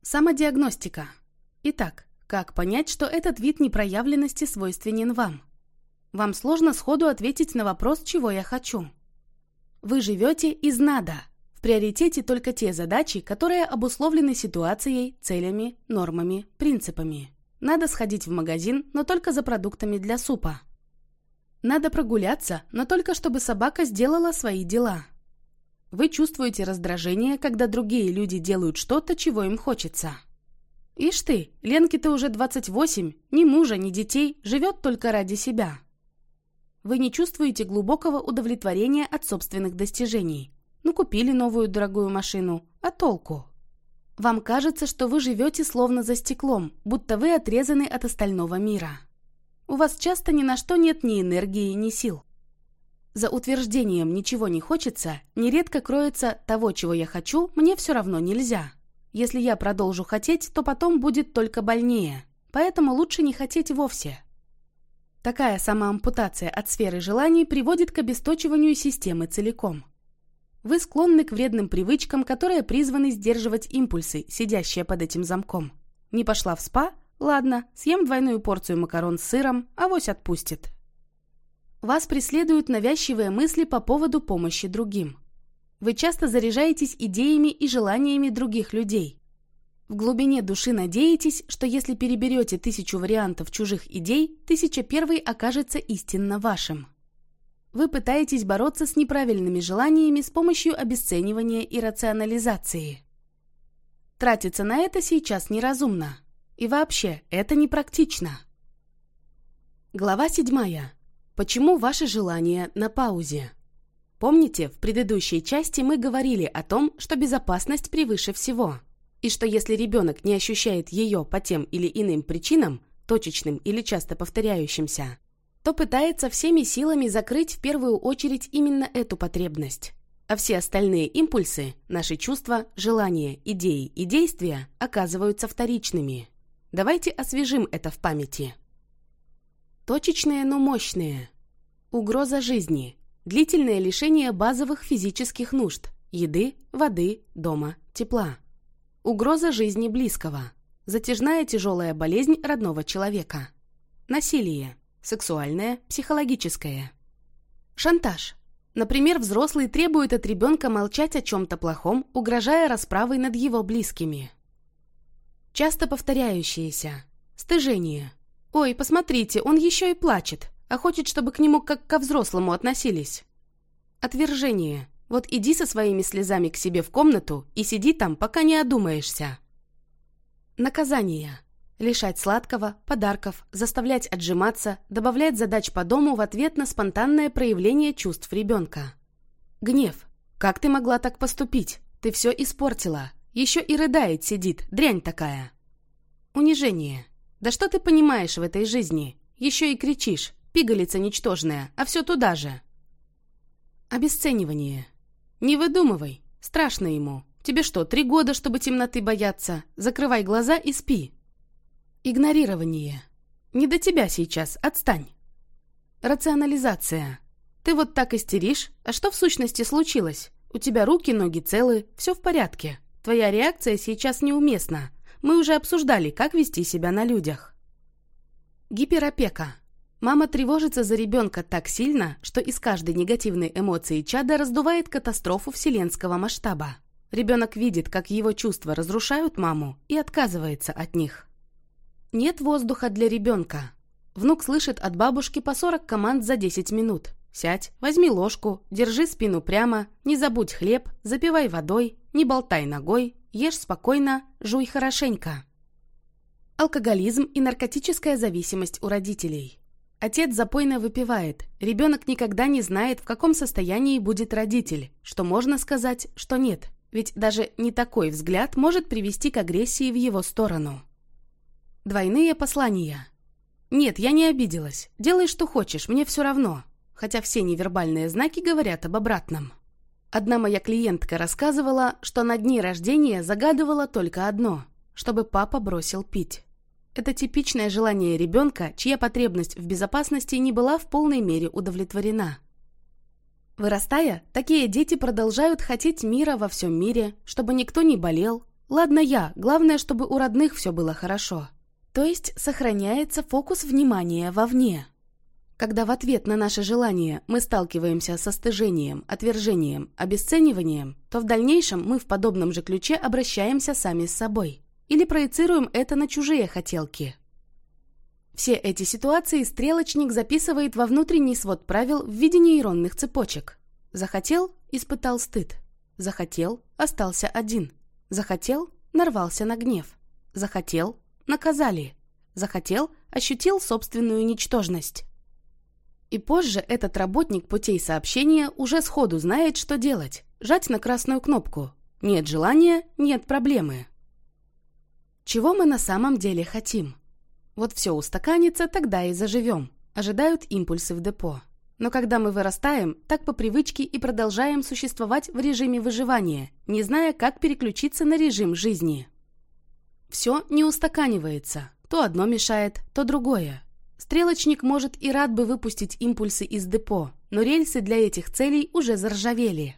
Самодиагностика. Итак, как понять, что этот вид непроявленности свойственен вам? Вам сложно сходу ответить на вопрос, чего я хочу. Вы живете из «надо». В приоритете только те задачи, которые обусловлены ситуацией, целями, нормами, принципами. Надо сходить в магазин, но только за продуктами для супа. Надо прогуляться, но только чтобы собака сделала свои дела. Вы чувствуете раздражение, когда другие люди делают что-то, чего им хочется. Ишь ты, Ленке-то уже 28, ни мужа, ни детей, живет только ради себя. Вы не чувствуете глубокого удовлетворения от собственных достижений. Ну, купили новую дорогую машину. А толку? Вам кажется, что вы живете словно за стеклом, будто вы отрезаны от остального мира. У вас часто ни на что нет ни энергии, ни сил. За утверждением «ничего не хочется» нередко кроется «того, чего я хочу, мне все равно нельзя». Если я продолжу хотеть, то потом будет только больнее. Поэтому лучше не хотеть вовсе. Такая самоампутация от сферы желаний приводит к обесточиванию системы целиком. Вы склонны к вредным привычкам, которые призваны сдерживать импульсы, сидящие под этим замком. Не пошла в спа? Ладно, съем двойную порцию макарон с сыром, авось отпустит. Вас преследуют навязчивые мысли по поводу помощи другим. Вы часто заряжаетесь идеями и желаниями других людей. В глубине души надеетесь, что если переберете тысячу вариантов чужих идей, тысяча первый окажется истинно вашим. Вы пытаетесь бороться с неправильными желаниями с помощью обесценивания и рационализации. Тратиться на это сейчас неразумно. И вообще, это непрактично. Глава 7. Почему ваши желания на паузе? Помните, в предыдущей части мы говорили о том, что безопасность превыше всего. И что если ребенок не ощущает ее по тем или иным причинам, точечным или часто повторяющимся, то пытается всеми силами закрыть в первую очередь именно эту потребность. А все остальные импульсы, наши чувства, желания, идеи и действия оказываются вторичными. Давайте освежим это в памяти. Точечные, но мощные. Угроза жизни. Длительное лишение базовых физических нужд – еды, воды, дома, тепла. Угроза жизни близкого. Затяжная тяжелая болезнь родного человека. Насилие сексуальное, психологическое. Шантаж. Например, взрослый требует от ребенка молчать о чем-то плохом, угрожая расправой над его близкими. Часто повторяющиеся. Стыжение. «Ой, посмотрите, он еще и плачет, а хочет, чтобы к нему как ко взрослому относились». Отвержение. Вот иди со своими слезами к себе в комнату и сиди там, пока не одумаешься. Наказание. Лишать сладкого, подарков, заставлять отжиматься, добавлять задач по дому в ответ на спонтанное проявление чувств ребенка. Гнев. Как ты могла так поступить? Ты все испортила. Еще и рыдает сидит, дрянь такая. Унижение. Да что ты понимаешь в этой жизни? Еще и кричишь, пигалица ничтожная, а все туда же. Обесценивание. Не выдумывай, страшно ему. Тебе что, три года, чтобы темноты бояться? Закрывай глаза и спи. Игнорирование. Не до тебя сейчас, отстань. Рационализация. Ты вот так истеришь, а что в сущности случилось? У тебя руки, ноги целы, все в порядке. Твоя реакция сейчас неуместна. Мы уже обсуждали, как вести себя на людях. Гиперопека. Мама тревожится за ребенка так сильно, что из каждой негативной эмоции чада раздувает катастрофу вселенского масштаба. Ребенок видит, как его чувства разрушают маму и отказывается от них. Нет воздуха для ребенка. Внук слышит от бабушки по 40 команд за 10 минут. Сядь, возьми ложку, держи спину прямо, не забудь хлеб, запивай водой, не болтай ногой, ешь спокойно, жуй хорошенько. Алкоголизм и наркотическая зависимость у родителей. Отец запойно выпивает. Ребенок никогда не знает, в каком состоянии будет родитель, что можно сказать, что нет. Ведь даже не такой взгляд может привести к агрессии в его сторону. Двойные послания. Нет, я не обиделась. Делай, что хочешь, мне все равно. Хотя все невербальные знаки говорят об обратном. Одна моя клиентка рассказывала, что на дни рождения загадывала только одно – чтобы папа бросил пить. Это типичное желание ребенка, чья потребность в безопасности не была в полной мере удовлетворена. Вырастая, такие дети продолжают хотеть мира во всем мире, чтобы никто не болел. Ладно я, главное, чтобы у родных все было хорошо. То есть сохраняется фокус внимания вовне. Когда в ответ на наше желание мы сталкиваемся со стыжением, отвержением, обесцениванием, то в дальнейшем мы в подобном же ключе обращаемся сами с собой. Или проецируем это на чужие хотелки. Все эти ситуации стрелочник записывает во внутренний свод правил в виде нейронных цепочек. Захотел – испытал стыд. Захотел – остался один. Захотел – нарвался на гнев. Захотел наказали. Захотел, ощутил собственную ничтожность. И позже этот работник путей сообщения уже сходу знает, что делать. Жать на красную кнопку. Нет желания – нет проблемы. Чего мы на самом деле хотим? Вот все устаканится, тогда и заживем. Ожидают импульсы в депо. Но когда мы вырастаем, так по привычке и продолжаем существовать в режиме выживания, не зная, как переключиться на режим жизни. Все не устаканивается. То одно мешает, то другое. Стрелочник может и рад бы выпустить импульсы из депо, но рельсы для этих целей уже заржавели.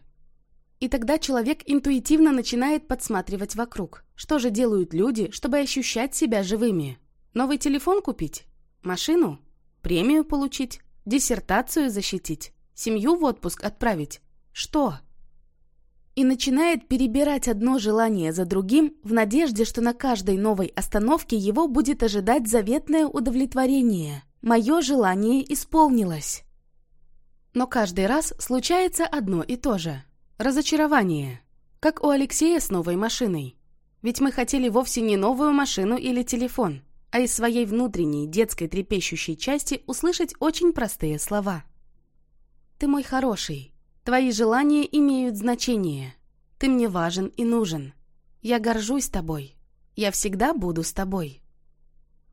И тогда человек интуитивно начинает подсматривать вокруг. Что же делают люди, чтобы ощущать себя живыми? Новый телефон купить? Машину? Премию получить? Диссертацию защитить? Семью в отпуск отправить? Что? И начинает перебирать одно желание за другим в надежде, что на каждой новой остановке его будет ожидать заветное удовлетворение. Мое желание исполнилось. Но каждый раз случается одно и то же. Разочарование. Как у Алексея с новой машиной. Ведь мы хотели вовсе не новую машину или телефон, а из своей внутренней детской трепещущей части услышать очень простые слова. «Ты мой хороший. Твои желания имеют значение. Ты мне важен и нужен. Я горжусь тобой. Я всегда буду с тобой».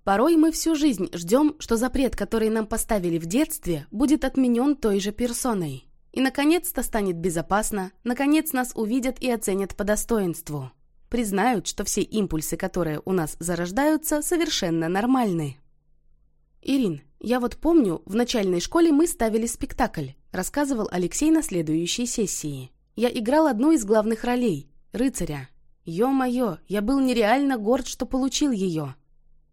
Порой мы всю жизнь ждем, что запрет, который нам поставили в детстве, будет отменен той же персоной. И, наконец-то, станет безопасно, наконец нас увидят и оценят по достоинству признают, что все импульсы, которые у нас зарождаются, совершенно нормальны. «Ирин, я вот помню, в начальной школе мы ставили спектакль», рассказывал Алексей на следующей сессии. «Я играл одну из главных ролей – рыцаря. Ё-моё, я был нереально горд, что получил ее.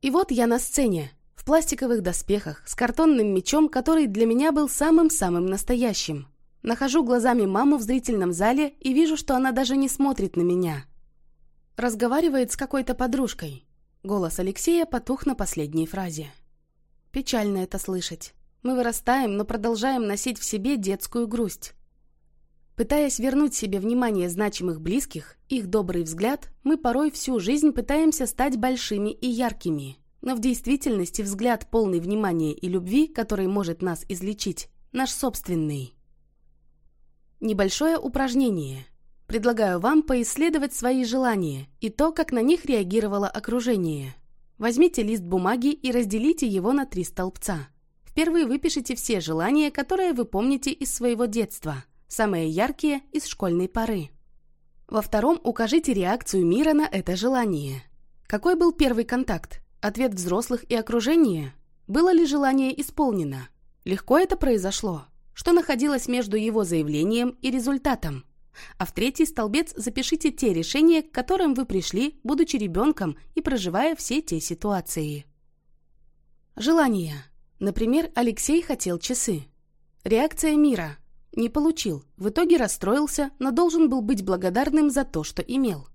И вот я на сцене, в пластиковых доспехах, с картонным мечом, который для меня был самым-самым настоящим. Нахожу глазами маму в зрительном зале и вижу, что она даже не смотрит на меня. Разговаривает с какой-то подружкой. Голос Алексея потух на последней фразе. Печально это слышать. Мы вырастаем, но продолжаем носить в себе детскую грусть. Пытаясь вернуть себе внимание значимых близких, их добрый взгляд, мы порой всю жизнь пытаемся стать большими и яркими. Но в действительности взгляд, полный внимания и любви, который может нас излечить, наш собственный. Небольшое упражнение – Предлагаю вам поисследовать свои желания и то, как на них реагировало окружение. Возьмите лист бумаги и разделите его на три столбца. В первый выпишите все желания, которые вы помните из своего детства, самые яркие из школьной поры. Во втором укажите реакцию мира на это желание. Какой был первый контакт? Ответ взрослых и окружения? Было ли желание исполнено? Легко это произошло? Что находилось между его заявлением и результатом? А в третий столбец запишите те решения, к которым вы пришли, будучи ребенком и проживая все те ситуации. Желание. Например, Алексей хотел часы. Реакция мира. Не получил. В итоге расстроился, но должен был быть благодарным за то, что имел.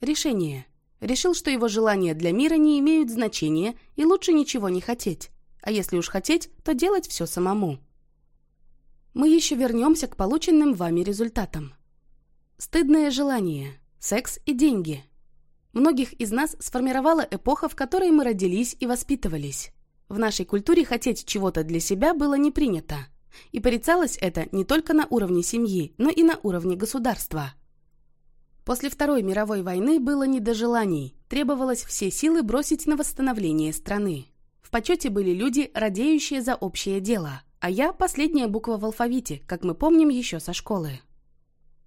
Решение. Решил, что его желания для мира не имеют значения и лучше ничего не хотеть. А если уж хотеть, то делать все самому. Мы еще вернемся к полученным вами результатам. Стыдное желание, секс и деньги. Многих из нас сформировала эпоха, в которой мы родились и воспитывались. В нашей культуре хотеть чего-то для себя было не принято. И порицалось это не только на уровне семьи, но и на уровне государства. После Второй мировой войны было не до желаний, требовалось все силы бросить на восстановление страны. В почете были люди, радеющие за общее дело, а я – последняя буква в алфавите, как мы помним еще со школы.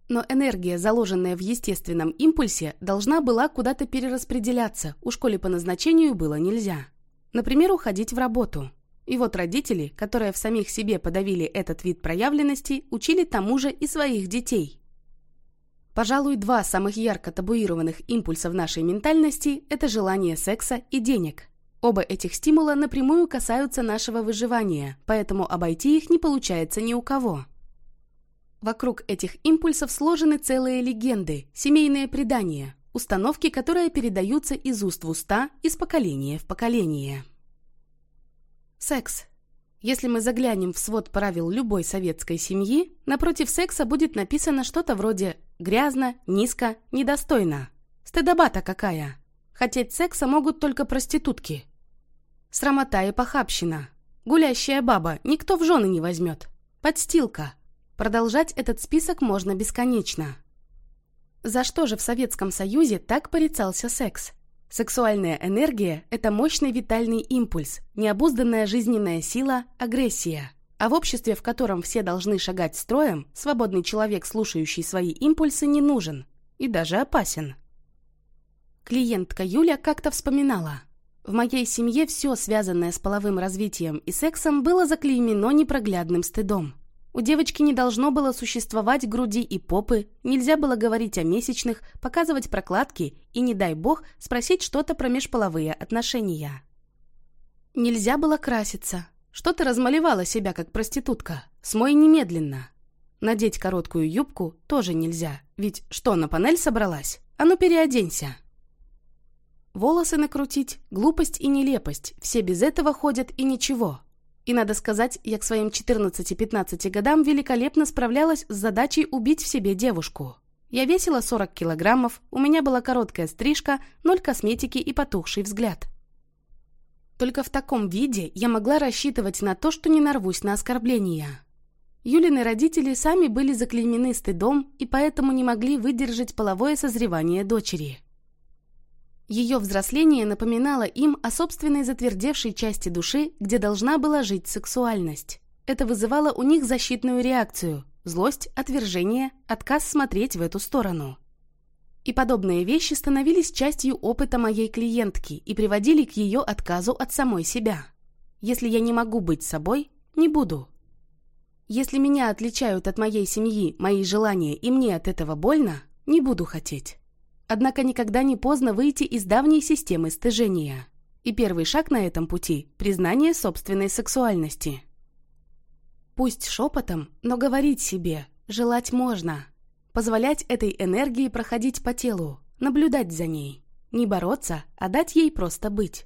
Но энергия, заложенная в естественном импульсе, должна была куда-то перераспределяться, у школе по назначению было нельзя. Например, уходить в работу. И вот родители, которые в самих себе подавили этот вид проявленности, учили тому же и своих детей. Пожалуй, два самых ярко табуированных импульса в нашей ментальности – это желание секса и денег. Оба этих стимула напрямую касаются нашего выживания, поэтому обойти их не получается ни у кого. Вокруг этих импульсов сложены целые легенды, семейные предания, установки, которые передаются из уст в уста, из поколения в поколение. Секс. Если мы заглянем в свод правил любой советской семьи, напротив секса будет написано что-то вроде «грязно», «низко», «недостойно». Стыдоба-то какая! Хотеть секса могут только проститутки. Срамота и похабщина. Гулящая баба никто в жены не возьмет. Подстилка. Продолжать этот список можно бесконечно. За что же в Советском Союзе так порицался секс? Сексуальная энергия – это мощный витальный импульс, необузданная жизненная сила, агрессия. А в обществе, в котором все должны шагать строем, свободный человек, слушающий свои импульсы, не нужен. И даже опасен. Клиентка Юля как-то вспоминала. В моей семье все, связанное с половым развитием и сексом, было заклеймено непроглядным стыдом. У девочки не должно было существовать груди и попы, нельзя было говорить о месячных, показывать прокладки и, не дай бог, спросить что-то про межполовые отношения. Нельзя было краситься. Что ты размалевала себя, как проститутка? Смой немедленно. Надеть короткую юбку тоже нельзя, ведь что, на панель собралась? А ну переоденься. Волосы накрутить, глупость и нелепость, все без этого ходят и ничего. И надо сказать, я к своим 14-15 годам великолепно справлялась с задачей убить в себе девушку. Я весила 40 килограммов, у меня была короткая стрижка, ноль косметики и потухший взгляд. Только в таком виде я могла рассчитывать на то, что не нарвусь на оскорбления. Юлины родители сами были заклеймены стыдом и поэтому не могли выдержать половое созревание дочери. Ее взросление напоминало им о собственной затвердевшей части души, где должна была жить сексуальность. Это вызывало у них защитную реакцию – злость, отвержение, отказ смотреть в эту сторону. И подобные вещи становились частью опыта моей клиентки и приводили к ее отказу от самой себя. Если я не могу быть собой, не буду. Если меня отличают от моей семьи, мои желания, и мне от этого больно, не буду хотеть. Однако никогда не поздно выйти из давней системы стыжения. И первый шаг на этом пути – признание собственной сексуальности. Пусть шепотом, но говорить себе, желать можно. Позволять этой энергии проходить по телу, наблюдать за ней. Не бороться, а дать ей просто быть.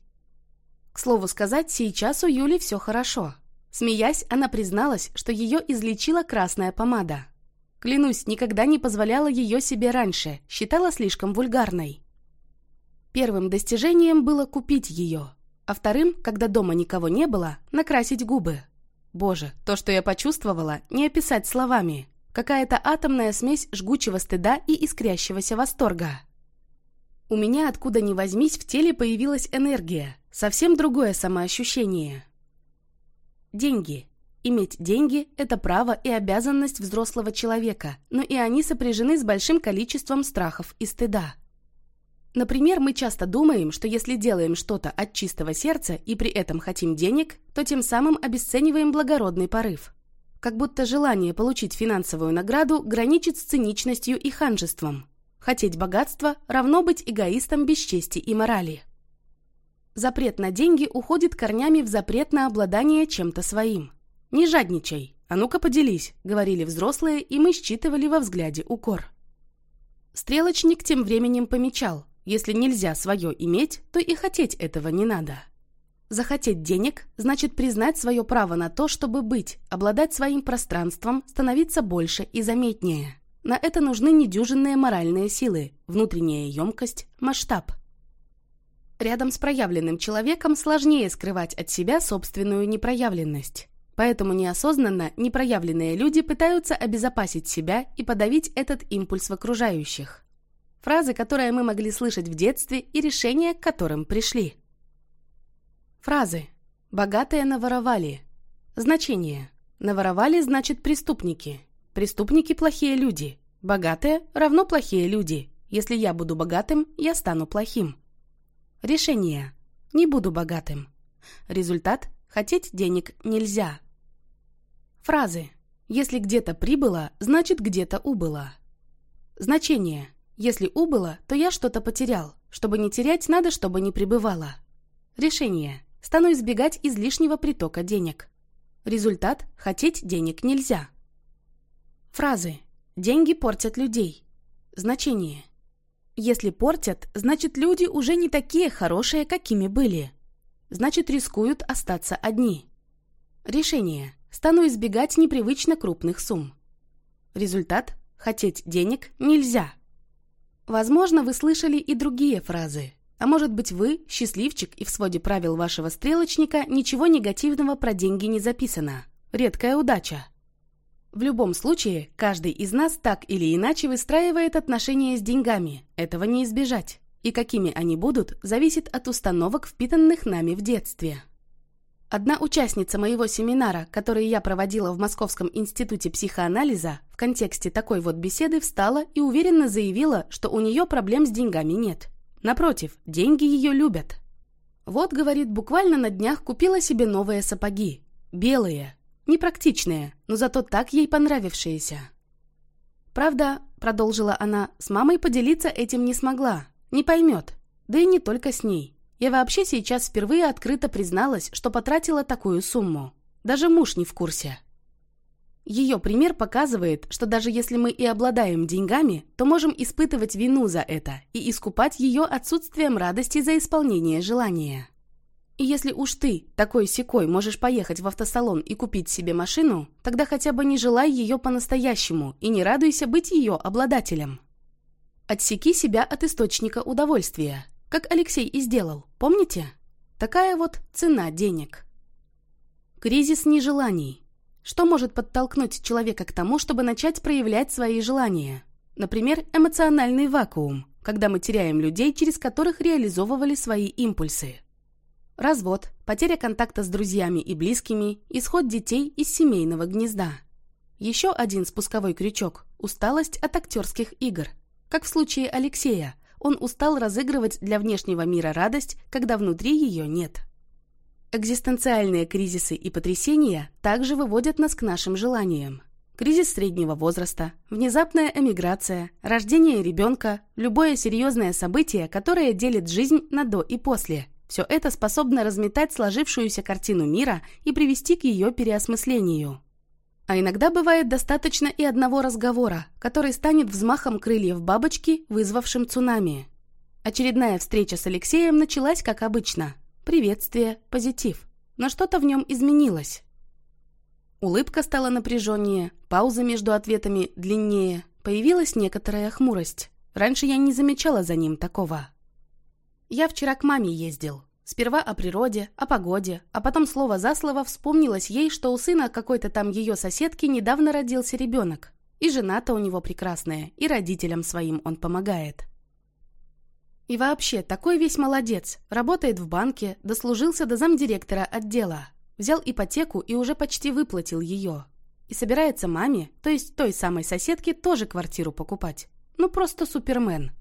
К слову сказать, сейчас у Юли все хорошо. Смеясь, она призналась, что ее излечила красная помада. Клянусь, никогда не позволяла ее себе раньше, считала слишком вульгарной. Первым достижением было купить ее, а вторым, когда дома никого не было, накрасить губы. Боже, то, что я почувствовала, не описать словами. Какая-то атомная смесь жгучего стыда и искрящегося восторга. У меня откуда ни возьмись в теле появилась энергия, совсем другое самоощущение. Деньги. Иметь деньги – это право и обязанность взрослого человека, но и они сопряжены с большим количеством страхов и стыда. Например, мы часто думаем, что если делаем что-то от чистого сердца и при этом хотим денег, то тем самым обесцениваем благородный порыв. Как будто желание получить финансовую награду граничит с циничностью и ханжеством. Хотеть богатства равно быть эгоистом без чести и морали. Запрет на деньги уходит корнями в запрет на обладание чем-то своим – «Не жадничай, а ну-ка поделись», — говорили взрослые, и мы считывали во взгляде укор. Стрелочник тем временем помечал, если нельзя свое иметь, то и хотеть этого не надо. Захотеть денег значит признать свое право на то, чтобы быть, обладать своим пространством, становиться больше и заметнее. На это нужны недюжинные моральные силы, внутренняя емкость, масштаб. Рядом с проявленным человеком сложнее скрывать от себя собственную непроявленность. Поэтому неосознанно непроявленные люди пытаются обезопасить себя и подавить этот импульс в окружающих. Фразы, которые мы могли слышать в детстве и решения, к которым пришли. Фразы. Богатые наворовали. Значение. Наворовали значит преступники. Преступники – плохие люди. Богатые – равно плохие люди. Если я буду богатым, я стану плохим. Решение. Не буду богатым. Результат – хотеть денег нельзя. Фразы. Если где-то прибыло, значит где-то убыло. Значение. Если убыло, то я что-то потерял. Чтобы не терять, надо, чтобы не прибывало. Решение. Стану избегать излишнего притока денег. Результат – хотеть денег нельзя. Фразы. Деньги портят людей. Значение. Если портят, значит люди уже не такие хорошие, какими были. Значит рискуют остаться одни. Решение. Стану избегать непривычно крупных сумм. Результат – хотеть денег нельзя. Возможно, вы слышали и другие фразы. А может быть вы, счастливчик, и в своде правил вашего стрелочника ничего негативного про деньги не записано. Редкая удача. В любом случае, каждый из нас так или иначе выстраивает отношения с деньгами. Этого не избежать. И какими они будут, зависит от установок, впитанных нами в детстве. Одна участница моего семинара, который я проводила в Московском институте психоанализа, в контексте такой вот беседы встала и уверенно заявила, что у нее проблем с деньгами нет. Напротив, деньги ее любят. Вот, говорит, буквально на днях купила себе новые сапоги. Белые. Непрактичные, но зато так ей понравившиеся. Правда, продолжила она, с мамой поделиться этим не смогла. Не поймет. Да и не только с ней. Я вообще сейчас впервые открыто призналась, что потратила такую сумму. Даже муж не в курсе. Ее пример показывает, что даже если мы и обладаем деньгами, то можем испытывать вину за это и искупать ее отсутствием радости за исполнение желания. И если уж ты, такой секой, можешь поехать в автосалон и купить себе машину, тогда хотя бы не желай ее по-настоящему и не радуйся быть ее обладателем. Отсеки себя от источника удовольствия, как Алексей и сделал, помните? Такая вот цена денег. Кризис нежеланий. Что может подтолкнуть человека к тому, чтобы начать проявлять свои желания? Например, эмоциональный вакуум, когда мы теряем людей, через которых реализовывали свои импульсы. Развод, потеря контакта с друзьями и близкими, исход детей из семейного гнезда. Еще один спусковой крючок – усталость от актерских игр – как в случае Алексея, он устал разыгрывать для внешнего мира радость, когда внутри ее нет. Экзистенциальные кризисы и потрясения также выводят нас к нашим желаниям. Кризис среднего возраста, внезапная эмиграция, рождение ребенка, любое серьезное событие, которое делит жизнь на до и после. Все это способно разметать сложившуюся картину мира и привести к ее переосмыслению. А иногда бывает достаточно и одного разговора, который станет взмахом крыльев бабочки, вызвавшим цунами. Очередная встреча с Алексеем началась как обычно. Приветствие, позитив. Но что-то в нем изменилось. Улыбка стала напряженнее, пауза между ответами длиннее, появилась некоторая хмурость. Раньше я не замечала за ним такого. Я вчера к маме ездил. Сперва о природе, о погоде, а потом слово за слово вспомнилось ей, что у сына какой-то там ее соседки недавно родился ребенок. И жена-то у него прекрасная, и родителям своим он помогает. И вообще, такой весь молодец. Работает в банке, дослужился до замдиректора отдела. Взял ипотеку и уже почти выплатил ее. И собирается маме, то есть той самой соседке, тоже квартиру покупать. Ну просто супермен.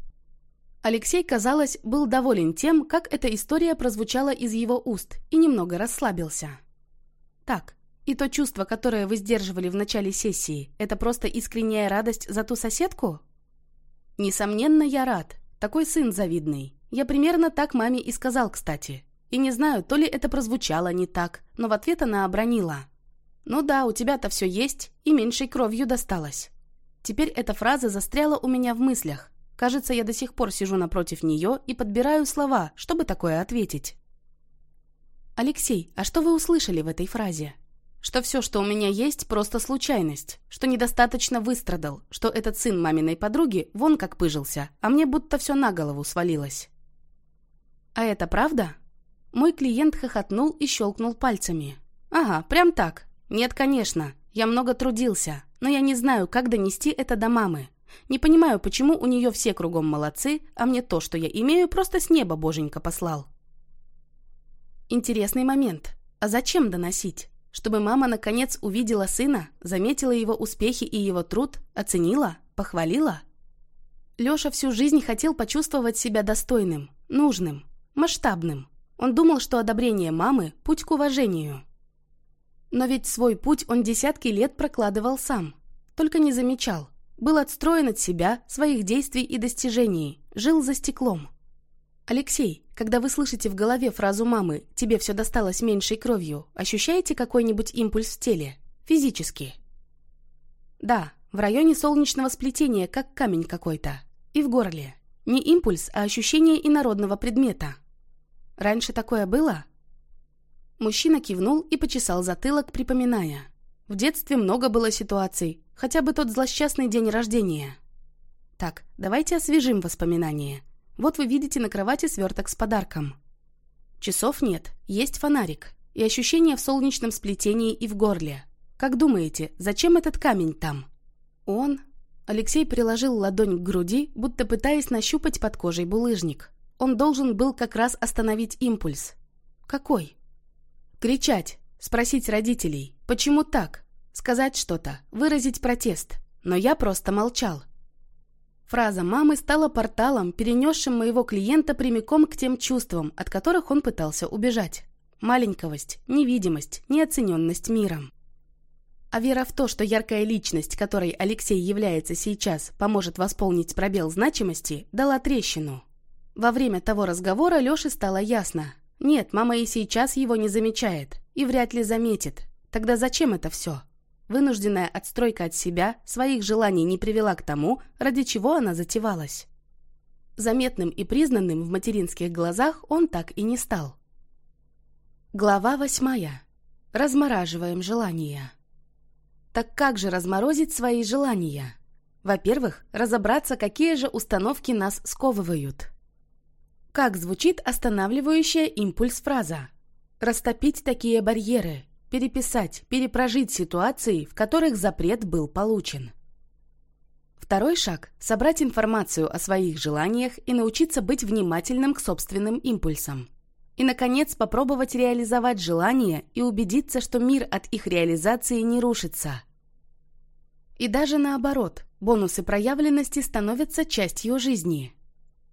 Алексей, казалось, был доволен тем, как эта история прозвучала из его уст, и немного расслабился. Так, и то чувство, которое вы сдерживали в начале сессии, это просто искренняя радость за ту соседку? Несомненно, я рад. Такой сын завидный. Я примерно так маме и сказал, кстати. И не знаю, то ли это прозвучало не так, но в ответ она обронила. «Ну да, у тебя-то все есть, и меньшей кровью досталось». Теперь эта фраза застряла у меня в мыслях, Кажется, я до сих пор сижу напротив нее и подбираю слова, чтобы такое ответить. «Алексей, а что вы услышали в этой фразе?» Что все, что у меня есть, просто случайность, что недостаточно выстрадал, что этот сын маминой подруги вон как пыжился, а мне будто все на голову свалилось. «А это правда?» Мой клиент хохотнул и щелкнул пальцами. «Ага, прям так. Нет, конечно. Я много трудился, но я не знаю, как донести это до мамы. Не понимаю, почему у нее все кругом молодцы, а мне то, что я имею, просто с неба боженька послал. Интересный момент. А зачем доносить? Чтобы мама наконец увидела сына, заметила его успехи и его труд, оценила, похвалила? Лёша всю жизнь хотел почувствовать себя достойным, нужным, масштабным. Он думал, что одобрение мамы – путь к уважению. Но ведь свой путь он десятки лет прокладывал сам, только не замечал – был отстроен от себя, своих действий и достижений, жил за стеклом. Алексей, когда вы слышите в голове фразу мамы «тебе все досталось меньшей кровью», ощущаете какой-нибудь импульс в теле? Физически? Да, в районе солнечного сплетения, как камень какой-то. И в горле. Не импульс, а ощущение инородного предмета. Раньше такое было? Мужчина кивнул и почесал затылок, припоминая. В детстве много было ситуаций, хотя бы тот злосчастный день рождения. Так, давайте освежим воспоминания. Вот вы видите на кровати сверток с подарком. Часов нет, есть фонарик. И ощущение в солнечном сплетении и в горле. Как думаете, зачем этот камень там? Он... Алексей приложил ладонь к груди, будто пытаясь нащупать под кожей булыжник. Он должен был как раз остановить импульс. Какой? Кричать, спросить родителей, почему так? Сказать что-то, выразить протест. Но я просто молчал. Фраза мамы стала порталом, перенесшим моего клиента прямиком к тем чувствам, от которых он пытался убежать. Маленьковость, невидимость, неоцененность миром. А вера в то, что яркая личность, которой Алексей является сейчас, поможет восполнить пробел значимости, дала трещину. Во время того разговора Леше стало ясно. Нет, мама и сейчас его не замечает. И вряд ли заметит. Тогда зачем это все? Вынужденная отстройка от себя, своих желаний не привела к тому, ради чего она затевалась. Заметным и признанным в материнских глазах он так и не стал. Глава восьмая. Размораживаем желания. Так как же разморозить свои желания? Во-первых, разобраться, какие же установки нас сковывают. Как звучит останавливающая импульс фраза? Растопить такие барьеры, переписать, перепрожить ситуации, в которых запрет был получен. Второй шаг – собрать информацию о своих желаниях и научиться быть внимательным к собственным импульсам. И, наконец, попробовать реализовать желания и убедиться, что мир от их реализации не рушится. И даже наоборот, бонусы проявленности становятся частью жизни.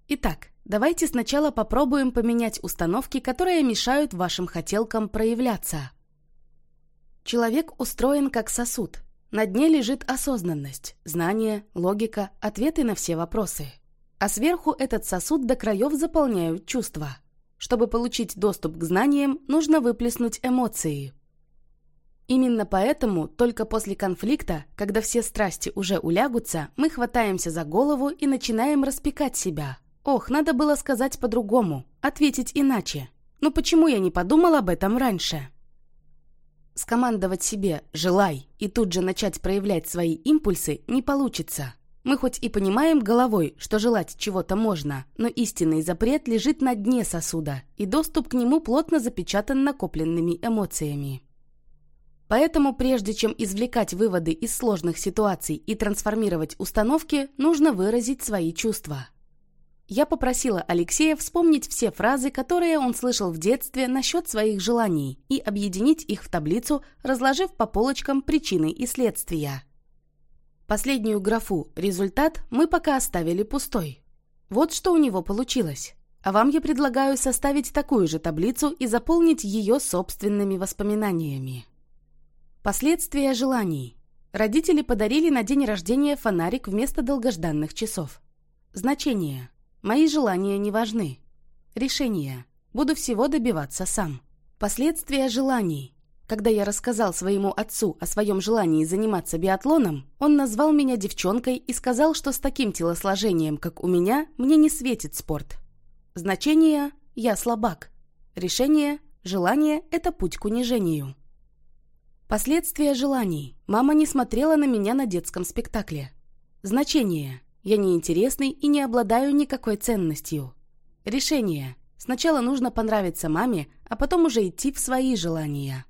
Итак, давайте сначала попробуем поменять установки, которые мешают вашим хотелкам проявляться. Человек устроен как сосуд. На дне лежит осознанность, знание, логика, ответы на все вопросы. А сверху этот сосуд до краев заполняют чувства. Чтобы получить доступ к знаниям, нужно выплеснуть эмоции. Именно поэтому только после конфликта, когда все страсти уже улягутся, мы хватаемся за голову и начинаем распекать себя. Ох, надо было сказать по-другому, ответить иначе. Но почему я не подумал об этом раньше? Скомандовать себе «желай» и тут же начать проявлять свои импульсы не получится. Мы хоть и понимаем головой, что желать чего-то можно, но истинный запрет лежит на дне сосуда, и доступ к нему плотно запечатан накопленными эмоциями. Поэтому прежде чем извлекать выводы из сложных ситуаций и трансформировать установки, нужно выразить свои чувства. Я попросила Алексея вспомнить все фразы, которые он слышал в детстве насчет своих желаний, и объединить их в таблицу, разложив по полочкам причины и следствия. Последнюю графу «Результат» мы пока оставили пустой. Вот что у него получилось. А вам я предлагаю составить такую же таблицу и заполнить ее собственными воспоминаниями. Последствия желаний. Родители подарили на день рождения фонарик вместо долгожданных часов. Значение. Мои желания не важны. Решение. Буду всего добиваться сам. Последствия желаний. Когда я рассказал своему отцу о своем желании заниматься биатлоном, он назвал меня девчонкой и сказал, что с таким телосложением, как у меня, мне не светит спорт. Значение – я слабак. Решение – желание – это путь к унижению. Последствия желаний. Мама не смотрела на меня на детском спектакле. Значение – я неинтересный и не обладаю никакой ценностью. Решение. Сначала нужно понравиться маме, а потом уже идти в свои желания.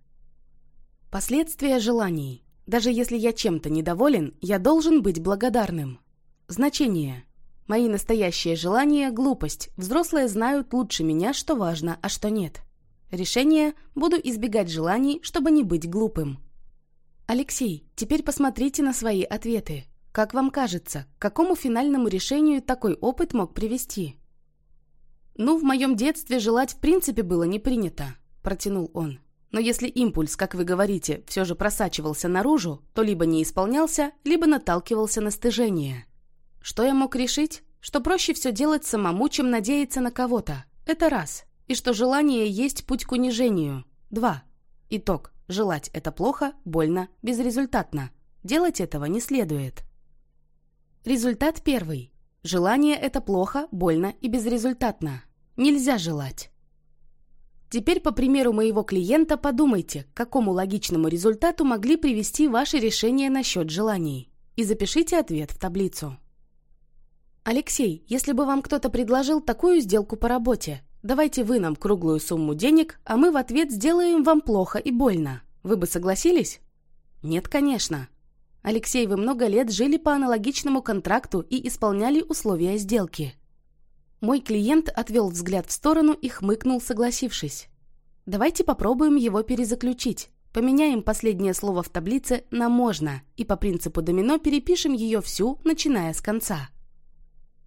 Последствия желаний. Даже если я чем-то недоволен, я должен быть благодарным. Значение. Мои настоящие желания – глупость. Взрослые знают лучше меня, что важно, а что нет. Решение – буду избегать желаний, чтобы не быть глупым. Алексей, теперь посмотрите на свои ответы. Как вам кажется, к какому финальному решению такой опыт мог привести? «Ну, в моем детстве желать в принципе было не принято», – протянул он. «Но если импульс, как вы говорите, все же просачивался наружу, то либо не исполнялся, либо наталкивался на стыжение. Что я мог решить? Что проще все делать самому, чем надеяться на кого-то. Это раз. И что желание есть путь к унижению. Два. Итог. Желать – это плохо, больно, безрезультатно. Делать этого не следует. Результат первый. Желание – это плохо, больно и безрезультатно. Нельзя желать. Теперь, по примеру моего клиента, подумайте, к какому логичному результату могли привести ваши решения насчет желаний. И запишите ответ в таблицу. Алексей, если бы вам кто-то предложил такую сделку по работе, давайте вы нам круглую сумму денег, а мы в ответ сделаем вам плохо и больно. Вы бы согласились? Нет, конечно. Алексей, вы много лет жили по аналогичному контракту и исполняли условия сделки. Мой клиент отвел взгляд в сторону и хмыкнул, согласившись. Давайте попробуем его перезаключить. Поменяем последнее слово в таблице на «можно» и по принципу домино перепишем ее всю, начиная с конца.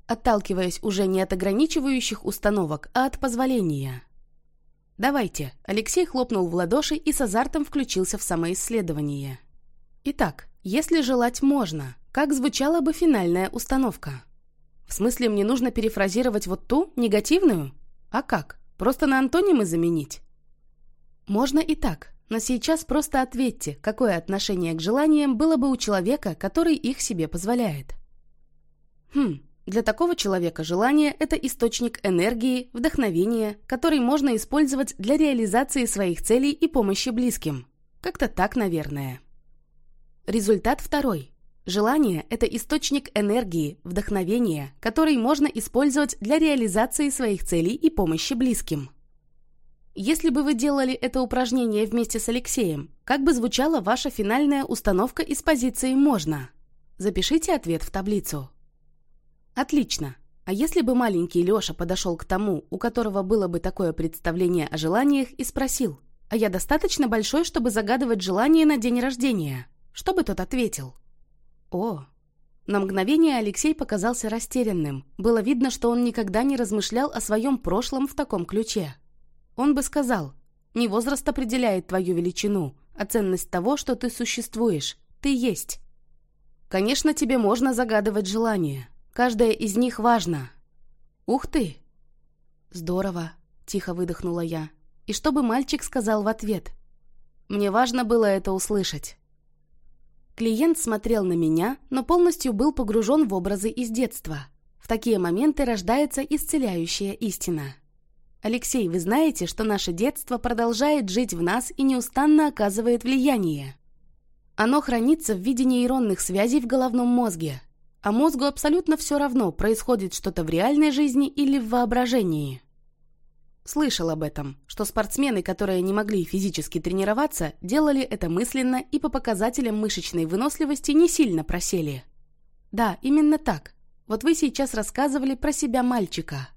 Отталкиваясь уже не от ограничивающих установок, а от позволения. «Давайте», — Алексей хлопнул в ладоши и с азартом включился в самоисследование. Итак, если желать можно, как звучала бы финальная установка? В смысле, мне нужно перефразировать вот ту, негативную? А как? Просто на антонимы заменить? Можно и так, но сейчас просто ответьте, какое отношение к желаниям было бы у человека, который их себе позволяет. Хм, для такого человека желание – это источник энергии, вдохновения, который можно использовать для реализации своих целей и помощи близким. Как-то так, наверное. Результат второй. Желание – это источник энергии, вдохновения, который можно использовать для реализации своих целей и помощи близким. Если бы вы делали это упражнение вместе с Алексеем, как бы звучала ваша финальная установка из позиции «можно»? Запишите ответ в таблицу. Отлично. А если бы маленький Лёша подошел к тому, у которого было бы такое представление о желаниях, и спросил, «А я достаточно большой, чтобы загадывать желание на день рождения?» Что бы тот ответил? «О!» На мгновение Алексей показался растерянным. Было видно, что он никогда не размышлял о своем прошлом в таком ключе. Он бы сказал, «Не возраст определяет твою величину, а ценность того, что ты существуешь. Ты есть». Конечно, тебе можно загадывать желания, Каждая из них важна. Ух ты! Здорово, тихо выдохнула я. И что бы мальчик сказал в ответ? Мне важно было это услышать. Клиент смотрел на меня, но полностью был погружен в образы из детства. В такие моменты рождается исцеляющая истина. Алексей, вы знаете, что наше детство продолжает жить в нас и неустанно оказывает влияние. Оно хранится в виде нейронных связей в головном мозге, а мозгу абсолютно все равно, происходит что-то в реальной жизни или в воображении. Слышал об этом, что спортсмены, которые не могли физически тренироваться, делали это мысленно и по показателям мышечной выносливости не сильно просели. Да, именно так. Вот вы сейчас рассказывали про себя мальчика.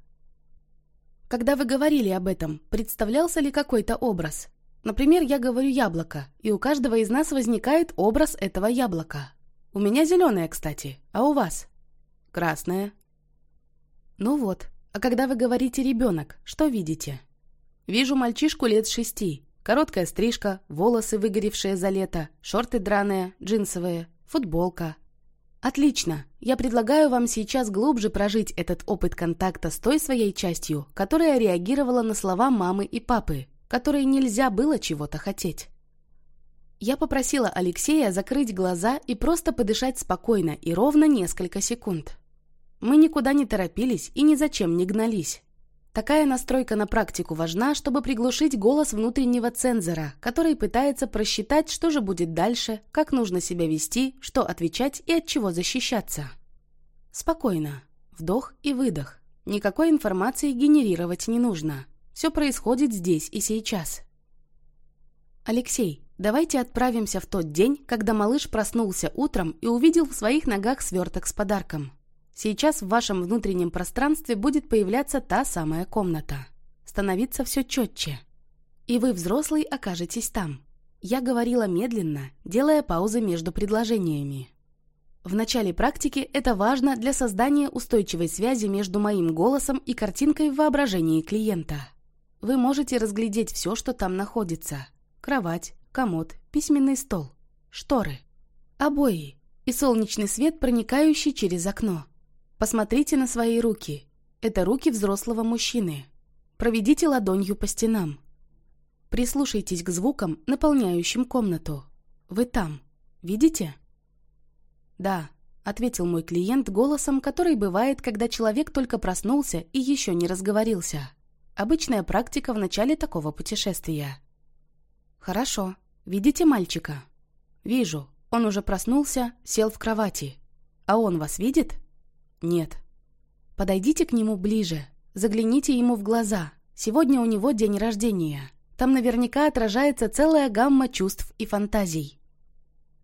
Когда вы говорили об этом, представлялся ли какой-то образ? Например, я говорю «яблоко», и у каждого из нас возникает образ этого яблока. У меня зеленая, кстати, а у вас? Красная. Ну вот, а когда вы говорите «ребенок», что видите? Вижу мальчишку лет шести. Короткая стрижка, волосы выгоревшие за лето, шорты драные, джинсовые, футболка. Отлично. Я предлагаю вам сейчас глубже прожить этот опыт контакта с той своей частью, которая реагировала на слова мамы и папы, которой нельзя было чего-то хотеть. Я попросила Алексея закрыть глаза и просто подышать спокойно и ровно несколько секунд. Мы никуда не торопились и ни зачем не гнались. Такая настройка на практику важна, чтобы приглушить голос внутреннего цензора, который пытается просчитать, что же будет дальше, как нужно себя вести, что отвечать и от чего защищаться. Спокойно. Вдох и выдох. Никакой информации генерировать не нужно. Все происходит здесь и сейчас. Алексей, Давайте отправимся в тот день, когда малыш проснулся утром и увидел в своих ногах сверток с подарком. Сейчас в вашем внутреннем пространстве будет появляться та самая комната. Становиться все четче. И вы, взрослый, окажетесь там. Я говорила медленно, делая паузы между предложениями. В начале практики это важно для создания устойчивой связи между моим голосом и картинкой в воображении клиента. Вы можете разглядеть все, что там находится. Кровать, комод, письменный стол, шторы, обои и солнечный свет, проникающий через окно. Посмотрите на свои руки. Это руки взрослого мужчины. Проведите ладонью по стенам. Прислушайтесь к звукам, наполняющим комнату. Вы там. Видите? Да, ответил мой клиент голосом, который бывает, когда человек только проснулся и еще не разговорился. Обычная практика в начале такого путешествия. Хорошо. Видите мальчика? Вижу. Он уже проснулся, сел в кровати. А он вас видит? Нет. Подойдите к нему ближе. Загляните ему в глаза. Сегодня у него день рождения. Там наверняка отражается целая гамма чувств и фантазий.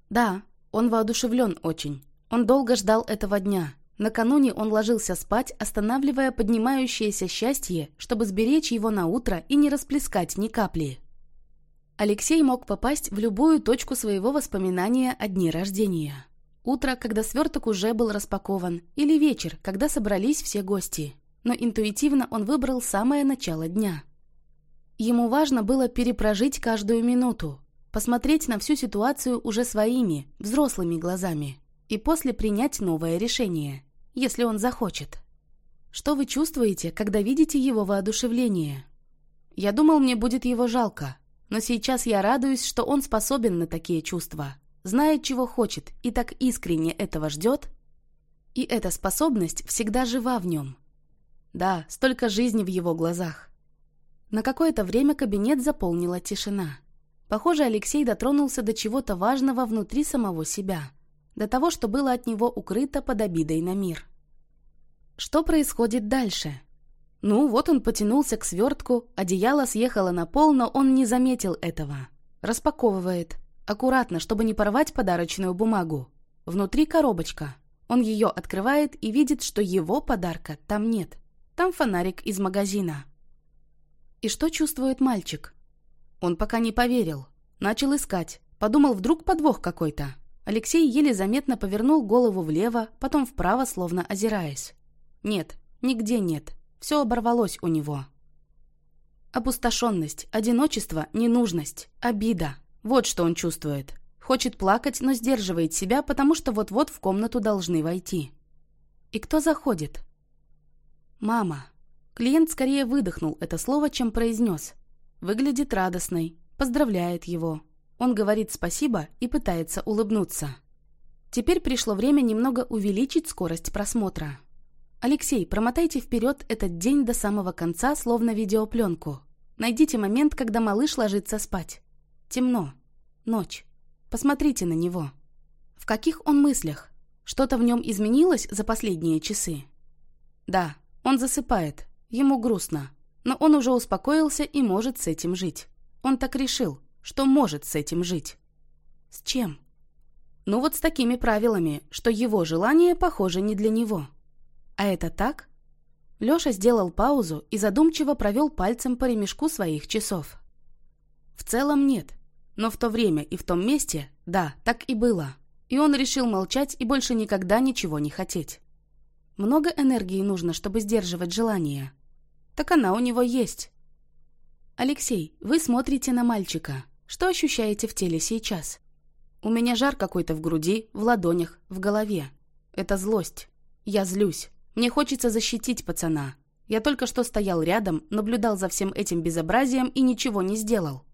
Да, Он воодушевлен очень. Он долго ждал этого дня. Накануне он ложился спать, останавливая поднимающееся счастье, чтобы сберечь его на утро и не расплескать ни капли. Алексей мог попасть в любую точку своего воспоминания о дне рождения. Утро, когда сверток уже был распакован, или вечер, когда собрались все гости. Но интуитивно он выбрал самое начало дня. Ему важно было перепрожить каждую минуту, посмотреть на всю ситуацию уже своими, взрослыми глазами, и после принять новое решение, если он захочет. Что вы чувствуете, когда видите его воодушевление? Я думал, мне будет его жалко, но сейчас я радуюсь, что он способен на такие чувства, знает, чего хочет и так искренне этого ждет. И эта способность всегда жива в нем. Да, столько жизни в его глазах. На какое-то время кабинет заполнила тишина. Похоже, Алексей дотронулся до чего-то важного внутри самого себя. До того, что было от него укрыто под обидой на мир. Что происходит дальше? Ну, вот он потянулся к свертку, одеяло съехало на пол, но он не заметил этого. Распаковывает. Аккуратно, чтобы не порвать подарочную бумагу. Внутри коробочка. Он ее открывает и видит, что его подарка там нет. Там фонарик из магазина. И что чувствует мальчик? Он пока не поверил. Начал искать. Подумал, вдруг подвох какой-то. Алексей еле заметно повернул голову влево, потом вправо, словно озираясь. Нет, нигде нет. Все оборвалось у него. Опустошенность, одиночество, ненужность, обида. Вот что он чувствует. Хочет плакать, но сдерживает себя, потому что вот-вот в комнату должны войти. И кто заходит? Мама. Клиент скорее выдохнул это слово, чем произнес. Выглядит радостной, поздравляет его. Он говорит спасибо и пытается улыбнуться. Теперь пришло время немного увеличить скорость просмотра. «Алексей, промотайте вперед этот день до самого конца, словно видеопленку. Найдите момент, когда малыш ложится спать. Темно. Ночь. Посмотрите на него. В каких он мыслях? Что-то в нем изменилось за последние часы? Да, он засыпает. Ему грустно. Но он уже успокоился и может с этим жить. Он так решил, что может с этим жить. С чем? Ну вот с такими правилами, что его желание, похоже, не для него. «А это так?» Лёша сделал паузу и задумчиво провел пальцем по ремешку своих часов. «В целом нет, но в то время и в том месте, да, так и было. И он решил молчать и больше никогда ничего не хотеть. Много энергии нужно, чтобы сдерживать желание. Так она у него есть. Алексей, вы смотрите на мальчика. Что ощущаете в теле сейчас? У меня жар какой-то в груди, в ладонях, в голове. Это злость. Я злюсь. Мне хочется защитить пацана. Я только что стоял рядом, наблюдал за всем этим безобразием и ничего не сделал.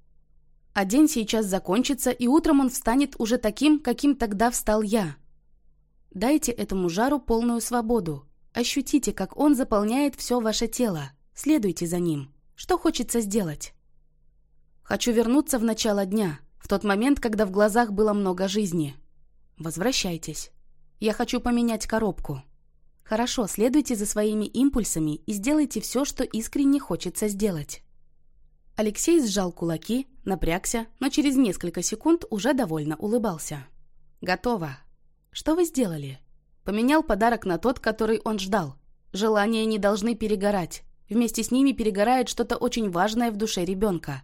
А день сейчас закончится, и утром он встанет уже таким, каким тогда встал я. Дайте этому жару полную свободу. Ощутите, как он заполняет все ваше тело. Следуйте за ним. Что хочется сделать? Хочу вернуться в начало дня, в тот момент, когда в глазах было много жизни. Возвращайтесь. Я хочу поменять коробку. Хорошо, следуйте за своими импульсами и сделайте все, что искренне хочется сделать. Алексей сжал кулаки, напрягся, но через несколько секунд уже довольно улыбался. «Готово. Что вы сделали?» Поменял подарок на тот, который он ждал. Желания не должны перегорать. Вместе с ними перегорает что-то очень важное в душе ребенка.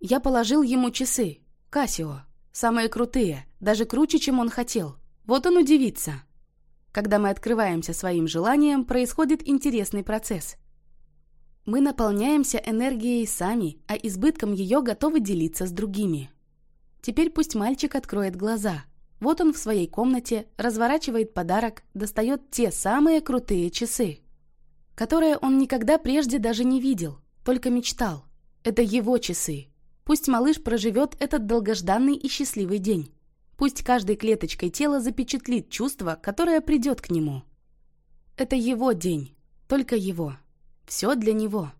Я положил ему часы. Кассио. Самые крутые. Даже круче, чем он хотел. Вот он удивится. Когда мы открываемся своим желанием, происходит интересный процесс. Мы наполняемся энергией сами, а избытком ее готовы делиться с другими. Теперь пусть мальчик откроет глаза. Вот он в своей комнате, разворачивает подарок, достает те самые крутые часы, которые он никогда прежде даже не видел, только мечтал. Это его часы. Пусть малыш проживет этот долгожданный и счастливый день. Пусть каждой клеточкой тела запечатлит чувство, которое придет к нему. Это его день, только его. Все для него.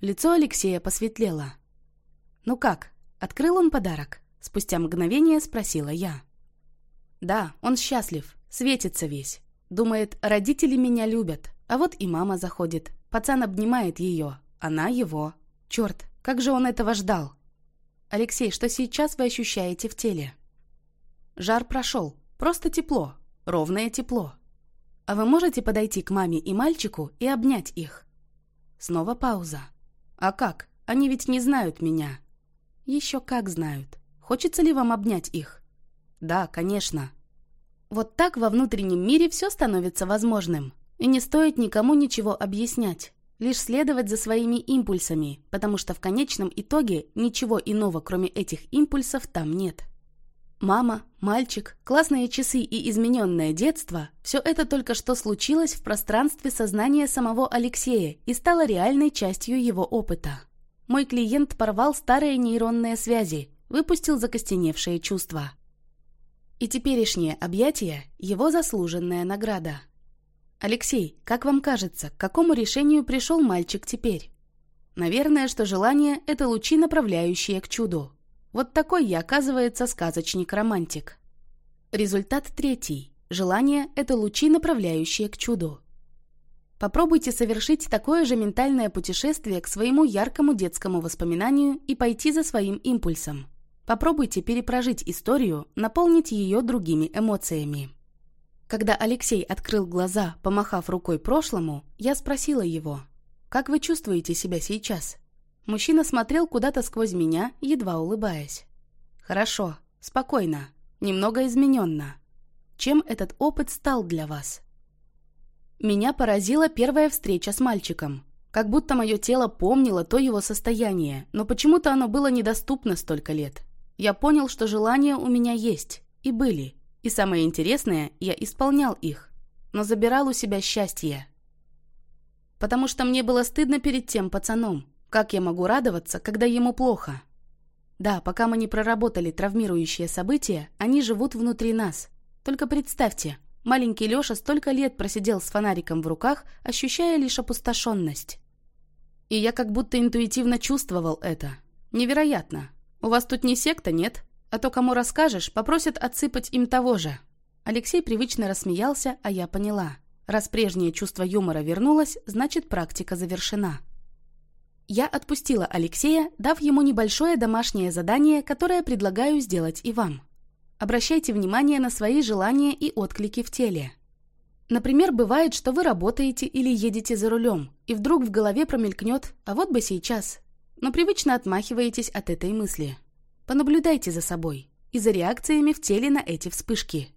Лицо Алексея посветлело. «Ну как, открыл он подарок?» Спустя мгновение спросила я. «Да, он счастлив, светится весь. Думает, родители меня любят, а вот и мама заходит. Пацан обнимает ее, она его. Черт, как же он этого ждал!» «Алексей, что сейчас вы ощущаете в теле?» Жар прошел, просто тепло, ровное тепло. А вы можете подойти к маме и мальчику и обнять их? Снова пауза. А как? Они ведь не знают меня. Еще как знают. Хочется ли вам обнять их? Да, конечно. Вот так во внутреннем мире все становится возможным. И не стоит никому ничего объяснять. Лишь следовать за своими импульсами, потому что в конечном итоге ничего иного, кроме этих импульсов, там нет. Мама, мальчик, классные часы и измененное детство – все это только что случилось в пространстве сознания самого Алексея и стало реальной частью его опыта. Мой клиент порвал старые нейронные связи, выпустил закостеневшие чувства. И теперешнее объятие – его заслуженная награда. Алексей, как вам кажется, к какому решению пришел мальчик теперь? Наверное, что желание – это лучи, направляющие к чуду. Вот такой я, оказывается, сказочник-романтик. Результат третий. Желание – это лучи, направляющие к чуду. Попробуйте совершить такое же ментальное путешествие к своему яркому детскому воспоминанию и пойти за своим импульсом. Попробуйте перепрожить историю, наполнить ее другими эмоциями. Когда Алексей открыл глаза, помахав рукой прошлому, я спросила его, «Как вы чувствуете себя сейчас?» Мужчина смотрел куда-то сквозь меня, едва улыбаясь. «Хорошо, спокойно, немного измененно. Чем этот опыт стал для вас?» Меня поразила первая встреча с мальчиком. Как будто мое тело помнило то его состояние, но почему-то оно было недоступно столько лет. Я понял, что желания у меня есть, и были. И самое интересное, я исполнял их, но забирал у себя счастье. Потому что мне было стыдно перед тем пацаном, как я могу радоваться, когда ему плохо? Да, пока мы не проработали травмирующие события, они живут внутри нас. Только представьте, маленький Лёша столько лет просидел с фонариком в руках, ощущая лишь опустошенность. И я как будто интуитивно чувствовал это. Невероятно. У вас тут не секта, нет? А то кому расскажешь, попросят отсыпать им того же. Алексей привычно рассмеялся, а я поняла. Раз прежнее чувство юмора вернулось, значит практика завершена. Я отпустила Алексея, дав ему небольшое домашнее задание, которое предлагаю сделать и вам. Обращайте внимание на свои желания и отклики в теле. Например, бывает, что вы работаете или едете за рулем, и вдруг в голове промелькнет «а вот бы сейчас», но привычно отмахиваетесь от этой мысли. Понаблюдайте за собой и за реакциями в теле на эти вспышки.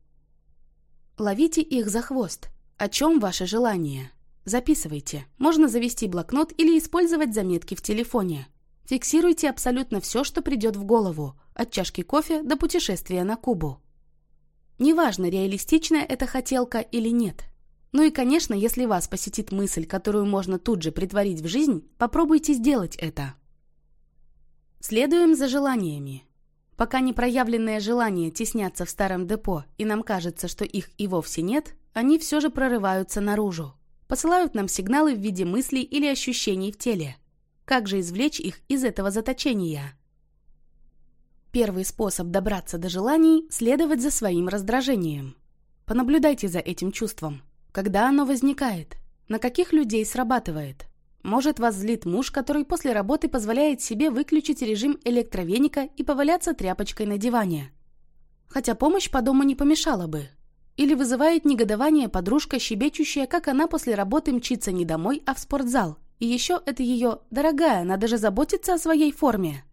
Ловите их за хвост. О чем ваше желание? Записывайте. Можно завести блокнот или использовать заметки в телефоне. Фиксируйте абсолютно все, что придет в голову, от чашки кофе до путешествия на Кубу. Неважно, реалистичная эта хотелка или нет. Ну и, конечно, если вас посетит мысль, которую можно тут же притворить в жизнь, попробуйте сделать это. Следуем за желаниями. Пока непроявленные желания теснятся в старом депо, и нам кажется, что их и вовсе нет, они все же прорываются наружу посылают нам сигналы в виде мыслей или ощущений в теле. Как же извлечь их из этого заточения? Первый способ добраться до желаний – следовать за своим раздражением. Понаблюдайте за этим чувством. Когда оно возникает? На каких людей срабатывает? Может, вас злит муж, который после работы позволяет себе выключить режим электровеника и поваляться тряпочкой на диване. Хотя помощь по дому не помешала бы. Или вызывает негодование подружка, щебечущая, как она после работы мчится не домой, а в спортзал. И еще это ее «дорогая, надо же заботиться о своей форме».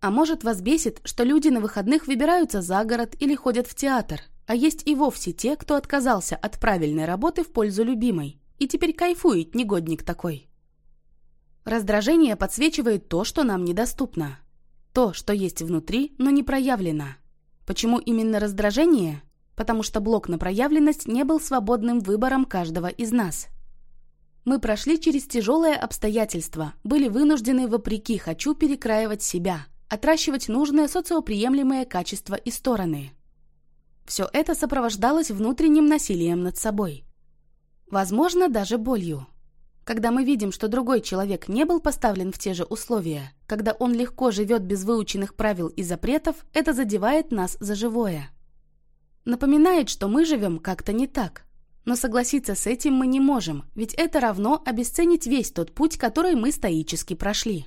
А может вас бесит, что люди на выходных выбираются за город или ходят в театр, а есть и вовсе те, кто отказался от правильной работы в пользу любимой. И теперь кайфует негодник такой. Раздражение подсвечивает то, что нам недоступно. То, что есть внутри, но не проявлено. Почему именно раздражение? Потому что блок на проявленность не был свободным выбором каждого из нас. Мы прошли через тяжелые обстоятельства, были вынуждены вопреки «хочу» перекраивать себя, отращивать нужные социоприемлемые качества и стороны. Все это сопровождалось внутренним насилием над собой. Возможно, даже болью. Когда мы видим, что другой человек не был поставлен в те же условия, когда он легко живет без выученных правил и запретов, это задевает нас за живое. Напоминает, что мы живем как-то не так. Но согласиться с этим мы не можем, ведь это равно обесценить весь тот путь, который мы стоически прошли.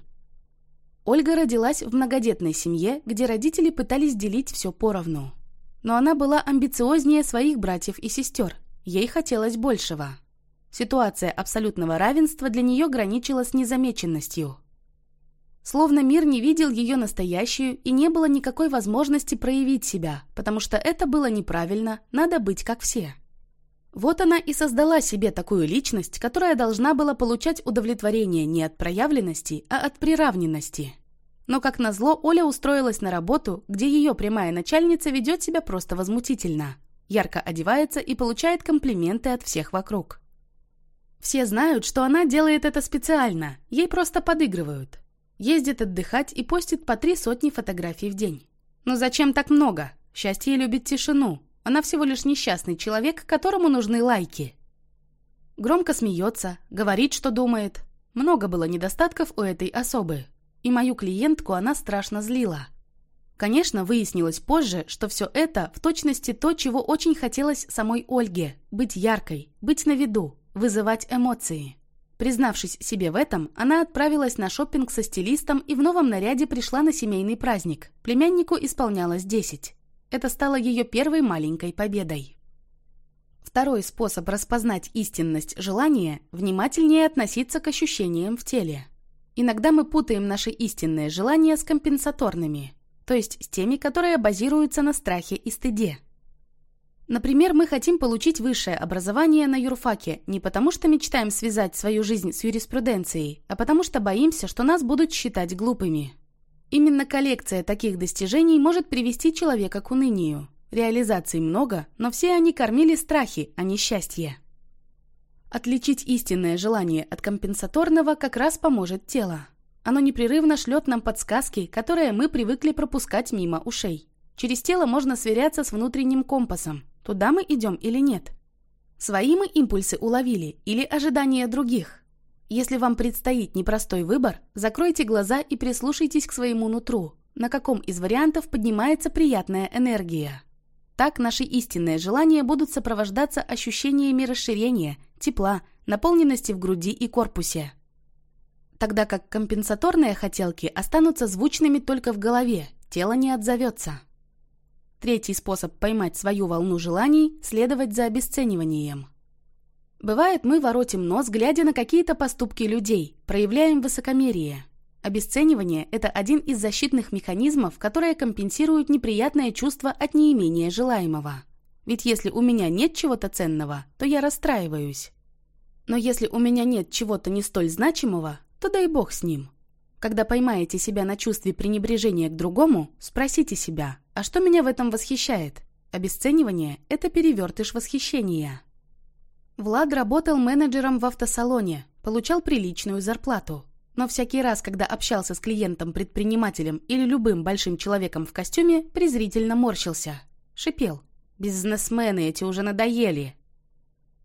Ольга родилась в многодетной семье, где родители пытались делить все поровну. Но она была амбициознее своих братьев и сестер. Ей хотелось большего. Ситуация абсолютного равенства для нее граничила с незамеченностью. Словно мир не видел ее настоящую и не было никакой возможности проявить себя, потому что это было неправильно, надо быть как все. Вот она и создала себе такую личность, которая должна была получать удовлетворение не от проявленности, а от приравненности. Но, как назло, Оля устроилась на работу, где ее прямая начальница ведет себя просто возмутительно. Ярко одевается и получает комплименты от всех вокруг. Все знают, что она делает это специально, ей просто подыгрывают. Ездит отдыхать и постит по три сотни фотографий в день. Но зачем так много? Счастье любит тишину. Она всего лишь несчастный человек, которому нужны лайки. Громко смеется, говорит, что думает. Много было недостатков у этой особы. И мою клиентку она страшно злила. Конечно, выяснилось позже, что все это в точности то, чего очень хотелось самой Ольге – быть яркой, быть на виду, вызывать эмоции. Признавшись себе в этом, она отправилась на шопинг со стилистом и в новом наряде пришла на семейный праздник. Племяннику исполнялось 10. Это стало ее первой маленькой победой. Второй способ распознать истинность желания – внимательнее относиться к ощущениям в теле. Иногда мы путаем наши истинные желания с компенсаторными, то есть с теми, которые базируются на страхе и стыде. Например, мы хотим получить высшее образование на юрфаке не потому, что мечтаем связать свою жизнь с юриспруденцией, а потому что боимся, что нас будут считать глупыми. Именно коллекция таких достижений может привести человека к унынию. Реализаций много, но все они кормили страхи, а не счастье. Отличить истинное желание от компенсаторного как раз поможет тело. Оно непрерывно шлет нам подсказки, которые мы привыкли пропускать мимо ушей. Через тело можно сверяться с внутренним компасом, туда мы идем или нет. Свои мы импульсы уловили или ожидания других. Если вам предстоит непростой выбор, закройте глаза и прислушайтесь к своему нутру, на каком из вариантов поднимается приятная энергия. Так наши истинные желания будут сопровождаться ощущениями расширения, тепла, наполненности в груди и корпусе. Тогда как компенсаторные хотелки останутся звучными только в голове, тело не отзовется. Третий способ поймать свою волну желаний – следовать за обесцениванием. Бывает, мы воротим нос, глядя на какие-то поступки людей, проявляем высокомерие. Обесценивание – это один из защитных механизмов, которые компенсируют неприятное чувство от неимения желаемого. Ведь если у меня нет чего-то ценного, то я расстраиваюсь. Но если у меня нет чего-то не столь значимого, то дай бог с ним. Когда поймаете себя на чувстве пренебрежения к другому, спросите себя, а что меня в этом восхищает? Обесценивание – это перевертыш восхищения. Влад работал менеджером в автосалоне, получал приличную зарплату. Но всякий раз, когда общался с клиентом-предпринимателем или любым большим человеком в костюме, презрительно морщился. Шипел. «Бизнесмены эти уже надоели».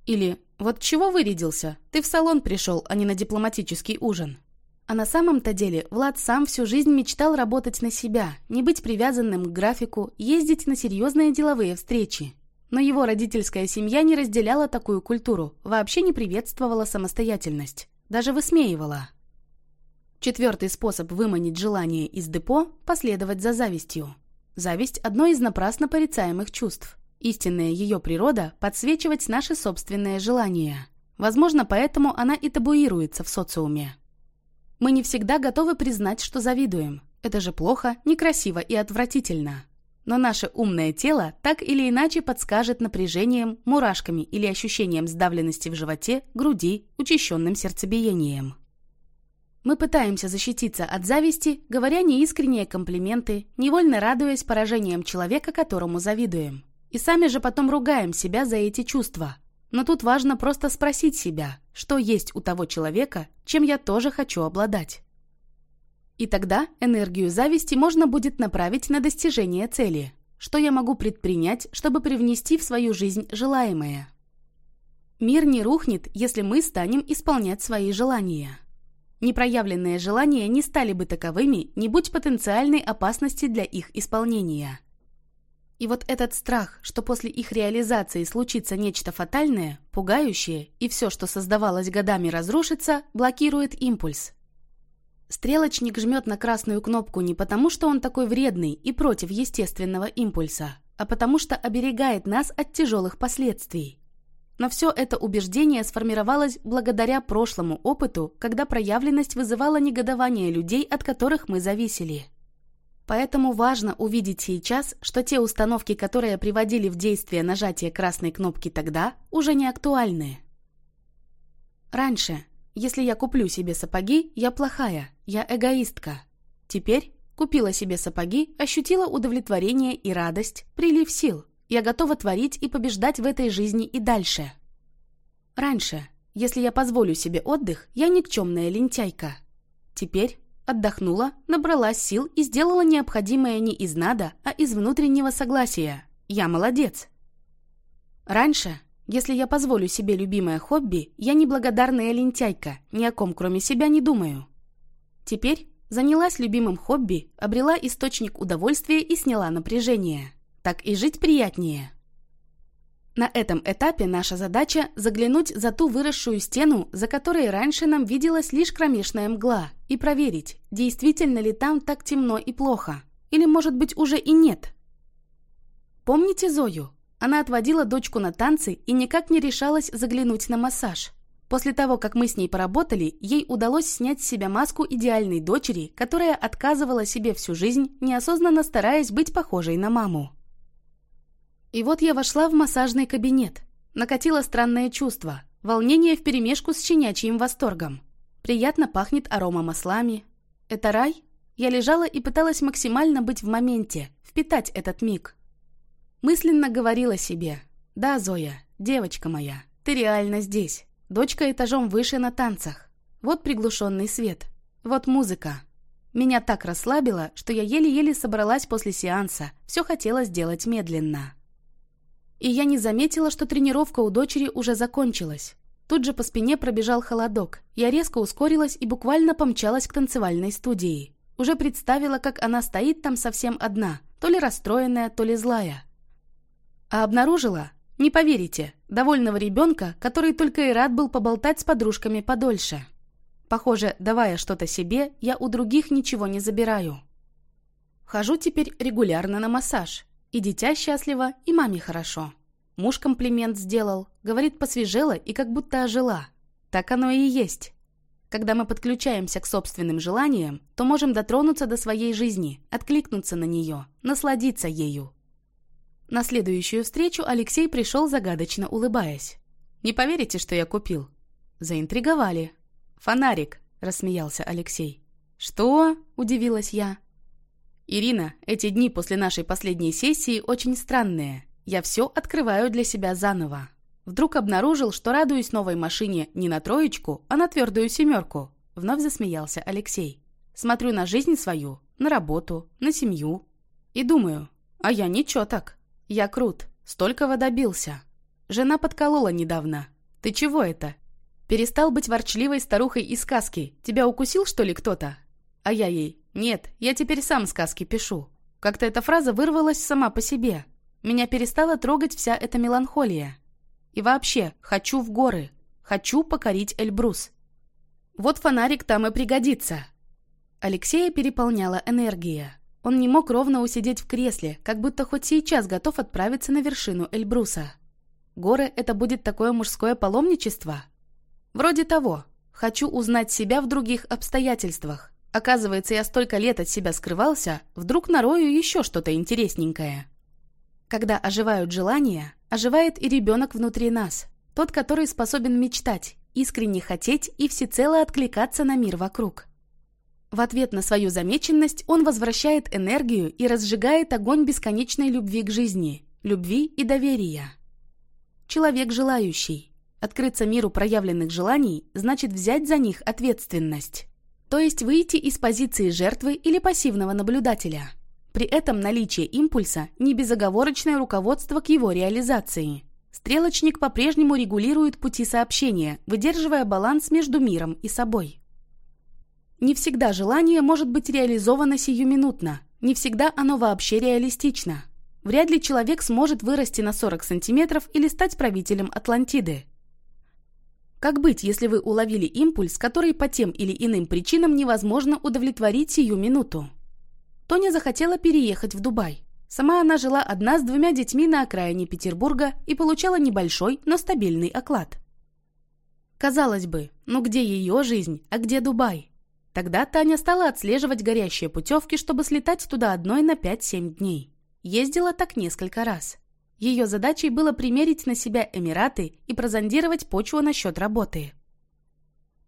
Или «Вот чего вырядился? Ты в салон пришел, а не на дипломатический ужин». А на самом-то деле Влад сам всю жизнь мечтал работать на себя, не быть привязанным к графику, ездить на серьезные деловые встречи. Но его родительская семья не разделяла такую культуру, вообще не приветствовала самостоятельность, даже высмеивала. Четвертый способ выманить желание из депо – последовать за завистью. Зависть – одно из напрасно порицаемых чувств. Истинная ее природа – подсвечивать наши собственные желания. Возможно, поэтому она и табуируется в социуме. Мы не всегда готовы признать, что завидуем. Это же плохо, некрасиво и отвратительно. Но наше умное тело так или иначе подскажет напряжением, мурашками или ощущением сдавленности в животе, груди, учащенным сердцебиением. Мы пытаемся защититься от зависти, говоря неискренние комплименты, невольно радуясь поражениям человека, которому завидуем. И сами же потом ругаем себя за эти чувства. Но тут важно просто спросить себя, что есть у того человека, чем я тоже хочу обладать. И тогда энергию зависти можно будет направить на достижение цели. Что я могу предпринять, чтобы привнести в свою жизнь желаемое? Мир не рухнет, если мы станем исполнять свои желания. Непроявленные желания не стали бы таковыми, не будь потенциальной опасности для их исполнения. И вот этот страх, что после их реализации случится нечто фатальное, пугающее, и все, что создавалось годами, разрушится, блокирует импульс. Стрелочник жмет на красную кнопку не потому, что он такой вредный и против естественного импульса, а потому что оберегает нас от тяжелых последствий. Но все это убеждение сформировалось благодаря прошлому опыту, когда проявленность вызывала негодование людей, от которых мы зависели. Поэтому важно увидеть сейчас, что те установки, которые приводили в действие нажатие красной кнопки тогда, уже не актуальны. Раньше, если я куплю себе сапоги, я плохая, я эгоистка. Теперь купила себе сапоги, ощутила удовлетворение и радость, прилив сил. Я готова творить и побеждать в этой жизни и дальше. Раньше, если я позволю себе отдых, я никчемная лентяйка. Теперь Отдохнула, набралась сил и сделала необходимое не из надо, а из внутреннего согласия. Я молодец. Раньше, если я позволю себе любимое хобби, я неблагодарная лентяйка, ни о ком кроме себя не думаю. Теперь занялась любимым хобби, обрела источник удовольствия и сняла напряжение. Так и жить приятнее. На этом этапе наша задача заглянуть за ту выросшую стену, за которой раньше нам виделась лишь кромешная мгла, и проверить, действительно ли там так темно и плохо, или, может быть, уже и нет. Помните Зою? Она отводила дочку на танцы и никак не решалась заглянуть на массаж. После того, как мы с ней поработали, ей удалось снять с себя маску идеальной дочери, которая отказывала себе всю жизнь, неосознанно стараясь быть похожей на маму. И вот я вошла в массажный кабинет. Накатило странное чувство. Волнение вперемешку с щенячьим восторгом. Приятно пахнет аромамаслами. Это рай? Я лежала и пыталась максимально быть в моменте, впитать этот миг. Мысленно говорила себе. «Да, Зоя, девочка моя, ты реально здесь. Дочка этажом выше на танцах. Вот приглушенный свет. Вот музыка. Меня так расслабило, что я еле-еле собралась после сеанса. Все хотела сделать медленно и я не заметила, что тренировка у дочери уже закончилась. Тут же по спине пробежал холодок. Я резко ускорилась и буквально помчалась к танцевальной студии. Уже представила, как она стоит там совсем одна, то ли расстроенная, то ли злая. А обнаружила, не поверите, довольного ребенка, который только и рад был поболтать с подружками подольше. Похоже, давая что-то себе, я у других ничего не забираю. Хожу теперь регулярно на массаж. И дитя счастливо, и маме хорошо. Муж комплимент сделал, говорит, посвежела и как будто ожила. Так оно и есть. Когда мы подключаемся к собственным желаниям, то можем дотронуться до своей жизни, откликнуться на нее, насладиться ею. На следующую встречу Алексей пришел загадочно улыбаясь. «Не поверите, что я купил?» Заинтриговали. «Фонарик», — рассмеялся Алексей. «Что?» — удивилась я. «Ирина, эти дни после нашей последней сессии очень странные. Я все открываю для себя заново. Вдруг обнаружил, что радуюсь новой машине не на троечку, а на твердую семерку. Вновь засмеялся Алексей. Смотрю на жизнь свою, на работу, на семью. И думаю, а я ничего так. Я крут, столького добился. Жена подколола недавно. Ты чего это? Перестал быть ворчливой старухой из сказки. Тебя укусил, что ли, кто-то? А я ей, нет, я теперь сам сказки пишу. Как-то эта фраза вырвалась сама по себе. Меня перестала трогать вся эта меланхолия. И вообще, хочу в горы. Хочу покорить Эльбрус. Вот фонарик там и пригодится. Алексея переполняла энергия. Он не мог ровно усидеть в кресле, как будто хоть сейчас готов отправиться на вершину Эльбруса. Горы — это будет такое мужское паломничество? Вроде того. Хочу узнать себя в других обстоятельствах. Оказывается, я столько лет от себя скрывался, вдруг нарою еще что-то интересненькое. Когда оживают желания, оживает и ребенок внутри нас, тот, который способен мечтать, искренне хотеть и всецело откликаться на мир вокруг. В ответ на свою замеченность он возвращает энергию и разжигает огонь бесконечной любви к жизни, любви и доверия. Человек желающий. Открыться миру проявленных желаний значит взять за них ответственность то есть выйти из позиции жертвы или пассивного наблюдателя. При этом наличие импульса – не безоговорочное руководство к его реализации. Стрелочник по-прежнему регулирует пути сообщения, выдерживая баланс между миром и собой. Не всегда желание может быть реализовано сиюминутно, не всегда оно вообще реалистично. Вряд ли человек сможет вырасти на 40 сантиметров или стать правителем Атлантиды. Как быть, если вы уловили импульс, который по тем или иным причинам невозможно удовлетворить сию минуту? Тоня захотела переехать в Дубай. Сама она жила одна с двумя детьми на окраине Петербурга и получала небольшой, но стабильный оклад. Казалось бы, ну где ее жизнь, а где Дубай? Тогда Таня стала отслеживать горящие путевки, чтобы слетать туда одной на 5-7 дней. Ездила так несколько раз. Ее задачей было примерить на себя Эмираты и прозондировать почву насчет работы.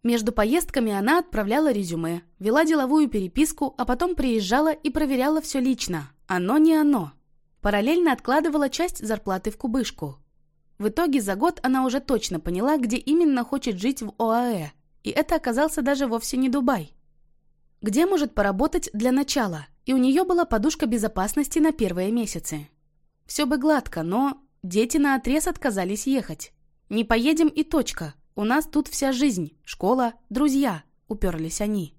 Между поездками она отправляла резюме, вела деловую переписку, а потом приезжала и проверяла все лично. Оно не оно. Параллельно откладывала часть зарплаты в кубышку. В итоге за год она уже точно поняла, где именно хочет жить в ОАЭ, и это оказался даже вовсе не Дубай. Где может поработать для начала, и у нее была подушка безопасности на первые месяцы. Все бы гладко, но дети на отрез отказались ехать. Не поедем и точка. У нас тут вся жизнь, школа, друзья, уперлись они.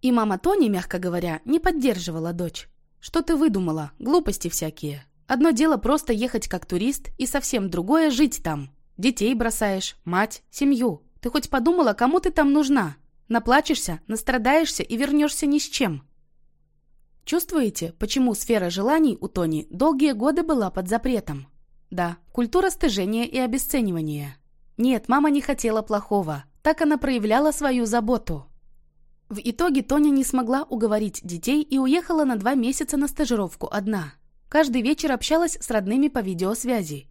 И мама Тони, мягко говоря, не поддерживала дочь. Что ты выдумала? Глупости всякие. Одно дело просто ехать как турист, и совсем другое жить там. Детей бросаешь, мать, семью. Ты хоть подумала, кому ты там нужна? Наплачешься, настрадаешься и вернешься ни с чем. Чувствуете, почему сфера желаний у Тони долгие годы была под запретом? Да, культура стыжения и обесценивания. Нет, мама не хотела плохого. Так она проявляла свою заботу. В итоге Тоня не смогла уговорить детей и уехала на два месяца на стажировку одна. Каждый вечер общалась с родными по видеосвязи.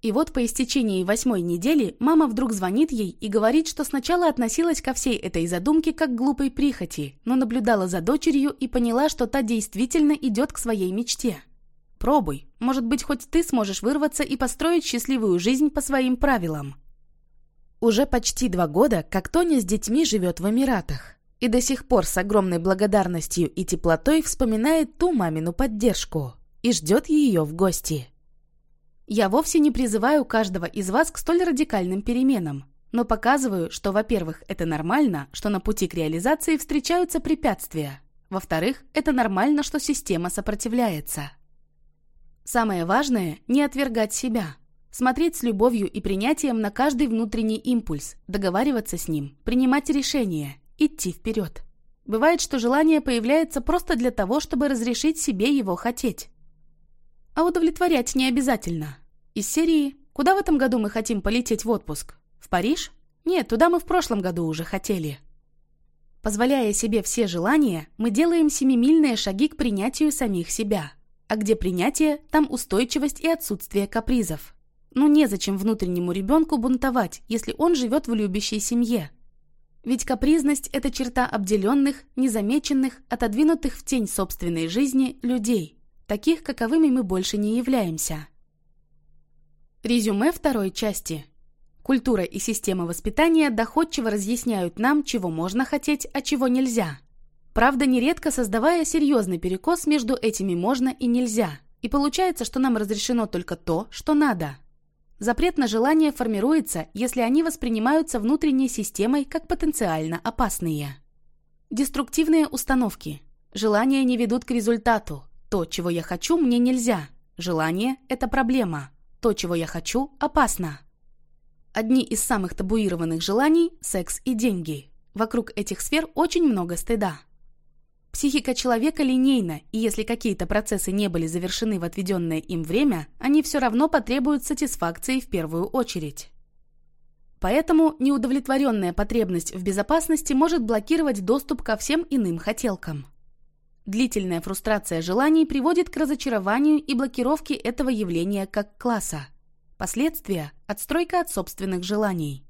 И вот по истечении восьмой недели мама вдруг звонит ей и говорит, что сначала относилась ко всей этой задумке как к глупой прихоти, но наблюдала за дочерью и поняла, что та действительно идет к своей мечте. Пробуй, может быть, хоть ты сможешь вырваться и построить счастливую жизнь по своим правилам. Уже почти два года, как Тоня с детьми живет в Эмиратах. И до сих пор с огромной благодарностью и теплотой вспоминает ту мамину поддержку и ждет ее в гости. Я вовсе не призываю каждого из вас к столь радикальным переменам, но показываю, что, во-первых, это нормально, что на пути к реализации встречаются препятствия. Во-вторых, это нормально, что система сопротивляется. Самое важное – не отвергать себя. Смотреть с любовью и принятием на каждый внутренний импульс, договариваться с ним, принимать решения, идти вперед. Бывает, что желание появляется просто для того, чтобы разрешить себе его хотеть. А удовлетворять не обязательно. Из серии «Куда в этом году мы хотим полететь в отпуск? В Париж? Нет, туда мы в прошлом году уже хотели». Позволяя себе все желания, мы делаем семимильные шаги к принятию самих себя. А где принятие, там устойчивость и отсутствие капризов. Ну незачем внутреннему ребенку бунтовать, если он живет в любящей семье. Ведь капризность – это черта обделенных, незамеченных, отодвинутых в тень собственной жизни людей таких, каковыми мы больше не являемся. Резюме второй части. Культура и система воспитания доходчиво разъясняют нам, чего можно хотеть, а чего нельзя. Правда, нередко создавая серьезный перекос между этими «можно» и «нельзя». И получается, что нам разрешено только то, что надо. Запрет на желание формируется, если они воспринимаются внутренней системой как потенциально опасные. Деструктивные установки. Желания не ведут к результату, то, чего я хочу, мне нельзя. Желание – это проблема. То, чего я хочу, опасно. Одни из самых табуированных желаний – секс и деньги. Вокруг этих сфер очень много стыда. Психика человека линейна, и если какие-то процессы не были завершены в отведенное им время, они все равно потребуют сатисфакции в первую очередь. Поэтому неудовлетворенная потребность в безопасности может блокировать доступ ко всем иным хотелкам. Длительная фрустрация желаний приводит к разочарованию и блокировке этого явления как класса. Последствия – отстройка от собственных желаний.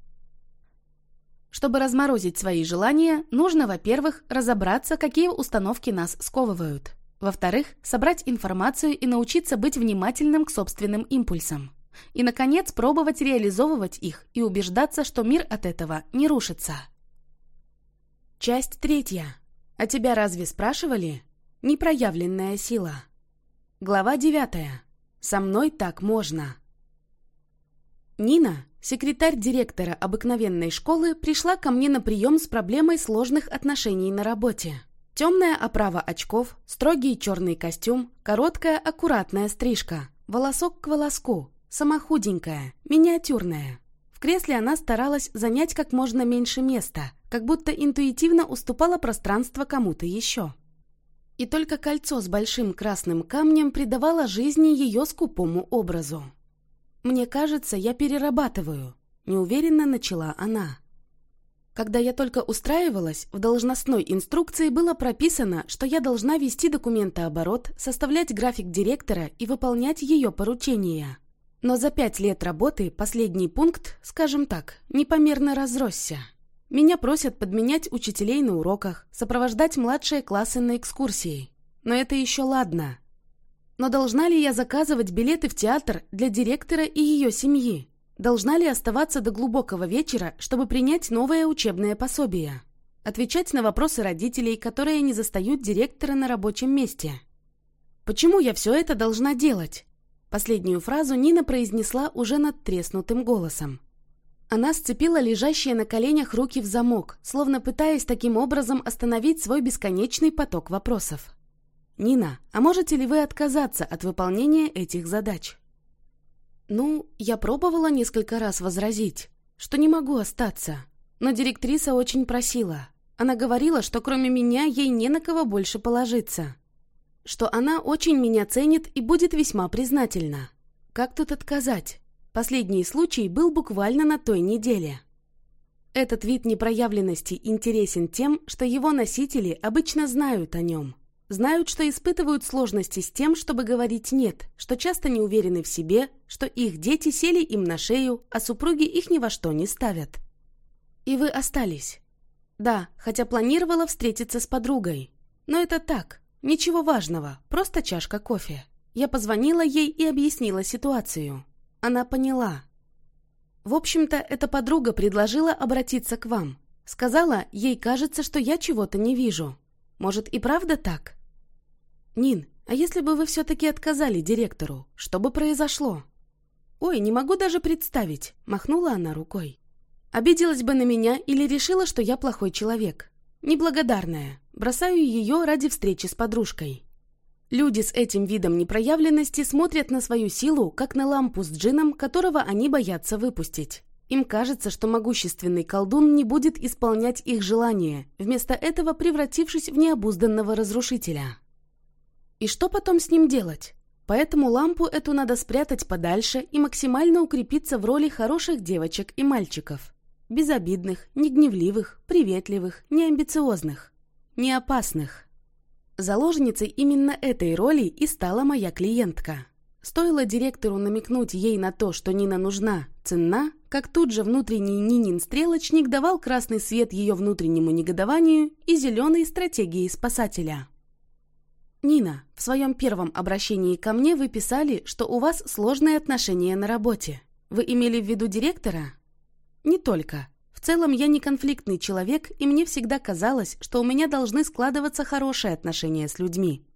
Чтобы разморозить свои желания, нужно, во-первых, разобраться, какие установки нас сковывают. Во-вторых, собрать информацию и научиться быть внимательным к собственным импульсам. И, наконец, пробовать реализовывать их и убеждаться, что мир от этого не рушится. Часть третья. А тебя разве спрашивали? Непроявленная сила. Глава 9. Со мной так можно. Нина, секретарь директора обыкновенной школы, пришла ко мне на прием с проблемой сложных отношений на работе. Темная оправа очков, строгий черный костюм, короткая аккуратная стрижка, волосок к волоску, сама худенькая, миниатюрная. В кресле она старалась занять как можно меньше места, как будто интуитивно уступала пространство кому-то еще. И только кольцо с большим красным камнем придавало жизни ее скупому образу. «Мне кажется, я перерабатываю», — неуверенно начала она. Когда я только устраивалась, в должностной инструкции было прописано, что я должна вести документооборот, составлять график директора и выполнять ее поручения. Но за пять лет работы последний пункт, скажем так, непомерно разросся. Меня просят подменять учителей на уроках, сопровождать младшие классы на экскурсии. Но это еще ладно. Но должна ли я заказывать билеты в театр для директора и ее семьи? Должна ли оставаться до глубокого вечера, чтобы принять новое учебное пособие? Отвечать на вопросы родителей, которые не застают директора на рабочем месте? Почему я все это должна делать? Последнюю фразу Нина произнесла уже над треснутым голосом. Она сцепила лежащие на коленях руки в замок, словно пытаясь таким образом остановить свой бесконечный поток вопросов. «Нина, а можете ли вы отказаться от выполнения этих задач?» Ну, я пробовала несколько раз возразить, что не могу остаться. Но директриса очень просила. Она говорила, что кроме меня ей не на кого больше положиться. Что она очень меня ценит и будет весьма признательна. Как тут отказать? Последний случай был буквально на той неделе. Этот вид непроявленности интересен тем, что его носители обычно знают о нем. Знают, что испытывают сложности с тем, чтобы говорить «нет», что часто не уверены в себе, что их дети сели им на шею, а супруги их ни во что не ставят. И вы остались. Да, хотя планировала встретиться с подругой. Но это так, ничего важного, просто чашка кофе. Я позвонила ей и объяснила ситуацию. Она поняла. В общем-то, эта подруга предложила обратиться к вам. Сказала, ей кажется, что я чего-то не вижу. Может, и правда так? «Нин, а если бы вы все-таки отказали директору, что бы произошло?» «Ой, не могу даже представить», — махнула она рукой. «Обиделась бы на меня или решила, что я плохой человек. Неблагодарная. Бросаю ее ради встречи с подружкой». Люди с этим видом непроявленности смотрят на свою силу, как на лампу с джином, которого они боятся выпустить. Им кажется, что могущественный колдун не будет исполнять их желания, вместо этого превратившись в необузданного разрушителя. И что потом с ним делать? Поэтому лампу эту надо спрятать подальше и максимально укрепиться в роли хороших девочек и мальчиков. Безобидных, не гневливых, приветливых, не амбициозных, не опасных. Заложницей именно этой роли и стала моя клиентка. Стоило директору намекнуть ей на то, что Нина нужна, ценна, как тут же внутренний Нинин стрелочник давал красный свет ее внутреннему негодованию и зеленой стратегии спасателя. «Нина, в своем первом обращении ко мне вы писали, что у вас сложные отношения на работе. Вы имели в виду директора?» «Не только. В целом я не конфликтный человек, и мне всегда казалось, что у меня должны складываться хорошие отношения с людьми.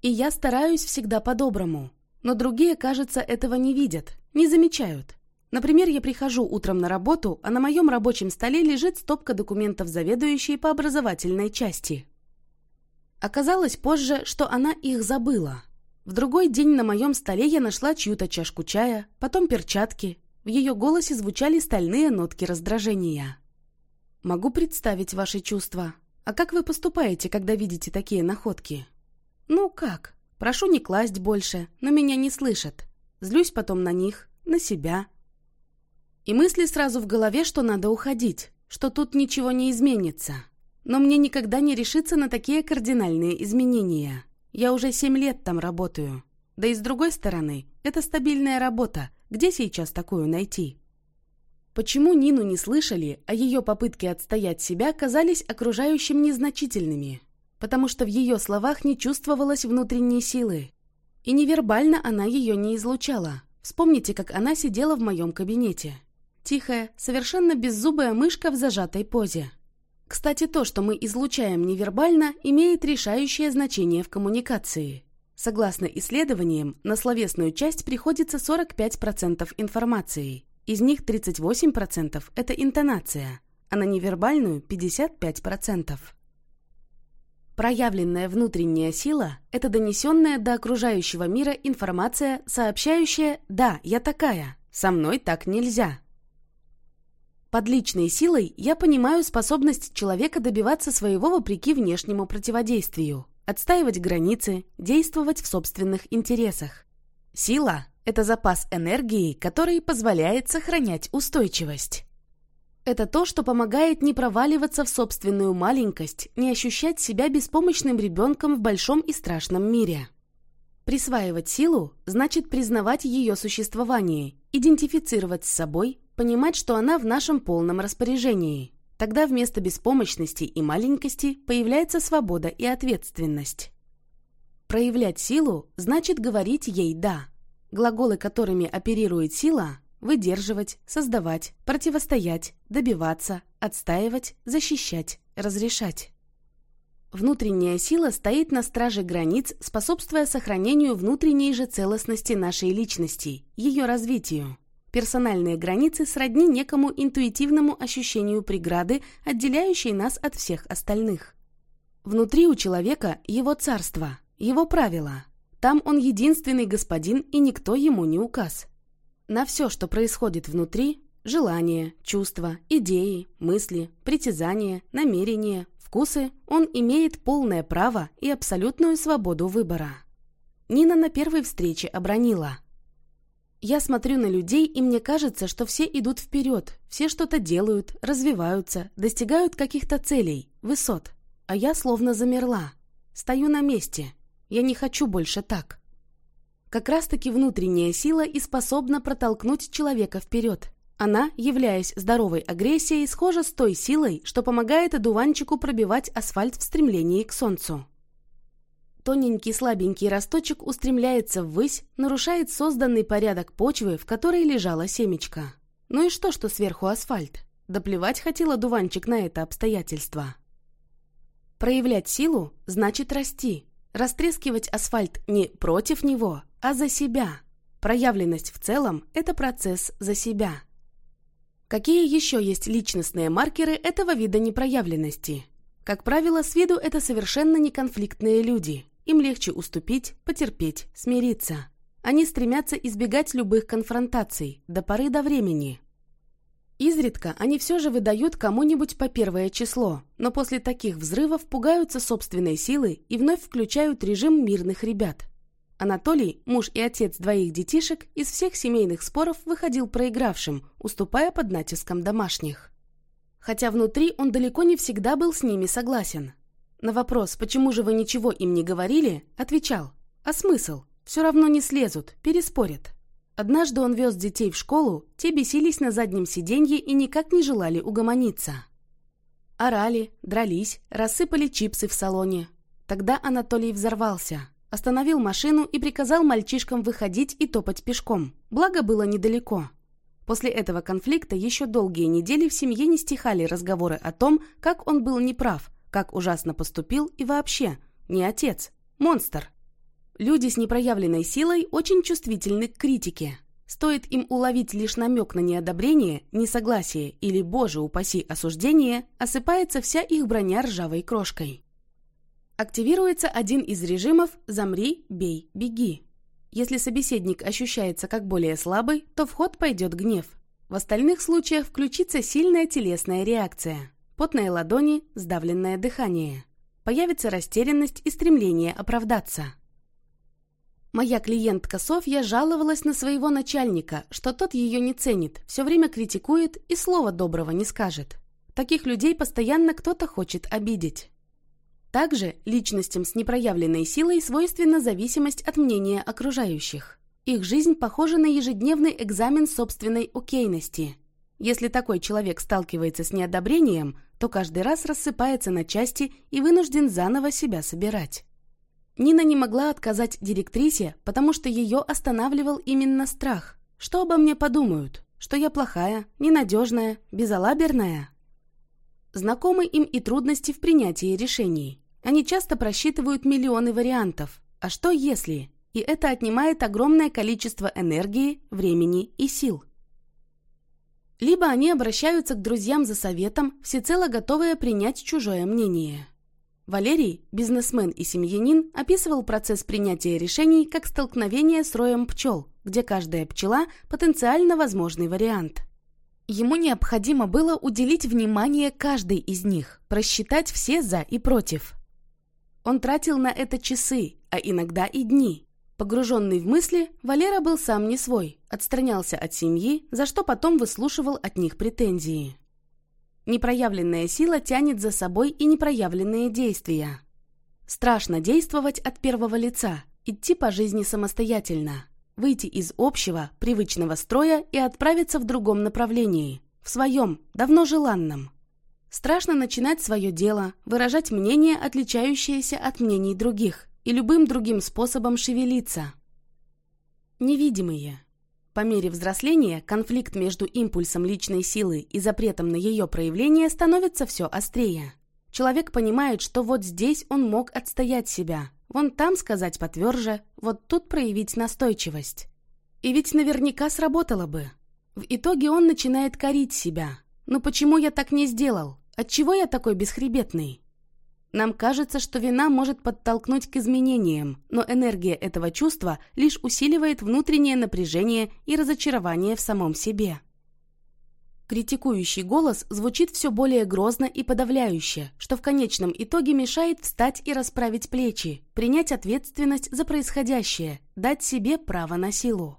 И я стараюсь всегда по-доброму. Но другие, кажется, этого не видят, не замечают. Например, я прихожу утром на работу, а на моем рабочем столе лежит стопка документов заведующей по образовательной части. Оказалось позже, что она их забыла. В другой день на моем столе я нашла чью-то чашку чая, потом перчатки. В ее голосе звучали стальные нотки раздражения. «Могу представить ваши чувства. А как вы поступаете, когда видите такие находки?» «Ну как? Прошу не класть больше, но меня не слышат. Злюсь потом на них, на себя». И мысли сразу в голове, что надо уходить, что тут ничего не изменится. Но мне никогда не решиться на такие кардинальные изменения. Я уже семь лет там работаю. Да и с другой стороны, это стабильная работа. Где сейчас такую найти? Почему Нину не слышали, а ее попытки отстоять себя казались окружающим незначительными? Потому что в ее словах не чувствовалось внутренней силы. И невербально она ее не излучала. Вспомните, как она сидела в моем кабинете. Тихая, совершенно беззубая мышка в зажатой позе. Кстати, то, что мы излучаем невербально, имеет решающее значение в коммуникации. Согласно исследованиям, на словесную часть приходится 45% информации. Из них 38% – это интонация, а на невербальную – 55%. Проявленная внутренняя сила – это донесенная до окружающего мира информация, сообщающая «да, я такая, со мной так нельзя». Под личной силой я понимаю способность человека добиваться своего вопреки внешнему противодействию. Отстаивать границы, действовать в собственных интересах. Сила – это запас энергии, который позволяет сохранять устойчивость. Это то, что помогает не проваливаться в собственную маленькость, не ощущать себя беспомощным ребенком в большом и страшном мире. Присваивать силу значит признавать ее существование, идентифицировать с собой, понимать, что она в нашем полном распоряжении. Тогда вместо беспомощности и маленькости появляется свобода и ответственность. Проявлять силу значит говорить ей «да». Глаголы, которыми оперирует сила – выдерживать, создавать, противостоять, добиваться, отстаивать, защищать, разрешать. Внутренняя сила стоит на страже границ, способствуя сохранению внутренней же целостности нашей личности, ее развитию. Персональные границы сродни некому интуитивному ощущению преграды, отделяющей нас от всех остальных. Внутри у человека его царство, его правила. Там он единственный господин, и никто ему не указ. На все, что происходит внутри – желания, чувства, идеи, мысли, притязания, намерения, вкусы, он имеет полное право и абсолютную свободу выбора. Нина на первой встрече обронила. «Я смотрю на людей, и мне кажется, что все идут вперед, все что-то делают, развиваются, достигают каких-то целей, высот. А я словно замерла. Стою на месте. Я не хочу больше так». Как раз-таки внутренняя сила и способна протолкнуть человека вперед, она, являясь здоровой агрессией, схожа с той силой, что помогает одуванчику пробивать асфальт в стремлении к солнцу. Тоненький слабенький росточек устремляется ввысь, нарушает созданный порядок почвы, в которой лежала семечко. Ну и что, что сверху асфальт? Да плевать хотел одуванчик на это обстоятельство. Проявлять силу значит расти. Растрескивать асфальт не против него, а за себя. Проявленность в целом – это процесс за себя. Какие еще есть личностные маркеры этого вида непроявленности? Как правило, с виду это совершенно неконфликтные люди. Им легче уступить, потерпеть, смириться. Они стремятся избегать любых конфронтаций, до поры до времени. Изредка они все же выдают кому-нибудь по первое число, но после таких взрывов пугаются собственной силы и вновь включают режим мирных ребят. Анатолий, муж и отец двоих детишек, из всех семейных споров выходил проигравшим, уступая под натиском домашних. Хотя внутри он далеко не всегда был с ними согласен. На вопрос, почему же вы ничего им не говорили, отвечал, а смысл? Все равно не слезут, переспорят. Однажды он вез детей в школу, те бесились на заднем сиденье и никак не желали угомониться. Орали, дрались, рассыпали чипсы в салоне. Тогда Анатолий взорвался – Остановил машину и приказал мальчишкам выходить и топать пешком. Благо было недалеко. После этого конфликта еще долгие недели в семье не стихали разговоры о том, как он был неправ, как ужасно поступил и вообще не отец, монстр. Люди с непроявленной силой очень чувствительны к критике. Стоит им уловить лишь намек на неодобрение, несогласие или, боже упаси, осуждение, осыпается вся их броня ржавой крошкой. Активируется один из режимов «замри, бей, беги». Если собеседник ощущается как более слабый, то в ход пойдет гнев. В остальных случаях включится сильная телесная реакция. Потные ладони, сдавленное дыхание. Появится растерянность и стремление оправдаться. Моя клиентка Софья жаловалась на своего начальника, что тот ее не ценит, все время критикует и слова доброго не скажет. Таких людей постоянно кто-то хочет обидеть. Также личностям с непроявленной силой свойственна зависимость от мнения окружающих. Их жизнь похожа на ежедневный экзамен собственной окейности. Если такой человек сталкивается с неодобрением, то каждый раз рассыпается на части и вынужден заново себя собирать. Нина не могла отказать директрисе, потому что ее останавливал именно страх. Что обо мне подумают? Что я плохая, ненадежная, безалаберная? Знакомы им и трудности в принятии решений. Они часто просчитывают миллионы вариантов. А что если? И это отнимает огромное количество энергии, времени и сил. Либо они обращаются к друзьям за советом, всецело готовые принять чужое мнение. Валерий, бизнесмен и семьянин, описывал процесс принятия решений как столкновение с роем пчел, где каждая пчела – потенциально возможный вариант. Ему необходимо было уделить внимание каждой из них, просчитать все «за» и «против». Он тратил на это часы, а иногда и дни. Погруженный в мысли, Валера был сам не свой, отстранялся от семьи, за что потом выслушивал от них претензии. Непроявленная сила тянет за собой и непроявленные действия. Страшно действовать от первого лица, идти по жизни самостоятельно, выйти из общего, привычного строя и отправиться в другом направлении, в своем, давно желанном. Страшно начинать свое дело, выражать мнение, отличающееся от мнений других, и любым другим способом шевелиться. Невидимые. По мере взросления конфликт между импульсом личной силы и запретом на ее проявление становится все острее. Человек понимает, что вот здесь он мог отстоять себя, вон там сказать потверже, вот тут проявить настойчивость. И ведь наверняка сработало бы. В итоге он начинает корить себя. «Ну почему я так не сделал? Отчего я такой бесхребетный?» Нам кажется, что вина может подтолкнуть к изменениям, но энергия этого чувства лишь усиливает внутреннее напряжение и разочарование в самом себе. Критикующий голос звучит все более грозно и подавляюще, что в конечном итоге мешает встать и расправить плечи, принять ответственность за происходящее, дать себе право на силу.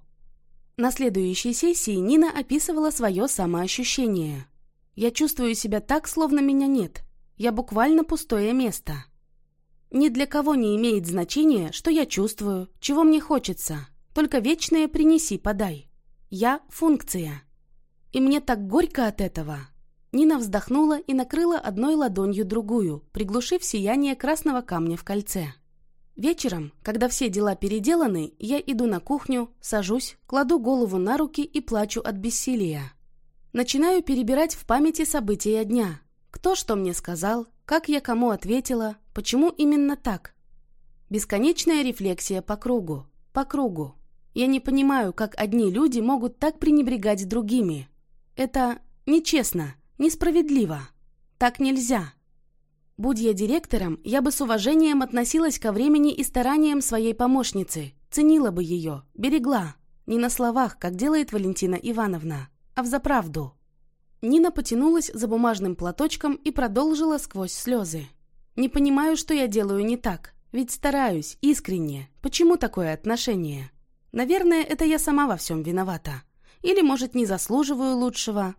На следующей сессии Нина описывала свое самоощущение. «Я чувствую себя так, словно меня нет. Я буквально пустое место. Ни для кого не имеет значения, что я чувствую, чего мне хочется. Только вечное принеси-подай. Я – функция». И мне так горько от этого. Нина вздохнула и накрыла одной ладонью другую, приглушив сияние красного камня в кольце. Вечером, когда все дела переделаны, я иду на кухню, сажусь, кладу голову на руки и плачу от бессилия. Начинаю перебирать в памяти события дня. Кто что мне сказал, как я кому ответила, почему именно так. Бесконечная рефлексия по кругу, по кругу. Я не понимаю, как одни люди могут так пренебрегать другими. Это нечестно, несправедливо. Так нельзя. Будь я директором, я бы с уважением относилась ко времени и стараниям своей помощницы, ценила бы ее, берегла. Не на словах, как делает Валентина Ивановна, а в заправду. Нина потянулась за бумажным платочком и продолжила сквозь слезы. «Не понимаю, что я делаю не так. Ведь стараюсь, искренне. Почему такое отношение? Наверное, это я сама во всем виновата. Или, может, не заслуживаю лучшего.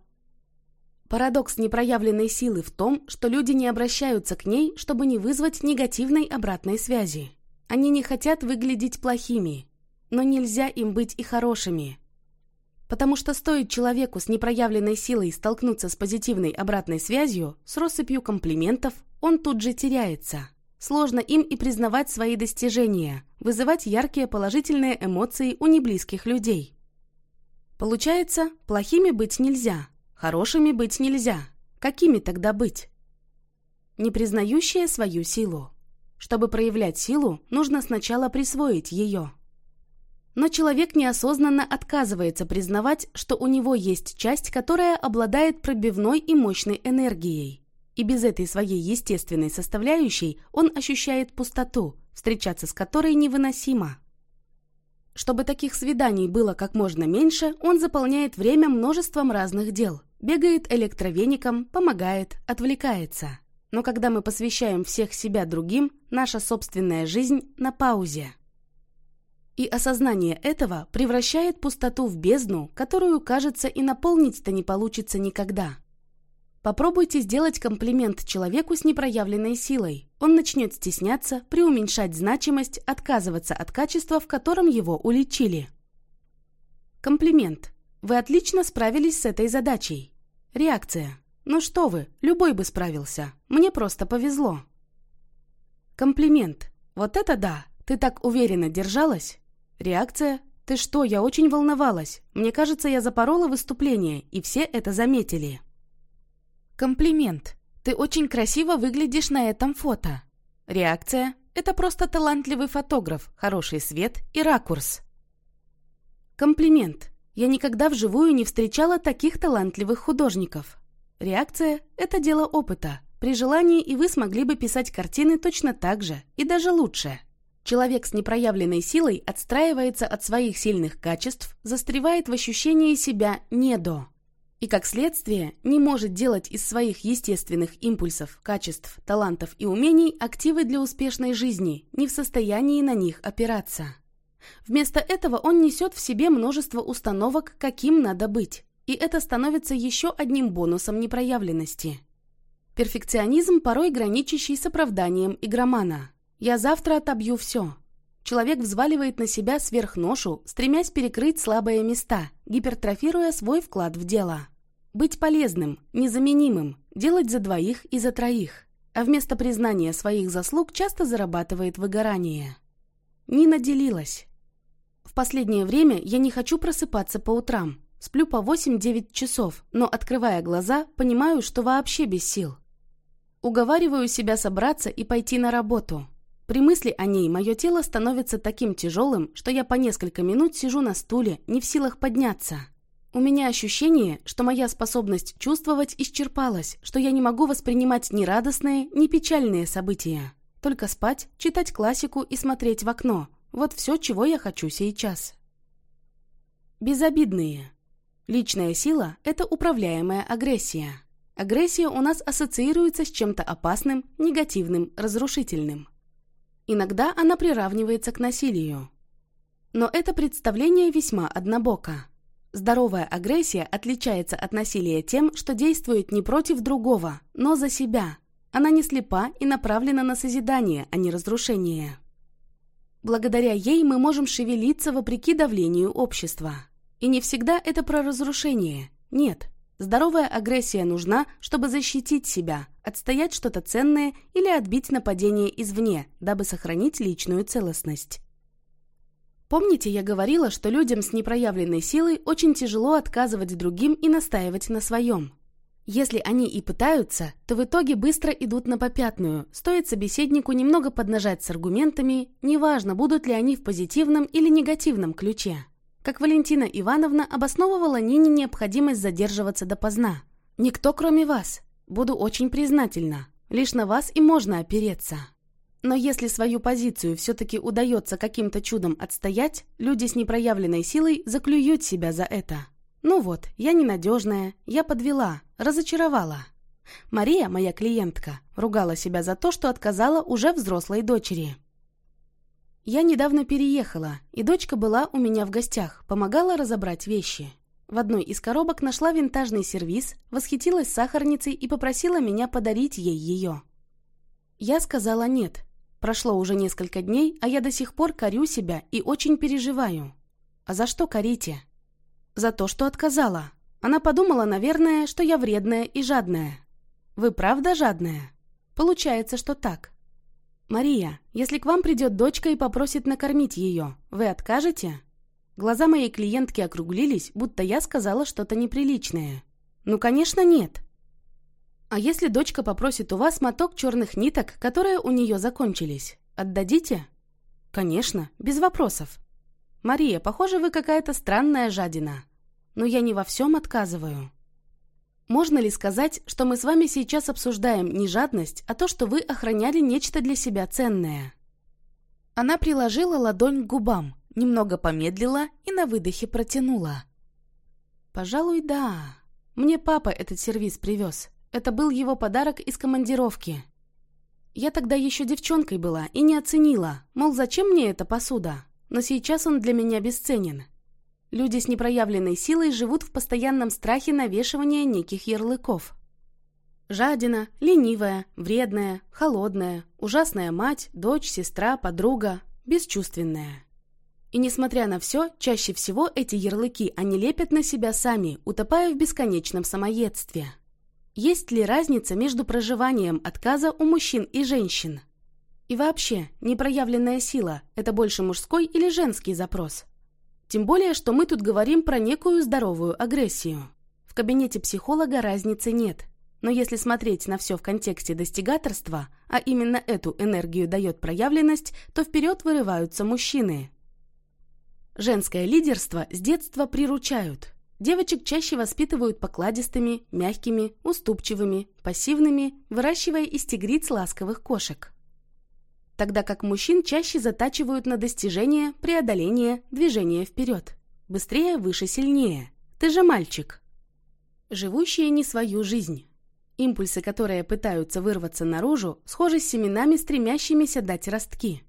Парадокс непроявленной силы в том, что люди не обращаются к ней, чтобы не вызвать негативной обратной связи. Они не хотят выглядеть плохими, но нельзя им быть и хорошими. Потому что стоит человеку с непроявленной силой столкнуться с позитивной обратной связью, с россыпью комплиментов, он тут же теряется. Сложно им и признавать свои достижения, вызывать яркие положительные эмоции у неблизких людей. Получается, плохими быть нельзя, хорошими быть нельзя. Какими тогда быть? Не признающие свою силу. Чтобы проявлять силу, нужно сначала присвоить ее. Но человек неосознанно отказывается признавать, что у него есть часть, которая обладает пробивной и мощной энергией. И без этой своей естественной составляющей он ощущает пустоту, встречаться с которой невыносимо. Чтобы таких свиданий было как можно меньше, он заполняет время множеством разных дел. Бегает электровеником, помогает, отвлекается. Но когда мы посвящаем всех себя другим, наша собственная жизнь на паузе. И осознание этого превращает пустоту в бездну, которую, кажется, и наполнить-то не получится никогда. Попробуйте сделать комплимент человеку с непроявленной силой. Он начнет стесняться, преуменьшать значимость, отказываться от качества, в котором его уличили. Комплимент. Вы отлично справились с этой задачей. Реакция. Ну что вы, любой бы справился. Мне просто повезло. Комплимент. Вот это да, ты так уверенно держалась. Реакция. Ты что, я очень волновалась. Мне кажется, я запорола выступление, и все это заметили. Комплимент. Ты очень красиво выглядишь на этом фото. Реакция. Это просто талантливый фотограф, хороший свет и ракурс. Комплимент. Я никогда вживую не встречала таких талантливых художников. Реакция – это дело опыта. При желании и вы смогли бы писать картины точно так же, и даже лучше. Человек с непроявленной силой отстраивается от своих сильных качеств, застревает в ощущении себя «недо». И как следствие не может делать из своих естественных импульсов, качеств, талантов и умений активы для успешной жизни, не в состоянии на них опираться. Вместо этого он несет в себе множество установок, каким надо быть, и это становится еще одним бонусом непроявленности. Перфекционизм, порой граничащий с оправданием игромана. «Я завтра отобью все». Человек взваливает на себя сверхношу, стремясь перекрыть слабые места, гипертрофируя свой вклад в дело. Быть полезным, незаменимым, делать за двоих и за троих. А вместо признания своих заслуг часто зарабатывает выгорание. Нина делилась. В последнее время я не хочу просыпаться по утрам. Сплю по 8-9 часов, но, открывая глаза, понимаю, что вообще без сил. Уговариваю себя собраться и пойти на работу. При мысли о ней мое тело становится таким тяжелым, что я по несколько минут сижу на стуле, не в силах подняться. У меня ощущение, что моя способность чувствовать исчерпалась, что я не могу воспринимать ни радостные, ни печальные события. Только спать, читать классику и смотреть в окно, вот все, чего я хочу сейчас. Безобидные. Личная сила – это управляемая агрессия. Агрессия у нас ассоциируется с чем-то опасным, негативным, разрушительным. Иногда она приравнивается к насилию. Но это представление весьма однобоко. Здоровая агрессия отличается от насилия тем, что действует не против другого, но за себя. Она не слепа и направлена на созидание, а не разрушение. Благодаря ей мы можем шевелиться вопреки давлению общества. И не всегда это про разрушение. Нет. Здоровая агрессия нужна, чтобы защитить себя, отстоять что-то ценное или отбить нападение извне, дабы сохранить личную целостность. Помните, я говорила, что людям с непроявленной силой очень тяжело отказывать другим и настаивать на своем. Если они и пытаются, то в итоге быстро идут на попятную, стоит собеседнику немного поднажать с аргументами, неважно, будут ли они в позитивном или негативном ключе. Как Валентина Ивановна обосновывала Нине необходимость задерживаться допоздна. «Никто, кроме вас. Буду очень признательна. Лишь на вас и можно опереться». Но если свою позицию все-таки удается каким-то чудом отстоять, люди с непроявленной силой заклюют себя за это. Ну вот, я ненадежная, я подвела, разочаровала. Мария, моя клиентка, ругала себя за то, что отказала уже взрослой дочери. Я недавно переехала, и дочка была у меня в гостях, помогала разобрать вещи. В одной из коробок нашла винтажный сервиз, восхитилась сахарницей и попросила меня подарить ей ее. Я сказала нет. Прошло уже несколько дней, а я до сих пор корю себя и очень переживаю. А за что корите? За то, что отказала. Она подумала, наверное, что я вредная и жадная. Вы правда жадная? Получается, что так. Мария, если к вам придет дочка и попросит накормить ее, вы откажете? Глаза моей клиентки округлились, будто я сказала что-то неприличное. Ну, конечно, нет. А если дочка попросит у вас моток черных ниток, которые у нее закончились, отдадите? Конечно, без вопросов. «Мария, похоже, вы какая-то странная жадина. Но я не во всем отказываю». Можно ли сказать, что мы с вами сейчас обсуждаем не жадность, а то, что вы охраняли нечто для себя ценное? Она приложила ладонь к губам, немного помедлила и на выдохе протянула. «Пожалуй, да. Мне папа этот сервис привез. Это был его подарок из командировки. Я тогда еще девчонкой была и не оценила, мол, зачем мне эта посуда? но сейчас он для меня бесценен. Люди с непроявленной силой живут в постоянном страхе навешивания неких ярлыков. Жадина, ленивая, вредная, холодная, ужасная мать, дочь, сестра, подруга, бесчувственная. И несмотря на все, чаще всего эти ярлыки они лепят на себя сами, утопая в бесконечном самоедстве. Есть ли разница между проживанием отказа у мужчин и женщин? И вообще, непроявленная сила – это больше мужской или женский запрос? Тем более, что мы тут говорим про некую здоровую агрессию. В кабинете психолога разницы нет. Но если смотреть на все в контексте достигаторства, а именно эту энергию дает проявленность, то вперед вырываются мужчины. Женское лидерство с детства приручают. Девочек чаще воспитывают покладистыми, мягкими, уступчивыми, пассивными, выращивая из тигриц ласковых кошек тогда как мужчин чаще затачивают на достижение, преодоление, движение вперед. Быстрее, выше, сильнее. Ты же мальчик. живущие не свою жизнь. Импульсы, которые пытаются вырваться наружу, схожи с семенами, стремящимися дать ростки.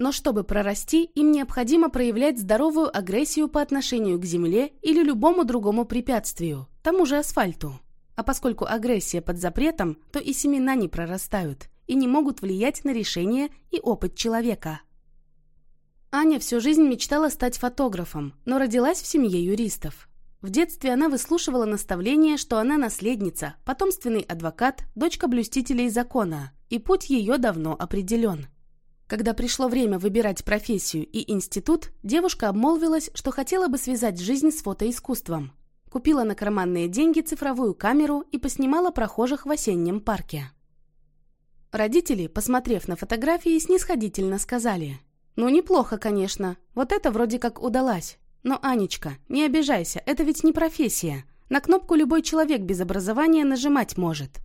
Но чтобы прорасти, им необходимо проявлять здоровую агрессию по отношению к земле или любому другому препятствию, тому же асфальту. А поскольку агрессия под запретом, то и семена не прорастают и не могут влиять на решение и опыт человека. Аня всю жизнь мечтала стать фотографом, но родилась в семье юристов. В детстве она выслушивала наставление, что она наследница, потомственный адвокат, дочка блюстителей закона, и путь ее давно определен. Когда пришло время выбирать профессию и институт, девушка обмолвилась, что хотела бы связать жизнь с фотоискусством. Купила на карманные деньги цифровую камеру и поснимала прохожих в осеннем парке. Родители, посмотрев на фотографии, снисходительно сказали, «Ну, неплохо, конечно, вот это вроде как удалось, но, Анечка, не обижайся, это ведь не профессия. На кнопку любой человек без образования нажимать может.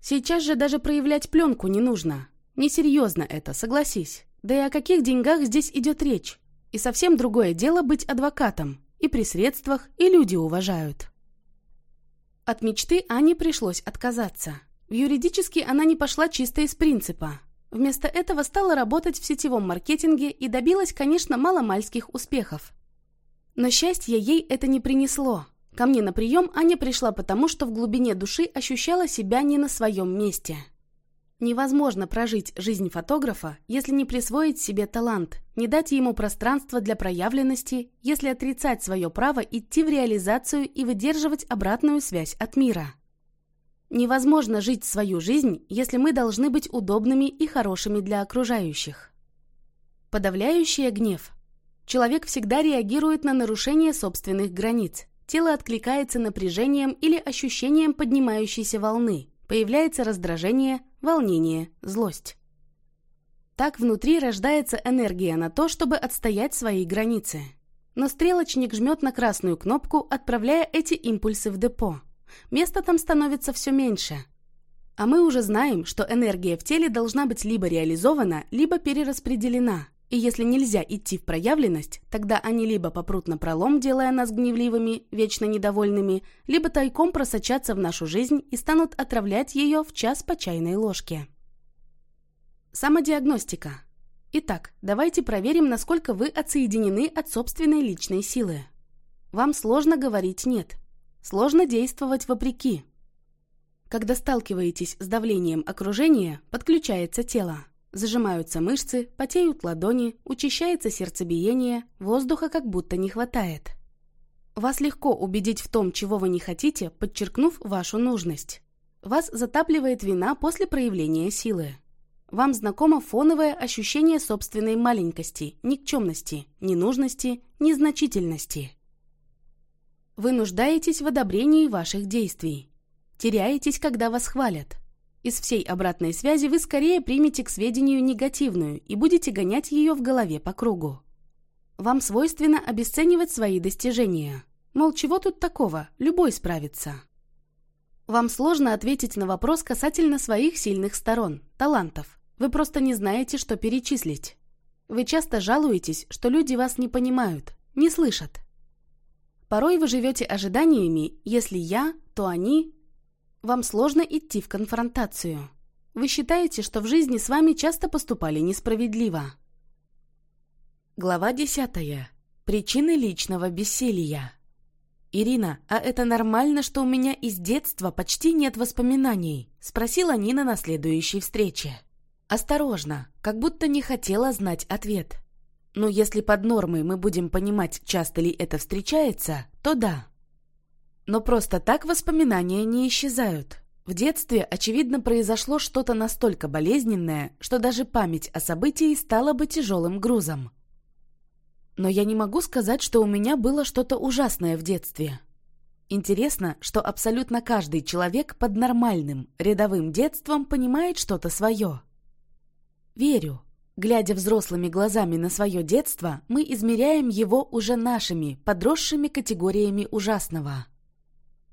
Сейчас же даже проявлять пленку не нужно. Несерьезно это, согласись. Да и о каких деньгах здесь идет речь? И совсем другое дело быть адвокатом. И при средствах, и люди уважают. От мечты Ане пришлось отказаться. В юридически она не пошла чисто из принципа. Вместо этого стала работать в сетевом маркетинге и добилась, конечно, маломальских успехов. Но счастье ей это не принесло. Ко мне на прием Аня пришла потому, что в глубине души ощущала себя не на своем месте. Невозможно прожить жизнь фотографа, если не присвоить себе талант, не дать ему пространство для проявленности, если отрицать свое право идти в реализацию и выдерживать обратную связь от мира. Невозможно жить свою жизнь, если мы должны быть удобными и хорошими для окружающих. Подавляющий гнев – Человек всегда реагирует на нарушение собственных границ. Тело откликается напряжением или ощущением поднимающейся волны. Появляется раздражение, волнение, злость. Так внутри рождается энергия на то, чтобы отстоять свои границы. Но стрелочник жмет на красную кнопку, отправляя эти импульсы в депо. Места там становится все меньше. А мы уже знаем, что энергия в теле должна быть либо реализована, либо перераспределена. И если нельзя идти в проявленность, тогда они либо попрут на пролом, делая нас гневливыми, вечно недовольными, либо тайком просочатся в нашу жизнь и станут отравлять ее в час по чайной ложке. Самодиагностика. Итак, давайте проверим, насколько вы отсоединены от собственной личной силы. Вам сложно говорить «нет». Сложно действовать вопреки. Когда сталкиваетесь с давлением окружения, подключается тело. Зажимаются мышцы, потеют ладони, учащается сердцебиение, воздуха как будто не хватает. Вас легко убедить в том, чего вы не хотите, подчеркнув вашу нужность. Вас затапливает вина после проявления силы. Вам знакомо фоновое ощущение собственной маленькости, никчемности, ненужности, незначительности. Вы нуждаетесь в одобрении ваших действий. Теряетесь, когда вас хвалят. Из всей обратной связи вы скорее примете к сведению негативную и будете гонять ее в голове по кругу. Вам свойственно обесценивать свои достижения. Мол, чего тут такого, любой справится. Вам сложно ответить на вопрос касательно своих сильных сторон, талантов. Вы просто не знаете, что перечислить. Вы часто жалуетесь, что люди вас не понимают, не слышат. Порой вы живете ожиданиями «если я, то они, вам сложно идти в конфронтацию. Вы считаете, что в жизни с вами часто поступали несправедливо. Глава десятая. Причины личного бессилия. «Ирина, а это нормально, что у меня из детства почти нет воспоминаний?» – спросила Нина на следующей встрече. Осторожно, как будто не хотела знать ответ. Но если под нормой мы будем понимать, часто ли это встречается, то да. Но просто так воспоминания не исчезают. В детстве, очевидно, произошло что-то настолько болезненное, что даже память о событии стала бы тяжелым грузом. Но я не могу сказать, что у меня было что-то ужасное в детстве. Интересно, что абсолютно каждый человек под нормальным, рядовым детством понимает что-то свое. Верю. Глядя взрослыми глазами на свое детство, мы измеряем его уже нашими, подросшими категориями ужасного.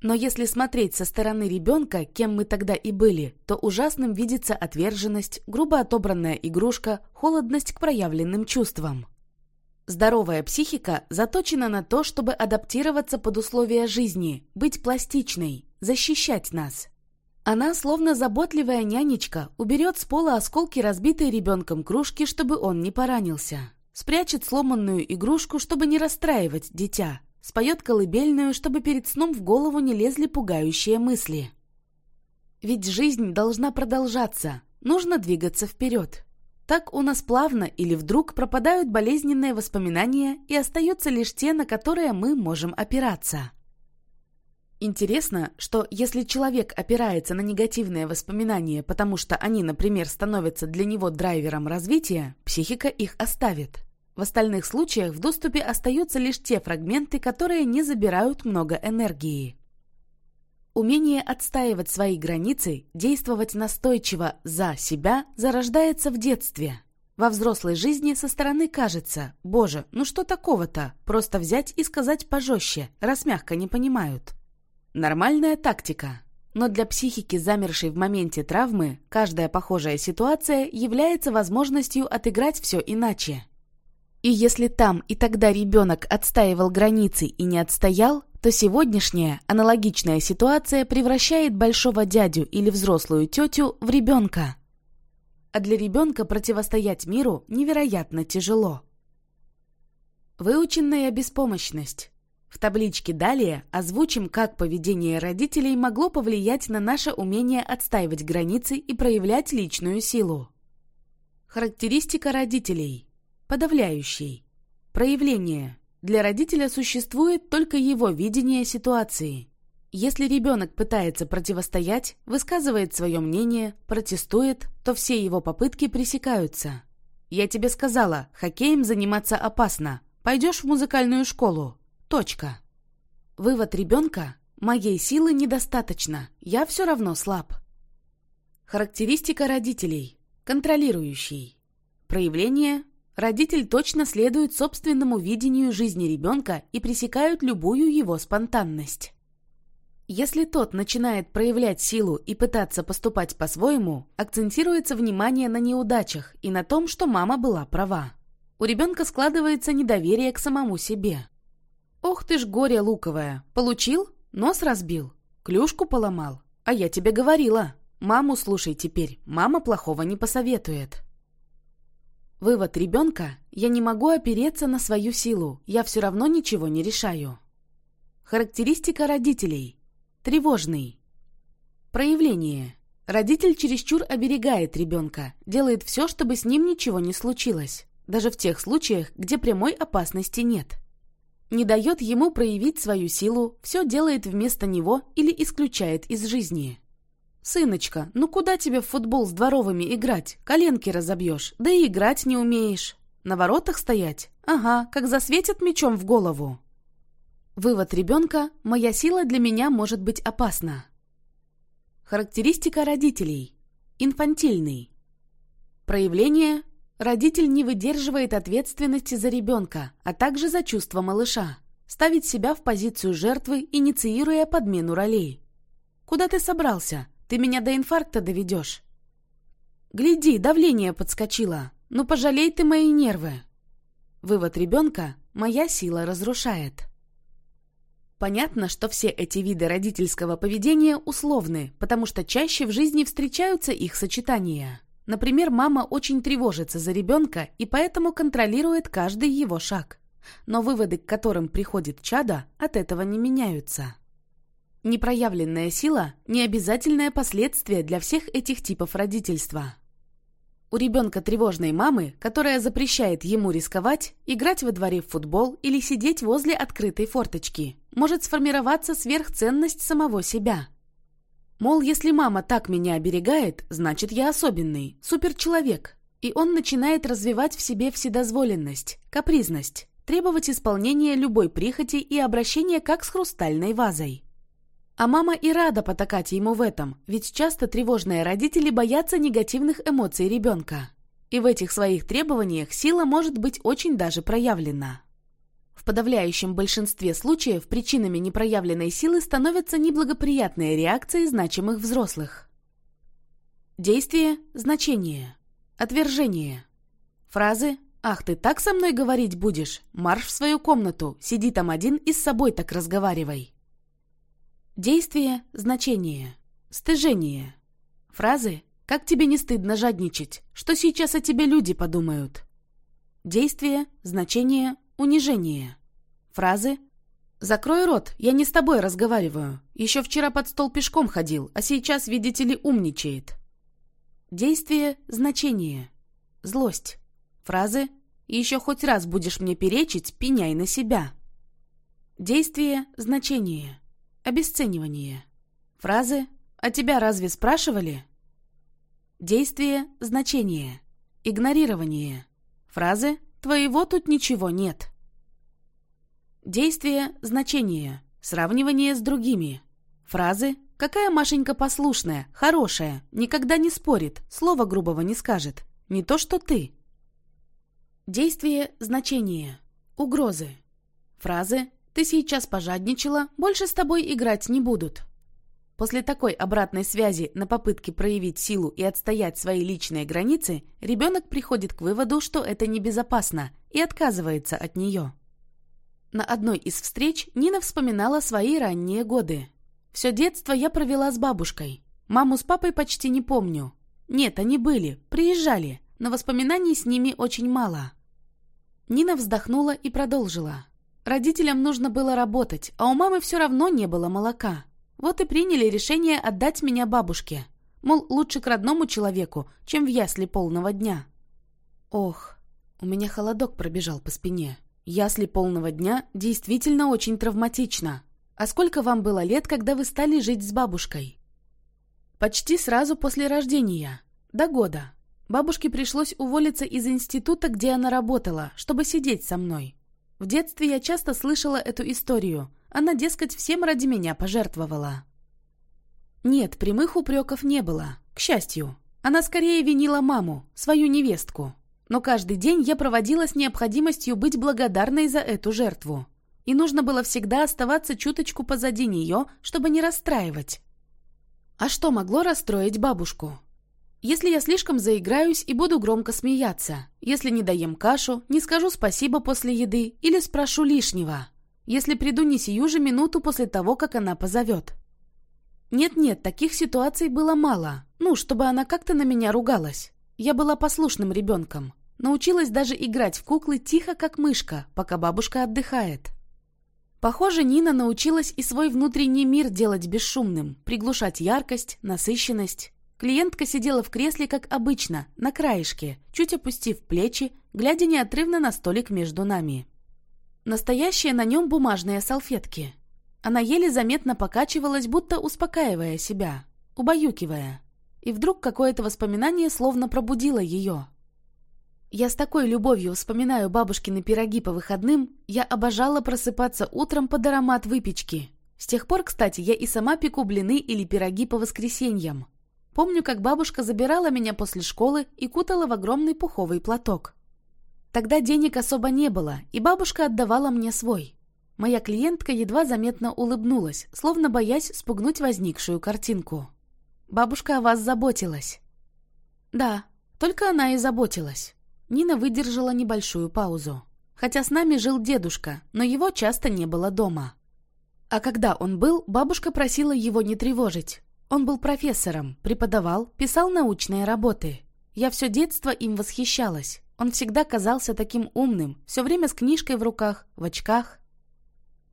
Но если смотреть со стороны ребенка, кем мы тогда и были, то ужасным видится отверженность, грубо отобранная игрушка, холодность к проявленным чувствам. Здоровая психика заточена на то, чтобы адаптироваться под условия жизни, быть пластичной, защищать нас. Она, словно заботливая нянечка, уберет с пола осколки разбитой ребенком кружки, чтобы он не поранился. Спрячет сломанную игрушку, чтобы не расстраивать дитя. Споет колыбельную, чтобы перед сном в голову не лезли пугающие мысли. Ведь жизнь должна продолжаться, нужно двигаться вперед. Так у нас плавно или вдруг пропадают болезненные воспоминания и остаются лишь те, на которые мы можем опираться. Интересно, что если человек опирается на негативные воспоминания, потому что они, например, становятся для него драйвером развития, психика их оставит. В остальных случаях в доступе остаются лишь те фрагменты, которые не забирают много энергии. Умение отстаивать свои границы, действовать настойчиво за себя зарождается в детстве. Во взрослой жизни со стороны кажется, боже, ну что такого-то, просто взять и сказать пожестче, раз мягко не понимают. Нормальная тактика. Но для психики, замершей в моменте травмы, каждая похожая ситуация является возможностью отыграть все иначе. И если там и тогда ребенок отстаивал границы и не отстоял, то сегодняшняя аналогичная ситуация превращает большого дядю или взрослую тетю в ребенка. А для ребенка противостоять миру невероятно тяжело. Выученная беспомощность. В табличке далее озвучим, как поведение родителей могло повлиять на наше умение отстаивать границы и проявлять личную силу. Характеристика родителей. Подавляющий. Проявление. Для родителя существует только его видение ситуации. Если ребенок пытается противостоять, высказывает свое мнение, протестует, то все его попытки пресекаются. «Я тебе сказала, хоккеем заниматься опасно. Пойдешь в музыкальную школу». Точка. Вывод ребенка – моей силы недостаточно, я все равно слаб. Характеристика родителей. Контролирующий. Проявление Родитель точно следует собственному видению жизни ребенка и пресекают любую его спонтанность. Если тот начинает проявлять силу и пытаться поступать по-своему, акцентируется внимание на неудачах и на том, что мама была права. У ребенка складывается недоверие к самому себе. «Ох ты ж горе луковое! Получил? Нос разбил? Клюшку поломал? А я тебе говорила! Маму слушай теперь, мама плохого не посоветует!» Вывод ребенка – я не могу опереться на свою силу, я все равно ничего не решаю. Характеристика родителей. Тревожный. Проявление. Родитель чересчур оберегает ребенка, делает все, чтобы с ним ничего не случилось, даже в тех случаях, где прямой опасности нет. Не дает ему проявить свою силу, все делает вместо него или исключает из жизни. «Сыночка, ну куда тебе в футбол с дворовыми играть? Коленки разобьешь, да и играть не умеешь. На воротах стоять? Ага, как засветят мечом в голову». Вывод ребенка «Моя сила для меня может быть опасна». Характеристика родителей. Инфантильный. Проявление Родитель не выдерживает ответственности за ребенка, а также за чувства малыша. Ставит себя в позицию жертвы, инициируя подмену ролей. «Куда ты собрался? Ты меня до инфаркта доведешь. Гляди, давление подскочило. Ну, пожалей ты мои нервы. Вывод ребенка – моя сила разрушает. Понятно, что все эти виды родительского поведения условны, потому что чаще в жизни встречаются их сочетания. Например, мама очень тревожится за ребенка и поэтому контролирует каждый его шаг. Но выводы, к которым приходит чада, от этого не меняются. Непроявленная сила – не обязательное последствие для всех этих типов родительства. У ребенка тревожной мамы, которая запрещает ему рисковать, играть во дворе в футбол или сидеть возле открытой форточки, может сформироваться сверхценность самого себя. Мол, если мама так меня оберегает, значит я особенный, суперчеловек. И он начинает развивать в себе вседозволенность, капризность, требовать исполнения любой прихоти и обращения как с хрустальной вазой. А мама и рада потакать ему в этом, ведь часто тревожные родители боятся негативных эмоций ребенка. И в этих своих требованиях сила может быть очень даже проявлена. В подавляющем большинстве случаев причинами непроявленной силы становятся неблагоприятные реакции значимых взрослых. Действие – значение. Отвержение. Фразы «Ах, ты так со мной говорить будешь? Марш в свою комнату, сиди там один и с собой так разговаривай». Действие, значение, стыжение. Фразы «Как тебе не стыдно жадничать? Что сейчас о тебе люди подумают?» Действие, значение, унижение. Фразы «Закрой рот, я не с тобой разговариваю. Еще вчера под стол пешком ходил, а сейчас, видите ли, умничает». Действие, значение. Злость. Фразы «Еще хоть раз будешь мне перечить, пеняй на себя». Действие, значение. Обесценивание. Фразы «А тебя разве спрашивали?» Действие, значение. Игнорирование. Фразы «Твоего тут ничего нет». Действие, значение. Сравнивание с другими. Фразы «Какая Машенька послушная, хорошая, никогда не спорит, слова грубого не скажет. Не то, что ты». Действие, значение. Угрозы. Фразы «Ты сейчас пожадничала, больше с тобой играть не будут». После такой обратной связи на попытке проявить силу и отстоять свои личные границы, ребенок приходит к выводу, что это небезопасно, и отказывается от нее. На одной из встреч Нина вспоминала свои ранние годы. Все детство я провела с бабушкой. Маму с папой почти не помню. Нет, они были, приезжали, но воспоминаний с ними очень мало. Нина вздохнула и продолжила. Родителям нужно было работать, а у мамы все равно не было молока. Вот и приняли решение отдать меня бабушке. Мол, лучше к родному человеку, чем в ясли полного дня. Ох, у меня холодок пробежал по спине. Ясли полного дня действительно очень травматично. А сколько вам было лет, когда вы стали жить с бабушкой? Почти сразу после рождения. До года. Бабушке пришлось уволиться из института, где она работала, чтобы сидеть со мной. В детстве я часто слышала эту историю. Она, дескать, всем ради меня пожертвовала. Нет, прямых упреков не было, к счастью. Она скорее винила маму, свою невестку. Но каждый день я проводила с необходимостью быть благодарной за эту жертву. И нужно было всегда оставаться чуточку позади нее, чтобы не расстраивать. А что могло расстроить бабушку? Если я слишком заиграюсь и буду громко смеяться, если не доем кашу, не скажу спасибо после еды или спрошу лишнего, если приду не сию же минуту после того, как она позовет. Нет-нет, таких ситуаций было мало, ну, чтобы она как-то на меня ругалась. Я была послушным ребенком. Научилась даже играть в куклы тихо, как мышка, пока бабушка отдыхает. Похоже, Нина научилась и свой внутренний мир делать бесшумным, приглушать яркость, насыщенность. Клиентка сидела в кресле, как обычно, на краешке, чуть опустив плечи, глядя неотрывно на столик между нами. Настоящие на нем бумажные салфетки. Она еле заметно покачивалась, будто успокаивая себя, убаюкивая и вдруг какое-то воспоминание словно пробудило ее. Я с такой любовью вспоминаю бабушкины пироги по выходным, я обожала просыпаться утром под аромат выпечки. С тех пор, кстати, я и сама пеку блины или пироги по воскресеньям. Помню, как бабушка забирала меня после школы и кутала в огромный пуховый платок. Тогда денег особо не было, и бабушка отдавала мне свой. Моя клиентка едва заметно улыбнулась, словно боясь спугнуть возникшую картинку. Бабушка о вас заботилась». «Да, только она и заботилась». Нина выдержала небольшую паузу. Хотя с нами жил дедушка, но его часто не было дома. А когда он был, бабушка просила его не тревожить. Он был профессором, преподавал, писал научные работы. Я все детство им восхищалась. Он всегда казался таким умным, все время с книжкой в руках, в очках.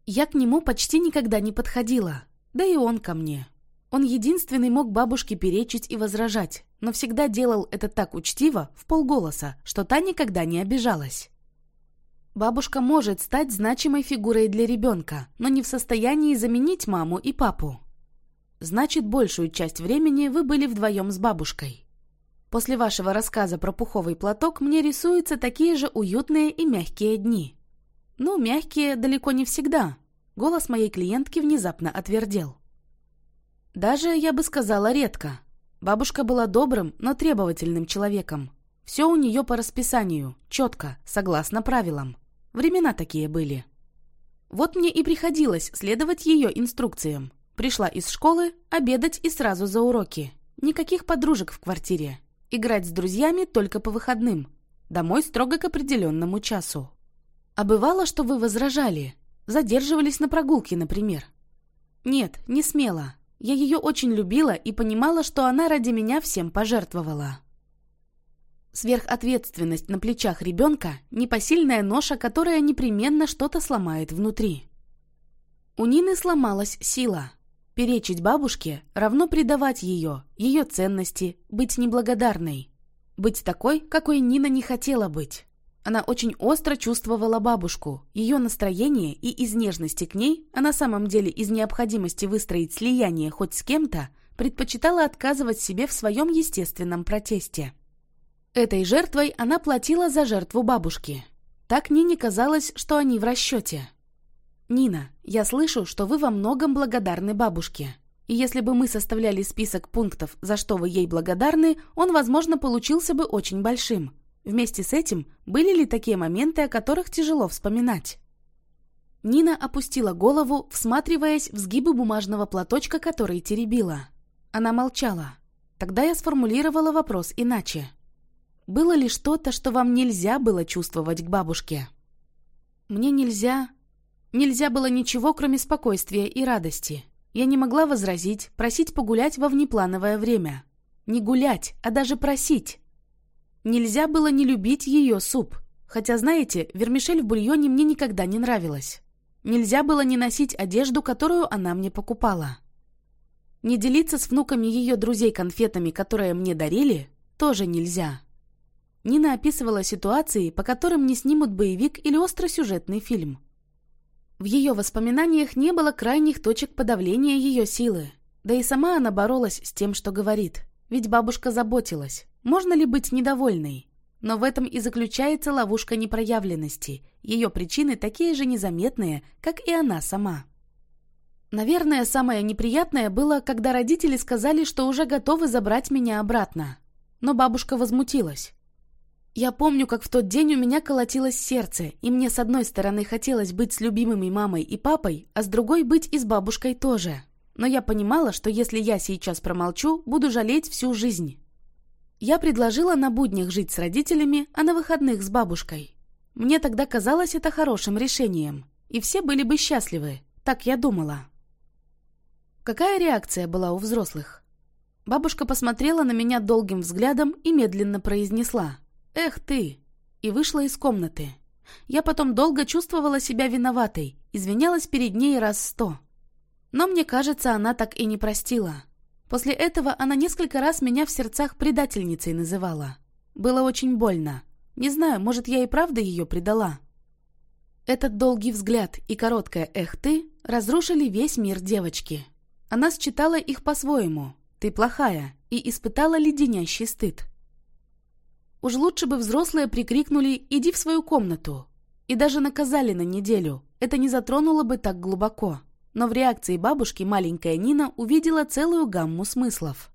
Я к нему почти никогда не подходила, да и он ко мне. Он единственный мог бабушке перечить и возражать, но всегда делал это так учтиво, в полголоса, что та никогда не обижалась. Бабушка может стать значимой фигурой для ребенка, но не в состоянии заменить маму и папу. Значит, большую часть времени вы были вдвоем с бабушкой. После вашего рассказа про пуховый платок мне рисуются такие же уютные и мягкие дни. Ну, мягкие далеко не всегда. Голос моей клиентки внезапно отвердел. Даже, я бы сказала, редко. Бабушка была добрым, но требовательным человеком. Все у нее по расписанию, четко, согласно правилам. Времена такие были. Вот мне и приходилось следовать ее инструкциям. Пришла из школы, обедать и сразу за уроки. Никаких подружек в квартире. Играть с друзьями только по выходным. домой строго к определенному часу. А бывало, что вы возражали, задерживались на прогулке, например. Нет, не смело. Я ее очень любила и понимала, что она ради меня всем пожертвовала. Сверхответственность на плечах ребенка – непосильная ноша, которая непременно что-то сломает внутри. У Нины сломалась сила. Перечить бабушке равно предавать ее, ее ценности, быть неблагодарной. Быть такой, какой Нина не хотела быть. Она очень остро чувствовала бабушку, ее настроение и из нежности к ней, а на самом деле из необходимости выстроить слияние хоть с кем-то, предпочитала отказывать себе в своем естественном протесте. Этой жертвой она платила за жертву бабушки. Так Нине казалось, что они в расчете. «Нина, я слышу, что вы во многом благодарны бабушке. И если бы мы составляли список пунктов, за что вы ей благодарны, он, возможно, получился бы очень большим. Вместе с этим, были ли такие моменты, о которых тяжело вспоминать? Нина опустила голову, всматриваясь в сгибы бумажного платочка, который теребила. Она молчала. Тогда я сформулировала вопрос иначе. Было ли что-то, что вам нельзя было чувствовать к бабушке? Мне нельзя... Нельзя было ничего, кроме спокойствия и радости. Я не могла возразить, просить погулять во внеплановое время. Не гулять, а даже просить. Нельзя было не любить ее суп. Хотя, знаете, вермишель в бульоне мне никогда не нравилась. Нельзя было не носить одежду, которую она мне покупала. Не делиться с внуками ее друзей конфетами, которые мне дарили, тоже нельзя. Нина описывала ситуации, по которым не снимут боевик или остросюжетный фильм. В ее воспоминаниях не было крайних точек подавления ее силы. Да и сама она боролась с тем, что говорит. Ведь бабушка заботилась. Можно ли быть недовольной? Но в этом и заключается ловушка непроявленности. Ее причины такие же незаметные, как и она сама. Наверное, самое неприятное было, когда родители сказали, что уже готовы забрать меня обратно. Но бабушка возмутилась. Я помню, как в тот день у меня колотилось сердце, и мне с одной стороны хотелось быть с любимыми мамой и папой, а с другой быть и с бабушкой тоже. Но я понимала, что если я сейчас промолчу, буду жалеть всю жизнь. Я предложила на буднях жить с родителями, а на выходных с бабушкой. Мне тогда казалось это хорошим решением, и все были бы счастливы, так я думала. Какая реакция была у взрослых? Бабушка посмотрела на меня долгим взглядом и медленно произнесла «Эх ты!» и вышла из комнаты. Я потом долго чувствовала себя виноватой, извинялась перед ней раз сто. Но мне кажется, она так и не простила. После этого она несколько раз меня в сердцах предательницей называла. Было очень больно. Не знаю, может, я и правда ее предала. Этот долгий взгляд и короткое «эх ты» разрушили весь мир девочки. Она считала их по-своему. «Ты плохая» и испытала леденящий стыд. Уж лучше бы взрослые прикрикнули «иди в свою комнату» и даже наказали на неделю. Это не затронуло бы так глубоко. Но в реакции бабушки маленькая Нина увидела целую гамму смыслов.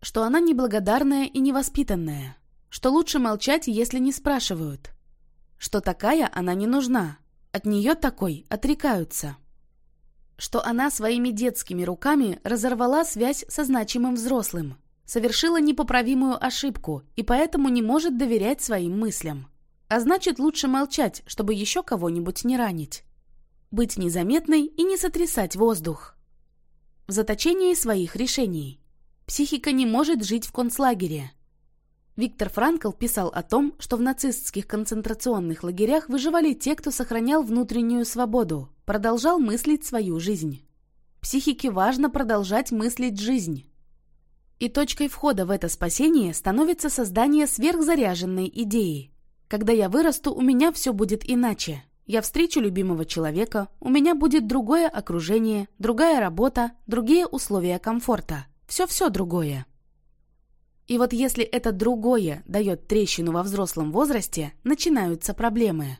Что она неблагодарная и невоспитанная. Что лучше молчать, если не спрашивают. Что такая она не нужна. От нее такой отрекаются. Что она своими детскими руками разорвала связь со значимым взрослым. Совершила непоправимую ошибку и поэтому не может доверять своим мыслям. А значит, лучше молчать, чтобы еще кого-нибудь не ранить быть незаметной и не сотрясать воздух. В заточении своих решений. Психика не может жить в концлагере. Виктор Франкл писал о том, что в нацистских концентрационных лагерях выживали те, кто сохранял внутреннюю свободу, продолжал мыслить свою жизнь. Психике важно продолжать мыслить жизнь. И точкой входа в это спасение становится создание сверхзаряженной идеи. Когда я вырасту, у меня все будет иначе. Я встречу любимого человека, у меня будет другое окружение, другая работа, другие условия комфорта. Все-все другое. И вот если это другое дает трещину во взрослом возрасте, начинаются проблемы.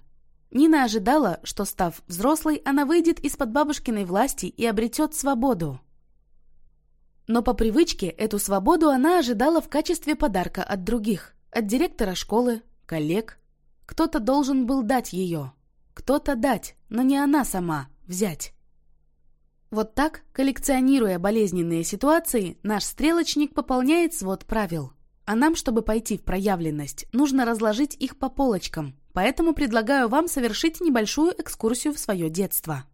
Нина ожидала, что, став взрослой, она выйдет из-под бабушкиной власти и обретет свободу. Но по привычке эту свободу она ожидала в качестве подарка от других, от директора школы, коллег. Кто-то должен был дать ее. Кто-то дать, но не она сама взять. Вот так, коллекционируя болезненные ситуации, наш стрелочник пополняет свод правил. А нам, чтобы пойти в проявленность, нужно разложить их по полочкам, поэтому предлагаю вам совершить небольшую экскурсию в свое детство.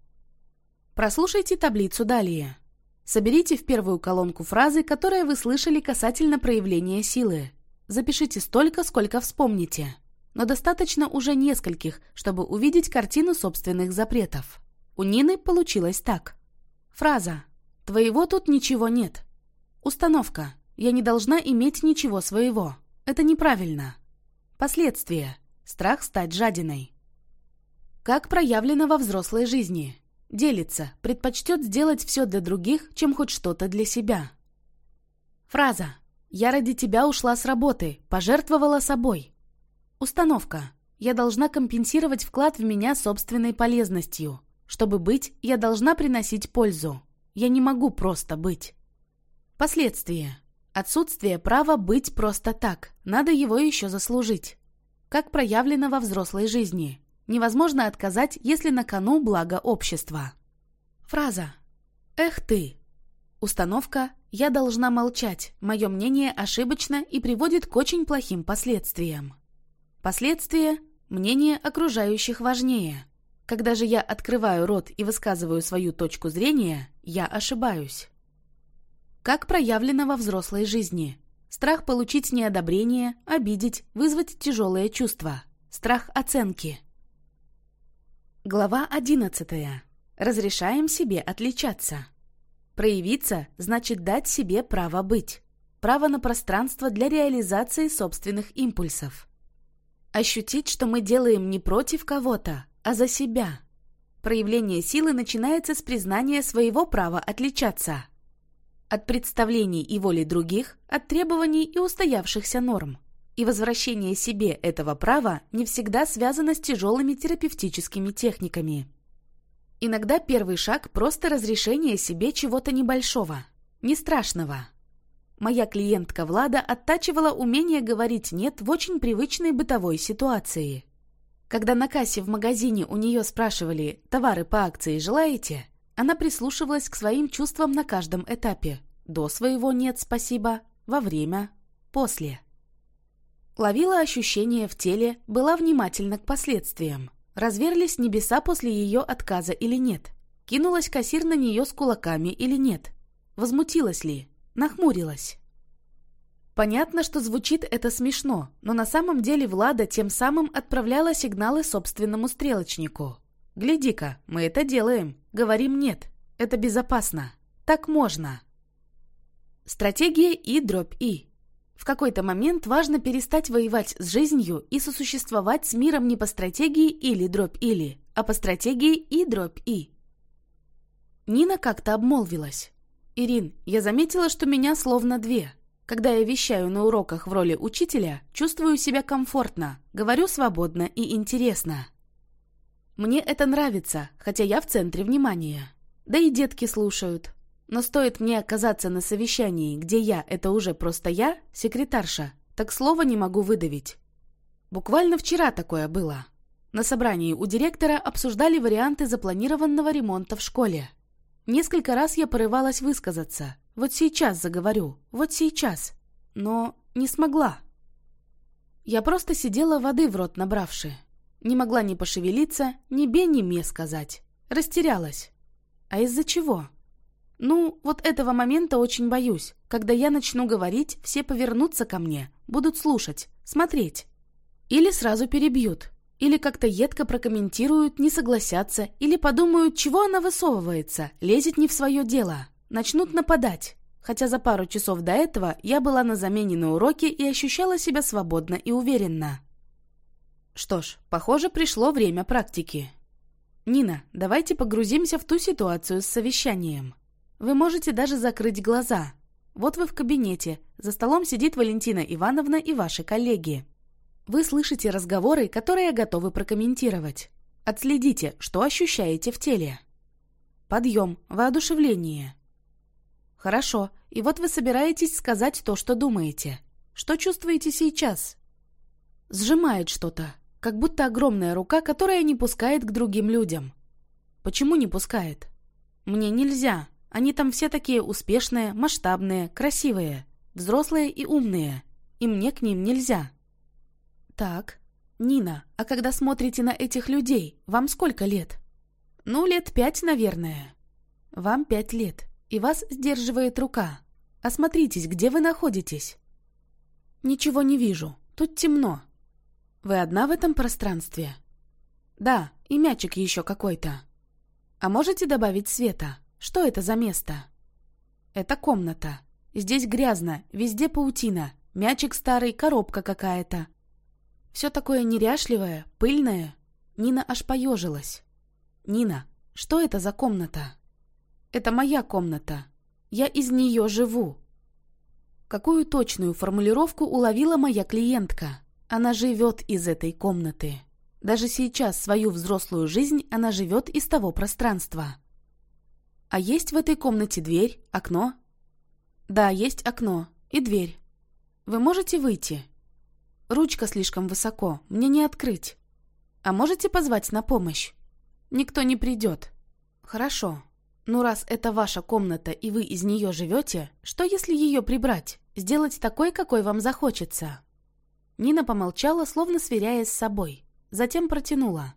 Прослушайте таблицу далее. Соберите в первую колонку фразы, которые вы слышали касательно проявления силы. Запишите столько, сколько вспомните. Но достаточно уже нескольких, чтобы увидеть картину собственных запретов. У Нины получилось так. Фраза «Твоего тут ничего нет». Установка я не должна иметь ничего своего. Это неправильно. Последствия. Страх стать жадиной. Как проявлено во взрослой жизни. Делится, предпочтет сделать все для других, чем хоть что-то для себя. Фраза. «Я ради тебя ушла с работы, пожертвовала собой». Установка. Я должна компенсировать вклад в меня собственной полезностью. Чтобы быть, я должна приносить пользу. Я не могу просто быть. Последствия. Отсутствие права быть просто так, надо его еще заслужить. Как проявлено во взрослой жизни. Невозможно отказать, если на кону благо общества. Фраза «Эх ты!» Установка «Я должна молчать, мое мнение ошибочно и приводит к очень плохим последствиям». Последствия – мнение окружающих важнее. Когда же я открываю рот и высказываю свою точку зрения, я ошибаюсь. Как проявлено во взрослой жизни. Страх получить неодобрение, обидеть, вызвать тяжелые чувства. Страх оценки. Глава 11. Разрешаем себе отличаться. Проявиться значит дать себе право быть. Право на пространство для реализации собственных импульсов. Ощутить, что мы делаем не против кого-то, а за себя. Проявление силы начинается с признания своего права отличаться – от представлений и воли других, от требований и устоявшихся норм. И возвращение себе этого права не всегда связано с тяжелыми терапевтическими техниками. Иногда первый шаг – просто разрешение себе чего-то небольшого, не страшного. Моя клиентка Влада оттачивала умение говорить «нет» в очень привычной бытовой ситуации. Когда на кассе в магазине у нее спрашивали «товары по акции желаете?», она прислушивалась к своим чувствам на каждом этапе. До своего «нет, спасибо», во время, после. Ловила ощущения в теле, была внимательна к последствиям. Разверлись небеса после ее отказа или нет? Кинулась кассир на нее с кулаками или нет? Возмутилась ли? Нахмурилась? Понятно, что звучит это смешно, но на самом деле Влада тем самым отправляла сигналы собственному стрелочнику. «Гляди-ка, мы это делаем. Говорим «нет». Это безопасно. Так можно». Стратегия И дробь И. В какой-то момент важно перестать воевать с жизнью и сосуществовать с миром не по стратегии или дробь или, а по стратегии И дробь И. Нина как-то обмолвилась. «Ирин, я заметила, что меня словно две. Когда я вещаю на уроках в роли учителя, чувствую себя комфортно, говорю свободно и интересно. Мне это нравится, хотя я в центре внимания. Да и детки слушают. Но стоит мне оказаться на совещании, где я — это уже просто я, секретарша, так слова не могу выдавить. Буквально вчера такое было. На собрании у директора обсуждали варианты запланированного ремонта в школе. Несколько раз я порывалась высказаться. Вот сейчас заговорю, вот сейчас. Но не смогла. Я просто сидела воды в рот набравши. Не могла ни пошевелиться, ни бе, ни ме сказать. Растерялась. А из-за чего? Ну, вот этого момента очень боюсь. Когда я начну говорить, все повернутся ко мне, будут слушать, смотреть. Или сразу перебьют. Или как-то едко прокомментируют, не согласятся, или подумают, чего она высовывается, лезет не в свое дело. Начнут нападать. Хотя за пару часов до этого я была на замене на уроке и ощущала себя свободно и уверенно. Что ж, похоже, пришло время практики. Нина, давайте погрузимся в ту ситуацию с совещанием. Вы можете даже закрыть глаза. Вот вы в кабинете, за столом сидит Валентина Ивановна и ваши коллеги. Вы слышите разговоры, которые готовы прокомментировать. Отследите, что ощущаете в теле. Подъем, воодушевление. Хорошо, и вот вы собираетесь сказать то, что думаете. Что чувствуете сейчас? Сжимает что-то, как будто огромная рука, которая не пускает к другим людям. Почему не пускает? Мне нельзя. Они там все такие успешные, масштабные, красивые, взрослые и умные. и мне к ним нельзя. Так, Нина, а когда смотрите на этих людей, вам сколько лет? Ну, лет пять, наверное. Вам пять лет, и вас сдерживает рука. Осмотритесь, где вы находитесь. Ничего не вижу, тут темно. Вы одна в этом пространстве? Да, и мячик еще какой-то. А можете добавить света? Что это за место? Это комната. Здесь грязно, везде паутина. Мячик старый, коробка какая-то. Все такое неряшливое, пыльное. Нина аж поежилась. «Нина, что это за комната?» «Это моя комната. Я из нее живу». Какую точную формулировку уловила моя клиентка? Она живет из этой комнаты. Даже сейчас свою взрослую жизнь она живет из того пространства. А есть в этой комнате дверь, окно? Да, есть окно и дверь. Вы можете выйти? Ручка слишком высоко, мне не открыть. А можете позвать на помощь? Никто не придет. Хорошо. Ну раз это ваша комната и вы из нее живете, что если ее прибрать? Сделать такой, какой вам захочется? Нина помолчала, словно сверяясь с собой. Затем протянула.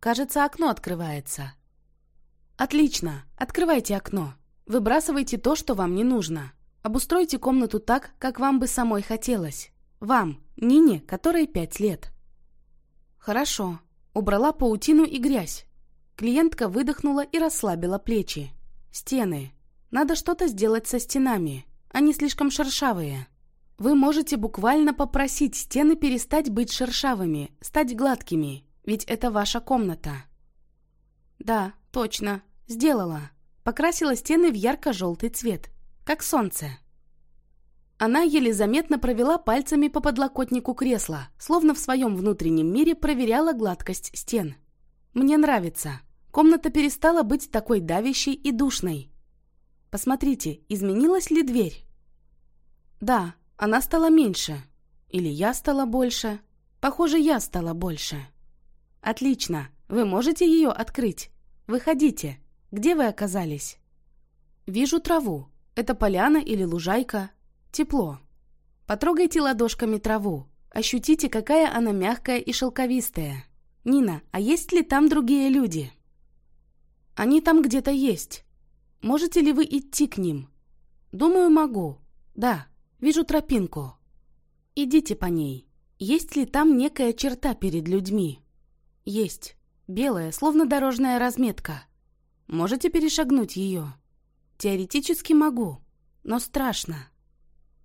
«Кажется, окно открывается». «Отлично! Открывайте окно. Выбрасывайте то, что вам не нужно. Обустройте комнату так, как вам бы самой хотелось. Вам, Нине, которой пять лет». «Хорошо». Убрала паутину и грязь. Клиентка выдохнула и расслабила плечи. «Стены. Надо что-то сделать со стенами. Они слишком шершавые». Вы можете буквально попросить стены перестать быть шершавыми, стать гладкими, ведь это ваша комната. Да, точно, сделала. Покрасила стены в ярко-желтый цвет, как солнце. Она еле заметно провела пальцами по подлокотнику кресла, словно в своем внутреннем мире проверяла гладкость стен. Мне нравится. Комната перестала быть такой давящей и душной. Посмотрите, изменилась ли дверь? Да, она стала меньше. Или я стала больше. Похоже, я стала больше. Отлично. Вы можете ее открыть? Выходите. Где вы оказались? Вижу траву. Это поляна или лужайка. Тепло. Потрогайте ладошками траву. Ощутите, какая она мягкая и шелковистая. Нина, а есть ли там другие люди? Они там где-то есть. Можете ли вы идти к ним? Думаю, могу. Да, Вижу тропинку. Идите по ней. Есть ли там некая черта перед людьми? Есть. Белая, словно дорожная разметка. Можете перешагнуть ее? Теоретически могу, но страшно.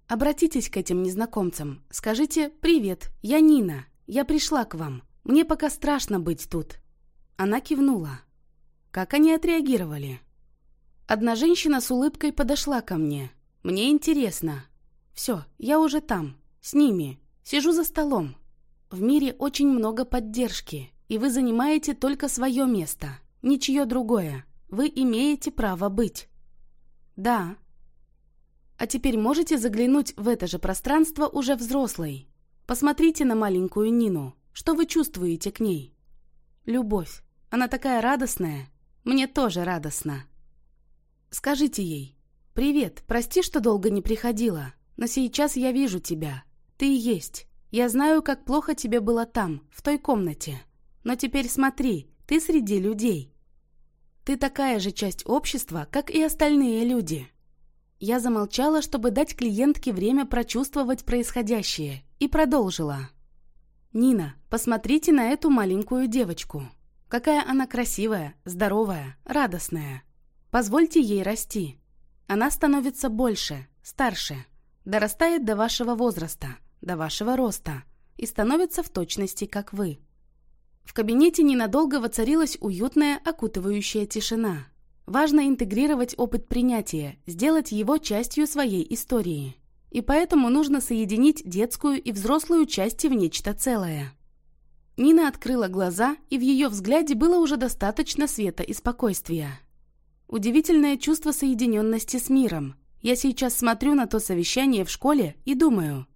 Обратитесь к этим незнакомцам. Скажите «Привет, я Нина. Я пришла к вам. Мне пока страшно быть тут». Она кивнула. Как они отреагировали? Одна женщина с улыбкой подошла ко мне. Мне интересно, все, я уже там, с ними, сижу за столом. В мире очень много поддержки, и вы занимаете только свое место, ничье другое. Вы имеете право быть. Да. А теперь можете заглянуть в это же пространство уже взрослой. Посмотрите на маленькую Нину. Что вы чувствуете к ней? Любовь. Она такая радостная. Мне тоже радостно. Скажите ей. «Привет, прости, что долго не приходила. Но сейчас я вижу тебя. Ты есть. Я знаю, как плохо тебе было там, в той комнате. Но теперь смотри, ты среди людей. Ты такая же часть общества, как и остальные люди. Я замолчала, чтобы дать клиентке время прочувствовать происходящее, и продолжила. «Нина, посмотрите на эту маленькую девочку. Какая она красивая, здоровая, радостная. Позвольте ей расти. Она становится больше, старше дорастает до вашего возраста, до вашего роста и становится в точности, как вы. В кабинете ненадолго воцарилась уютная, окутывающая тишина. Важно интегрировать опыт принятия, сделать его частью своей истории. И поэтому нужно соединить детскую и взрослую части в нечто целое. Нина открыла глаза, и в ее взгляде было уже достаточно света и спокойствия. Удивительное чувство соединенности с миром, я сейчас смотрю на то совещание в школе и думаю,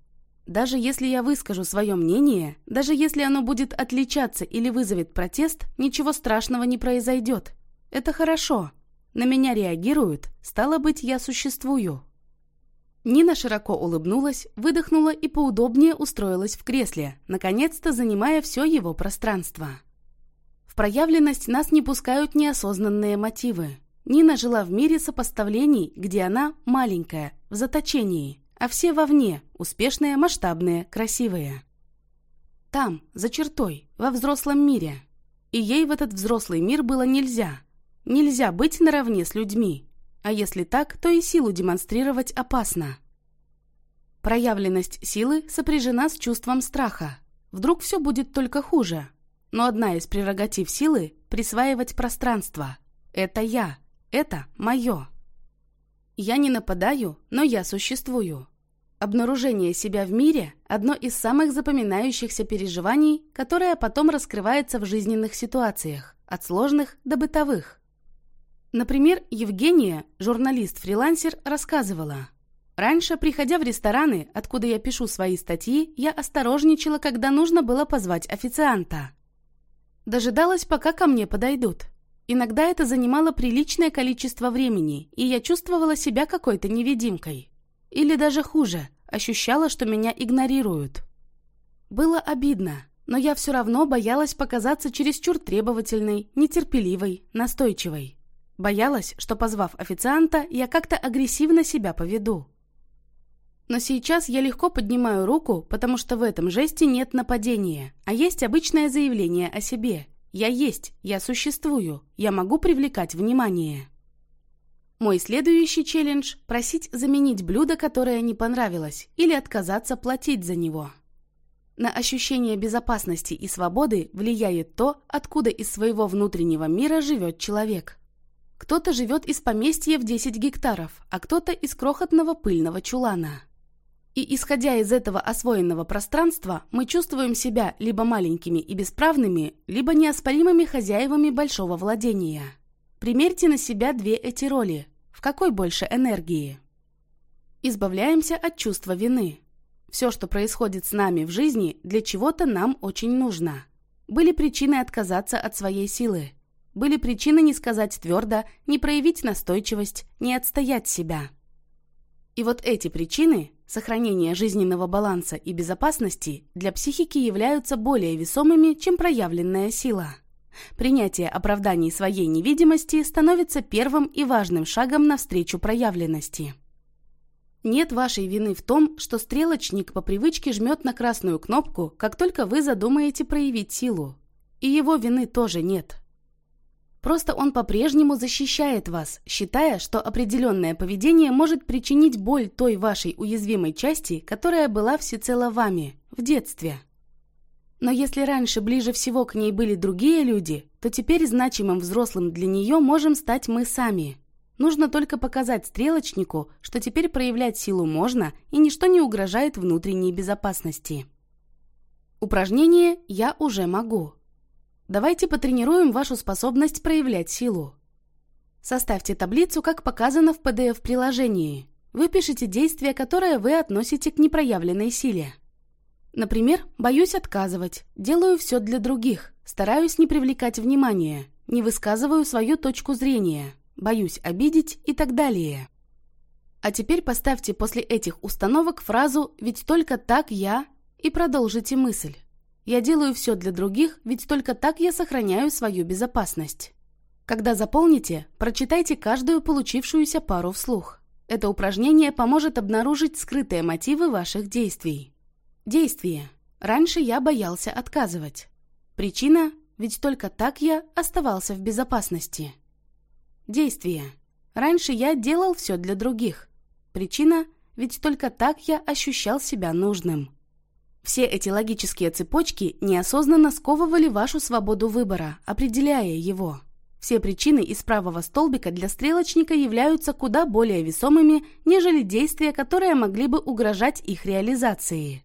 даже если я выскажу свое мнение, даже если оно будет отличаться или вызовет протест, ничего страшного не произойдет. Это хорошо. На меня реагируют, стало быть, я существую. Нина широко улыбнулась, выдохнула и поудобнее устроилась в кресле, наконец-то занимая все его пространство. В проявленность нас не пускают неосознанные мотивы. Нина жила в мире сопоставлений, где она маленькая, в заточении, а все вовне, успешные, масштабные, красивые. Там, за чертой, во взрослом мире. И ей в этот взрослый мир было нельзя. Нельзя быть наравне с людьми, а если так, то и силу демонстрировать опасно. Проявленность силы сопряжена с чувством страха. Вдруг все будет только хуже. Но одна из прерогатив силы – присваивать пространство. Это я. Это мое. Я не нападаю, но я существую. Обнаружение себя в мире – одно из самых запоминающихся переживаний, которое потом раскрывается в жизненных ситуациях, от сложных до бытовых. Например, Евгения, журналист-фрилансер, рассказывала. «Раньше, приходя в рестораны, откуда я пишу свои статьи, я осторожничала, когда нужно было позвать официанта. Дожидалась, пока ко мне подойдут. Иногда это занимало приличное количество времени, и я чувствовала себя какой-то невидимкой. Или даже хуже, ощущала, что меня игнорируют. Было обидно, но я все равно боялась показаться чересчур требовательной, нетерпеливой, настойчивой. Боялась, что, позвав официанта, я как-то агрессивно себя поведу. Но сейчас я легко поднимаю руку, потому что в этом жесте нет нападения, а есть обычное заявление о себе. Я есть, я существую, я могу привлекать внимание. Мой следующий челлендж – просить заменить блюдо, которое не понравилось, или отказаться платить за него. На ощущение безопасности и свободы влияет то, откуда из своего внутреннего мира живет человек – кто-то живет из поместья в 10 гектаров, а кто-то из крохотного пыльного чулана. И исходя из этого освоенного пространства, мы чувствуем себя либо маленькими и бесправными, либо неоспоримыми хозяевами большого владения. Примерьте на себя две эти роли. В какой больше энергии? Избавляемся от чувства вины. Все, что происходит с нами в жизни, для чего-то нам очень нужно. Были причины отказаться от своей силы. Были причины не сказать твердо, не проявить настойчивость, не отстоять себя. И вот эти причины, сохранение жизненного баланса и безопасности, для психики являются более весомыми, чем проявленная сила. Принятие оправданий своей невидимости становится первым и важным шагом навстречу проявленности. Нет вашей вины в том, что стрелочник по привычке жмет на красную кнопку, как только вы задумаете проявить силу. И его вины тоже нет. Просто он по-прежнему защищает вас, считая, что определенное поведение может причинить боль той вашей уязвимой части, которая была всецело вами, в детстве. Но если раньше ближе всего к ней были другие люди, то теперь значимым взрослым для нее можем стать мы сами. Нужно только показать стрелочнику, что теперь проявлять силу можно и ничто не угрожает внутренней безопасности. Упражнение «Я уже могу». Давайте потренируем вашу способность проявлять силу. Составьте таблицу, как показано в PDF-приложении. Выпишите действия, которые вы относите к непроявленной силе. Например, боюсь отказывать, делаю все для других, стараюсь не привлекать внимания, не высказываю свою точку зрения, боюсь обидеть и так далее. А теперь поставьте после этих установок фразу «Ведь только так я» и продолжите мысль. Я делаю все для других, ведь только так я сохраняю свою безопасность. Когда заполните, прочитайте каждую получившуюся пару вслух. Это упражнение поможет обнаружить скрытые мотивы ваших действий. Действие. Раньше я боялся отказывать. Причина – ведь только так я оставался в безопасности. Действие. Раньше я делал все для других. Причина – ведь только так я ощущал себя нужным. Все эти логические цепочки неосознанно сковывали вашу свободу выбора, определяя его. Все причины из правого столбика для стрелочника являются куда более весомыми, нежели действия, которые могли бы угрожать их реализации.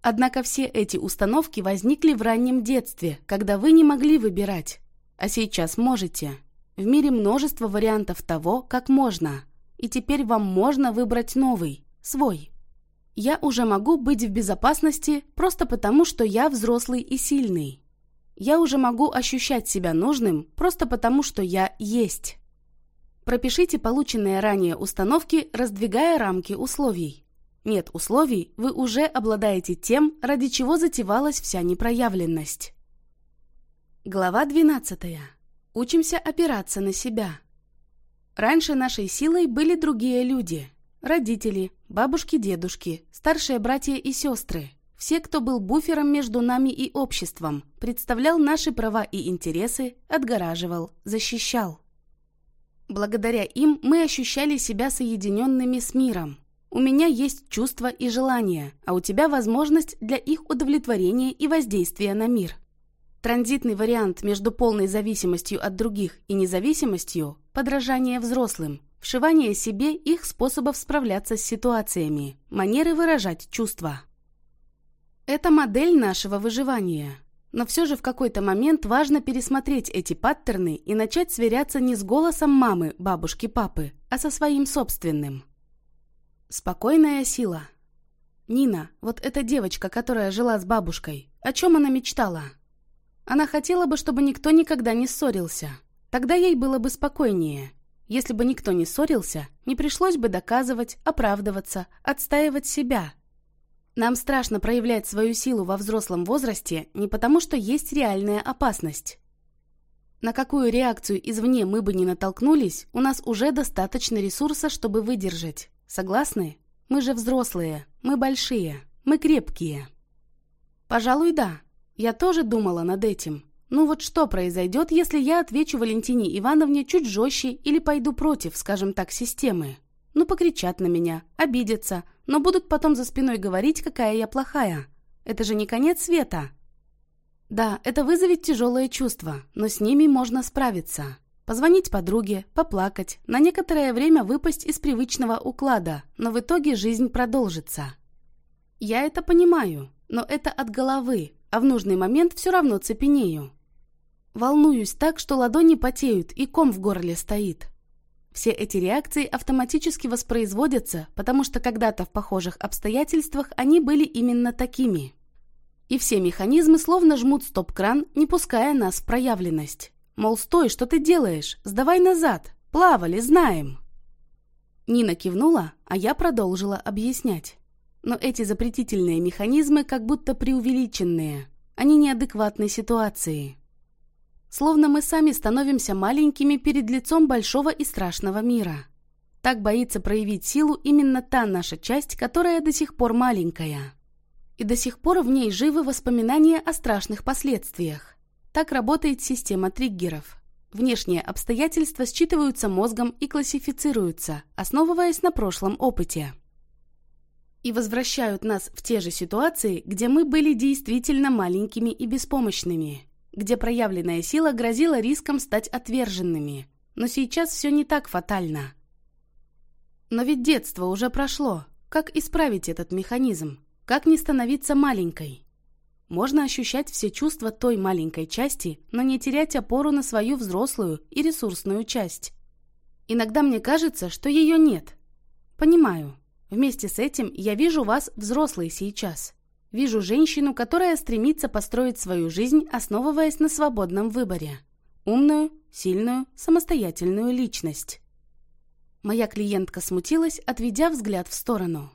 Однако все эти установки возникли в раннем детстве, когда вы не могли выбирать. А сейчас можете. В мире множество вариантов того, как можно. И теперь вам можно выбрать новый, свой я уже могу быть в безопасности просто потому, что я взрослый и сильный. Я уже могу ощущать себя нужным просто потому, что я есть. Пропишите полученные ранее установки, раздвигая рамки условий. Нет условий, вы уже обладаете тем, ради чего затевалась вся непроявленность. Глава 12. Учимся опираться на себя. Раньше нашей силой были другие люди. Родители, бабушки-дедушки, старшие братья и сестры. Все, кто был буфером между нами и обществом, представлял наши права и интересы, отгораживал, защищал. Благодаря им мы ощущали себя соединенными с миром. У меня есть чувства и желания, а у тебя возможность для их удовлетворения и воздействия на мир. Транзитный вариант между полной зависимостью от других и независимостью – подражание взрослым, вшивание себе их способов справляться с ситуациями, манеры выражать чувства. Это модель нашего выживания – но все же в какой-то момент важно пересмотреть эти паттерны и начать сверяться не с голосом мамы, бабушки, папы, а со своим собственным. Спокойная сила. Нина, вот эта девочка, которая жила с бабушкой, о чем она мечтала? Она хотела бы, чтобы никто никогда не ссорился. Тогда ей было бы спокойнее. Если бы никто не ссорился, не пришлось бы доказывать, оправдываться, отстаивать себя – нам страшно проявлять свою силу во взрослом возрасте не потому, что есть реальная опасность. На какую реакцию извне мы бы не натолкнулись, у нас уже достаточно ресурса, чтобы выдержать. Согласны? Мы же взрослые, мы большие, мы крепкие. Пожалуй, да. Я тоже думала над этим. Ну вот что произойдет, если я отвечу Валентине Ивановне чуть жестче или пойду против, скажем так, системы? Ну, покричат на меня, обидятся, но будут потом за спиной говорить, какая я плохая. Это же не конец света. Да, это вызовет тяжелые чувства, но с ними можно справиться. Позвонить подруге, поплакать, на некоторое время выпасть из привычного уклада, но в итоге жизнь продолжится. Я это понимаю, но это от головы, а в нужный момент все равно цепенею. Волнуюсь так, что ладони потеют и ком в горле стоит. Все эти реакции автоматически воспроизводятся, потому что когда-то в похожих обстоятельствах они были именно такими. И все механизмы словно жмут стоп-кран, не пуская нас в проявленность. Мол, стой, что ты делаешь? Сдавай назад. Плавали, знаем. Нина кивнула, а я продолжила объяснять. Но эти запретительные механизмы как будто преувеличенные. Они неадекватной ситуации. Словно мы сами становимся маленькими перед лицом большого и страшного мира. Так боится проявить силу именно та наша часть, которая до сих пор маленькая. И до сих пор в ней живы воспоминания о страшных последствиях. Так работает система триггеров. Внешние обстоятельства считываются мозгом и классифицируются, основываясь на прошлом опыте. И возвращают нас в те же ситуации, где мы были действительно маленькими и беспомощными – где проявленная сила грозила риском стать отверженными. Но сейчас все не так фатально. Но ведь детство уже прошло. Как исправить этот механизм? Как не становиться маленькой? Можно ощущать все чувства той маленькой части, но не терять опору на свою взрослую и ресурсную часть. Иногда мне кажется, что ее нет. Понимаю. Вместе с этим я вижу вас взрослой сейчас. Вижу женщину, которая стремится построить свою жизнь, основываясь на свободном выборе. Умную, сильную, самостоятельную личность. Моя клиентка смутилась, отведя взгляд в сторону.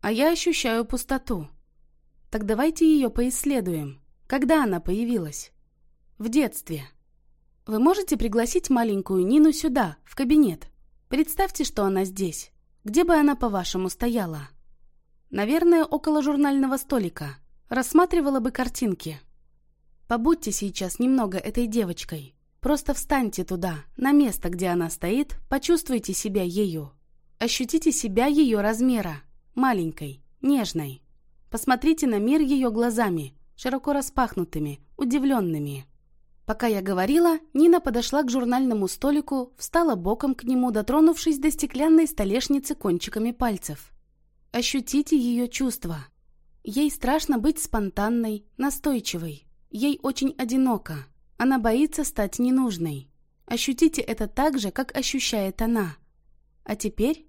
А я ощущаю пустоту. Так давайте ее поисследуем. Когда она появилась? В детстве. Вы можете пригласить маленькую Нину сюда, в кабинет. Представьте, что она здесь. Где бы она, по-вашему, стояла? Наверное, около журнального столика. Рассматривала бы картинки. Побудьте сейчас немного этой девочкой. Просто встаньте туда, на место, где она стоит, почувствуйте себя ею. Ощутите себя ее размера. Маленькой, нежной. Посмотрите на мир ее глазами, широко распахнутыми, удивленными. Пока я говорила, Нина подошла к журнальному столику, встала боком к нему, дотронувшись до стеклянной столешницы кончиками пальцев. Ощутите ее чувства. Ей страшно быть спонтанной, настойчивой. Ей очень одиноко. Она боится стать ненужной. Ощутите это так же, как ощущает она. А теперь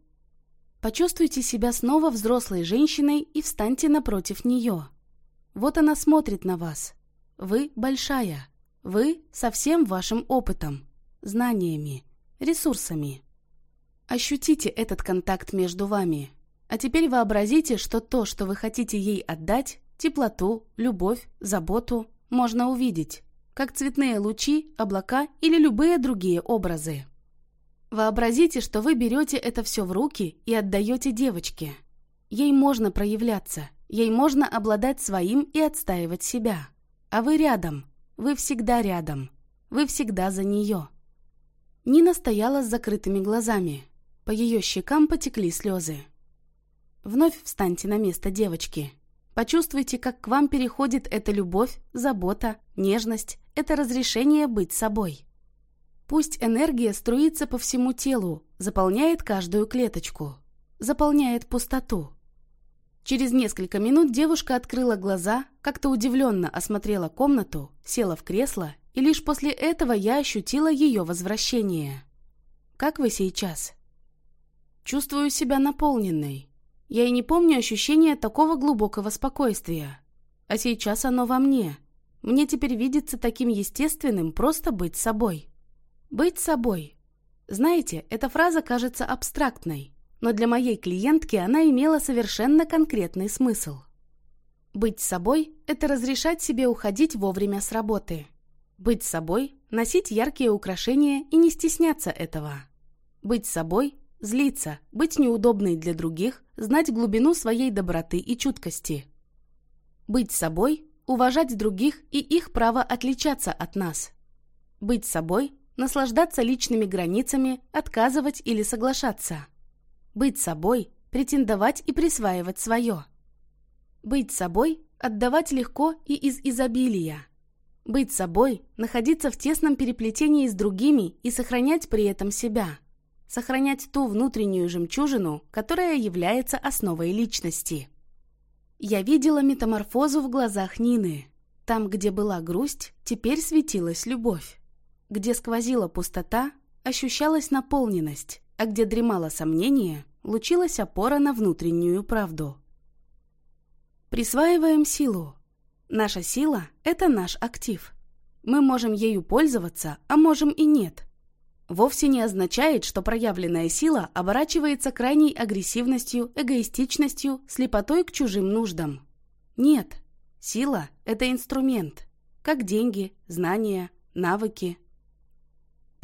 почувствуйте себя снова взрослой женщиной и встаньте напротив нее. Вот она смотрит на вас. Вы большая. Вы со всем вашим опытом, знаниями, ресурсами. Ощутите этот контакт между вами. А теперь вообразите, что то, что вы хотите ей отдать, теплоту, любовь, заботу, можно увидеть, как цветные лучи, облака или любые другие образы. Вообразите, что вы берете это все в руки и отдаете девочке. Ей можно проявляться, ей можно обладать своим и отстаивать себя. А вы рядом, вы всегда рядом, вы всегда за нее. Нина стояла с закрытыми глазами. По ее щекам потекли слезы. Вновь встаньте на место девочки. Почувствуйте, как к вам переходит эта любовь, забота, нежность, это разрешение быть собой. Пусть энергия струится по всему телу, заполняет каждую клеточку, заполняет пустоту. Через несколько минут девушка открыла глаза, как-то удивленно осмотрела комнату, села в кресло, и лишь после этого я ощутила ее возвращение. «Как вы сейчас?» «Чувствую себя наполненной. Я и не помню ощущения такого глубокого спокойствия. А сейчас оно во мне. Мне теперь видится таким естественным просто быть собой». Быть собой. Знаете, эта фраза кажется абстрактной, но для моей клиентки она имела совершенно конкретный смысл. Быть собой – это разрешать себе уходить вовремя с работы. Быть собой – носить яркие украшения и не стесняться этого. Быть собой – злиться, быть неудобной для других, знать глубину своей доброты и чуткости. Быть собой – уважать других и их право отличаться от нас. Быть собой – наслаждаться личными границами, отказывать или соглашаться. Быть собой, претендовать и присваивать свое. Быть собой, отдавать легко и из изобилия. Быть собой, находиться в тесном переплетении с другими и сохранять при этом себя. Сохранять ту внутреннюю жемчужину, которая является основой личности. Я видела метаморфозу в глазах Нины. Там, где была грусть, теперь светилась любовь. Где сквозила пустота, ощущалась наполненность, а где дремало сомнение, лучилась опора на внутреннюю правду. Присваиваем силу. Наша сила – это наш актив. Мы можем ею пользоваться, а можем и нет. Вовсе не означает, что проявленная сила оборачивается крайней агрессивностью, эгоистичностью, слепотой к чужим нуждам. Нет, сила – это инструмент, как деньги, знания, навыки –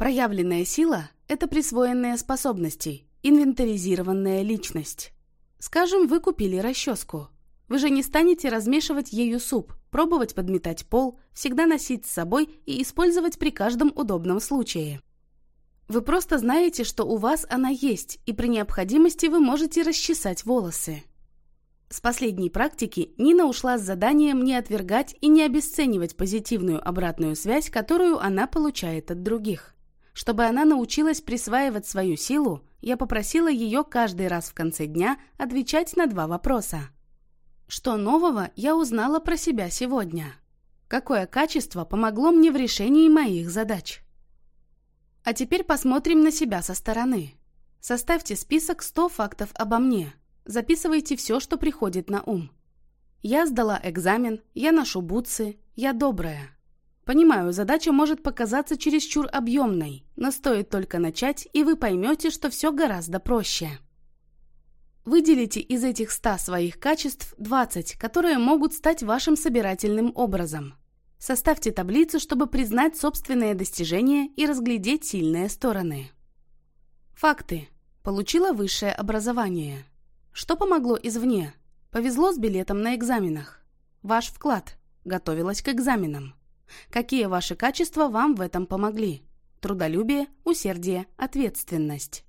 Проявленная сила – это присвоенные способности, инвентаризированная личность. Скажем, вы купили расческу. Вы же не станете размешивать ею суп, пробовать подметать пол, всегда носить с собой и использовать при каждом удобном случае. Вы просто знаете, что у вас она есть, и при необходимости вы можете расчесать волосы. С последней практики Нина ушла с заданием не отвергать и не обесценивать позитивную обратную связь, которую она получает от других. Чтобы она научилась присваивать свою силу, я попросила ее каждый раз в конце дня отвечать на два вопроса. Что нового я узнала про себя сегодня? Какое качество помогло мне в решении моих задач? А теперь посмотрим на себя со стороны. Составьте список 100 фактов обо мне. Записывайте все, что приходит на ум. Я сдала экзамен, я ношу бутсы, я добрая. Понимаю, задача может показаться чересчур объемной, но стоит только начать, и вы поймете, что все гораздо проще. Выделите из этих 100 своих качеств 20, которые могут стать вашим собирательным образом. Составьте таблицу, чтобы признать собственные достижения и разглядеть сильные стороны. Факты. Получила высшее образование. Что помогло извне? Повезло с билетом на экзаменах. Ваш вклад. Готовилась к экзаменам. Какие ваши качества вам в этом помогли? Трудолюбие, усердие, ответственность.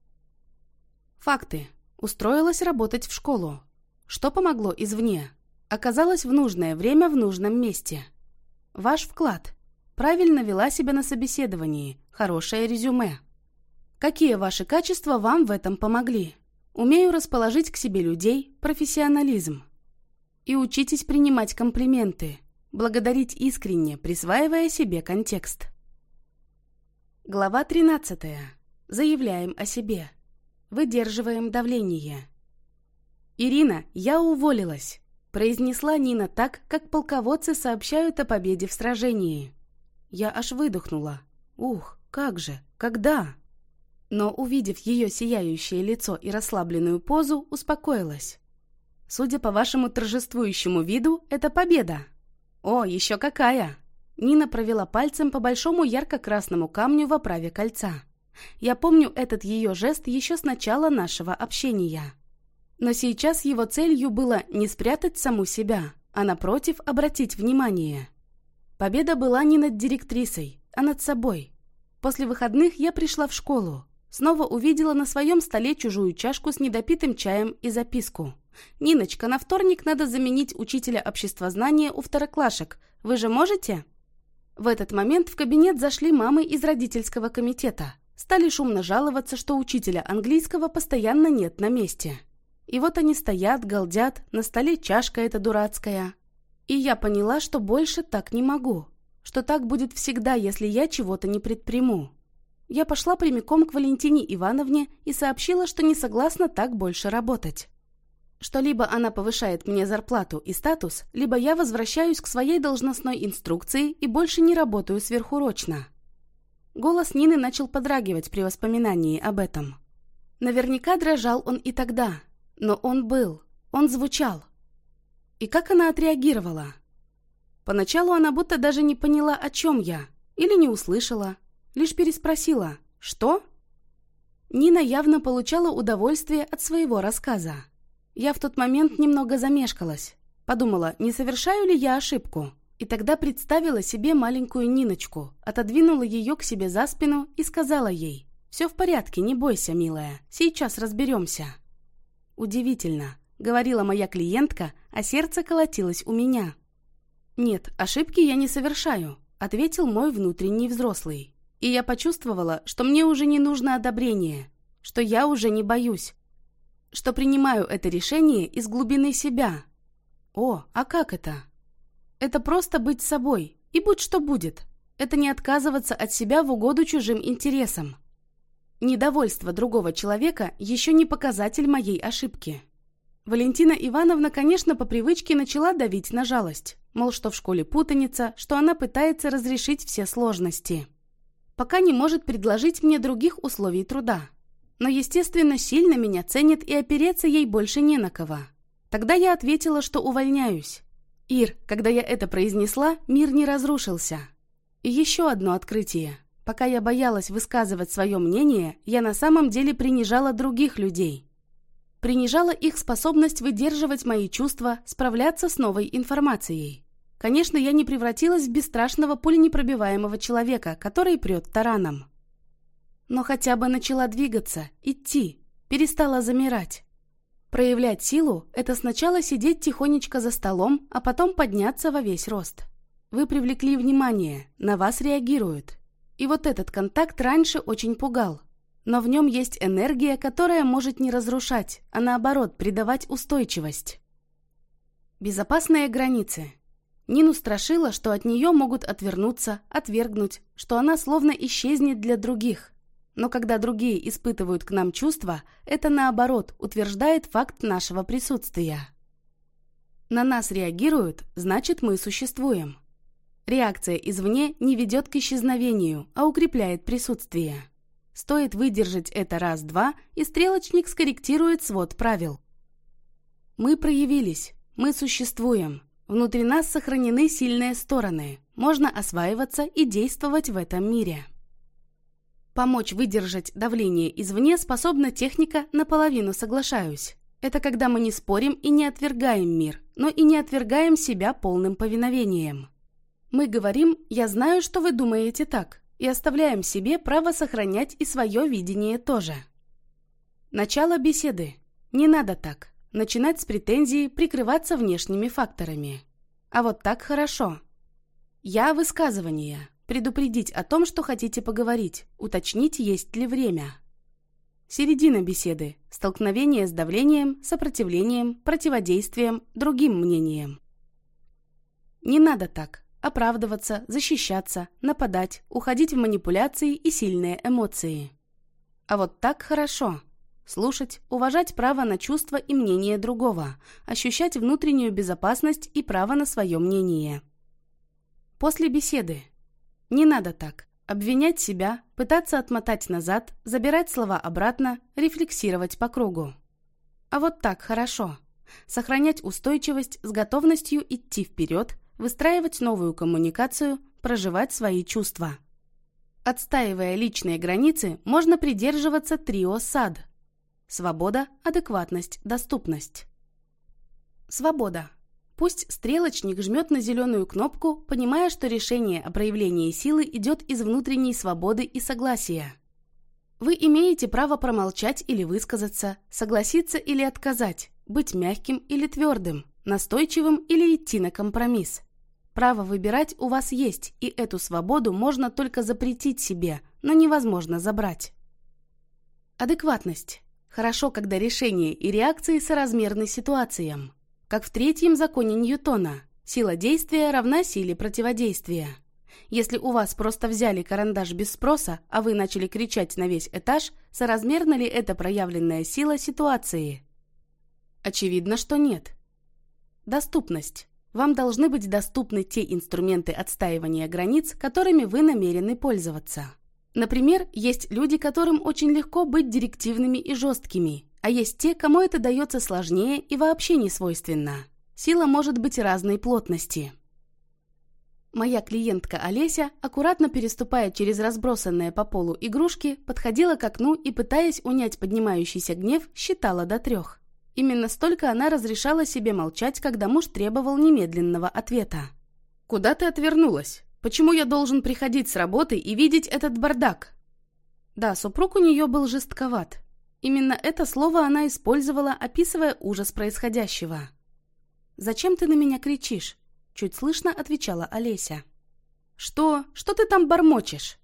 Факты. Устроилась работать в школу. Что помогло извне? Оказалась в нужное время в нужном месте. Ваш вклад. Правильно вела себя на собеседовании. Хорошее резюме. Какие ваши качества вам в этом помогли? Умею расположить к себе людей, профессионализм. И учитесь принимать комплименты. Благодарить искренне, присваивая себе контекст. Глава 13. Заявляем о себе. Выдерживаем давление. «Ирина, я уволилась», – произнесла Нина так, как полководцы сообщают о победе в сражении. Я аж выдохнула. «Ух, как же, когда?» Но, увидев ее сияющее лицо и расслабленную позу, успокоилась. «Судя по вашему торжествующему виду, это победа!» «О, еще какая!» Нина провела пальцем по большому ярко-красному камню в оправе кольца. Я помню этот ее жест еще с начала нашего общения. Но сейчас его целью было не спрятать саму себя, а напротив обратить внимание. Победа была не над директрисой, а над собой. После выходных я пришла в школу. Снова увидела на своем столе чужую чашку с недопитым чаем и записку. «Ниночка, на вторник надо заменить учителя обществознания у второклашек. Вы же можете?» В этот момент в кабинет зашли мамы из родительского комитета. Стали шумно жаловаться, что учителя английского постоянно нет на месте. И вот они стоят, галдят, на столе чашка эта дурацкая. И я поняла, что больше так не могу. Что так будет всегда, если я чего-то не предприму. Я пошла прямиком к Валентине Ивановне и сообщила, что не согласна так больше работать что либо она повышает мне зарплату и статус, либо я возвращаюсь к своей должностной инструкции и больше не работаю сверхурочно. Голос Нины начал подрагивать при воспоминании об этом. Наверняка дрожал он и тогда, но он был, он звучал. И как она отреагировала? Поначалу она будто даже не поняла, о чем я, или не услышала, лишь переспросила «Что?». Нина явно получала удовольствие от своего рассказа. Я в тот момент немного замешкалась. Подумала, не совершаю ли я ошибку. И тогда представила себе маленькую Ниночку, отодвинула ее к себе за спину и сказала ей, «Все в порядке, не бойся, милая, сейчас разберемся». «Удивительно», — говорила моя клиентка, а сердце колотилось у меня. «Нет, ошибки я не совершаю», — ответил мой внутренний взрослый. И я почувствовала, что мне уже не нужно одобрение, что я уже не боюсь, что принимаю это решение из глубины себя. О, а как это? Это просто быть собой, и будь что будет. Это не отказываться от себя в угоду чужим интересам. Недовольство другого человека еще не показатель моей ошибки. Валентина Ивановна, конечно, по привычке начала давить на жалость. Мол, что в школе путаница, что она пытается разрешить все сложности. Пока не может предложить мне других условий труда но, естественно, сильно меня ценит и опереться ей больше не на кого. Тогда я ответила, что увольняюсь. Ир, когда я это произнесла, мир не разрушился. И еще одно открытие. Пока я боялась высказывать свое мнение, я на самом деле принижала других людей. Принижала их способность выдерживать мои чувства, справляться с новой информацией. Конечно, я не превратилась в бесстрашного пуленепробиваемого человека, который прет тараном но хотя бы начала двигаться, идти, перестала замирать. Проявлять силу – это сначала сидеть тихонечко за столом, а потом подняться во весь рост. Вы привлекли внимание, на вас реагируют. И вот этот контакт раньше очень пугал. Но в нем есть энергия, которая может не разрушать, а наоборот придавать устойчивость. Безопасные границы. Нину страшило, что от нее могут отвернуться, отвергнуть, что она словно исчезнет для других. Но когда другие испытывают к нам чувства, это наоборот утверждает факт нашего присутствия. На нас реагируют, значит мы существуем. Реакция извне не ведет к исчезновению, а укрепляет присутствие. Стоит выдержать это раз-два, и стрелочник скорректирует свод правил. Мы проявились, мы существуем. Внутри нас сохранены сильные стороны. Можно осваиваться и действовать в этом мире. Помочь выдержать давление извне способна техника «наполовину соглашаюсь». Это когда мы не спорим и не отвергаем мир, но и не отвергаем себя полным повиновением. Мы говорим «я знаю, что вы думаете так», и оставляем себе право сохранять и свое видение тоже. Начало беседы. Не надо так. Начинать с претензии, прикрываться внешними факторами. А вот так хорошо. Я высказывание. Предупредить о том, что хотите поговорить, уточнить, есть ли время. Середина беседы. Столкновение с давлением, сопротивлением, противодействием, другим мнением. Не надо так. Оправдываться, защищаться, нападать, уходить в манипуляции и сильные эмоции. А вот так хорошо. Слушать, уважать право на чувства и мнение другого, ощущать внутреннюю безопасность и право на свое мнение. После беседы не надо так. Обвинять себя, пытаться отмотать назад, забирать слова обратно, рефлексировать по кругу. А вот так хорошо. Сохранять устойчивость с готовностью идти вперед, выстраивать новую коммуникацию, проживать свои чувства. Отстаивая личные границы, можно придерживаться трио САД. Свобода, адекватность, доступность. Свобода. Пусть стрелочник жмет на зеленую кнопку, понимая, что решение о проявлении силы идет из внутренней свободы и согласия. Вы имеете право промолчать или высказаться, согласиться или отказать, быть мягким или твердым, настойчивым или идти на компромисс. Право выбирать у вас есть, и эту свободу можно только запретить себе, но невозможно забрать. Адекватность. Хорошо, когда решения и реакции соразмерны ситуациям как в третьем законе Ньютона. Сила действия равна силе противодействия. Если у вас просто взяли карандаш без спроса, а вы начали кричать на весь этаж, соразмерна ли это проявленная сила ситуации? Очевидно, что нет. Доступность. Вам должны быть доступны те инструменты отстаивания границ, которыми вы намерены пользоваться. Например, есть люди, которым очень легко быть директивными и жесткими, а есть те, кому это дается сложнее и вообще не свойственно. Сила может быть разной плотности. Моя клиентка Олеся, аккуратно переступая через разбросанные по полу игрушки, подходила к окну и, пытаясь унять поднимающийся гнев, считала до трех. Именно столько она разрешала себе молчать, когда муж требовал немедленного ответа. «Куда ты отвернулась? Почему я должен приходить с работы и видеть этот бардак?» Да, супруг у нее был жестковат, Именно это слово она использовала, описывая ужас происходящего. «Зачем ты на меня кричишь?» — чуть слышно отвечала Олеся. «Что? Что ты там бормочешь?»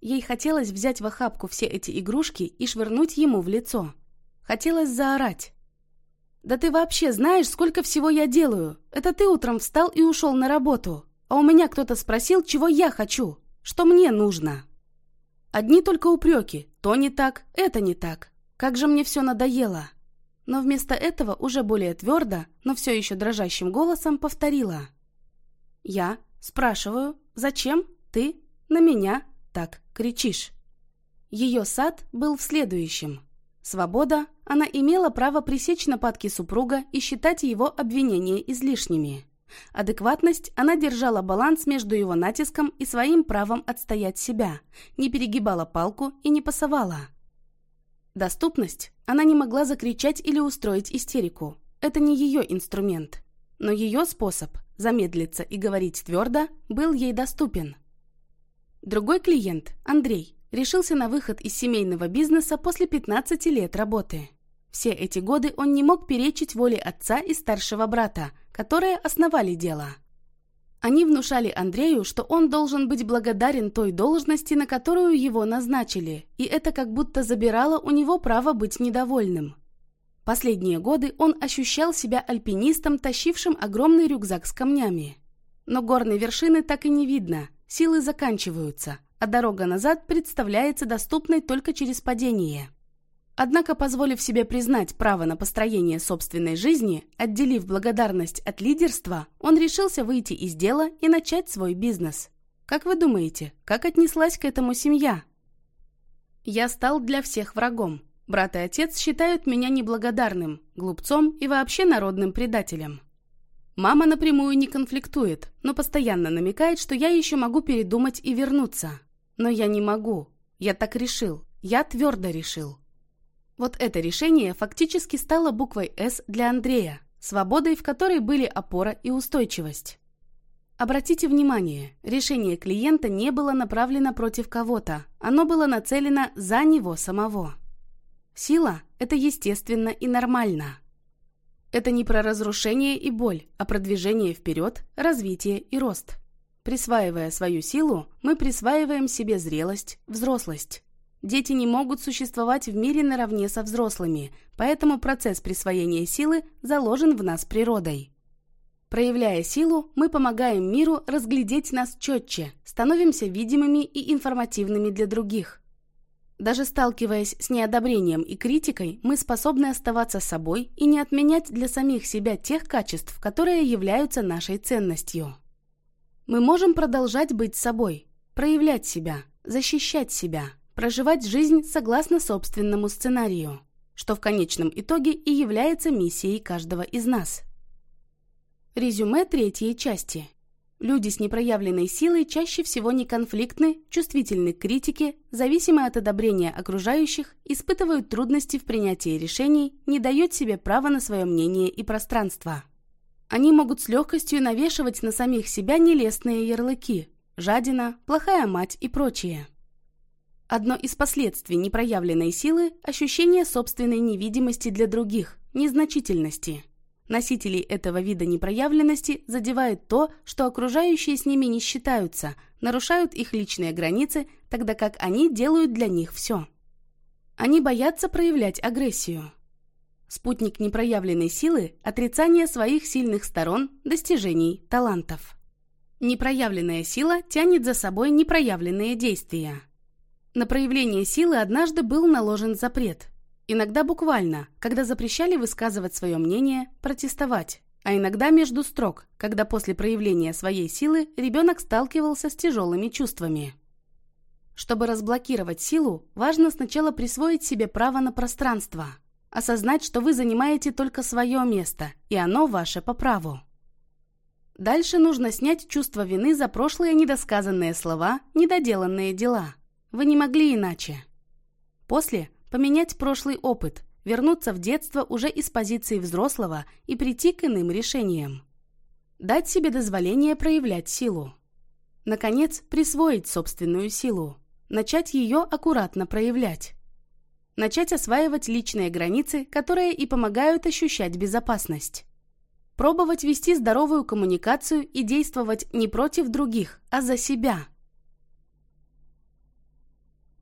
Ей хотелось взять в охапку все эти игрушки и швырнуть ему в лицо. Хотелось заорать. «Да ты вообще знаешь, сколько всего я делаю? Это ты утром встал и ушел на работу. А у меня кто-то спросил, чего я хочу, что мне нужно». Одни только упреки. То не так, это не так. Как же мне все надоело! Но вместо этого уже более твердо, но все еще дрожащим голосом повторила. «Я спрашиваю, зачем ты на меня так кричишь?» Ее сад был в следующем. Свобода, она имела право пресечь нападки супруга и считать его обвинения излишними. Адекватность, она держала баланс между его натиском и своим правом отстоять себя, не перегибала палку и не пасовала. Доступность. Она не могла закричать или устроить истерику. Это не ее инструмент. Но ее способ замедлиться и говорить твердо был ей доступен. Другой клиент, Андрей, решился на выход из семейного бизнеса после 15 лет работы. Все эти годы он не мог перечить воле отца и старшего брата, которые основали дело – они внушали Андрею, что он должен быть благодарен той должности, на которую его назначили, и это как будто забирало у него право быть недовольным. Последние годы он ощущал себя альпинистом, тащившим огромный рюкзак с камнями. Но горной вершины так и не видно, силы заканчиваются, а дорога назад представляется доступной только через падение. Однако, позволив себе признать право на построение собственной жизни, отделив благодарность от лидерства, он решился выйти из дела и начать свой бизнес. Как вы думаете, как отнеслась к этому семья? Я стал для всех врагом. Брат и отец считают меня неблагодарным, глупцом и вообще народным предателем. Мама напрямую не конфликтует, но постоянно намекает, что я еще могу передумать и вернуться. Но я не могу. Я так решил. Я твердо решил. Вот это решение фактически стало буквой «С» для Андрея, свободой, в которой были опора и устойчивость. Обратите внимание, решение клиента не было направлено против кого-то, оно было нацелено за него самого. Сила – это естественно и нормально. Это не про разрушение и боль, а про движение вперед, развитие и рост. Присваивая свою силу, мы присваиваем себе зрелость, взрослость. Дети не могут существовать в мире наравне со взрослыми, поэтому процесс присвоения силы заложен в нас природой. Проявляя силу, мы помогаем миру разглядеть нас четче, становимся видимыми и информативными для других. Даже сталкиваясь с неодобрением и критикой, мы способны оставаться собой и не отменять для самих себя тех качеств, которые являются нашей ценностью. Мы можем продолжать быть собой, проявлять себя – защищать себя, проживать жизнь согласно собственному сценарию, что в конечном итоге и является миссией каждого из нас. Резюме третьей части. Люди с непроявленной силой чаще всего неконфликтны, чувствительны к критике, зависимы от одобрения окружающих, испытывают трудности в принятии решений, не дают себе права на свое мнение и пространство. Они могут с легкостью навешивать на самих себя нелестные ярлыки – жадина, плохая мать и прочее. Одно из последствий непроявленной силы – ощущение собственной невидимости для других, незначительности – Носителей этого вида непроявленности задевает то, что окружающие с ними не считаются, нарушают их личные границы, тогда как они делают для них все. Они боятся проявлять агрессию. Спутник непроявленной силы – отрицание своих сильных сторон, достижений, талантов. Непроявленная сила тянет за собой непроявленные действия. На проявление силы однажды был наложен запрет – Иногда буквально, когда запрещали высказывать свое мнение, протестовать. А иногда между строк, когда после проявления своей силы ребенок сталкивался с тяжелыми чувствами. Чтобы разблокировать силу, важно сначала присвоить себе право на пространство, осознать, что вы занимаете только свое место, и оно ваше по праву. Дальше нужно снять чувство вины за прошлые недосказанные слова, недоделанные дела. Вы не могли иначе. После поменять прошлый опыт, вернуться в детство уже из позиции взрослого и прийти к иным решениям. Дать себе дозволение проявлять силу. Наконец, присвоить собственную силу. Начать ее аккуратно проявлять. Начать осваивать личные границы, которые и помогают ощущать безопасность. Пробовать вести здоровую коммуникацию и действовать не против других, а за себя.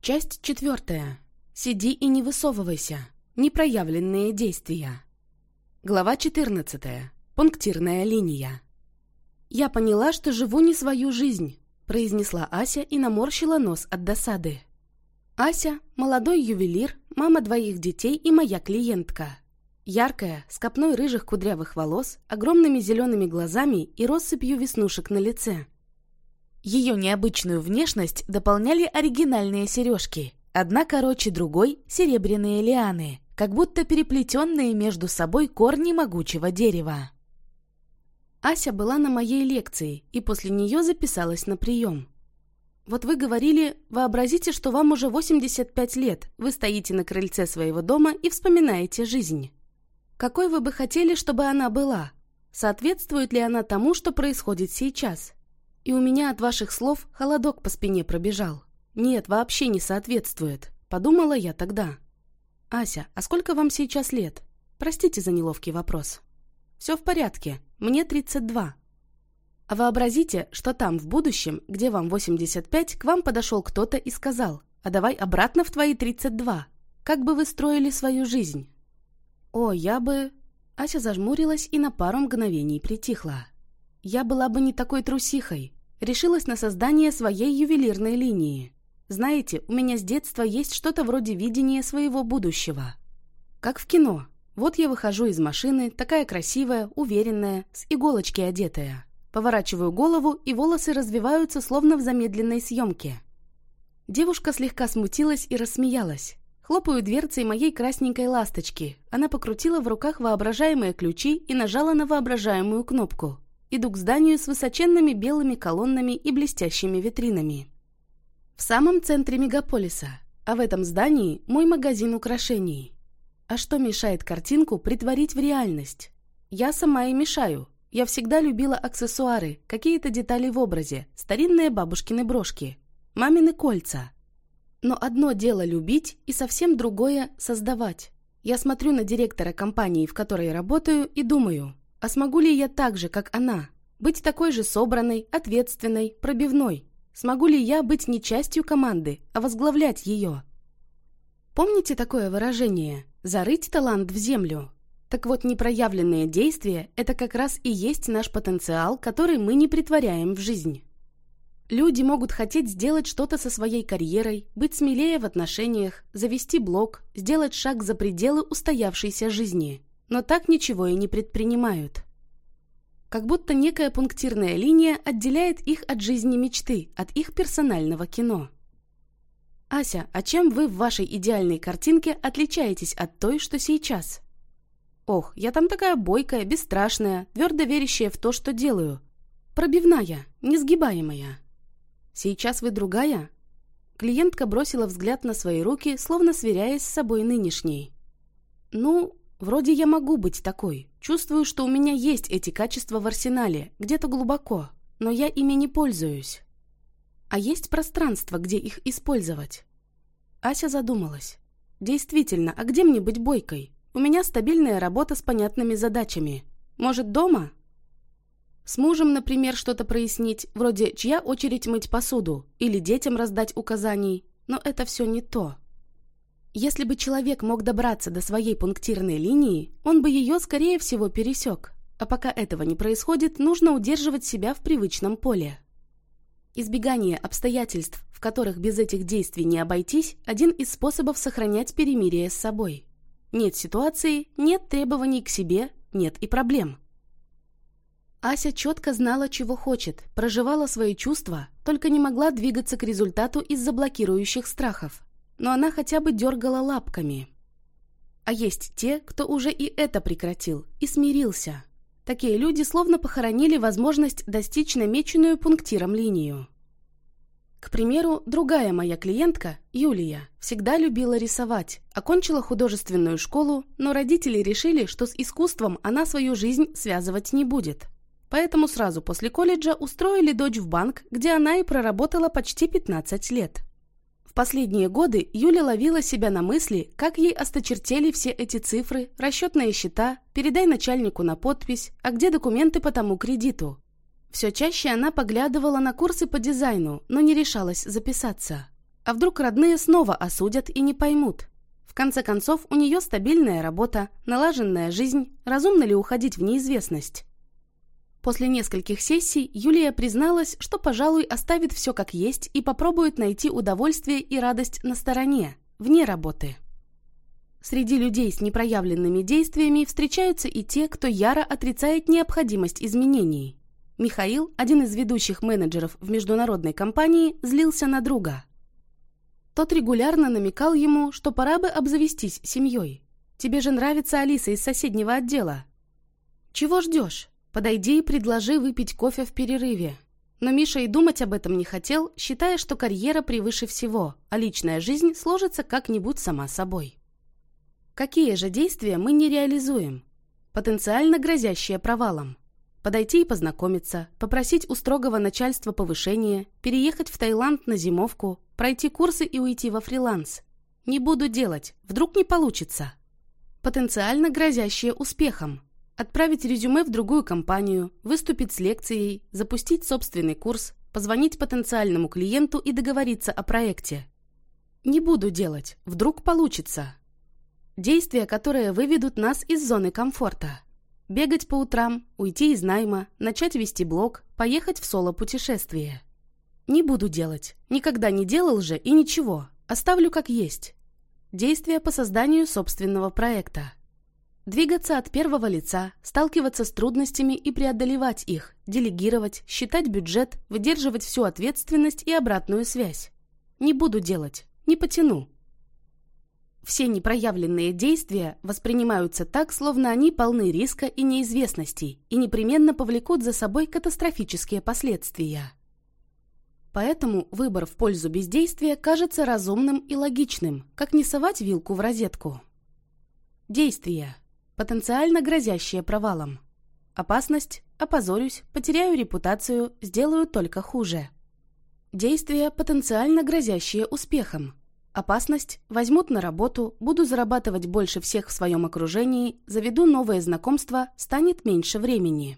Часть четвертая. Сиди и не высовывайся. Непроявленные действия. Глава 14. Пунктирная линия. «Я поняла, что живу не свою жизнь», – произнесла Ася и наморщила нос от досады. Ася – молодой ювелир, мама двоих детей и моя клиентка. Яркая, с копной рыжих кудрявых волос, огромными зелеными глазами и россыпью веснушек на лице. Ее необычную внешность дополняли оригинальные сережки – Одна короче другой — серебряные лианы, как будто переплетенные между собой корни могучего дерева. Ася была на моей лекции и после нее записалась на прием. Вот вы говорили, вообразите, что вам уже 85 лет, вы стоите на крыльце своего дома и вспоминаете жизнь. Какой вы бы хотели, чтобы она была? Соответствует ли она тому, что происходит сейчас? И у меня от ваших слов холодок по спине пробежал. «Нет, вообще не соответствует», — подумала я тогда. «Ася, а сколько вам сейчас лет? Простите за неловкий вопрос». «Все в порядке, мне 32». А вообразите, что там, в будущем, где вам 85, к вам подошел кто-то и сказал, «А давай обратно в твои 32. Как бы вы строили свою жизнь?» «О, я бы...» Ася зажмурилась и на пару мгновений притихла. «Я была бы не такой трусихой. Решилась на создание своей ювелирной линии. Знаете, у меня с детства есть что-то вроде видения своего будущего. Как в кино. Вот я выхожу из машины, такая красивая, уверенная, с иголочки одетая. Поворачиваю голову, и волосы развиваются, словно в замедленной съемке. Девушка слегка смутилась и рассмеялась. Хлопаю дверцей моей красненькой ласточки. Она покрутила в руках воображаемые ключи и нажала на воображаемую кнопку. Иду к зданию с высоченными белыми колоннами и блестящими витринами. В самом центре мегаполиса, а в этом здании мой магазин украшений. А что мешает картинку притворить в реальность? Я сама и мешаю. Я всегда любила аксессуары, какие-то детали в образе, старинные бабушкины брошки, мамины кольца. Но одно дело любить и совсем другое – создавать. Я смотрю на директора компании, в которой работаю, и думаю, а смогу ли я так же, как она, быть такой же собранной, ответственной, пробивной, Смогу ли я быть не частью команды, а возглавлять ее? Помните такое выражение «зарыть талант в землю»? Так вот, непроявленные действия – это как раз и есть наш потенциал, который мы не притворяем в жизнь. Люди могут хотеть сделать что-то со своей карьерой, быть смелее в отношениях, завести блог, сделать шаг за пределы устоявшейся жизни, но так ничего и не предпринимают как будто некая пунктирная линия отделяет их от жизни мечты, от их персонального кино. «Ася, а чем вы в вашей идеальной картинке отличаетесь от той, что сейчас?» «Ох, я там такая бойкая, бесстрашная, твердо верящая в то, что делаю. Пробивная, несгибаемая». «Сейчас вы другая?» Клиентка бросила взгляд на свои руки, словно сверяясь с собой нынешней. «Ну, вроде я могу быть такой. Чувствую, что у меня есть эти качества в арсенале, где-то глубоко, но я ими не пользуюсь. А есть пространство, где их использовать?» Ася задумалась. «Действительно, а где мне быть бойкой? У меня стабильная работа с понятными задачами. Может, дома?» С мужем, например, что-то прояснить, вроде «чья очередь мыть посуду» или детям раздать указаний, но это все не то. Если бы человек мог добраться до своей пунктирной линии, он бы ее, скорее всего, пересек. А пока этого не происходит, нужно удерживать себя в привычном поле. Избегание обстоятельств, в которых без этих действий не обойтись, один из способов сохранять перемирие с собой. Нет ситуации, нет требований к себе, нет и проблем. Ася четко знала, чего хочет, проживала свои чувства, только не могла двигаться к результату из-за блокирующих страхов. Но она хотя бы дергала лапками. А есть те, кто уже и это прекратил, и смирился. Такие люди словно похоронили возможность достичь намеченную пунктиром линию. К примеру, другая моя клиентка, Юлия, всегда любила рисовать, окончила художественную школу, но родители решили, что с искусством она свою жизнь связывать не будет. Поэтому сразу после колледжа устроили дочь в банк, где она и проработала почти 15 лет. В последние годы Юля ловила себя на мысли, как ей осточертели все эти цифры, расчетные счета, передай начальнику на подпись, а где документы по тому кредиту. Все чаще она поглядывала на курсы по дизайну, но не решалась записаться. А вдруг родные снова осудят и не поймут? В конце концов, у нее стабильная работа, налаженная жизнь, разумно ли уходить в неизвестность? После нескольких сессий Юлия призналась, что, пожалуй, оставит все как есть и попробует найти удовольствие и радость на стороне, вне работы. Среди людей с непроявленными действиями встречаются и те, кто яро отрицает необходимость изменений. Михаил, один из ведущих менеджеров в международной компании, злился на друга. Тот регулярно намекал ему, что пора бы обзавестись семьей. «Тебе же нравится Алиса из соседнего отдела». «Чего ждешь? Подойди и предложи выпить кофе в перерыве. Но Миша и думать об этом не хотел, считая, что карьера превыше всего, а личная жизнь сложится как-нибудь сама собой. Какие же действия мы не реализуем? Потенциально грозящие провалом. Подойти и познакомиться, попросить у строгого начальства повышения, переехать в Таиланд на зимовку, пройти курсы и уйти во фриланс. Не буду делать, вдруг не получится. Потенциально грозящие успехом, Отправить резюме в другую компанию, выступить с лекцией, запустить собственный курс, позвонить потенциальному клиенту и договориться о проекте. Не буду делать, вдруг получится. Действия, которые выведут нас из зоны комфорта. Бегать по утрам, уйти из найма, начать вести блог, поехать в соло-путешествие. Не буду делать, никогда не делал же и ничего, оставлю как есть. Действия по созданию собственного проекта. Двигаться от первого лица, сталкиваться с трудностями и преодолевать их, делегировать, считать бюджет, выдерживать всю ответственность и обратную связь. Не буду делать, не потяну. Все непроявленные действия воспринимаются так, словно они полны риска и неизвестностей и непременно повлекут за собой катастрофические последствия. Поэтому выбор в пользу бездействия кажется разумным и логичным, как не совать вилку в розетку. Действия потенциально грозящие провалом. Опасность – опозорюсь, потеряю репутацию, сделаю только хуже. Действия, потенциально грозящие успехом. Опасность – возьмут на работу, буду зарабатывать больше всех в своем окружении, заведу новое знакомство, станет меньше времени.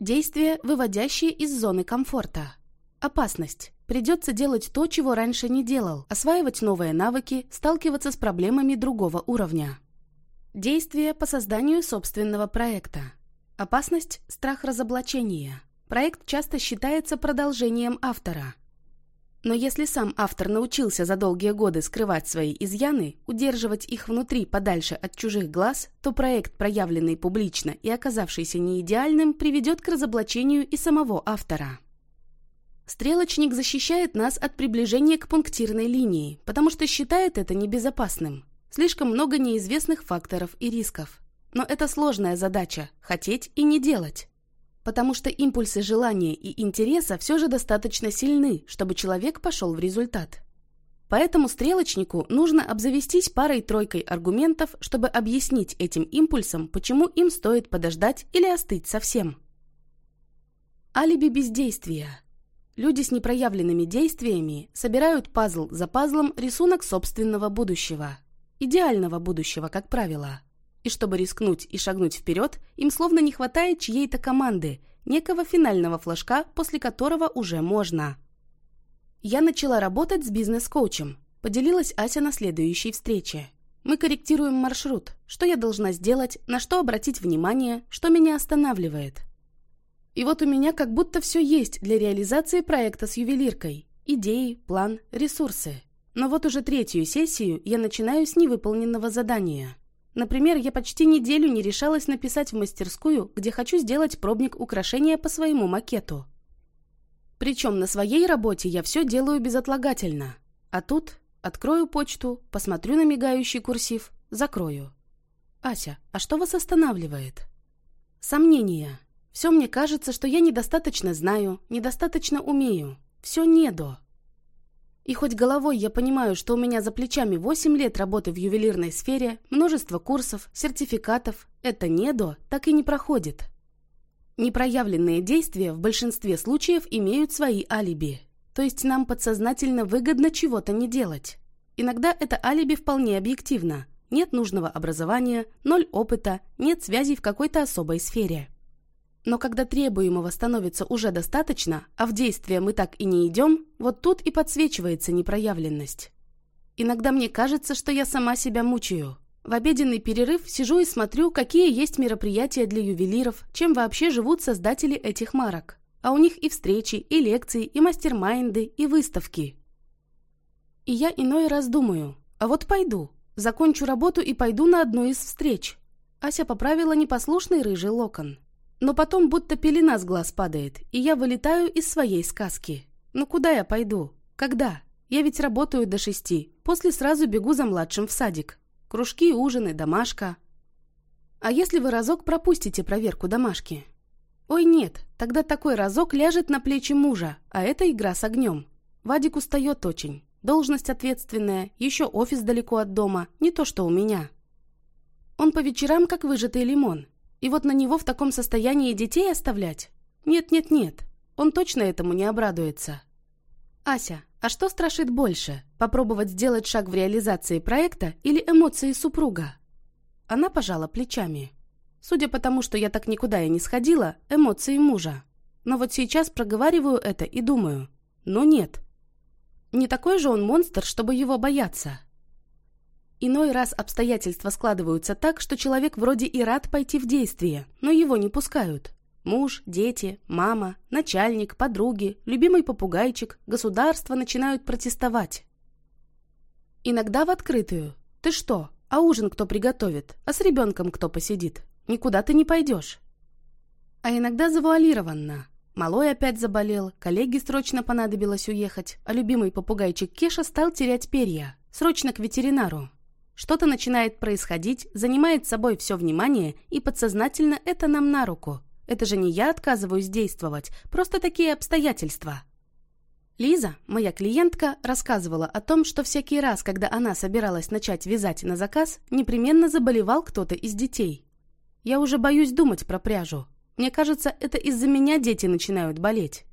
Действия, выводящие из зоны комфорта. Опасность. Придется делать то, чего раньше не делал, осваивать новые навыки, сталкиваться с проблемами другого уровня. Действия по созданию собственного проекта. Опасность – страх разоблачения. Проект часто считается продолжением автора. Но если сам автор научился за долгие годы скрывать свои изъяны, удерживать их внутри подальше от чужих глаз, то проект, проявленный публично и оказавшийся неидеальным, приведет к разоблачению и самого автора. Стрелочник защищает нас от приближения к пунктирной линии, потому что считает это небезопасным. Слишком много неизвестных факторов и рисков. Но это сложная задача – хотеть и не делать. Потому что импульсы желания и интереса все же достаточно сильны, чтобы человек пошел в результат. Поэтому стрелочнику нужно обзавестись парой-тройкой аргументов, чтобы объяснить этим импульсам, почему им стоит подождать или остыть совсем. Алиби бездействия. Люди с непроявленными действиями собирают пазл за пазлом рисунок собственного будущего. Идеального будущего, как правило. И чтобы рискнуть и шагнуть вперед, им словно не хватает чьей-то команды, некого финального флажка, после которого уже можно. Я начала работать с бизнес-коучем. Поделилась Ася на следующей встрече. Мы корректируем маршрут, что я должна сделать, на что обратить внимание, что меня останавливает. И вот у меня как будто все есть для реализации проекта с ювелиркой. Идеи, план, ресурсы. Но вот уже третью сессию я начинаю с невыполненного задания. Например, я почти неделю не решалась написать в мастерскую, где хочу сделать пробник украшения по своему макету. Причем на своей работе я все делаю безотлагательно. А тут открою почту, посмотрю на мигающий курсив, закрою. «Ася, а что вас останавливает?» «Сомнения. Все мне кажется, что я недостаточно знаю, недостаточно умею. Все не до. И хоть головой я понимаю, что у меня за плечами 8 лет работы в ювелирной сфере, множество курсов, сертификатов, это не до, так и не проходит. Непроявленные действия в большинстве случаев имеют свои алиби. То есть нам подсознательно выгодно чего-то не делать. Иногда это алиби вполне объективно. Нет нужного образования, ноль опыта, нет связей в какой-то особой сфере. Но когда требуемого становится уже достаточно, а в действие мы так и не идем, вот тут и подсвечивается непроявленность. Иногда мне кажется, что я сама себя мучаю. В обеденный перерыв сижу и смотрю, какие есть мероприятия для ювелиров, чем вообще живут создатели этих марок. А у них и встречи, и лекции, и мастер-майнды, и выставки. И я иной раз думаю, а вот пойду, закончу работу и пойду на одну из встреч. Ася поправила непослушный рыжий локон. Но потом будто пелена с глаз падает, и я вылетаю из своей сказки. Ну куда я пойду? Когда? Я ведь работаю до шести, после сразу бегу за младшим в садик. Кружки, ужины, домашка. А если вы разок пропустите проверку домашки? Ой, нет, тогда такой разок ляжет на плечи мужа, а это игра с огнем. Вадик устает очень. Должность ответственная, еще офис далеко от дома, не то что у меня. Он по вечерам как выжатый лимон. И вот на него в таком состоянии детей оставлять? Нет-нет-нет, он точно этому не обрадуется. Ася, а что страшит больше? Попробовать сделать шаг в реализации проекта или эмоции супруга? Она пожала плечами. Судя по тому, что я так никуда и не сходила, эмоции мужа. Но вот сейчас проговариваю это и думаю. Ну нет. Не такой же он монстр, чтобы его бояться. Иной раз обстоятельства складываются так, что человек вроде и рад пойти в действие, но его не пускают. Муж, дети, мама, начальник, подруги, любимый попугайчик, государство начинают протестовать. Иногда в открытую. Ты что? А ужин кто приготовит? А с ребенком кто посидит? Никуда ты не пойдешь. А иногда завуалированно. Малой опять заболел, коллеге срочно понадобилось уехать, а любимый попугайчик Кеша стал терять перья. Срочно к ветеринару. Что-то начинает происходить, занимает собой все внимание, и подсознательно это нам на руку. Это же не я отказываюсь действовать, просто такие обстоятельства. Лиза, моя клиентка, рассказывала о том, что всякий раз, когда она собиралась начать вязать на заказ, непременно заболевал кто-то из детей. Я уже боюсь думать про пряжу. Мне кажется, это из-за меня дети начинают болеть.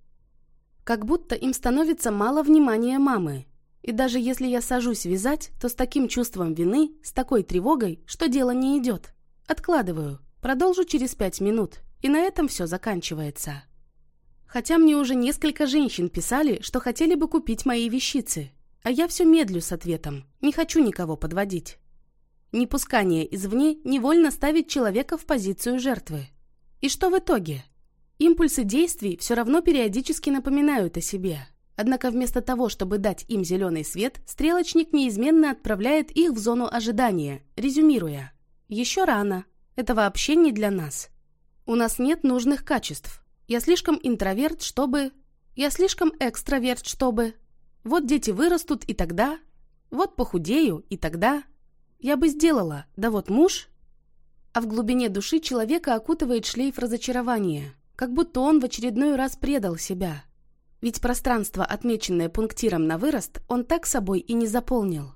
Как будто им становится мало внимания мамы, и даже если я сажусь вязать, то с таким чувством вины, с такой тревогой, что дело не идет. Откладываю. Продолжу через пять минут. И на этом все заканчивается. Хотя мне уже несколько женщин писали, что хотели бы купить мои вещицы. А я все медлю с ответом. Не хочу никого подводить. Непускание извне невольно ставит человека в позицию жертвы. И что в итоге? Импульсы действий все равно периодически напоминают о себе. Однако вместо того, чтобы дать им зеленый свет, стрелочник неизменно отправляет их в зону ожидания, резюмируя. «Еще рано. Это вообще не для нас. У нас нет нужных качеств. Я слишком интроверт, чтобы...» Я слишком экстраверт, чтобы... Вот дети вырастут, и тогда... Вот похудею, и тогда... Я бы сделала, да вот муж... А в глубине души человека окутывает шлейф разочарования, как будто он в очередной раз предал себя. Ведь пространство, отмеченное пунктиром на вырост, он так собой и не заполнил.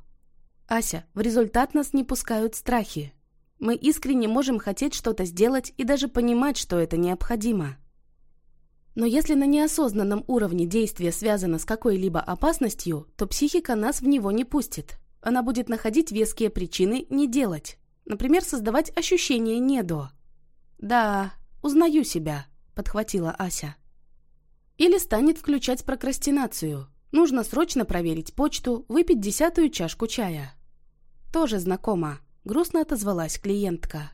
Ася, в результат нас не пускают страхи. Мы искренне можем хотеть что-то сделать и даже понимать, что это необходимо. Но если на неосознанном уровне действие связано с какой-либо опасностью, то психика нас в него не пустит. Она будет находить веские причины не делать. Например, создавать ощущение «не до». «Да, узнаю себя», — подхватила Ася. Или станет включать прокрастинацию. Нужно срочно проверить почту, выпить десятую чашку чая. Тоже знакомо. Грустно отозвалась клиентка.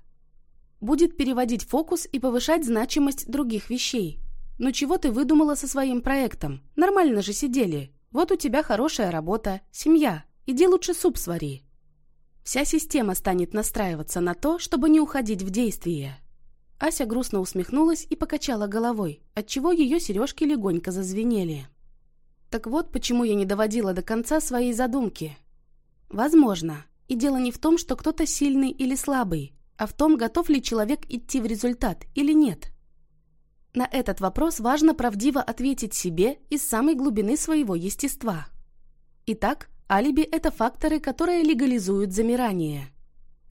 Будет переводить фокус и повышать значимость других вещей. Ну чего ты выдумала со своим проектом? Нормально же сидели. Вот у тебя хорошая работа, семья. Иди лучше суп свари. Вся система станет настраиваться на то, чтобы не уходить в действие. Ася грустно усмехнулась и покачала головой, отчего ее сережки легонько зазвенели. Так вот, почему я не доводила до конца своей задумки. Возможно, и дело не в том, что кто-то сильный или слабый, а в том, готов ли человек идти в результат или нет. На этот вопрос важно правдиво ответить себе из самой глубины своего естества. Итак, алиби – это факторы, которые легализуют замирание.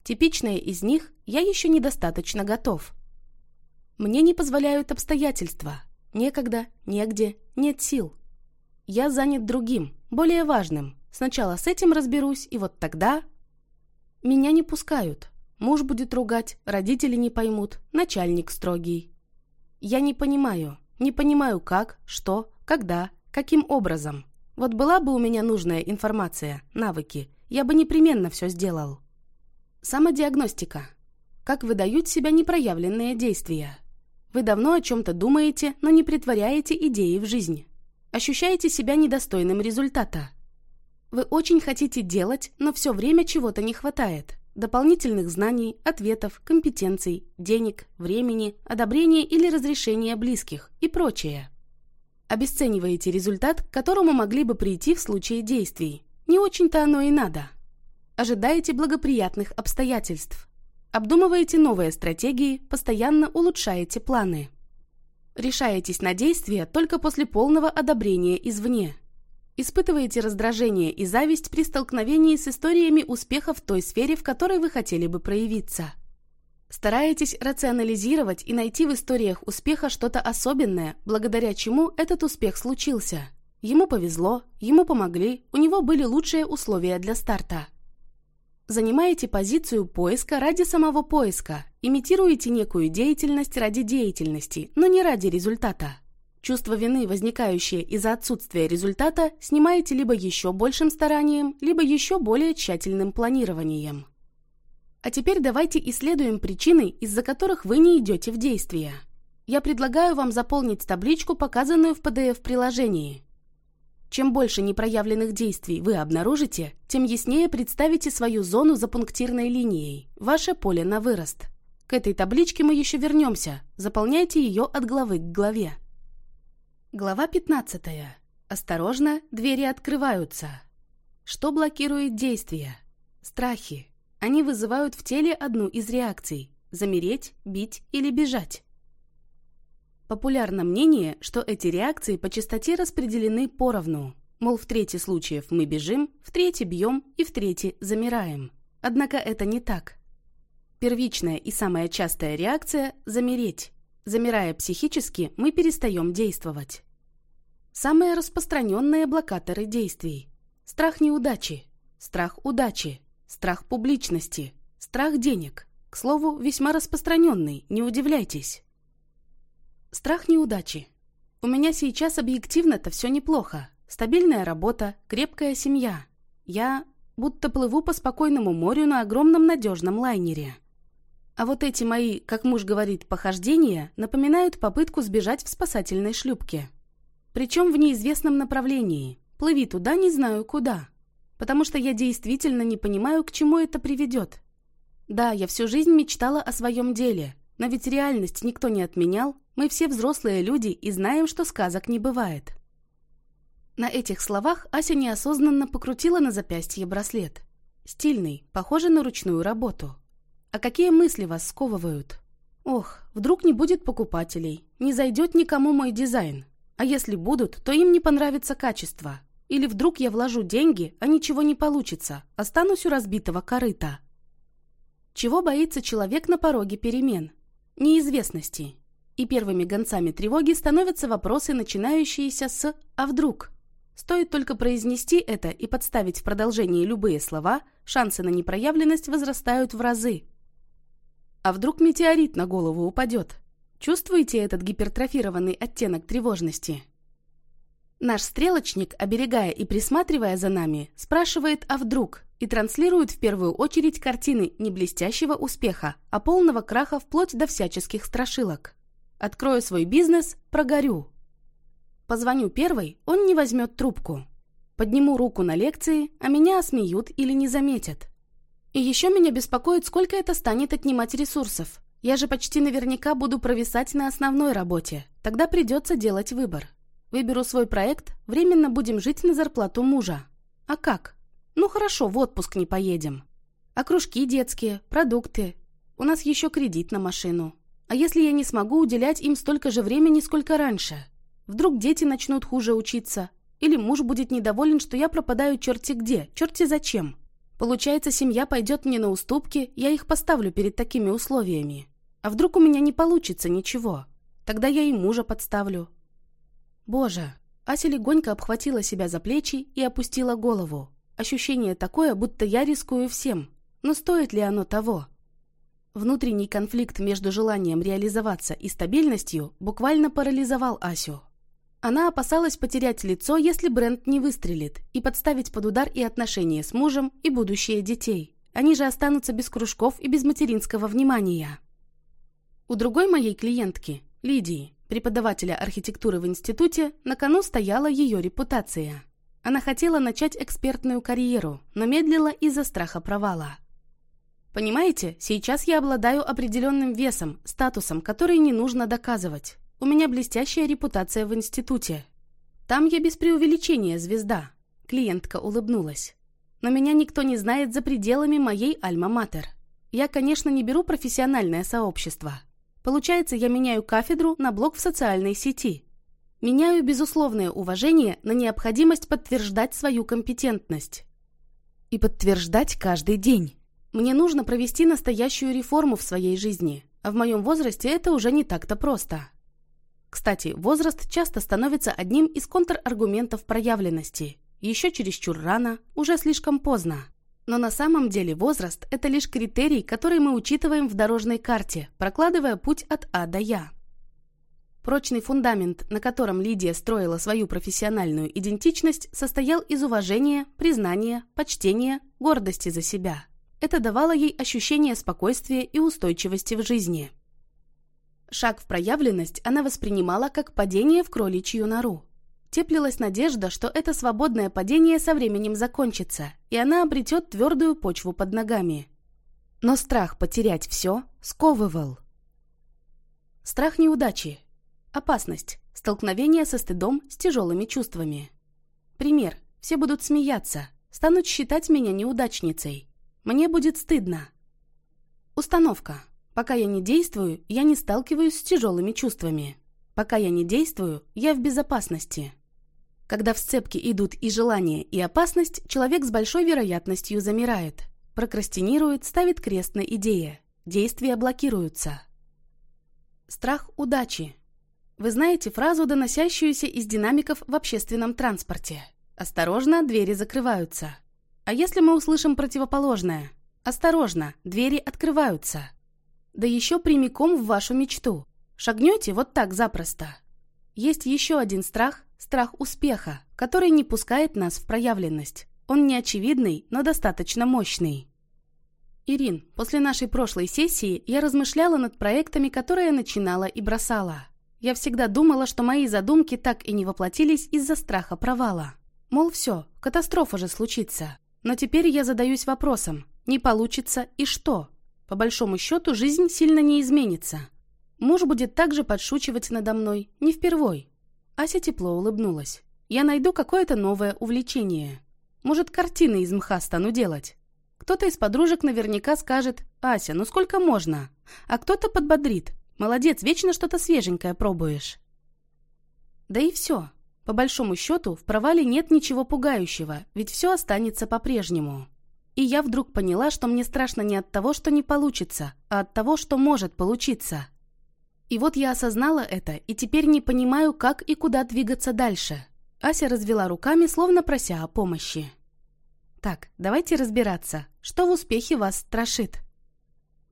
Типичное из них – я еще недостаточно готов. Мне не позволяют обстоятельства. Некогда, негде, нет сил. Я занят другим, более важным. Сначала с этим разберусь, и вот тогда меня не пускают. Муж будет ругать, родители не поймут, начальник строгий. Я не понимаю. Не понимаю как, что, когда, каким образом. Вот была бы у меня нужная информация, навыки, я бы непременно все сделал. Самодиагностика. Как выдают себя непроявленные действия. Вы давно о чем-то думаете, но не притворяете идеи в жизнь. Ощущаете себя недостойным результата. Вы очень хотите делать, но все время чего-то не хватает. Дополнительных знаний, ответов, компетенций, денег, времени, одобрения или разрешения близких и прочее. Обесцениваете результат, к которому могли бы прийти в случае действий. Не очень-то оно и надо. Ожидаете благоприятных обстоятельств. Обдумываете новые стратегии, постоянно улучшаете планы. Решаетесь на действия только после полного одобрения извне – Испытываете раздражение и зависть при столкновении с историями успеха в той сфере, в которой вы хотели бы проявиться. Стараетесь рационализировать и найти в историях успеха что-то особенное, благодаря чему этот успех случился. Ему повезло, ему помогли, у него были лучшие условия для старта. Занимаете позицию поиска ради самого поиска, имитируете некую деятельность ради деятельности, но не ради результата. Чувство вины, возникающее из-за отсутствия результата, снимаете либо еще большим старанием, либо еще более тщательным планированием. А теперь давайте исследуем причины, из-за которых вы не идете в действие. Я предлагаю вам заполнить табличку, показанную в PDF-приложении. Чем больше непроявленных действий вы обнаружите, тем яснее представите свою зону за пунктирной линией, ваше поле на вырост. К этой табличке мы еще вернемся, заполняйте ее от главы к главе. Глава 15. Осторожно, двери открываются. Что блокирует действия? Страхи. Они вызывают в теле одну из реакций – замереть, бить или бежать. Популярно мнение, что эти реакции по частоте распределены поровну. Мол, в трети случаев мы бежим, в трети бьем и в трети замираем. Однако это не так. Первичная и самая частая реакция – замереть. Замирая психически, мы перестаем действовать. Самые распространенные блокаторы действий. Страх неудачи, страх удачи, страх публичности, страх денег. К слову, весьма распространенный, не удивляйтесь. Страх неудачи. У меня сейчас объективно-то все неплохо. Стабильная работа, крепкая семья. Я будто плыву по спокойному морю на огромном надежном лайнере. А вот эти мои, как муж говорит, похождения напоминают попытку сбежать в спасательной шлюпке. Причем в неизвестном направлении. Плыви туда, не знаю куда. Потому что я действительно не понимаю, к чему это приведет. Да, я всю жизнь мечтала о своем деле, но ведь реальность никто не отменял. Мы все взрослые люди и знаем, что сказок не бывает. На этих словах Ася неосознанно покрутила на запястье браслет. Стильный, похожий на ручную работу. А какие мысли вас сковывают? Ох, вдруг не будет покупателей, не зайдет никому мой дизайн. А если будут, то им не понравится качество. Или вдруг я вложу деньги, а ничего не получится, останусь у разбитого корыта. Чего боится человек на пороге перемен? Неизвестности. И первыми гонцами тревоги становятся вопросы, начинающиеся с «а вдруг?». Стоит только произнести это и подставить в продолжении любые слова, шансы на непроявленность возрастают в разы. А вдруг метеорит на голову упадет? Чувствуете этот гипертрофированный оттенок тревожности? Наш стрелочник, оберегая и присматривая за нами, спрашивает «а вдруг?» и транслирует в первую очередь картины не блестящего успеха, а полного краха вплоть до всяческих страшилок. Открою свой бизнес, прогорю. Позвоню первой, он не возьмет трубку. Подниму руку на лекции, а меня осмеют или не заметят. И еще меня беспокоит, сколько это станет отнимать ресурсов. Я же почти наверняка буду провисать на основной работе. Тогда придется делать выбор. Выберу свой проект, временно будем жить на зарплату мужа. А как? Ну хорошо, в отпуск не поедем. А кружки детские, продукты. У нас еще кредит на машину. А если я не смогу уделять им столько же времени, сколько раньше? Вдруг дети начнут хуже учиться. Или муж будет недоволен, что я пропадаю черти где, черти зачем. Получается, семья пойдет мне на уступки, я их поставлю перед такими условиями. А вдруг у меня не получится ничего? Тогда я и мужа подставлю. Боже, Ася легонько обхватила себя за плечи и опустила голову. Ощущение такое, будто я рискую всем. Но стоит ли оно того? Внутренний конфликт между желанием реализоваться и стабильностью буквально парализовал Асю. Она опасалась потерять лицо, если бренд не выстрелит, и подставить под удар и отношения с мужем, и будущее детей. Они же останутся без кружков и без материнского внимания. У другой моей клиентки, Лидии, преподавателя архитектуры в институте, на кону стояла ее репутация. Она хотела начать экспертную карьеру, но медлила из-за страха провала. Понимаете, сейчас я обладаю определенным весом, статусом, который не нужно доказывать. У меня блестящая репутация в институте. Там я без преувеличения звезда. Клиентка улыбнулась. Но меня никто не знает за пределами моей альма-матер. Я, конечно, не беру профессиональное сообщество. Получается, я меняю кафедру на блог в социальной сети. Меняю безусловное уважение на необходимость подтверждать свою компетентность. И подтверждать каждый день. Мне нужно провести настоящую реформу в своей жизни, а в моем возрасте это уже не так-то просто. Кстати, возраст часто становится одним из контраргументов проявленности. Еще чересчур рано, уже слишком поздно. Но на самом деле возраст – это лишь критерий, который мы учитываем в дорожной карте, прокладывая путь от А до Я. Прочный фундамент, на котором Лидия строила свою профессиональную идентичность, состоял из уважения, признания, почтения, гордости за себя. Это давало ей ощущение спокойствия и устойчивости в жизни. Шаг в проявленность она воспринимала как падение в кроличью нору. Теплилась надежда, что это свободное падение со временем закончится, и она обретет твердую почву под ногами. Но страх потерять все сковывал. Страх неудачи. Опасность. Столкновение со стыдом с тяжелыми чувствами. Пример. Все будут смеяться. Станут считать меня неудачницей. Мне будет стыдно. Установка. Пока я не действую, я не сталкиваюсь с тяжелыми чувствами. Пока я не действую, я в безопасности. Когда в сцепке идут и желание, и опасность, человек с большой вероятностью замирает, прокрастинирует, ставит крест на идее. Действия блокируются. Страх удачи. Вы знаете фразу, доносящуюся из динамиков в общественном транспорте. «Осторожно, двери закрываются». А если мы услышим противоположное? «Осторожно, двери открываются». Да еще прямиком в вашу мечту. Шагнете вот так запросто. Есть еще один страх – страх успеха, который не пускает нас в проявленность. Он не очевидный, но достаточно мощный. Ирин, после нашей прошлой сессии я размышляла над проектами, которые начинала и бросала. Я всегда думала, что мои задумки так и не воплотились из-за страха провала. Мол, все, катастрофа же случится. Но теперь я задаюсь вопросом, не получится и что? По большому счету, жизнь сильно не изменится. Муж будет также подшучивать надо мной, не впервой. Ася тепло улыбнулась. Я найду какое-то новое увлечение. Может, картины из мха стану делать. Кто-то из подружек наверняка скажет «Ася, ну сколько можно?» А кто-то подбодрит «Молодец, вечно что-то свеженькое пробуешь». Да и все. По большому счету, в провале нет ничего пугающего, ведь все останется по-прежнему. И я вдруг поняла, что мне страшно не от того, что не получится, а от того, что может получиться. И вот я осознала это, и теперь не понимаю, как и куда двигаться дальше. Ася развела руками, словно прося о помощи. Так, давайте разбираться, что в успехе вас страшит.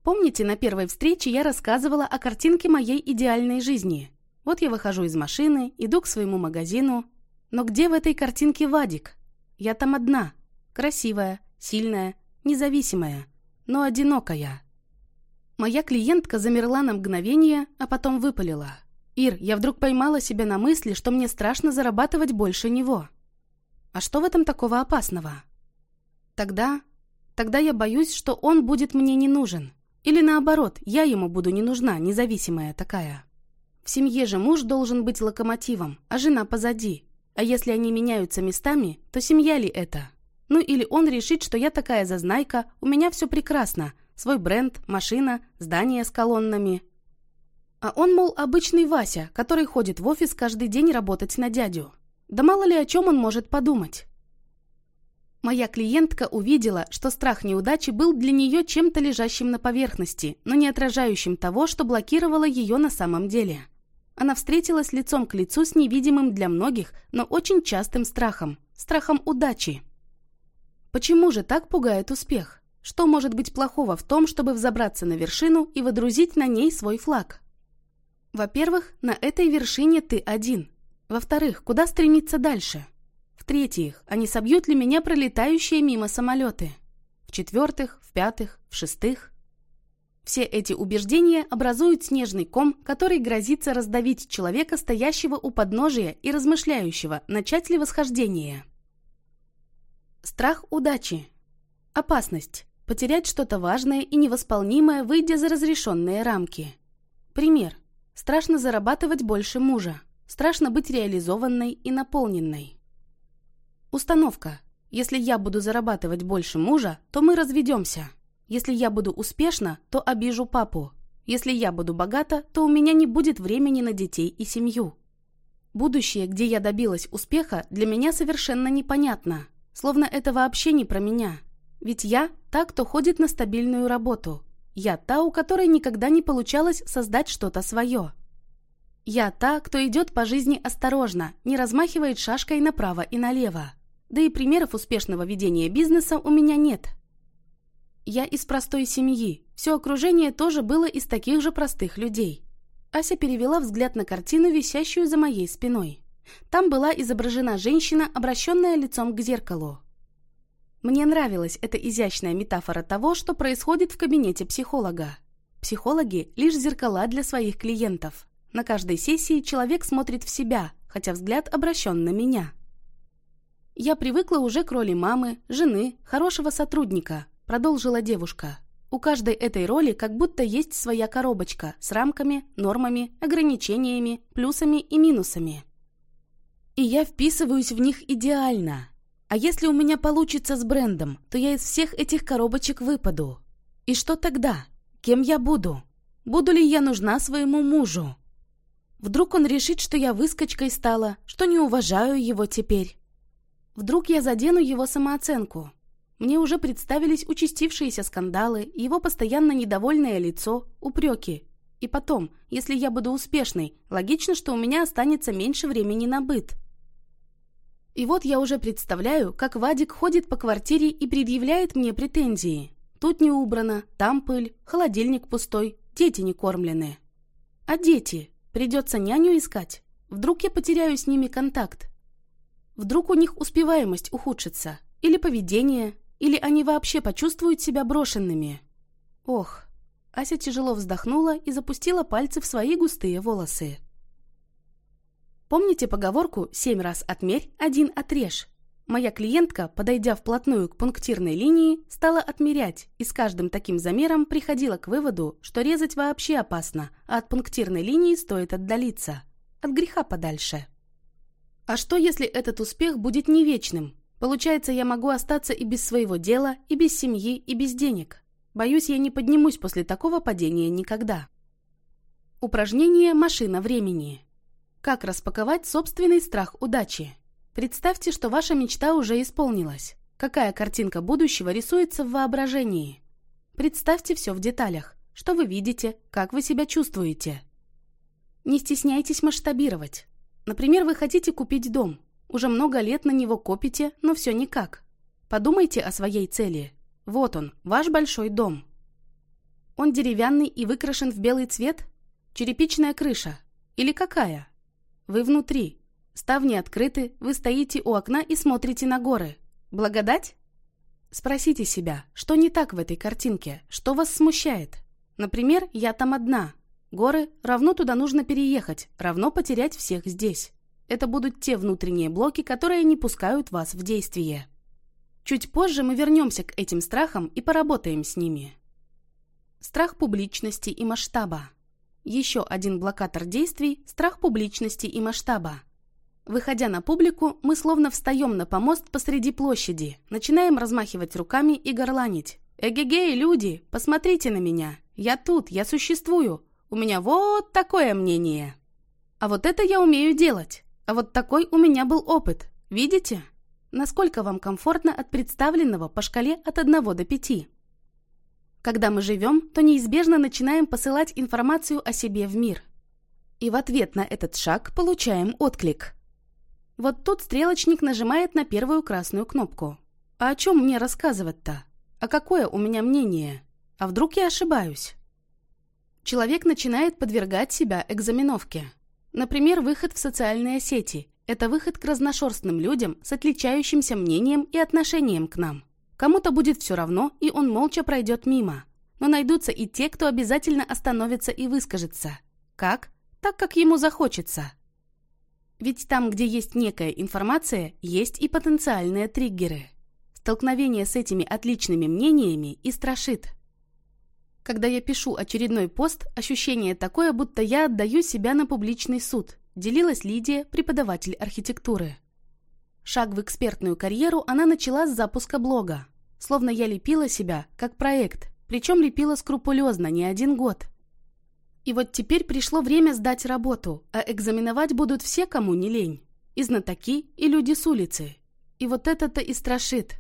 Помните, на первой встрече я рассказывала о картинке моей идеальной жизни? Вот я выхожу из машины, иду к своему магазину. Но где в этой картинке Вадик? Я там одна, красивая, сильная, независимая, но одинокая. Моя клиентка замерла на мгновение, а потом выпалила. «Ир, я вдруг поймала себя на мысли, что мне страшно зарабатывать больше него. А что в этом такого опасного? Тогда... Тогда я боюсь, что он будет мне не нужен. Или наоборот, я ему буду не нужна, независимая такая. В семье же муж должен быть локомотивом, а жена позади. А если они меняются местами, то семья ли это?» Ну или он решит, что я такая зазнайка, у меня все прекрасно. Свой бренд, машина, здание с колоннами. А он, мол, обычный Вася, который ходит в офис каждый день работать на дядю. Да мало ли о чем он может подумать. Моя клиентка увидела, что страх неудачи был для нее чем-то лежащим на поверхности, но не отражающим того, что блокировало ее на самом деле. Она встретилась лицом к лицу с невидимым для многих, но очень частым страхом – страхом удачи. Почему же так пугает успех? Что может быть плохого в том, чтобы взобраться на вершину и водрузить на ней свой флаг? Во-первых, на этой вершине ты один. Во-вторых, куда стремиться дальше? В-третьих, не собьют ли меня пролетающие мимо самолеты? В-четвертых, в-пятых, в-шестых. Все эти убеждения образуют снежный ком, который грозится раздавить человека, стоящего у подножия и размышляющего, начать ли восхождение. Страх удачи. Опасность. Потерять что-то важное и невосполнимое, выйдя за разрешенные рамки. Пример. Страшно зарабатывать больше мужа. Страшно быть реализованной и наполненной. Установка. Если я буду зарабатывать больше мужа, то мы разведемся. Если я буду успешна, то обижу папу. Если я буду богата, то у меня не будет времени на детей и семью. Будущее, где я добилась успеха, для меня совершенно непонятно. Словно это вообще не про меня. Ведь я та, кто ходит на стабильную работу. Я та, у которой никогда не получалось создать что-то свое. Я та, кто идет по жизни осторожно, не размахивает шашкой направо и налево. Да и примеров успешного ведения бизнеса у меня нет. Я из простой семьи. Все окружение тоже было из таких же простых людей. Ася перевела взгляд на картину, висящую за моей спиной. Там была изображена женщина, обращенная лицом к зеркалу. Мне нравилась эта изящная метафора того, что происходит в кабинете психолога. Психологи – лишь зеркала для своих клиентов. На каждой сессии человек смотрит в себя, хотя взгляд обращен на меня. «Я привыкла уже к роли мамы, жены, хорошего сотрудника», – продолжила девушка. «У каждой этой роли как будто есть своя коробочка с рамками, нормами, ограничениями, плюсами и минусами и я вписываюсь в них идеально. А если у меня получится с брендом, то я из всех этих коробочек выпаду. И что тогда? Кем я буду? Буду ли я нужна своему мужу? Вдруг он решит, что я выскочкой стала, что не уважаю его теперь. Вдруг я задену его самооценку. Мне уже представились участившиеся скандалы, его постоянно недовольное лицо, упреки. И потом, если я буду успешной, логично, что у меня останется меньше времени на быт. И вот я уже представляю, как Вадик ходит по квартире и предъявляет мне претензии. Тут не убрано, там пыль, холодильник пустой, дети не кормлены. А дети? Придется няню искать. Вдруг я потеряю с ними контакт. Вдруг у них успеваемость ухудшится. Или поведение, или они вообще почувствуют себя брошенными. Ох. Ася тяжело вздохнула и запустила пальцы в свои густые волосы. Помните поговорку «семь раз отмерь, один отрежь»? Моя клиентка, подойдя вплотную к пунктирной линии, стала отмерять и с каждым таким замером приходила к выводу, что резать вообще опасно, а от пунктирной линии стоит отдалиться. От греха подальше. А что, если этот успех будет не вечным? Получается, я могу остаться и без своего дела, и без семьи, и без денег. Боюсь, я не поднимусь после такого падения никогда. Упражнение «Машина времени». Как распаковать собственный страх удачи? Представьте, что ваша мечта уже исполнилась. Какая картинка будущего рисуется в воображении? Представьте все в деталях. Что вы видите, как вы себя чувствуете. Не стесняйтесь масштабировать. Например, вы хотите купить дом. Уже много лет на него копите, но все никак. Подумайте о своей цели. Вот он, ваш большой дом. Он деревянный и выкрашен в белый цвет? Черепичная крыша? Или какая? Вы внутри. Ставни открыты, вы стоите у окна и смотрите на горы. Благодать? Спросите себя, что не так в этой картинке, что вас смущает? Например, я там одна. Горы равно туда нужно переехать, равно потерять всех здесь. Это будут те внутренние блоки, которые не пускают вас в действие. Чуть позже мы вернемся к этим страхам и поработаем с ними. Страх публичности и масштаба. Еще один блокатор действий – страх публичности и масштаба. Выходя на публику, мы словно встаем на помост посреди площади, начинаем размахивать руками и горланить. «Эгегей, люди, посмотрите на меня! Я тут, я существую! У меня вот такое мнение!» А вот это я умею делать. А вот такой у меня был опыт. Видите? Насколько вам комфортно от представленного по шкале от 1 до 5? Когда мы живем, то неизбежно начинаем посылать информацию о себе в мир. И в ответ на этот шаг получаем отклик. Вот тут стрелочник нажимает на первую красную кнопку. А о чем мне рассказывать-то? А какое у меня мнение? А вдруг я ошибаюсь? Человек начинает подвергать себя экзаменовке. Например, выход в социальные сети. Это выход к разношерстным людям с отличающимся мнением и отношением к нам. Кому-то будет все равно, и он молча пройдет мимо. Но найдутся и те, кто обязательно остановится и выскажется. Как? Так, как ему захочется. Ведь там, где есть некая информация, есть и потенциальные триггеры. Столкновение с этими отличными мнениями и страшит. Когда я пишу очередной пост, ощущение такое, будто я отдаю себя на публичный суд, делилась Лидия, преподаватель архитектуры. Шаг в экспертную карьеру она начала с запуска блога. Словно я лепила себя, как проект, причем лепила скрупулезно, не один год. И вот теперь пришло время сдать работу, а экзаменовать будут все, кому не лень. И знатоки, и люди с улицы. И вот это-то и страшит.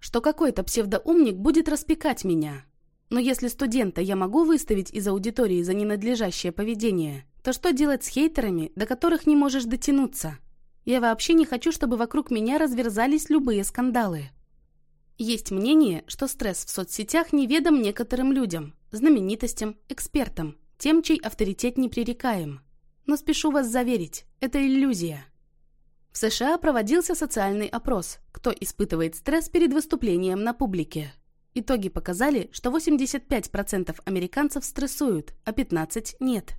Что какой-то псевдоумник будет распекать меня. Но если студента я могу выставить из аудитории за ненадлежащее поведение, то что делать с хейтерами, до которых не можешь дотянуться? Я вообще не хочу, чтобы вокруг меня разверзались любые скандалы. Есть мнение, что стресс в соцсетях неведом некоторым людям, знаменитостям, экспертам, тем, чей авторитет непререкаем. Но спешу вас заверить, это иллюзия. В США проводился социальный опрос, кто испытывает стресс перед выступлением на публике. Итоги показали, что 85% американцев стрессуют, а 15% нет.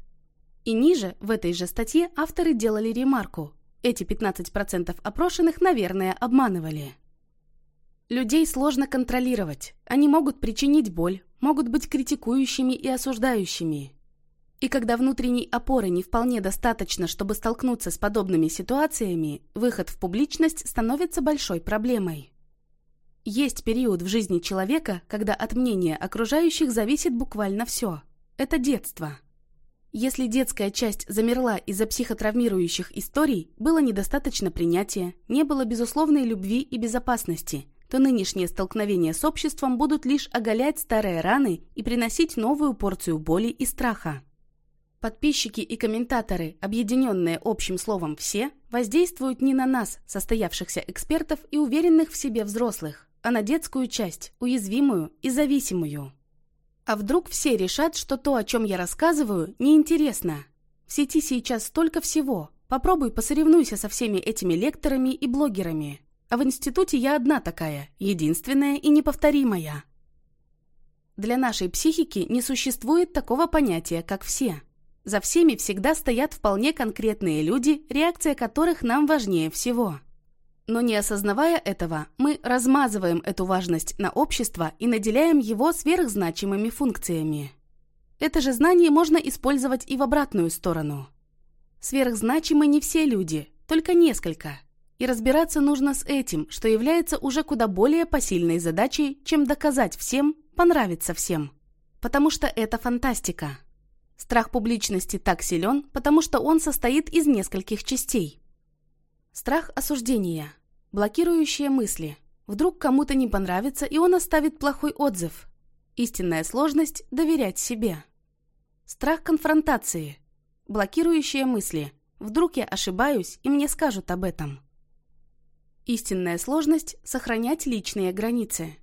И ниже, в этой же статье, авторы делали ремарку. Эти 15% опрошенных, наверное, обманывали. Людей сложно контролировать. Они могут причинить боль, могут быть критикующими и осуждающими. И когда внутренней опоры не вполне достаточно, чтобы столкнуться с подобными ситуациями, выход в публичность становится большой проблемой. Есть период в жизни человека, когда от мнения окружающих зависит буквально все. Это детство. Если детская часть замерла из-за психотравмирующих историй, было недостаточно принятия, не было безусловной любви и безопасности, то нынешние столкновения с обществом будут лишь оголять старые раны и приносить новую порцию боли и страха. Подписчики и комментаторы, объединенные общим словом «все», воздействуют не на нас, состоявшихся экспертов и уверенных в себе взрослых, а на детскую часть, уязвимую и зависимую. А вдруг все решат, что то, о чем я рассказываю, неинтересно? В сети сейчас столько всего. Попробуй посоревнуйся со всеми этими лекторами и блогерами. А в институте я одна такая, единственная и неповторимая. Для нашей психики не существует такого понятия, как «все». За всеми всегда стоят вполне конкретные люди, реакция которых нам важнее всего. Но не осознавая этого, мы размазываем эту важность на общество и наделяем его сверхзначимыми функциями. Это же знание можно использовать и в обратную сторону. Сверхзначимы не все люди. только несколько. И разбираться нужно с этим, что является уже куда более посильной задачей, чем доказать всем, понравиться всем. Потому что это фантастика. Страх публичности так силен, потому что он состоит из нескольких частей. Страх осуждения, блокирующие мысли. Вдруг кому-то не понравится, и он оставит плохой отзыв. Истинная сложность – доверять себе. Страх конфронтации, блокирующие мысли. Вдруг я ошибаюсь, и мне скажут об этом. Истинная сложность – сохранять личные границы.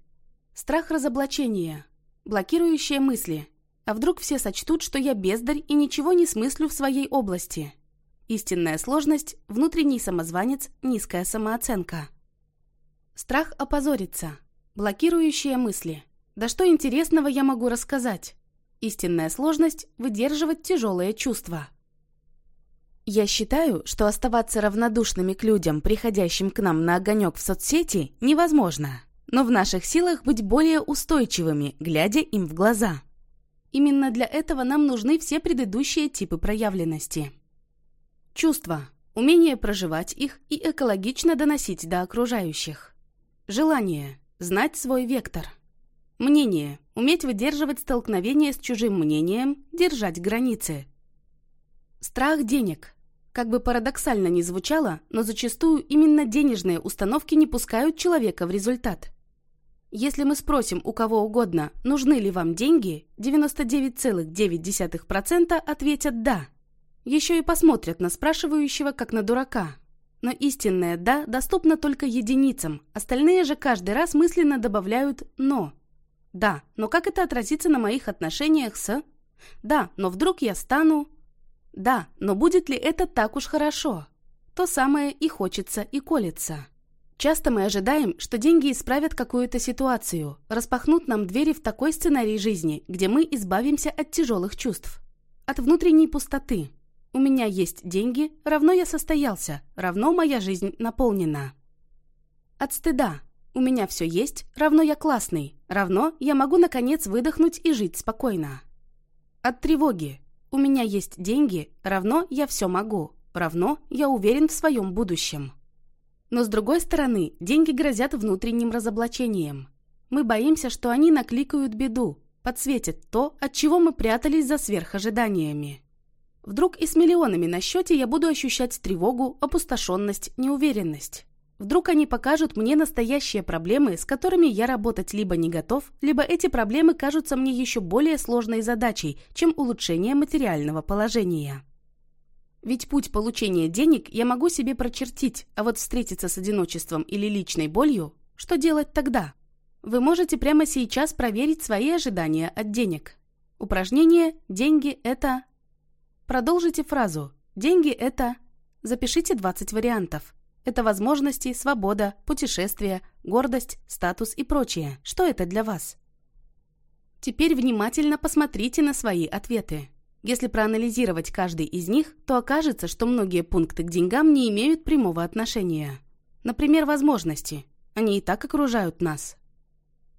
Страх разоблачения, блокирующие мысли – а вдруг все сочтут, что я бездарь и ничего не смыслю в своей области? Истинная сложность, внутренний самозванец, низкая самооценка. Страх опозориться. Блокирующие мысли. Да что интересного я могу рассказать? Истинная сложность – выдерживать тяжелые чувства. Я считаю, что оставаться равнодушными к людям, приходящим к нам на огонек в соцсети, невозможно. Но в наших силах быть более устойчивыми, глядя им в глаза. Именно для этого нам нужны все предыдущие типы проявленности. Чувства. Умение проживать их и экологично доносить до окружающих. Желание. Знать свой вектор. Мнение. Уметь выдерживать столкновение с чужим мнением, держать границы. Страх денег. Как бы парадоксально ни звучало, но зачастую именно денежные установки не пускают человека в результат. Если мы спросим у кого угодно, нужны ли вам деньги, 99,9% ответят «да». Еще и посмотрят на спрашивающего, как на дурака. Но истинное «да» доступно только единицам, остальные же каждый раз мысленно добавляют «но». Да, но как это отразится на моих отношениях с... Да, но вдруг я стану... Да, но будет ли это так уж хорошо? То самое и хочется, и колется. Часто мы ожидаем, что деньги исправят какую-то ситуацию, распахнут нам двери в такой сценарий жизни, где мы избавимся от тяжелых чувств. От внутренней пустоты. У меня есть деньги, равно я состоялся, равно моя жизнь наполнена. От стыда. У меня все есть, равно я классный, равно я могу наконец выдохнуть и жить спокойно. От тревоги. У меня есть деньги, равно я все могу, равно я уверен в своем будущем. Но с другой стороны, деньги грозят внутренним разоблачением. Мы боимся, что они накликают беду, подсветят то, от чего мы прятались за сверхожиданиями. Вдруг и с миллионами на счете я буду ощущать тревогу, опустошенность, неуверенность. Вдруг они покажут мне настоящие проблемы, с которыми я работать либо не готов, либо эти проблемы кажутся мне еще более сложной задачей, чем улучшение материального положения. Ведь путь получения денег я могу себе прочертить, а вот встретиться с одиночеством или личной болью, что делать тогда? Вы можете прямо сейчас проверить свои ожидания от денег. Упражнение «Деньги – это…» Продолжите фразу «Деньги – это…» Запишите 20 вариантов. Это возможности, свобода, путешествия, гордость, статус и прочее. Что это для вас? Теперь внимательно посмотрите на свои ответы. Если проанализировать каждый из них, то окажется, что многие пункты к деньгам не имеют прямого отношения. Например, возможности. Они и так окружают нас.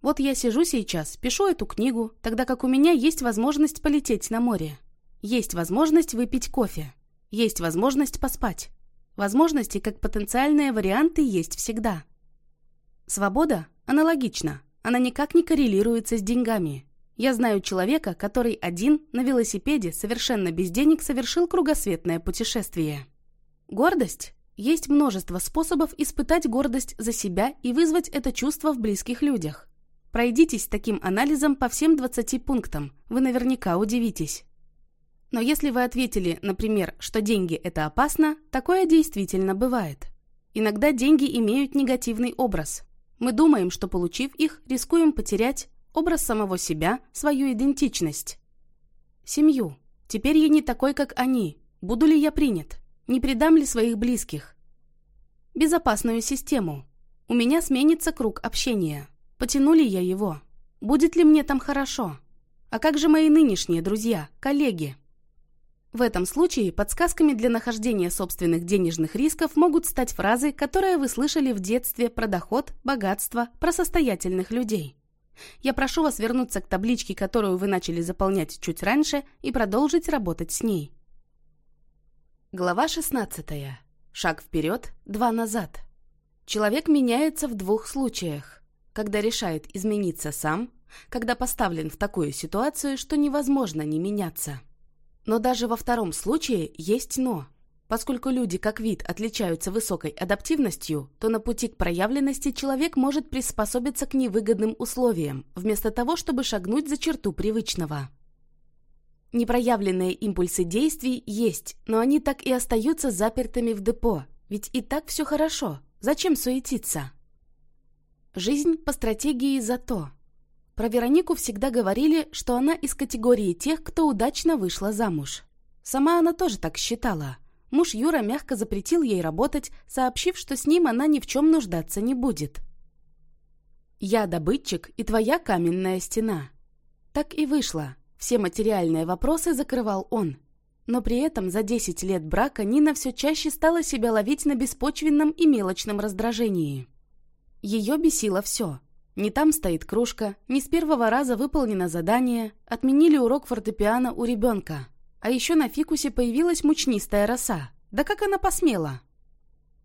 Вот я сижу сейчас, пишу эту книгу, тогда как у меня есть возможность полететь на море. Есть возможность выпить кофе. Есть возможность поспать. Возможности как потенциальные варианты есть всегда. Свобода аналогична. Она никак не коррелируется с деньгами. Я знаю человека, который один на велосипеде, совершенно без денег, совершил кругосветное путешествие. Гордость? Есть множество способов испытать гордость за себя и вызвать это чувство в близких людях. Пройдитесь таким анализом по всем 20 пунктам, вы наверняка удивитесь. Но если вы ответили, например, что деньги – это опасно, такое действительно бывает. Иногда деньги имеют негативный образ. Мы думаем, что получив их, рискуем потерять образ самого себя, свою идентичность. Семью. Теперь я не такой, как они. Буду ли я принят? Не предам ли своих близких? Безопасную систему. У меня сменится круг общения. Потяну ли я его? Будет ли мне там хорошо? А как же мои нынешние друзья, коллеги? В этом случае подсказками для нахождения собственных денежных рисков могут стать фразы, которые вы слышали в детстве про доход, богатство, про состоятельных людей. Я прошу вас вернуться к табличке, которую вы начали заполнять чуть раньше, и продолжить работать с ней. Глава 16. Шаг вперед, два назад. Человек меняется в двух случаях. Когда решает измениться сам, когда поставлен в такую ситуацию, что невозможно не меняться. Но даже во втором случае есть «но». Поскольку люди как вид отличаются высокой адаптивностью, то на пути к проявленности человек может приспособиться к невыгодным условиям, вместо того, чтобы шагнуть за черту привычного. Непроявленные импульсы действий есть, но они так и остаются запертыми в депо, ведь и так все хорошо, зачем суетиться? Жизнь по стратегии «зато». Про Веронику всегда говорили, что она из категории тех, кто удачно вышла замуж. Сама она тоже так считала – Муж Юра мягко запретил ей работать, сообщив, что с ним она ни в чем нуждаться не будет. «Я добытчик и твоя каменная стена». Так и вышло. Все материальные вопросы закрывал он. Но при этом за 10 лет брака Нина все чаще стала себя ловить на беспочвенном и мелочном раздражении. Ее бесило все. Не там стоит кружка, не с первого раза выполнено задание, отменили урок фортепиано у ребенка. А еще на фикусе появилась мучнистая роса. Да как она посмела?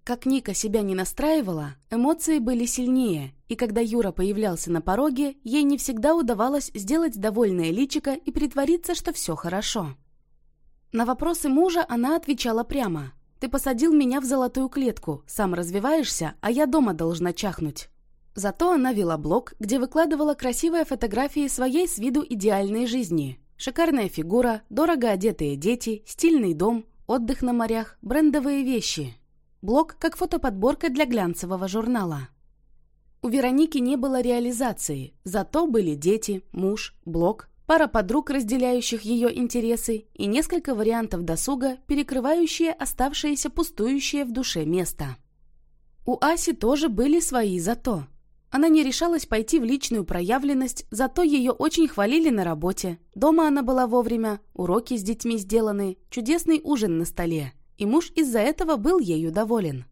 Как Ника себя не настраивала, эмоции были сильнее, и когда Юра появлялся на пороге, ей не всегда удавалось сделать довольное личико и притвориться, что все хорошо. На вопросы мужа она отвечала прямо. «Ты посадил меня в золотую клетку, сам развиваешься, а я дома должна чахнуть». Зато она вела блог, где выкладывала красивые фотографии своей с виду идеальной жизни. Шикарная фигура, дорого одетые дети, стильный дом, отдых на морях, брендовые вещи. Блог как фотоподборка для глянцевого журнала. У Вероники не было реализации, зато были дети, муж, блог, пара подруг, разделяющих ее интересы, и несколько вариантов досуга, перекрывающие оставшееся пустующее в душе место. У Аси тоже были свои зато. Она не решалась пойти в личную проявленность, зато ее очень хвалили на работе. Дома она была вовремя, уроки с детьми сделаны, чудесный ужин на столе. И муж из-за этого был ею доволен.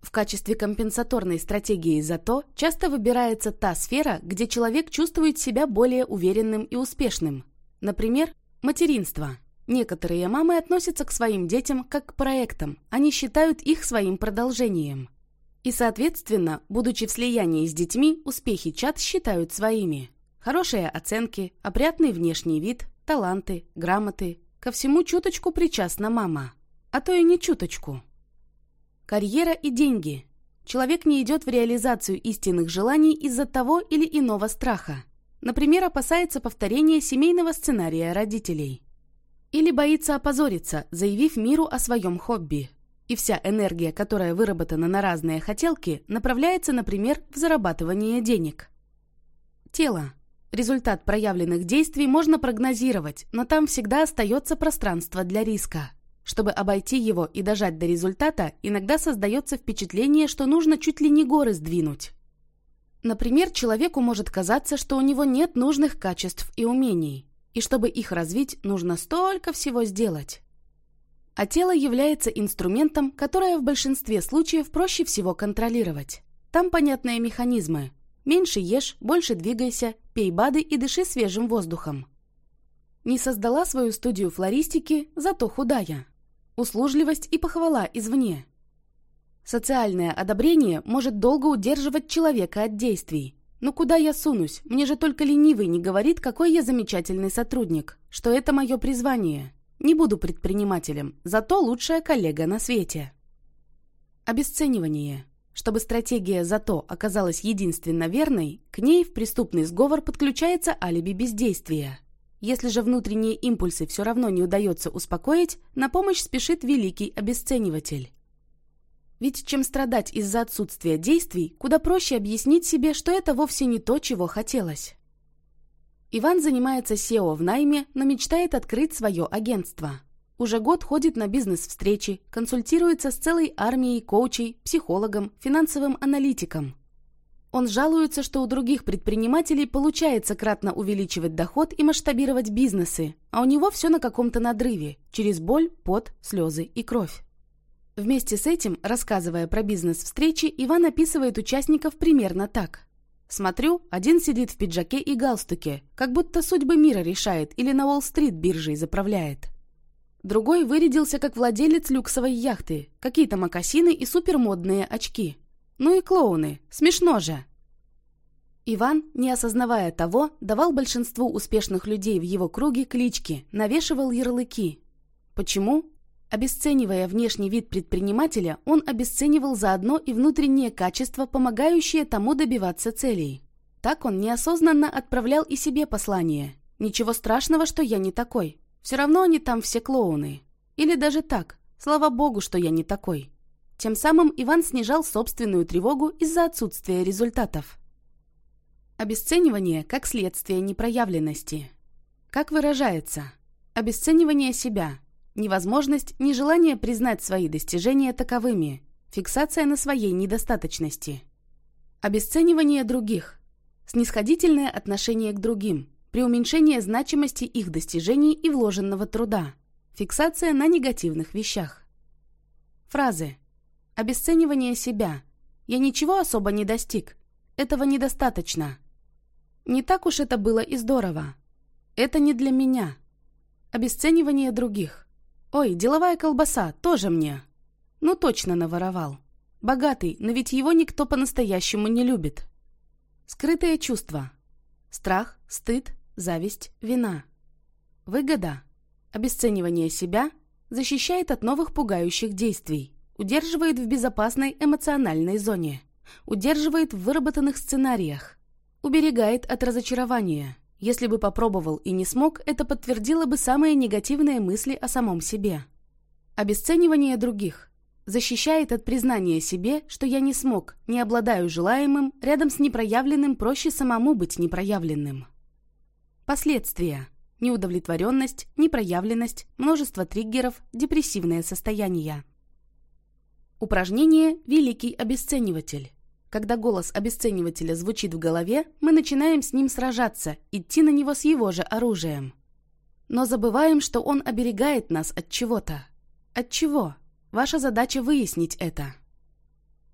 В качестве компенсаторной стратегии зато часто выбирается та сфера, где человек чувствует себя более уверенным и успешным. Например, материнство. Некоторые мамы относятся к своим детям как к проектам, они считают их своим продолжением. И, соответственно, будучи в слиянии с детьми, успехи чат считают своими. Хорошие оценки, опрятный внешний вид, таланты, грамоты. Ко всему чуточку причастна мама. А то и не чуточку. Карьера и деньги. Человек не идет в реализацию истинных желаний из-за того или иного страха. Например, опасается повторения семейного сценария родителей. Или боится опозориться, заявив миру о своем хобби и вся энергия, которая выработана на разные хотелки, направляется, например, в зарабатывание денег. Тело. Результат проявленных действий можно прогнозировать, но там всегда остается пространство для риска. Чтобы обойти его и дожать до результата, иногда создается впечатление, что нужно чуть ли не горы сдвинуть. Например, человеку может казаться, что у него нет нужных качеств и умений, и чтобы их развить, нужно столько всего сделать а тело является инструментом, которое в большинстве случаев проще всего контролировать. Там понятные механизмы. Меньше ешь, больше двигайся, пей БАДы и дыши свежим воздухом. Не создала свою студию флористики, зато худая. Услужливость и похвала извне. Социальное одобрение может долго удерживать человека от действий. Но куда я сунусь? Мне же только ленивый не говорит, какой я замечательный сотрудник, что это мое призвание. Не буду предпринимателем, зато лучшая коллега на свете. Обесценивание. Чтобы стратегия «зато» оказалась единственно верной, к ней в преступный сговор подключается алиби бездействия. Если же внутренние импульсы все равно не удается успокоить, на помощь спешит великий обесцениватель. Ведь чем страдать из-за отсутствия действий, куда проще объяснить себе, что это вовсе не то, чего хотелось. Иван занимается SEO в найме, но мечтает открыть свое агентство. Уже год ходит на бизнес-встречи, консультируется с целой армией коучей, психологом, финансовым аналитиком. Он жалуется, что у других предпринимателей получается кратно увеличивать доход и масштабировать бизнесы, а у него все на каком-то надрыве, через боль, пот, слезы и кровь. Вместе с этим, рассказывая про бизнес-встречи, Иван описывает участников примерно так. Смотрю, один сидит в пиджаке и галстуке, как будто судьбы мира решает или на Уолл-стрит биржей заправляет. Другой вырядился как владелец люксовой яхты, какие-то мокасины и супермодные очки. Ну и клоуны, смешно же. Иван, не осознавая того, давал большинству успешных людей в его круге клички, навешивал ярлыки. Почему? Обесценивая внешний вид предпринимателя, он обесценивал заодно и внутренние качества, помогающие тому добиваться целей. Так он неосознанно отправлял и себе послание. «Ничего страшного, что я не такой. Все равно они там все клоуны. Или даже так. Слава богу, что я не такой». Тем самым Иван снижал собственную тревогу из-за отсутствия результатов. Обесценивание как следствие непроявленности. Как выражается? Обесценивание себя. Невозможность, нежелание признать свои достижения таковыми. Фиксация на своей недостаточности. Обесценивание других. Снисходительное отношение к другим. Преуменьшение значимости их достижений и вложенного труда. Фиксация на негативных вещах. Фразы. Обесценивание себя. Я ничего особо не достиг. Этого недостаточно. Не так уж это было и здорово. Это не для меня. Обесценивание других. Ой, деловая колбаса, тоже мне. Ну точно наворовал. Богатый, но ведь его никто по-настоящему не любит. Скрытые чувства. Страх, стыд, зависть, вина. Выгода. Обесценивание себя защищает от новых пугающих действий, удерживает в безопасной эмоциональной зоне, удерживает в выработанных сценариях, Уберегает от разочарования. Если бы попробовал и не смог, это подтвердило бы самые негативные мысли о самом себе. Обесценивание других. Защищает от признания себе, что я не смог, не обладаю желаемым, рядом с непроявленным проще самому быть непроявленным. Последствия. Неудовлетворенность, непроявленность, множество триггеров, депрессивное состояние. Упражнение «Великий обесцениватель». Когда голос обесценивателя звучит в голове, мы начинаем с ним сражаться, идти на него с его же оружием. Но забываем, что он оберегает нас от чего-то. От чего? Ваша задача выяснить это.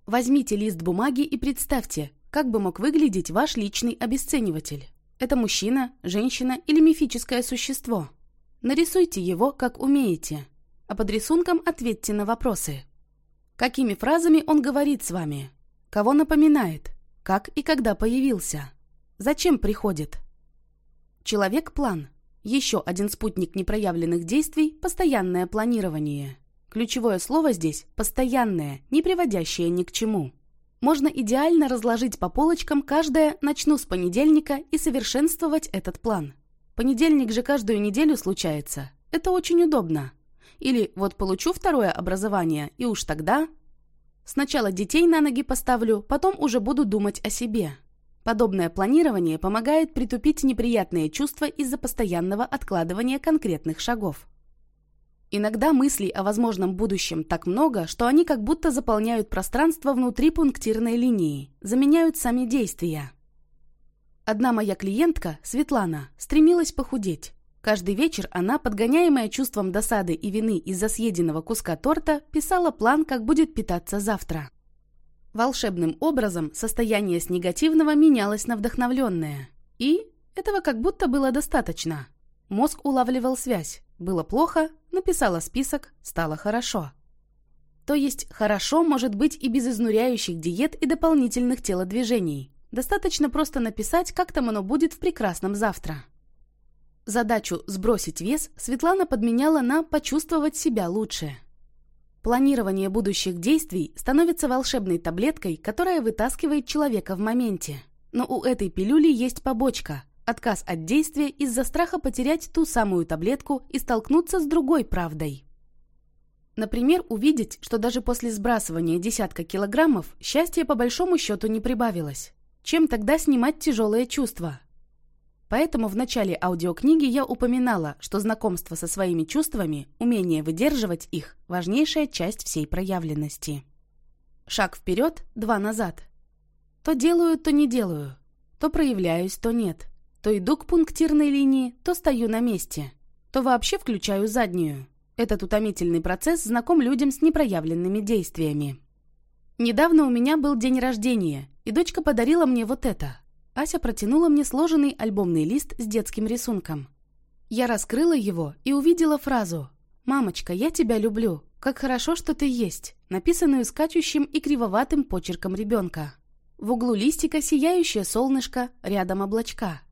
Возьмите лист бумаги и представьте, как бы мог выглядеть ваш личный обесцениватель. Это мужчина, женщина или мифическое существо. Нарисуйте его, как умеете. А под рисунком ответьте на вопросы. Какими фразами он говорит с вами? Кого напоминает? Как и когда появился? Зачем приходит? Человек-план. Еще один спутник непроявленных действий – постоянное планирование. Ключевое слово здесь – постоянное, не приводящее ни к чему. Можно идеально разложить по полочкам каждое «начну с понедельника» и совершенствовать этот план. Понедельник же каждую неделю случается. Это очень удобно. Или вот получу второе образование, и уж тогда Сначала детей на ноги поставлю, потом уже буду думать о себе. Подобное планирование помогает притупить неприятные чувства из-за постоянного откладывания конкретных шагов. Иногда мыслей о возможном будущем так много, что они как будто заполняют пространство внутри пунктирной линии, заменяют сами действия. Одна моя клиентка, Светлана, стремилась похудеть. Каждый вечер она, подгоняемая чувством досады и вины из-за съеденного куска торта, писала план, как будет питаться завтра. Волшебным образом состояние с негативного менялось на вдохновленное. И этого как будто было достаточно. Мозг улавливал связь. Было плохо, написала список, стало хорошо. То есть хорошо может быть и без изнуряющих диет и дополнительных телодвижений. Достаточно просто написать, как там оно будет в прекрасном завтра. Задачу «сбросить вес» Светлана подменяла на «почувствовать себя лучше». Планирование будущих действий становится волшебной таблеткой, которая вытаскивает человека в моменте. Но у этой пилюли есть побочка – отказ от действия из-за страха потерять ту самую таблетку и столкнуться с другой правдой. Например, увидеть, что даже после сбрасывания десятка килограммов счастье по большому счету не прибавилось. Чем тогда снимать тяжелые чувства? Поэтому в начале аудиокниги я упоминала, что знакомство со своими чувствами, умение выдерживать их – важнейшая часть всей проявленности. Шаг вперед, два назад. То делаю, то не делаю. То проявляюсь, то нет. То иду к пунктирной линии, то стою на месте. То вообще включаю заднюю. Этот утомительный процесс знаком людям с непроявленными действиями. Недавно у меня был день рождения, и дочка подарила мне вот это – Ася протянула мне сложенный альбомный лист с детским рисунком. Я раскрыла его и увидела фразу «Мамочка, я тебя люблю. Как хорошо, что ты есть», написанную скачущим и кривоватым почерком ребенка. В углу листика сияющее солнышко, рядом облачка.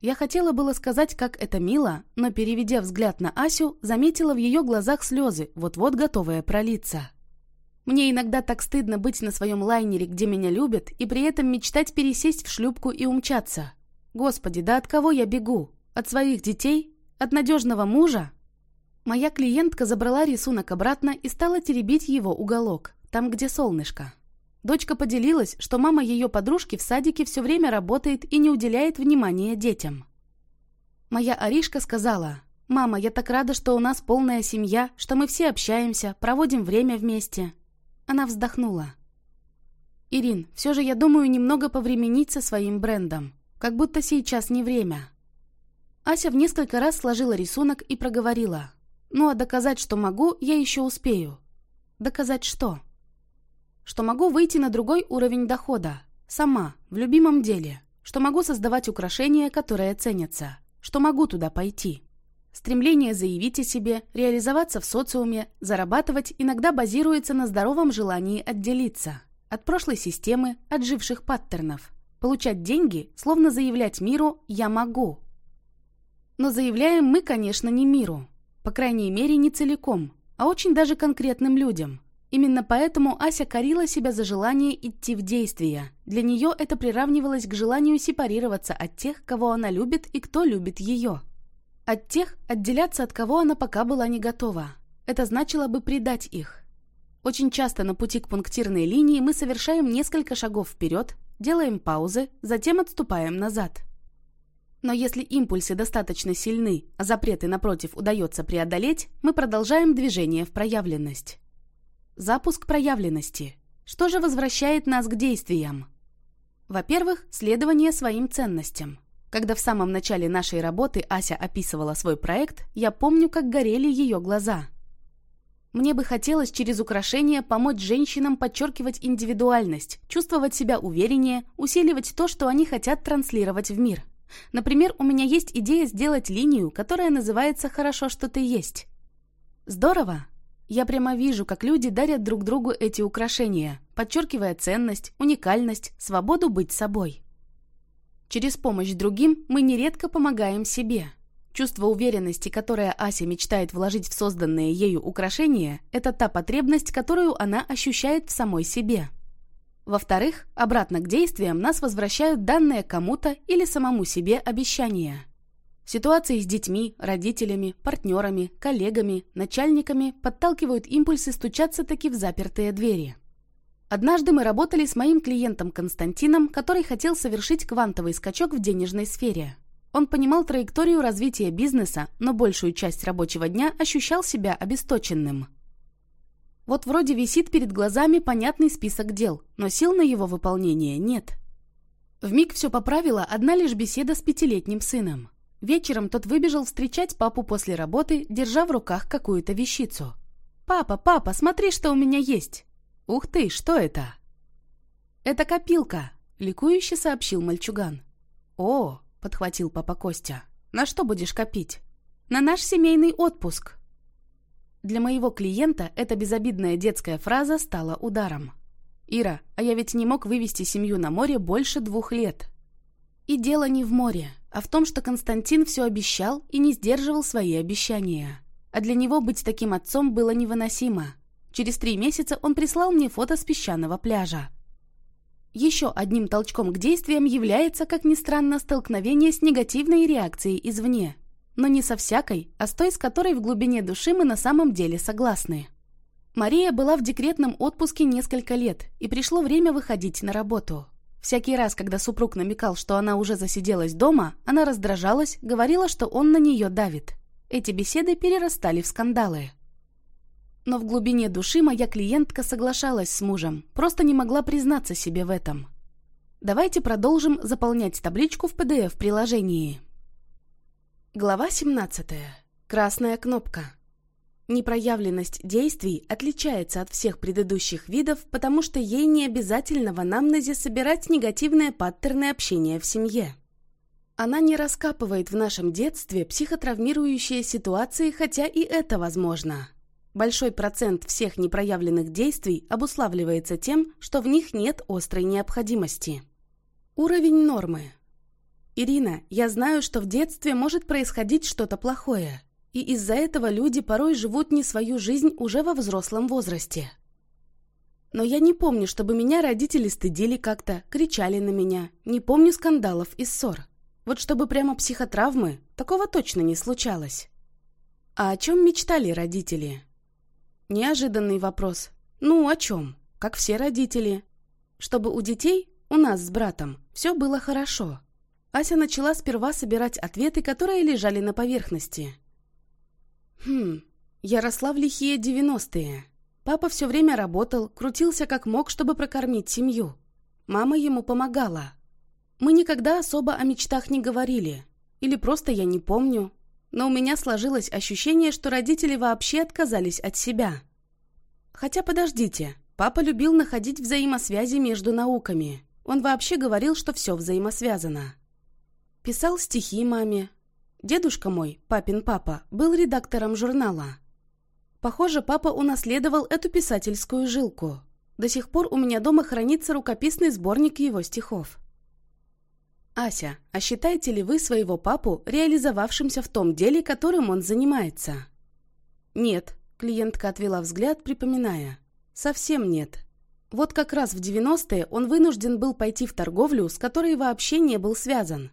Я хотела было сказать, как это мило, но, переведя взгляд на Асю, заметила в ее глазах слезы, вот-вот готовые пролиться. Мне иногда так стыдно быть на своем лайнере, где меня любят, и при этом мечтать пересесть в шлюпку и умчаться. Господи, да от кого я бегу? От своих детей? От надежного мужа? Моя клиентка забрала рисунок обратно и стала теребить его уголок, там, где солнышко. Дочка поделилась, что мама ее подружки в садике все время работает и не уделяет внимания детям. Моя Аришка сказала, «Мама, я так рада, что у нас полная семья, что мы все общаемся, проводим время вместе». Она вздохнула. «Ирин, все же я думаю немного повременить со своим брендом. Как будто сейчас не время». Ася в несколько раз сложила рисунок и проговорила. «Ну а доказать, что могу, я еще успею». «Доказать что?» что могу выйти на другой уровень дохода, сама, в любимом деле, что могу создавать украшения, которые ценятся, что могу туда пойти. Стремление заявить о себе, реализоваться в социуме, зарабатывать иногда базируется на здоровом желании отделиться от прошлой системы, от живших паттернов. Получать деньги, словно заявлять миру «я могу». Но заявляем мы, конечно, не миру. По крайней мере, не целиком, а очень даже конкретным людям – Именно поэтому Ася корила себя за желание идти в действие. Для нее это приравнивалось к желанию сепарироваться от тех, кого она любит и кто любит ее. От тех, отделяться от кого она пока была не готова. Это значило бы предать их. Очень часто на пути к пунктирной линии мы совершаем несколько шагов вперед, делаем паузы, затем отступаем назад. Но если импульсы достаточно сильны, а запреты, напротив, удается преодолеть, мы продолжаем движение в проявленность. Запуск проявленности. Что же возвращает нас к действиям? Во-первых, следование своим ценностям. Когда в самом начале нашей работы Ася описывала свой проект, я помню, как горели ее глаза. Мне бы хотелось через украшения помочь женщинам подчеркивать индивидуальность, чувствовать себя увереннее, усиливать то, что они хотят транслировать в мир. Например, у меня есть идея сделать линию, которая называется «Хорошо, что ты есть». Здорово! Я прямо вижу, как люди дарят друг другу эти украшения, подчеркивая ценность, уникальность, свободу быть собой. Через помощь другим мы нередко помогаем себе. Чувство уверенности, которое Ася мечтает вложить в созданные ею украшения, это та потребность, которую она ощущает в самой себе. Во-вторых, обратно к действиям нас возвращают данные кому-то или самому себе обещания – Ситуации с детьми, родителями, партнерами, коллегами, начальниками подталкивают импульсы стучаться таки в запертые двери. Однажды мы работали с моим клиентом Константином, который хотел совершить квантовый скачок в денежной сфере. Он понимал траекторию развития бизнеса, но большую часть рабочего дня ощущал себя обесточенным. Вот вроде висит перед глазами понятный список дел, но сил на его выполнение нет. Вмиг все поправила одна лишь беседа с пятилетним сыном. Вечером тот выбежал встречать папу после работы, держа в руках какую-то вещицу. «Папа, папа, смотри, что у меня есть!» «Ух ты, что это?» «Это копилка», — ликующе сообщил мальчуган. «О!» — подхватил папа Костя. «На что будешь копить?» «На наш семейный отпуск». Для моего клиента эта безобидная детская фраза стала ударом. «Ира, а я ведь не мог вывести семью на море больше двух лет». И дело не в море а в том, что Константин все обещал и не сдерживал свои обещания. А для него быть таким отцом было невыносимо. Через три месяца он прислал мне фото с песчаного пляжа. Еще одним толчком к действиям является, как ни странно, столкновение с негативной реакцией извне. Но не со всякой, а с той, с которой в глубине души мы на самом деле согласны. Мария была в декретном отпуске несколько лет, и пришло время выходить на работу. Всякий раз, когда супруг намекал, что она уже засиделась дома, она раздражалась, говорила, что он на нее давит. Эти беседы перерастали в скандалы. Но в глубине души моя клиентка соглашалась с мужем, просто не могла признаться себе в этом. Давайте продолжим заполнять табличку в PDF-приложении. Глава 17. Красная кнопка. Непроявленность действий отличается от всех предыдущих видов, потому что ей не обязательно в анамнезе собирать негативные паттерны общения в семье. Она не раскапывает в нашем детстве психотравмирующие ситуации, хотя и это возможно. Большой процент всех непроявленных действий обуславливается тем, что в них нет острой необходимости. Уровень нормы. Ирина, я знаю, что в детстве может происходить что-то плохое, и из-за этого люди порой живут не свою жизнь уже во взрослом возрасте. Но я не помню, чтобы меня родители стыдили как-то, кричали на меня, не помню скандалов и ссор. Вот чтобы прямо психотравмы, такого точно не случалось. А о чем мечтали родители? Неожиданный вопрос. Ну, о чем? Как все родители. Чтобы у детей, у нас с братом, все было хорошо. Ася начала сперва собирать ответы, которые лежали на поверхности. Хм, я росла в лихие девяностые. Папа все время работал, крутился как мог, чтобы прокормить семью. Мама ему помогала. Мы никогда особо о мечтах не говорили. Или просто я не помню но у меня сложилось ощущение, что родители вообще отказались от себя. Хотя подождите, папа любил находить взаимосвязи между науками. Он вообще говорил, что все взаимосвязано. Писал стихи маме. Дедушка мой, папин папа, был редактором журнала. Похоже, папа унаследовал эту писательскую жилку. До сих пор у меня дома хранится рукописный сборник его стихов. «Ася, а считаете ли вы своего папу реализовавшимся в том деле, которым он занимается?» «Нет», — клиентка отвела взгляд, припоминая. «Совсем нет. Вот как раз в 90-е он вынужден был пойти в торговлю, с которой вообще не был связан.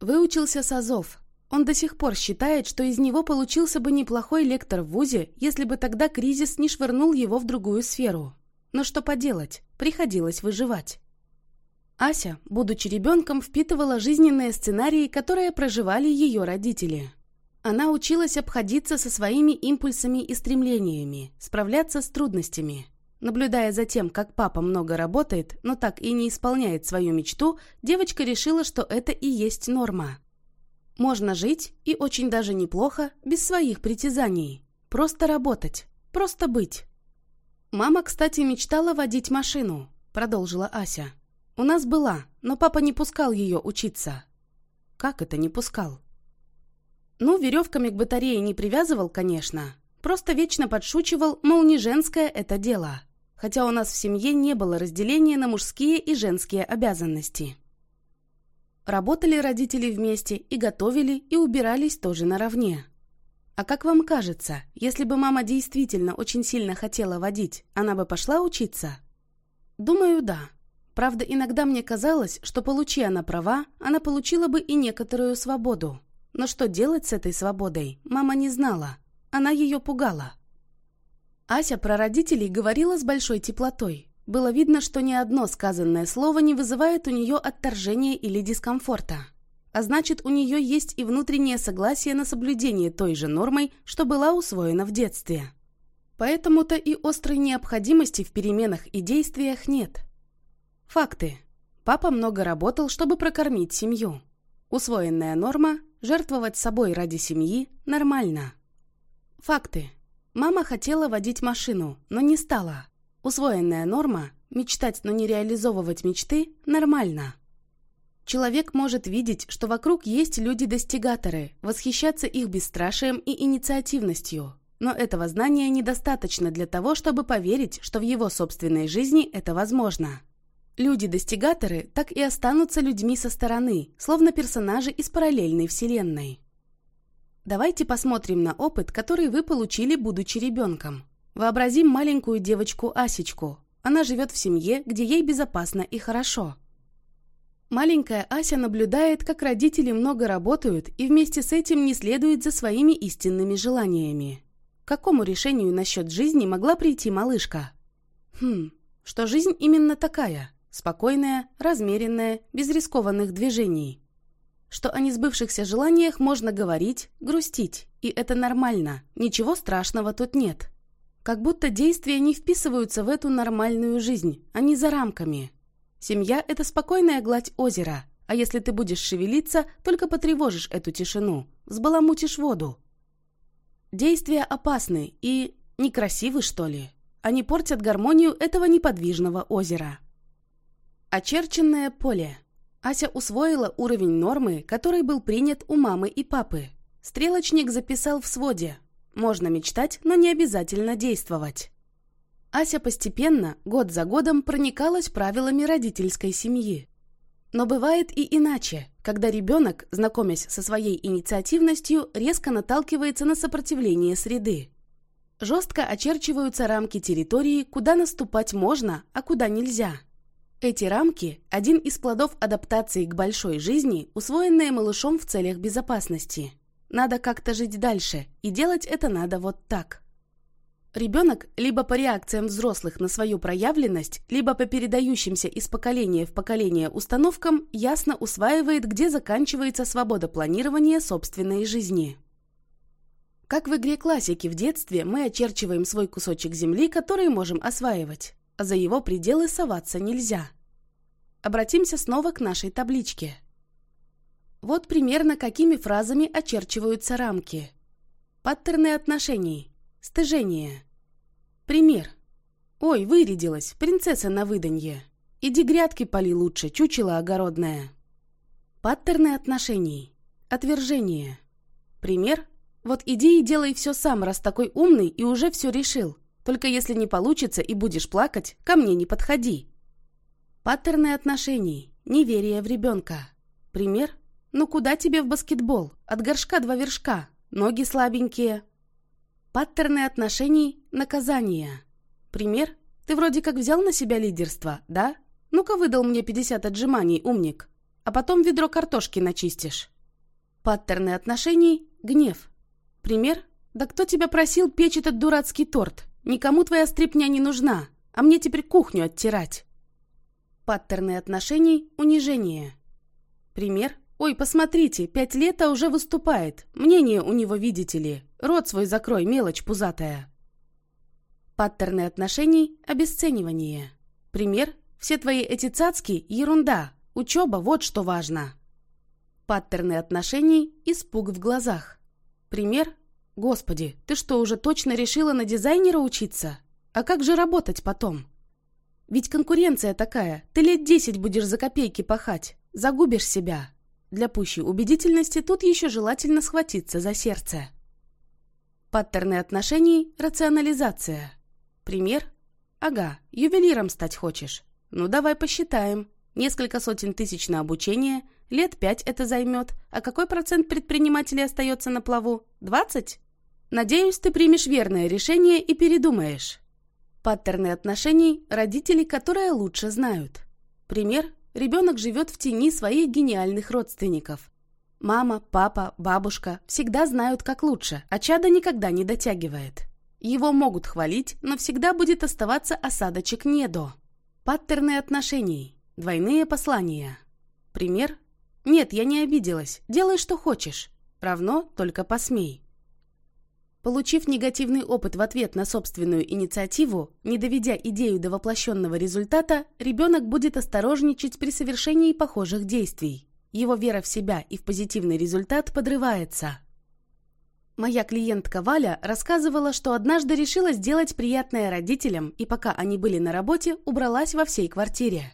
Выучился с Азов. Он до сих пор считает, что из него получился бы неплохой лектор в ВУЗе, если бы тогда кризис не швырнул его в другую сферу. Но что поделать, приходилось выживать. Ася, будучи ребенком, впитывала жизненные сценарии, которые проживали ее родители. Она училась обходиться со своими импульсами и стремлениями, справляться с трудностями. Наблюдая за тем, как папа много работает, но так и не исполняет свою мечту, девочка решила, что это и есть норма. Можно жить, и очень даже неплохо, без своих притязаний. Просто работать, просто быть. «Мама, кстати, мечтала водить машину», — продолжила Ася. «У нас была, но папа не пускал ее учиться». «Как это не пускал?» «Ну, веревками к батарее не привязывал, конечно. Просто вечно подшучивал, мол, не женское это дело. Хотя у нас в семье не было разделения на мужские и женские обязанности». Работали родители вместе и готовили, и убирались тоже наравне. А как вам кажется, если бы мама действительно очень сильно хотела водить, она бы пошла учиться? Думаю, да. Правда, иногда мне казалось, что получи она права, она получила бы и некоторую свободу. Но что делать с этой свободой, мама не знала. Она ее пугала. Ася про родителей говорила с большой теплотой. Было видно, что ни одно сказанное слово не вызывает у нее отторжения или дискомфорта. А значит, у нее есть и внутреннее согласие на соблюдение той же нормой, что была усвоена в детстве. Поэтому-то и острой необходимости в переменах и действиях нет. Факты. Папа много работал, чтобы прокормить семью. Усвоенная норма – жертвовать собой ради семьи – нормально. Факты. Мама хотела водить машину, но не стала. Усвоенная норма – мечтать, но не реализовывать мечты – нормально. Человек может видеть, что вокруг есть люди-достигаторы, восхищаться их бесстрашием и инициативностью. Но этого знания недостаточно для того, чтобы поверить, что в его собственной жизни это возможно. Люди-достигаторы так и останутся людьми со стороны, словно персонажи из параллельной вселенной. Давайте посмотрим на опыт, который вы получили, будучи ребенком. Вообразим маленькую девочку Асечку. Она живет в семье, где ей безопасно и хорошо. Маленькая Ася наблюдает, как родители много работают и вместе с этим не следуют за своими истинными желаниями. К какому решению насчет жизни могла прийти малышка? Хм, что жизнь именно такая – Спокойная, размеренная, без рискованных движений. Что о несбывшихся желаниях можно говорить, грустить, и это нормально, ничего страшного тут нет. Как будто действия не вписываются в эту нормальную жизнь, они за рамками. Семья – это спокойная гладь озера, а если ты будешь шевелиться, только потревожишь эту тишину, взбаламутишь воду. Действия опасны и некрасивы, что ли. Они портят гармонию этого неподвижного озера. Очерченное поле. Ася усвоила уровень нормы, который был принят у мамы и папы. Стрелочник записал в своде. Можно мечтать, но не обязательно действовать. Ася постепенно, год за годом, проникалась правилами родительской семьи. Но бывает и иначе, когда ребенок, знакомясь со своей инициативностью, резко наталкивается на сопротивление среды. Жестко очерчиваются рамки территории, куда наступать можно, а куда нельзя. Эти рамки – один из плодов адаптации к большой жизни, усвоенные малышом в целях безопасности. Надо как-то жить дальше, и делать это надо вот так – Ребенок либо по реакциям взрослых на свою проявленность, либо по передающимся из поколения в поколение установкам ясно усваивает, где заканчивается свобода планирования собственной жизни. Как в игре классики в детстве мы очерчиваем свой кусочек земли, который можем осваивать, за его пределы соваться нельзя. Обратимся снова к нашей табличке. Вот примерно какими фразами очерчиваются рамки. Паттерны отношений. Стыжение. Пример. «Ой, вырядилась, принцесса на выданье. Иди грядки поли лучше, чучело огородное». Паттерны отношений. Отвержение. Пример. «Вот иди и делай все сам, раз такой умный и уже все решил. Только если не получится и будешь плакать, ко мне не подходи». Паттерны отношений. Неверие в ребенка. Пример. «Ну куда тебе в баскетбол? От горшка два вершка. Ноги слабенькие, Паттерны отношений – наказания. Пример – ты вроде как взял на себя лидерство, да? Ну-ка выдал мне 50 отжиманий, умник. А потом ведро картошки начистишь. Паттерны отношений – гнев. Пример – да кто тебя просил печь этот дурацкий торт? Никому твоя стрипня не нужна, а мне теперь кухню оттирать. Паттерны отношений – унижение. Пример – «Ой, посмотрите, пять лет, а уже выступает. Мнение у него, видите ли. Рот свой закрой, мелочь пузатая». Паттерны отношений – обесценивание. Пример – все твои эти цацки – ерунда. Учеба – вот что важно. Паттерны отношений – испуг в глазах. Пример – Господи, ты что, уже точно решила на дизайнера учиться? А как же работать потом? Ведь конкуренция такая, ты лет десять будешь за копейки пахать, загубишь себя. Для пущей убедительности тут еще желательно схватиться за сердце. Паттерны отношений – рационализация. Пример? Ага, ювелиром стать хочешь. Ну давай посчитаем. Несколько сотен тысяч на обучение, лет пять это займет. А какой процент предпринимателей остается на плаву? 20? Надеюсь, ты примешь верное решение и передумаешь. Паттерны отношений – родители, которые лучше знают. Пример ребенок живет в тени своих гениальных родственников. Мама, папа, бабушка всегда знают, как лучше, а чадо никогда не дотягивает. Его могут хвалить, но всегда будет оставаться осадочек «недо». Паттерны отношений. Двойные послания. Пример. «Нет, я не обиделась. Делай, что хочешь. Равно только посмей». Получив негативный опыт в ответ на собственную инициативу, не доведя идею до воплощенного результата, ребенок будет осторожничать при совершении похожих действий. Его вера в себя и в позитивный результат подрывается. Моя клиентка Валя рассказывала, что однажды решила сделать приятное родителям и пока они были на работе, убралась во всей квартире.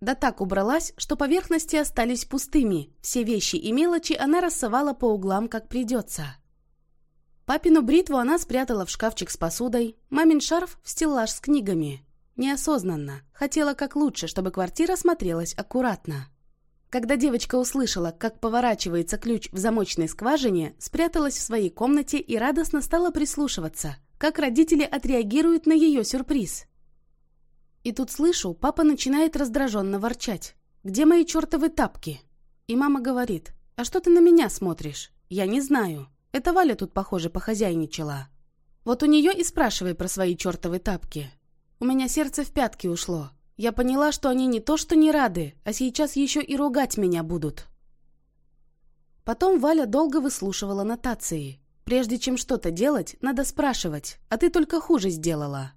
Да так убралась, что поверхности остались пустыми, все вещи и мелочи она рассовала по углам, как придется. Папину бритву она спрятала в шкафчик с посудой, мамин шарф в стеллаж с книгами. Неосознанно. Хотела как лучше, чтобы квартира смотрелась аккуратно. Когда девочка услышала, как поворачивается ключ в замочной скважине, спряталась в своей комнате и радостно стала прислушиваться, как родители отреагируют на ее сюрприз. И тут слышу, папа начинает раздраженно ворчать. «Где мои чертовы тапки?» И мама говорит, «А что ты на меня смотришь?» «Я не знаю». Это Валя тут, похоже, похозяйничала. Вот у нее и спрашивай про свои чертовы тапки. У меня сердце в пятки ушло. Я поняла, что они не то что не рады, а сейчас еще и ругать меня будут. Потом Валя долго выслушивала нотации. Прежде чем что-то делать, надо спрашивать, а ты только хуже сделала.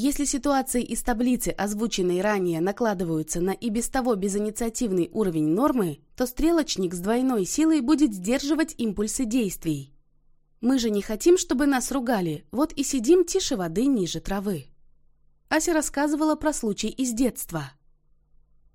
Если ситуации из таблицы, озвученной ранее, накладываются на и без того безинициативный уровень нормы, то стрелочник с двойной силой будет сдерживать импульсы действий. Мы же не хотим, чтобы нас ругали, вот и сидим тише воды ниже травы. Ася рассказывала про случай из детства.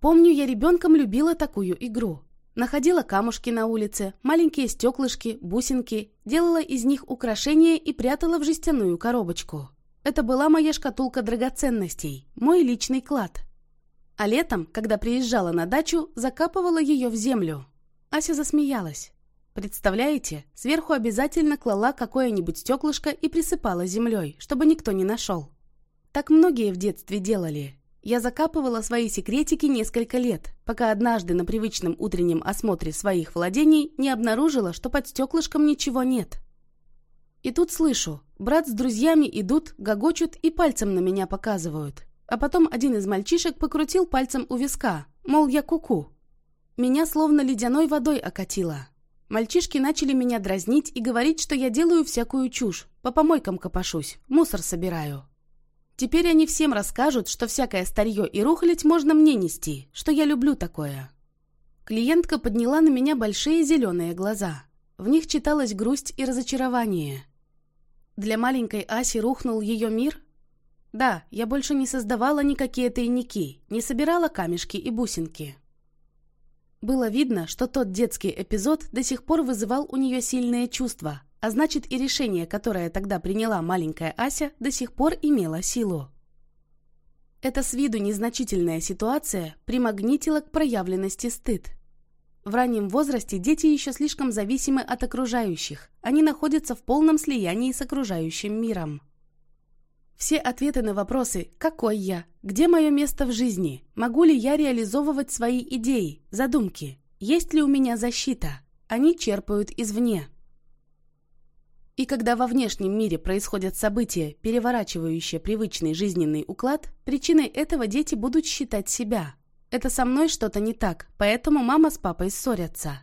Помню, я ребенком любила такую игру. Находила камушки на улице, маленькие стеклышки, бусинки, делала из них украшения и прятала в жестяную коробочку. Это была моя шкатулка драгоценностей, мой личный клад. А летом, когда приезжала на дачу, закапывала ее в землю. Ася засмеялась. Представляете, сверху обязательно клала какое-нибудь стеклышко и присыпала землей, чтобы никто не нашел. Так многие в детстве делали. Я закапывала свои секретики несколько лет, пока однажды на привычном утреннем осмотре своих владений не обнаружила, что под стеклышком ничего нет. И тут слышу, брат с друзьями идут, гогочут и пальцем на меня показывают. А потом один из мальчишек покрутил пальцем у виска, мол, я куку. -ку. Меня словно ледяной водой окатило. Мальчишки начали меня дразнить и говорить, что я делаю всякую чушь, по помойкам копошусь, мусор собираю. Теперь они всем расскажут, что всякое старье и рухлядь можно мне нести, что я люблю такое. Клиентка подняла на меня большие зеленые глаза. В них читалась грусть и разочарование. Для маленькой Аси рухнул ее мир? Да, я больше не создавала никакие тайники, не собирала камешки и бусинки. Было видно, что тот детский эпизод до сих пор вызывал у нее сильные чувства, а значит и решение, которое тогда приняла маленькая Ася, до сих пор имело силу. Эта с виду незначительная ситуация примагнитила к проявленности стыд. В раннем возрасте дети еще слишком зависимы от окружающих. Они находятся в полном слиянии с окружающим миром. Все ответы на вопросы «какой я?», «где мое место в жизни?», «могу ли я реализовывать свои идеи?», задумки, «есть ли у меня защита?», они черпают извне. И когда во внешнем мире происходят события, переворачивающие привычный жизненный уклад, причиной этого дети будут считать себя – это со мной что-то не так, поэтому мама с папой ссорятся.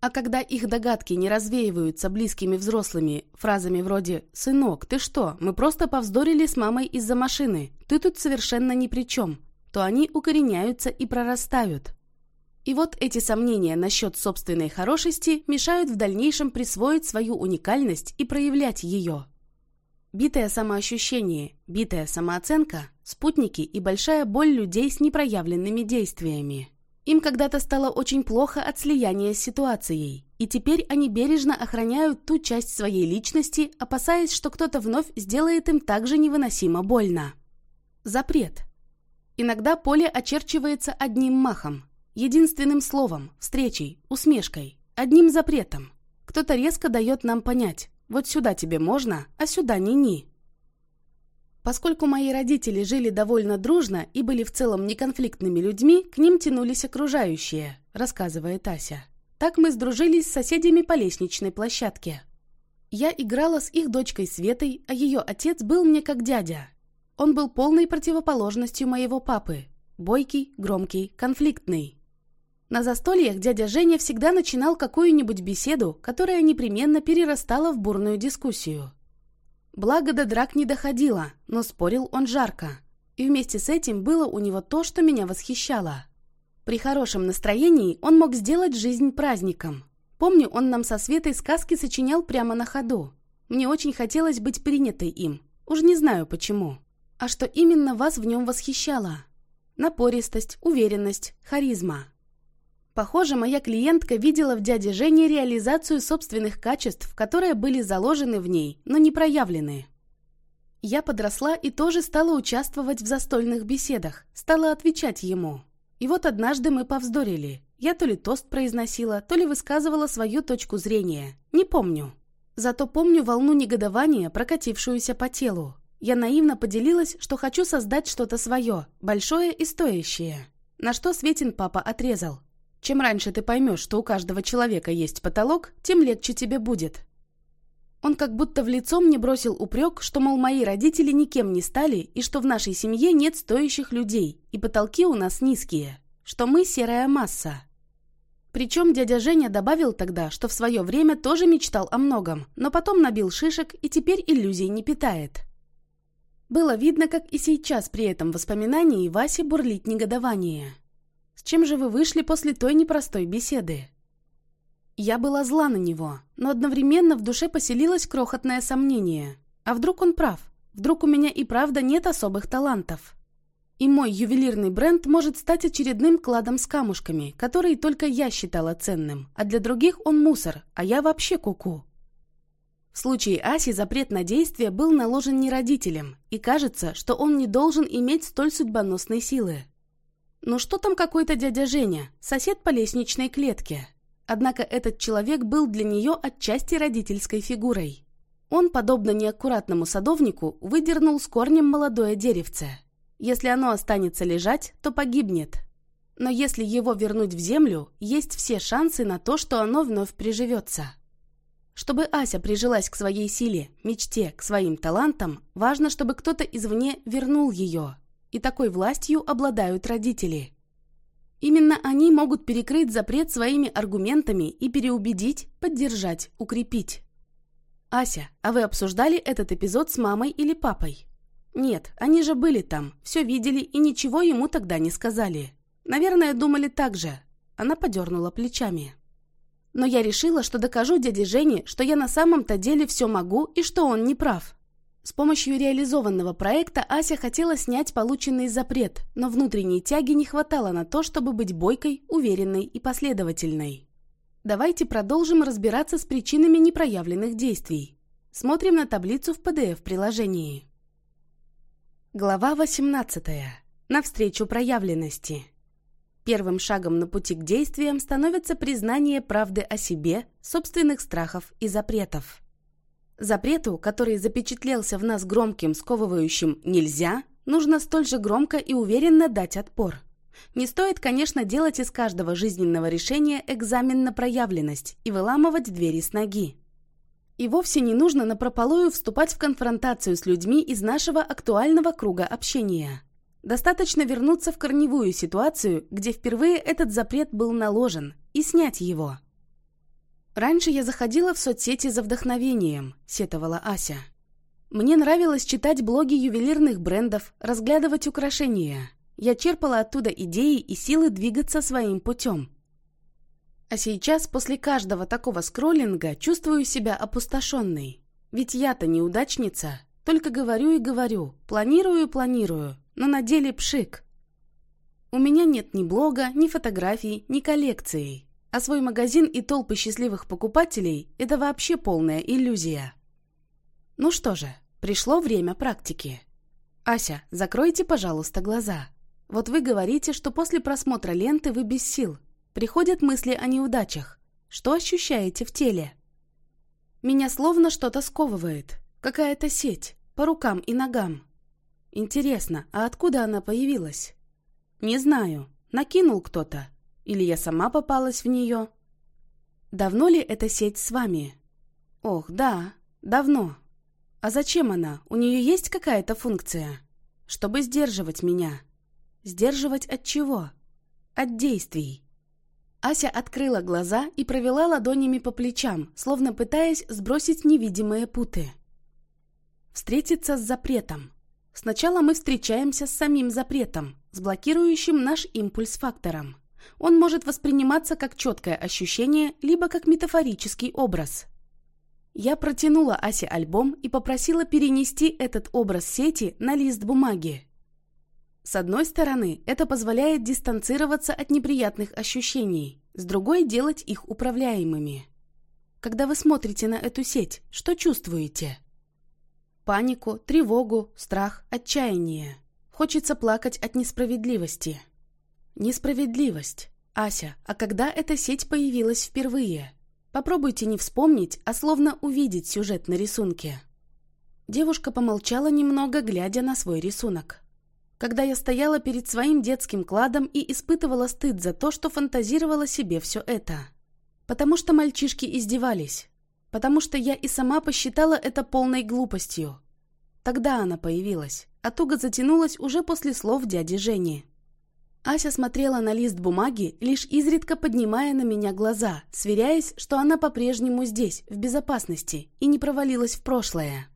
А когда их догадки не развеиваются близкими взрослыми фразами вроде «Сынок, ты что, мы просто повздорили с мамой из-за машины, ты тут совершенно ни при чем», то они укореняются и прорастают. И вот эти сомнения насчет собственной хорошести мешают в дальнейшем присвоить свою уникальность и проявлять ее. Битое самоощущение, битая самооценка – спутники и большая боль людей с непроявленными действиями. Им когда-то стало очень плохо от слияния с ситуацией, и теперь они бережно охраняют ту часть своей личности, опасаясь, что кто-то вновь сделает им также невыносимо больно. Запрет. Иногда поле очерчивается одним махом, единственным словом, встречей, усмешкой, одним запретом. Кто-то резко дает нам понять, вот сюда тебе можно, а сюда ни-ни. Поскольку мои родители жили довольно дружно и были в целом неконфликтными людьми, к ним тянулись окружающие, рассказывает Ася. Так мы сдружились с соседями по лестничной площадке. Я играла с их дочкой Светой, а ее отец был мне как дядя. Он был полной противоположностью моего папы. Бойкий, громкий, конфликтный. На застольях дядя Женя всегда начинал какую-нибудь беседу, которая непременно перерастала в бурную дискуссию. Благо до драк не доходило, но спорил он жарко. И вместе с этим было у него то, что меня восхищало. При хорошем настроении он мог сделать жизнь праздником. Помню, он нам со Светой сказки сочинял прямо на ходу. Мне очень хотелось быть принятой им. Уж не знаю почему. А что именно вас в нем восхищало? Напористость, уверенность, харизма. Похоже, моя клиентка видела в дяде Жене реализацию собственных качеств, которые были заложены в ней, но не проявлены. Я подросла и тоже стала участвовать в застольных беседах, стала отвечать ему. И вот однажды мы повздорили. Я то ли тост произносила, то ли высказывала свою точку зрения. Не помню. Зато помню волну негодования, прокатившуюся по телу. Я наивно поделилась, что хочу создать что-то свое, большое и стоящее. На что Светин папа отрезал. Чем раньше ты поймешь, что у каждого человека есть потолок, тем легче тебе будет. Он как будто в лицо мне бросил упрек, что, мол, мои родители никем не стали, и что в нашей семье нет стоящих людей, и потолки у нас низкие, что мы серая масса. Причем дядя Женя добавил тогда, что в свое время тоже мечтал о многом, но потом набил шишек и теперь иллюзий не питает. Было видно, как и сейчас при этом воспоминании Васе бурлит негодование. Чем же вы вышли после той непростой беседы? Я была зла на него, но одновременно в душе поселилось крохотное сомнение. А вдруг он прав? Вдруг у меня и правда нет особых талантов? И мой ювелирный бренд может стать очередным кладом с камушками, который только я считала ценным, а для других он мусор, а я вообще куку. -ку. В случае Аси запрет на действие был наложен не родителям, и кажется, что он не должен иметь столь судьбоносной силы. Ну что там какой-то дядя Женя, сосед по лестничной клетке? Однако этот человек был для нее отчасти родительской фигурой. Он, подобно неаккуратному садовнику, выдернул с корнем молодое деревце. Если оно останется лежать, то погибнет. Но если его вернуть в землю, есть все шансы на то, что оно вновь приживется. Чтобы Ася прижилась к своей силе, мечте, к своим талантам, важно, чтобы кто-то извне вернул ее. И такой властью обладают родители. Именно они могут перекрыть запрет своими аргументами и переубедить, поддержать, укрепить. «Ася, а вы обсуждали этот эпизод с мамой или папой?» «Нет, они же были там, все видели и ничего ему тогда не сказали. Наверное, думали так же». Она подернула плечами. Но я решила, что докажу дяде Жене, что я на самом-то деле все могу и что он не прав. С помощью реализованного проекта Ася хотела снять полученный запрет, но внутренней тяги не хватало на то, чтобы быть бойкой, уверенной и последовательной. Давайте продолжим разбираться с причинами непроявленных действий. Смотрим на таблицу в PDF-приложении. Глава 18. Навстречу проявленности. Первым шагом на пути к действиям становится признание правды о себе, собственных страхов и запретов. Запрету, который запечатлелся в нас громким, сковывающим «нельзя», нужно столь же громко и уверенно дать отпор. Не стоит, конечно, делать из каждого жизненного решения экзамен на проявленность и выламывать двери с ноги. И вовсе не нужно напропалую вступать в конфронтацию с людьми из нашего актуального круга общения. Достаточно вернуться в корневую ситуацию, где впервые этот запрет был наложен, и снять его. «Раньше я заходила в соцсети за вдохновением», — сетовала Ася. «Мне нравилось читать блоги ювелирных брендов, разглядывать украшения. Я черпала оттуда идеи и силы двигаться своим путем. А сейчас, после каждого такого скроллинга, чувствую себя опустошенной. Ведь я-то неудачница, только говорю и говорю, планирую и планирую, но на деле пшик. У меня нет ни блога, ни фотографий, ни коллекции. А свой магазин и толпы счастливых покупателей – это вообще полная иллюзия. Ну что же, пришло время практики. Ася, закройте, пожалуйста, глаза. Вот вы говорите, что после просмотра ленты вы без сил. Приходят мысли о неудачах. Что ощущаете в теле? Меня словно что-то сковывает. Какая-то сеть. По рукам и ногам. Интересно, а откуда она появилась? Не знаю. Накинул кто-то. Или я сама попалась в нее? Давно ли эта сеть с вами? Ох, да, давно. А зачем она? У нее есть какая-то функция? Чтобы сдерживать меня. Сдерживать от чего? От действий. Ася открыла глаза и провела ладонями по плечам, словно пытаясь сбросить невидимые путы. Встретиться с запретом. Сначала мы встречаемся с самим запретом, с блокирующим наш импульс фактором. Он может восприниматься как четкое ощущение, либо как метафорический образ. Я протянула Асе альбом и попросила перенести этот образ сети на лист бумаги. С одной стороны, это позволяет дистанцироваться от неприятных ощущений, с другой – делать их управляемыми. Когда вы смотрите на эту сеть, что чувствуете? Панику, тревогу, страх, отчаяние. Хочется плакать от несправедливости. Несправедливость. Ася, а когда эта сеть появилась впервые? Попробуйте не вспомнить, а словно увидеть сюжет на рисунке. Девушка помолчала немного, глядя на свой рисунок. Когда я стояла перед своим детским кладом и испытывала стыд за то, что фантазировала себе все это. Потому что мальчишки издевались потому что я и сама посчитала это полной глупостью. Тогда она появилась, а туго затянулась уже после слов дяди Жени. Ася смотрела на лист бумаги, лишь изредка поднимая на меня глаза, сверяясь, что она по-прежнему здесь, в безопасности, и не провалилась в прошлое.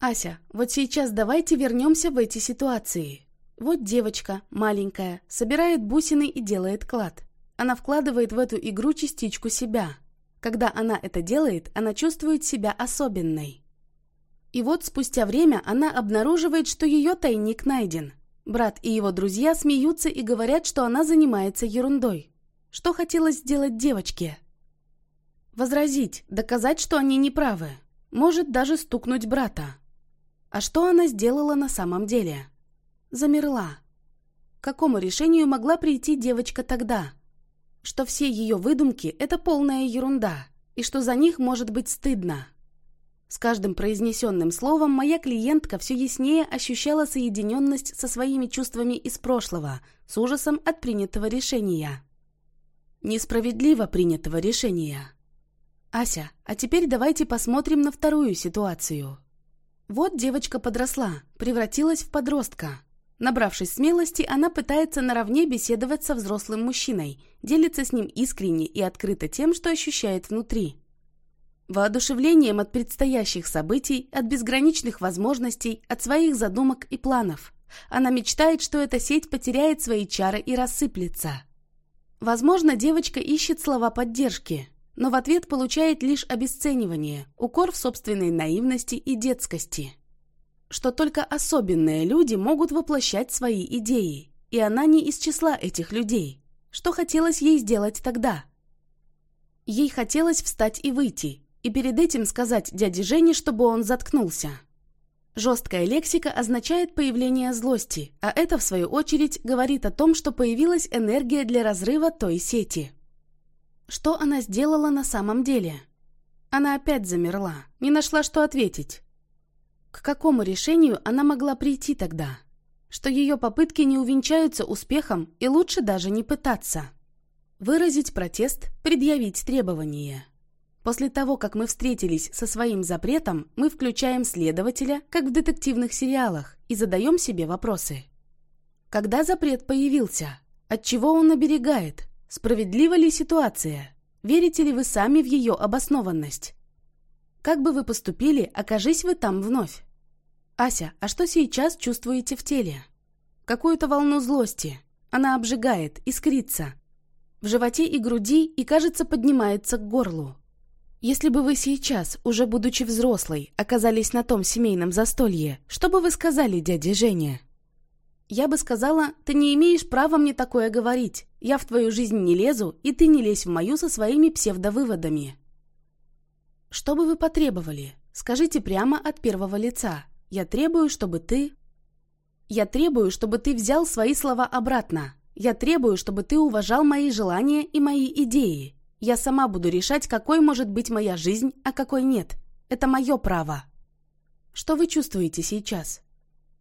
«Ася, вот сейчас давайте вернемся в эти ситуации. Вот девочка, маленькая, собирает бусины и делает клад. Она вкладывает в эту игру частичку себя. Когда она это делает, она чувствует себя особенной. И вот спустя время она обнаруживает, что ее тайник найден. Брат и его друзья смеются и говорят, что она занимается ерундой. Что хотелось сделать девочке? Возразить, доказать, что они неправы. Может даже стукнуть брата. А что она сделала на самом деле? Замерла. К какому решению могла прийти девочка тогда? Что все ее выдумки – это полная ерунда, и что за них может быть стыдно. С каждым произнесенным словом моя клиентка все яснее ощущала соединенность со своими чувствами из прошлого, с ужасом от принятого решения. Несправедливо принятого решения. «Ася, а теперь давайте посмотрим на вторую ситуацию». Вот девочка подросла, превратилась в подростка. Набравшись смелости, она пытается наравне беседовать со взрослым мужчиной, делится с ним искренне и открыто тем, что ощущает внутри. Воодушевлением от предстоящих событий, от безграничных возможностей, от своих задумок и планов. Она мечтает, что эта сеть потеряет свои чары и рассыплется. Возможно, девочка ищет слова поддержки, но в ответ получает лишь обесценивание, укор в собственной наивности и детскости. Что только особенные люди могут воплощать свои идеи, и она не из числа этих людей. Что хотелось ей сделать тогда? Ей хотелось встать и выйти, и перед этим сказать дяде Жене, чтобы он заткнулся. Жесткая лексика означает появление злости, а это, в свою очередь, говорит о том, что появилась энергия для разрыва той сети. Что она сделала на самом деле? Она опять замерла, не нашла, что ответить. К какому решению она могла прийти тогда? Что ее попытки не увенчаются успехом и лучше даже не пытаться. Выразить протест, предъявить требования. После того, как мы встретились со своим запретом, мы включаем следователя, как в детективных сериалах, и задаем себе вопросы. Когда запрет появился? От чего он оберегает? Справедлива ли ситуация? Верите ли вы сами в ее обоснованность? Как бы вы поступили, окажись вы там вновь? Ася, а что сейчас чувствуете в теле? Какую-то волну злости. Она обжигает, искрится. В животе и груди и, кажется, поднимается к горлу. Если бы вы сейчас, уже будучи взрослой, оказались на том семейном застолье, что бы вы сказали дяде Жене? Я бы сказала, ты не имеешь права мне такое говорить. Я в твою жизнь не лезу, и ты не лезь в мою со своими псевдовыводами. Что бы вы потребовали? Скажите прямо от первого лица. Я требую, чтобы ты... Я требую, чтобы ты взял свои слова обратно. Я требую, чтобы ты уважал мои желания и мои идеи. Я сама буду решать, какой может быть моя жизнь, а какой нет. Это мое право. Что вы чувствуете сейчас?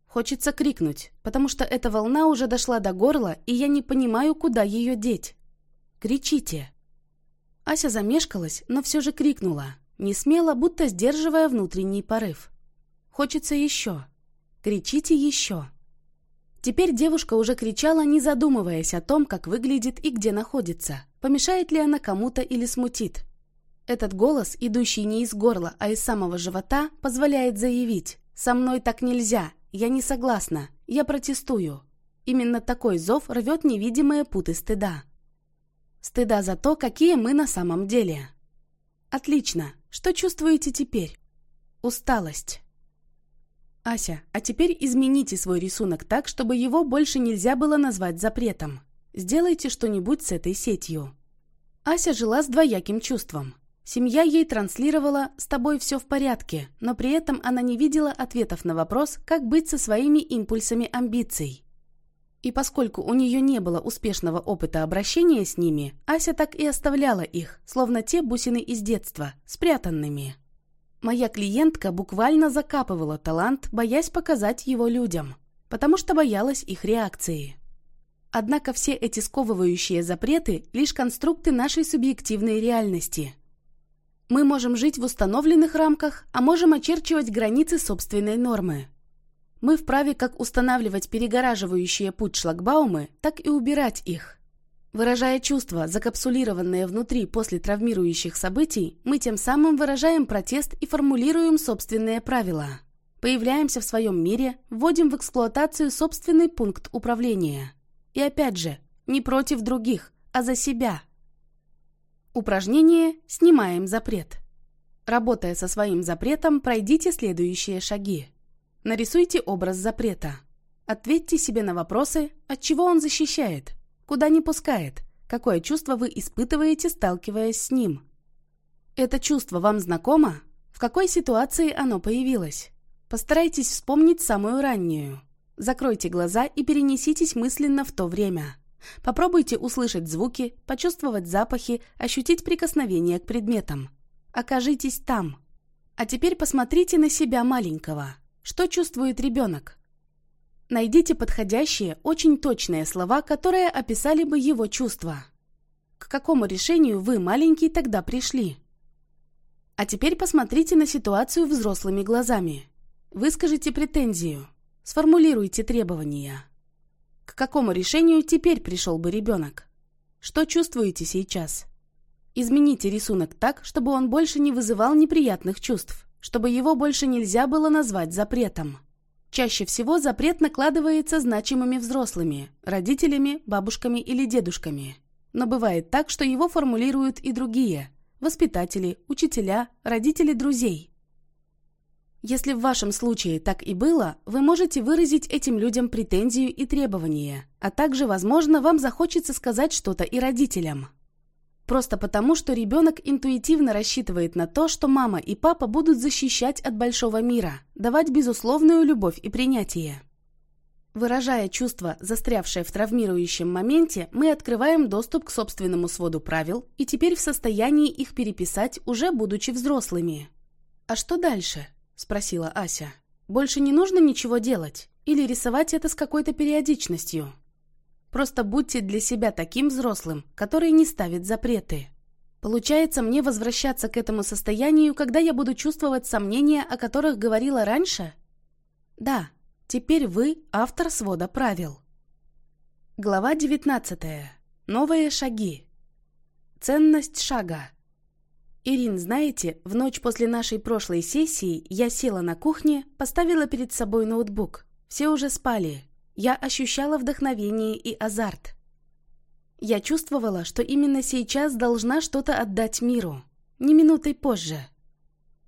Хочется крикнуть, потому что эта волна уже дошла до горла, и я не понимаю, куда ее деть. Кричите. Ася замешкалась, но все же крикнула, не смело, будто сдерживая внутренний порыв. Хочется еще. Кричите еще. Теперь девушка уже кричала, не задумываясь о том, как выглядит и где находится, помешает ли она кому-то или смутит. Этот голос, идущий не из горла, а из самого живота, позволяет заявить «Со мной так нельзя, я не согласна. Я протестую. Именно такой зов рвет невидимые путы стыда. Стыда за то, какие мы на самом деле. Отлично. Что чувствуете теперь? Усталость. Ася, а теперь измените свой рисунок так, чтобы его больше нельзя было назвать запретом. Сделайте что-нибудь с этой сетью. Ася жила с двояким чувством. Семья ей транслировала «с тобой все в порядке», но при этом она не видела ответов на вопрос, как быть со своими импульсами амбиций. И поскольку у нее не было успешного опыта обращения с ними, Ася так и оставляла их, словно те бусины из детства, спрятанными. Моя клиентка буквально закапывала талант, боясь показать его людям, потому что боялась их реакции. Однако все эти сковывающие запреты – лишь конструкты нашей субъективной реальности – мы можем жить в установленных рамках, а можем очерчивать границы собственной нормы. Мы вправе как устанавливать перегораживающие путь шлагбаумы, так и убирать их. Выражая чувства, закапсулированные внутри после травмирующих событий, мы тем самым выражаем протест и формулируем собственные правила. Появляемся в своем мире, вводим в эксплуатацию собственный пункт управления. И опять же, не против других, а за себя – Упражнение «Снимаем запрет». Работая со своим запретом, пройдите следующие шаги. Нарисуйте образ запрета. Ответьте себе на вопросы, от чего он защищает, куда не пускает, какое чувство вы испытываете, сталкиваясь с ним. Это чувство вам знакомо? В какой ситуации оно появилось? Постарайтесь вспомнить самую раннюю. Закройте глаза и перенеситесь мысленно в то время. Попробуйте услышать звуки, почувствовать запахи, ощутить прикосновение к предметам. Окажитесь там. А теперь посмотрите на себя маленького. Что чувствует ребенок? Найдите подходящие, очень точные слова, которые описали бы его чувства. К какому решению вы, маленький, тогда пришли? А теперь посмотрите на ситуацию взрослыми глазами. Выскажите претензию. Сформулируйте требования. К какому решению теперь пришел бы ребенок? Что чувствуете сейчас? Измените рисунок так, чтобы он больше не вызывал неприятных чувств, чтобы его больше нельзя было назвать запретом. Чаще всего запрет накладывается значимыми взрослыми, родителями, бабушками или дедушками. Но бывает так, что его формулируют и другие – воспитатели, учителя, родители друзей – если в вашем случае так и было, вы можете выразить этим людям претензию и требования, а также, возможно, вам захочется сказать что-то и родителям. Просто потому, что ребенок интуитивно рассчитывает на то, что мама и папа будут защищать от большого мира, давать безусловную любовь и принятие. Выражая чувства, застрявшие в травмирующем моменте, мы открываем доступ к собственному своду правил и теперь в состоянии их переписать, уже будучи взрослыми. А что дальше? — спросила Ася. «Больше не нужно ничего делать? Или рисовать это с какой-то периодичностью? Просто будьте для себя таким взрослым, который не ставит запреты. Получается, мне возвращаться к этому состоянию, когда я буду чувствовать сомнения, о которых говорила раньше? Да, теперь вы автор свода правил. Глава 19. Новые шаги. Ценность шага. «Ирин, знаете, в ночь после нашей прошлой сессии я села на кухне, поставила перед собой ноутбук. Все уже спали. Я ощущала вдохновение и азарт. Я чувствовала, что именно сейчас должна что-то отдать миру. Не минутой позже.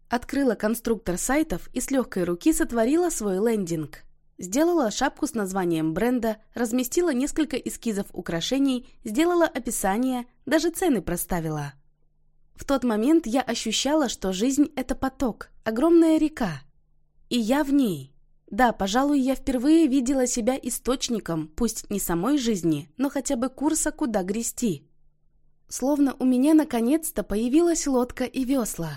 Открыла конструктор сайтов и с легкой руки сотворила свой лендинг. Сделала шапку с названием бренда, разместила несколько эскизов украшений, сделала описание, даже цены проставила. В тот момент я ощущала, что жизнь — это поток, огромная река. И я в ней. Да, пожалуй, я впервые видела себя источником, пусть не самой жизни, но хотя бы курса, куда грести. Словно у меня наконец-то появилась лодка и весла.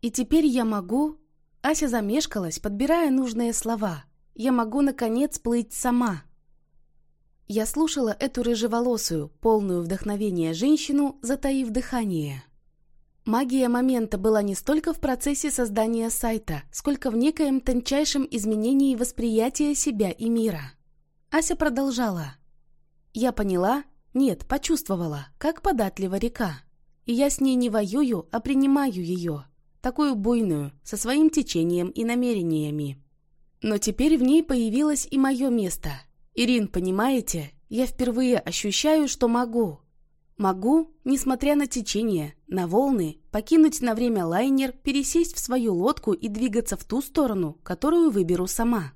И теперь я могу... Ася замешкалась, подбирая нужные слова. Я могу, наконец, плыть сама. Я слушала эту рыжеволосую, полную вдохновения женщину, затаив дыхание. Магия момента была не столько в процессе создания сайта, сколько в некоем тончайшем изменении восприятия себя и мира. Ася продолжала. «Я поняла, нет, почувствовала, как податлива река. И я с ней не воюю, а принимаю ее, такую буйную, со своим течением и намерениями. Но теперь в ней появилось и мое место. Ирин, понимаете, я впервые ощущаю, что могу, Могу, несмотря на течение, на волны, покинуть на время лайнер, пересесть в свою лодку и двигаться в ту сторону, которую выберу сама.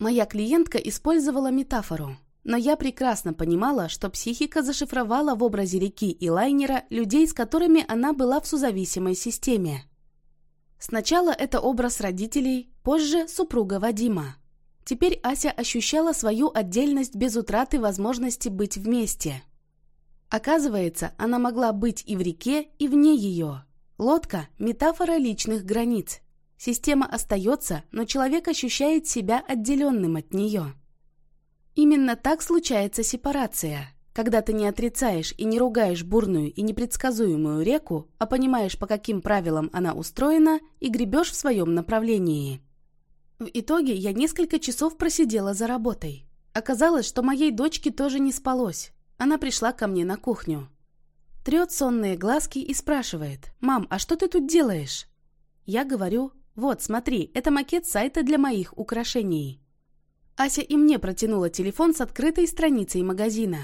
Моя клиентка использовала метафору, но я прекрасно понимала, что психика зашифровала в образе реки и лайнера людей, с которыми она была в созависимой системе. Сначала это образ родителей, позже супруга Вадима. Теперь Ася ощущала свою отдельность без утраты возможности быть вместе – Оказывается, она могла быть и в реке, и вне ее. Лодка – метафора личных границ. Система остается, но человек ощущает себя отделенным от нее. Именно так случается сепарация. Когда ты не отрицаешь и не ругаешь бурную и непредсказуемую реку, а понимаешь, по каким правилам она устроена, и гребешь в своем направлении. В итоге я несколько часов просидела за работой. Оказалось, что моей дочке тоже не спалось. Она пришла ко мне на кухню. Трет сонные глазки и спрашивает, «Мам, а что ты тут делаешь?» Я говорю, «Вот, смотри, это макет сайта для моих украшений». Ася и мне протянула телефон с открытой страницей магазина.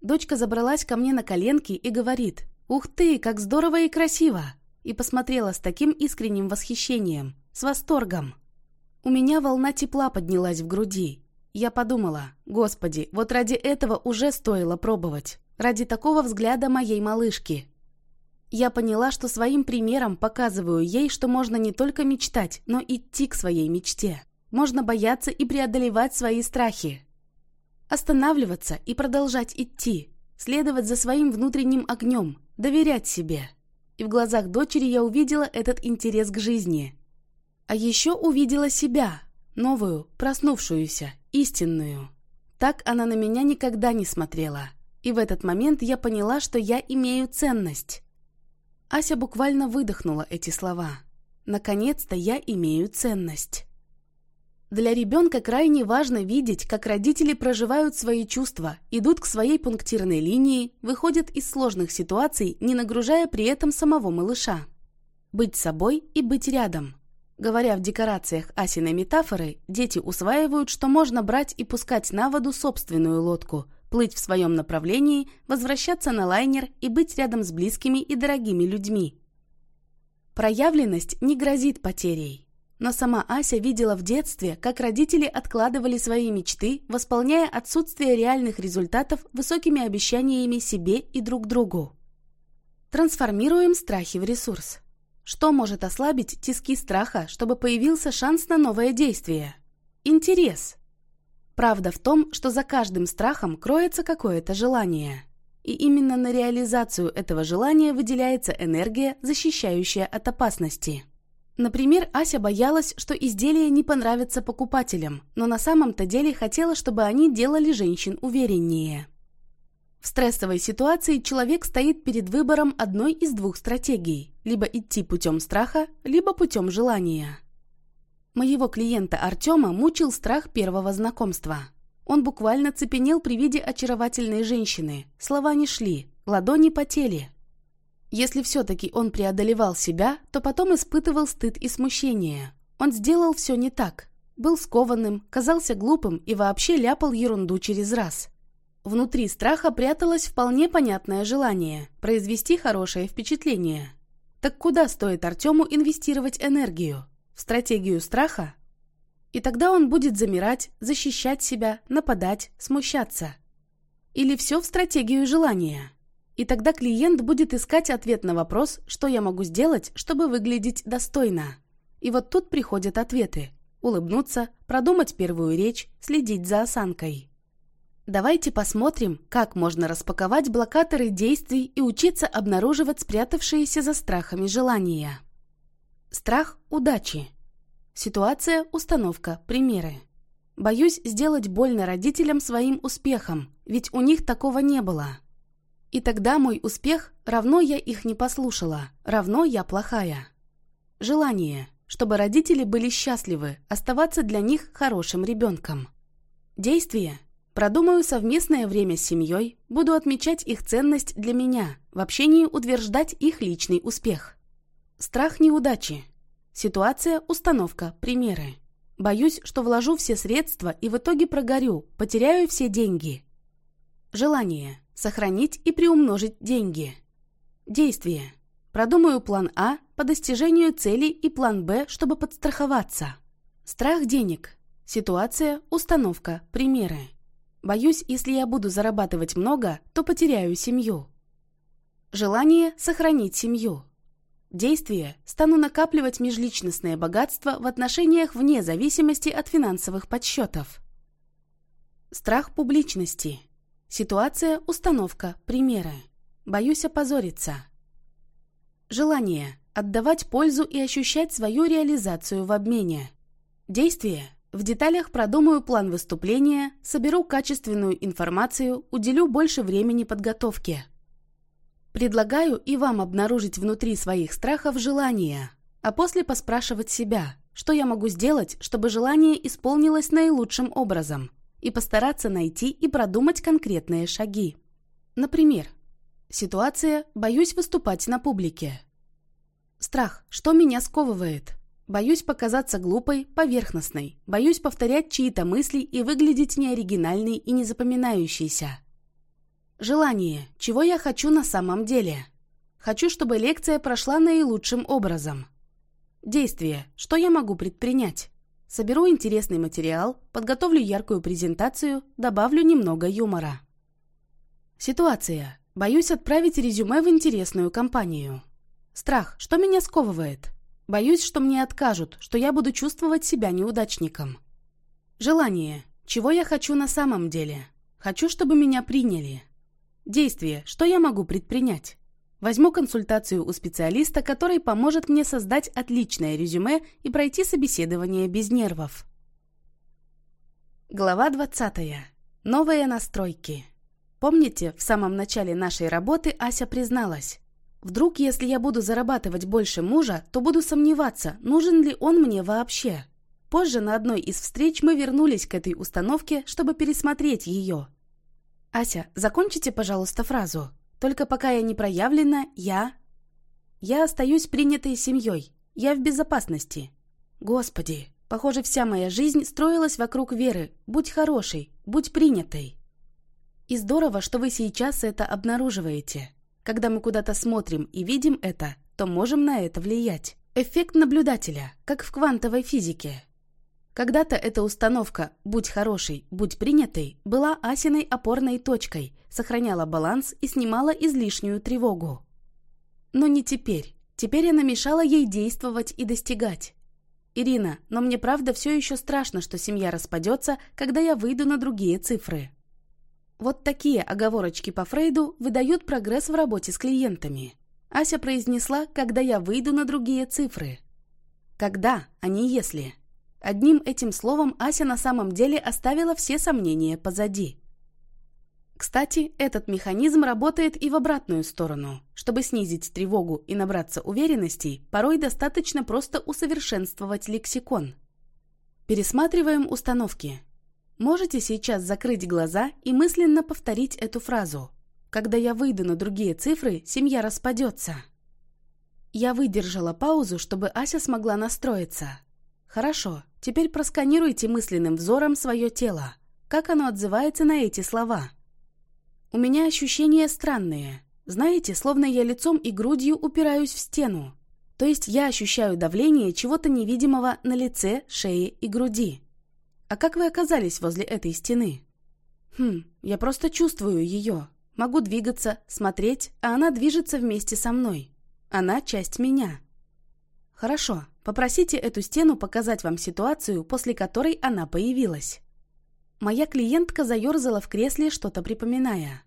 Дочка забралась ко мне на коленки и говорит, «Ух ты, как здорово и красиво!» и посмотрела с таким искренним восхищением, с восторгом. У меня волна тепла поднялась в груди, Я подумала, господи, вот ради этого уже стоило пробовать. Ради такого взгляда моей малышки. Я поняла, что своим примером показываю ей, что можно не только мечтать, но идти к своей мечте. Можно бояться и преодолевать свои страхи. Останавливаться и продолжать идти. Следовать за своим внутренним огнем. Доверять себе. И в глазах дочери я увидела этот интерес к жизни. А еще увидела себя. Новую, проснувшуюся, истинную. Так она на меня никогда не смотрела. И в этот момент я поняла, что я имею ценность. Ася буквально выдохнула эти слова. Наконец-то я имею ценность. Для ребенка крайне важно видеть, как родители проживают свои чувства, идут к своей пунктирной линии, выходят из сложных ситуаций, не нагружая при этом самого малыша. Быть собой и быть рядом. Говоря в декорациях Асиной метафоры, дети усваивают, что можно брать и пускать на воду собственную лодку – плыть в своем направлении, возвращаться на лайнер и быть рядом с близкими и дорогими людьми. Проявленность не грозит потерей. Но сама Ася видела в детстве, как родители откладывали свои мечты, восполняя отсутствие реальных результатов высокими обещаниями себе и друг другу. Трансформируем страхи в ресурс. Что может ослабить тиски страха, чтобы появился шанс на новое действие? Интерес. Правда в том, что за каждым страхом кроется какое-то желание. И именно на реализацию этого желания выделяется энергия, защищающая от опасности. Например, Ася боялась, что изделие не понравится покупателям, но на самом-то деле хотела, чтобы они делали женщин увереннее. В стрессовой ситуации человек стоит перед выбором одной из двух стратегий – либо идти путем страха, либо путем желания. Моего клиента Артема мучил страх первого знакомства. Он буквально цепенел при виде очаровательной женщины. Слова не шли, ладони потели. Если все-таки он преодолевал себя, то потом испытывал стыд и смущение. Он сделал все не так. Был скованным, казался глупым и вообще ляпал ерунду через раз. Внутри страха пряталось вполне понятное желание – произвести хорошее впечатление. Так куда стоит Артему инвестировать энергию? в стратегию страха, и тогда он будет замирать, защищать себя, нападать, смущаться. Или все в стратегию желания. И тогда клиент будет искать ответ на вопрос, что я могу сделать, чтобы выглядеть достойно. И вот тут приходят ответы. Улыбнуться, продумать первую речь, следить за осанкой. Давайте посмотрим, как можно распаковать блокаторы действий и учиться обнаруживать спрятавшиеся за страхами желания. Страх удачи. Ситуация, установка, примеры. Боюсь сделать больно родителям своим успехом, ведь у них такого не было. И тогда мой успех равно я их не послушала, равно я плохая. Желание, чтобы родители были счастливы, оставаться для них хорошим ребенком. Действие. Продумаю совместное время с семьей, буду отмечать их ценность для меня, в общении утверждать их личный успех. Страх неудачи. Ситуация, установка, примеры. Боюсь, что вложу все средства и в итоге прогорю, потеряю все деньги. Желание. Сохранить и приумножить деньги. Действие. Продумаю план А по достижению целей и план Б, чтобы подстраховаться. Страх денег. Ситуация, установка, примеры. Боюсь, если я буду зарабатывать много, то потеряю семью. Желание сохранить семью. Действие – стану накапливать межличностное богатство в отношениях вне зависимости от финансовых подсчетов. Страх публичности. Ситуация, установка, примеры. Боюсь опозориться. Желание – отдавать пользу и ощущать свою реализацию в обмене. Действие – в деталях продумаю план выступления, соберу качественную информацию, уделю больше времени подготовке. Предлагаю и вам обнаружить внутри своих страхов желание, а после поспрашивать себя, что я могу сделать, чтобы желание исполнилось наилучшим образом, и постараться найти и продумать конкретные шаги. Например, ситуация «боюсь выступать на публике». Страх, что меня сковывает? Боюсь показаться глупой, поверхностной. Боюсь повторять чьи-то мысли и выглядеть неоригинальной и незапоминающейся. Желание. Чего я хочу на самом деле? Хочу, чтобы лекция прошла наилучшим образом. Действие. Что я могу предпринять? Соберу интересный материал, подготовлю яркую презентацию, добавлю немного юмора. Ситуация. Боюсь отправить резюме в интересную компанию. Страх. Что меня сковывает? Боюсь, что мне откажут, что я буду чувствовать себя неудачником. Желание. Чего я хочу на самом деле? Хочу, чтобы меня приняли. Действие. Что я могу предпринять? Возьму консультацию у специалиста, который поможет мне создать отличное резюме и пройти собеседование без нервов. Глава 20. Новые настройки. Помните, в самом начале нашей работы Ася призналась. Вдруг, если я буду зарабатывать больше мужа, то буду сомневаться, нужен ли он мне вообще. Позже на одной из встреч мы вернулись к этой установке, чтобы пересмотреть ее. «Ася, закончите, пожалуйста, фразу. Только пока я не проявлена, я... Я остаюсь принятой семьей. Я в безопасности. Господи, похоже, вся моя жизнь строилась вокруг веры. Будь хорошей, будь принятой. И здорово, что вы сейчас это обнаруживаете. Когда мы куда-то смотрим и видим это, то можем на это влиять. Эффект наблюдателя, как в квантовой физике. Когда-то эта установка «будь хорошей, будь принятой» была Асиной опорной точкой, сохраняла баланс и снимала излишнюю тревогу. Но не теперь. Теперь она мешала ей действовать и достигать. «Ирина, но мне правда все еще страшно, что семья распадется, когда я выйду на другие цифры». Вот такие оговорочки по Фрейду выдают прогресс в работе с клиентами. Ася произнесла «когда я выйду на другие цифры». Когда, а не если. Одним этим словом Ася на самом деле оставила все сомнения позади. Кстати, этот механизм работает и в обратную сторону. Чтобы снизить тревогу и набраться уверенности, порой достаточно просто усовершенствовать лексикон. Пересматриваем установки. Можете сейчас закрыть глаза и мысленно повторить эту фразу. «Когда я выйду на другие цифры, семья распадется». Я выдержала паузу, чтобы Ася смогла настроиться. Хорошо, теперь просканируйте мысленным взором свое тело. Как оно отзывается на эти слова? У меня ощущения странные. Знаете, словно я лицом и грудью упираюсь в стену. То есть я ощущаю давление чего-то невидимого на лице, шее и груди. А как вы оказались возле этой стены? Хм, я просто чувствую ее. Могу двигаться, смотреть, а она движется вместе со мной. Она часть меня. Хорошо, попросите эту стену показать вам ситуацию, после которой она появилась. Моя клиентка заерзала в кресле, что-то припоминая.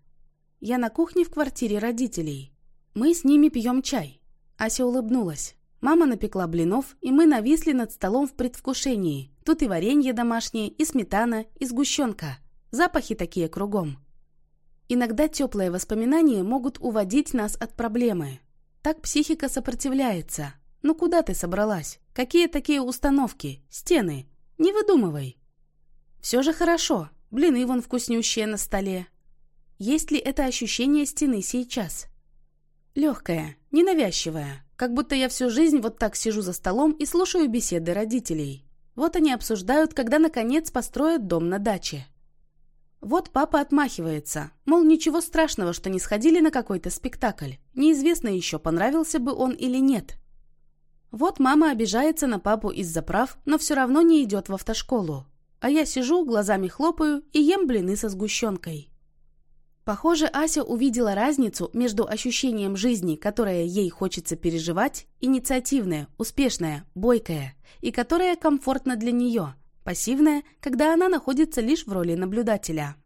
Я на кухне в квартире родителей. Мы с ними пьем чай. Ася улыбнулась. Мама напекла блинов, и мы нависли над столом в предвкушении. Тут и варенье домашнее, и сметана, и сгущенка. Запахи такие кругом. Иногда теплые воспоминания могут уводить нас от проблемы. Так психика сопротивляется, ну куда ты собралась? Какие такие установки? Стены? Не выдумывай. Все же хорошо. Блины вон вкуснющие на столе. Есть ли это ощущение стены сейчас? Легкое, ненавязчивое. Как будто я всю жизнь вот так сижу за столом и слушаю беседы родителей. Вот они обсуждают, когда наконец построят дом на даче. Вот папа отмахивается, мол, ничего страшного, что не сходили на какой-то спектакль. Неизвестно еще, понравился бы он или нет. Вот мама обижается на папу из-за прав, но все равно не идет в автошколу. А я сижу, глазами хлопаю и ем блины со сгущенкой. Похоже, Ася увидела разницу между ощущением жизни, которое ей хочется переживать, инициативное, успешное, бойкое, и которое комфортно для нее, пассивное, когда она находится лишь в роли наблюдателя.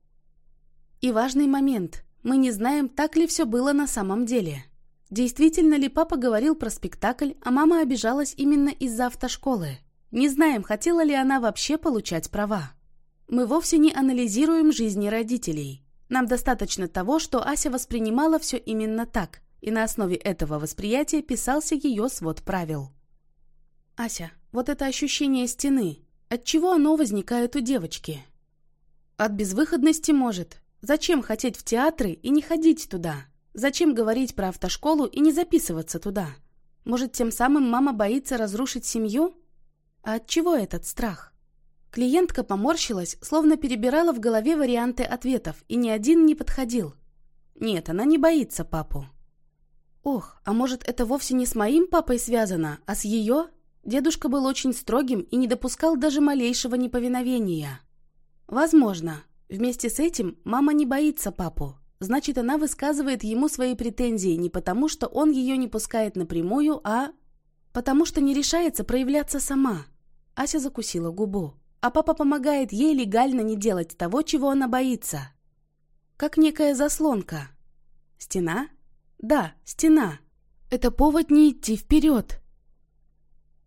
И важный момент. Мы не знаем, так ли все было на самом деле. Действительно ли папа говорил про спектакль, а мама обижалась именно из-за автошколы? Не знаем, хотела ли она вообще получать права. Мы вовсе не анализируем жизни родителей. Нам достаточно того, что Ася воспринимала все именно так, и на основе этого восприятия писался ее свод правил. «Ася, вот это ощущение стены, от чего оно возникает у девочки?» «От безвыходности, может. Зачем хотеть в театры и не ходить туда?» Зачем говорить про автошколу и не записываться туда? Может, тем самым мама боится разрушить семью? А от чего этот страх? Клиентка поморщилась, словно перебирала в голове варианты ответов, и ни один не подходил. Нет, она не боится папу. Ох, а может, это вовсе не с моим папой связано, а с ее? Дедушка был очень строгим и не допускал даже малейшего неповиновения. Возможно, вместе с этим мама не боится папу. Значит, она высказывает ему свои претензии не потому, что он ее не пускает напрямую, а потому что не решается проявляться сама. Ася закусила губу. А папа помогает ей легально не делать того, чего она боится. Как некая заслонка. Стена? Да, стена. Это повод не идти вперед.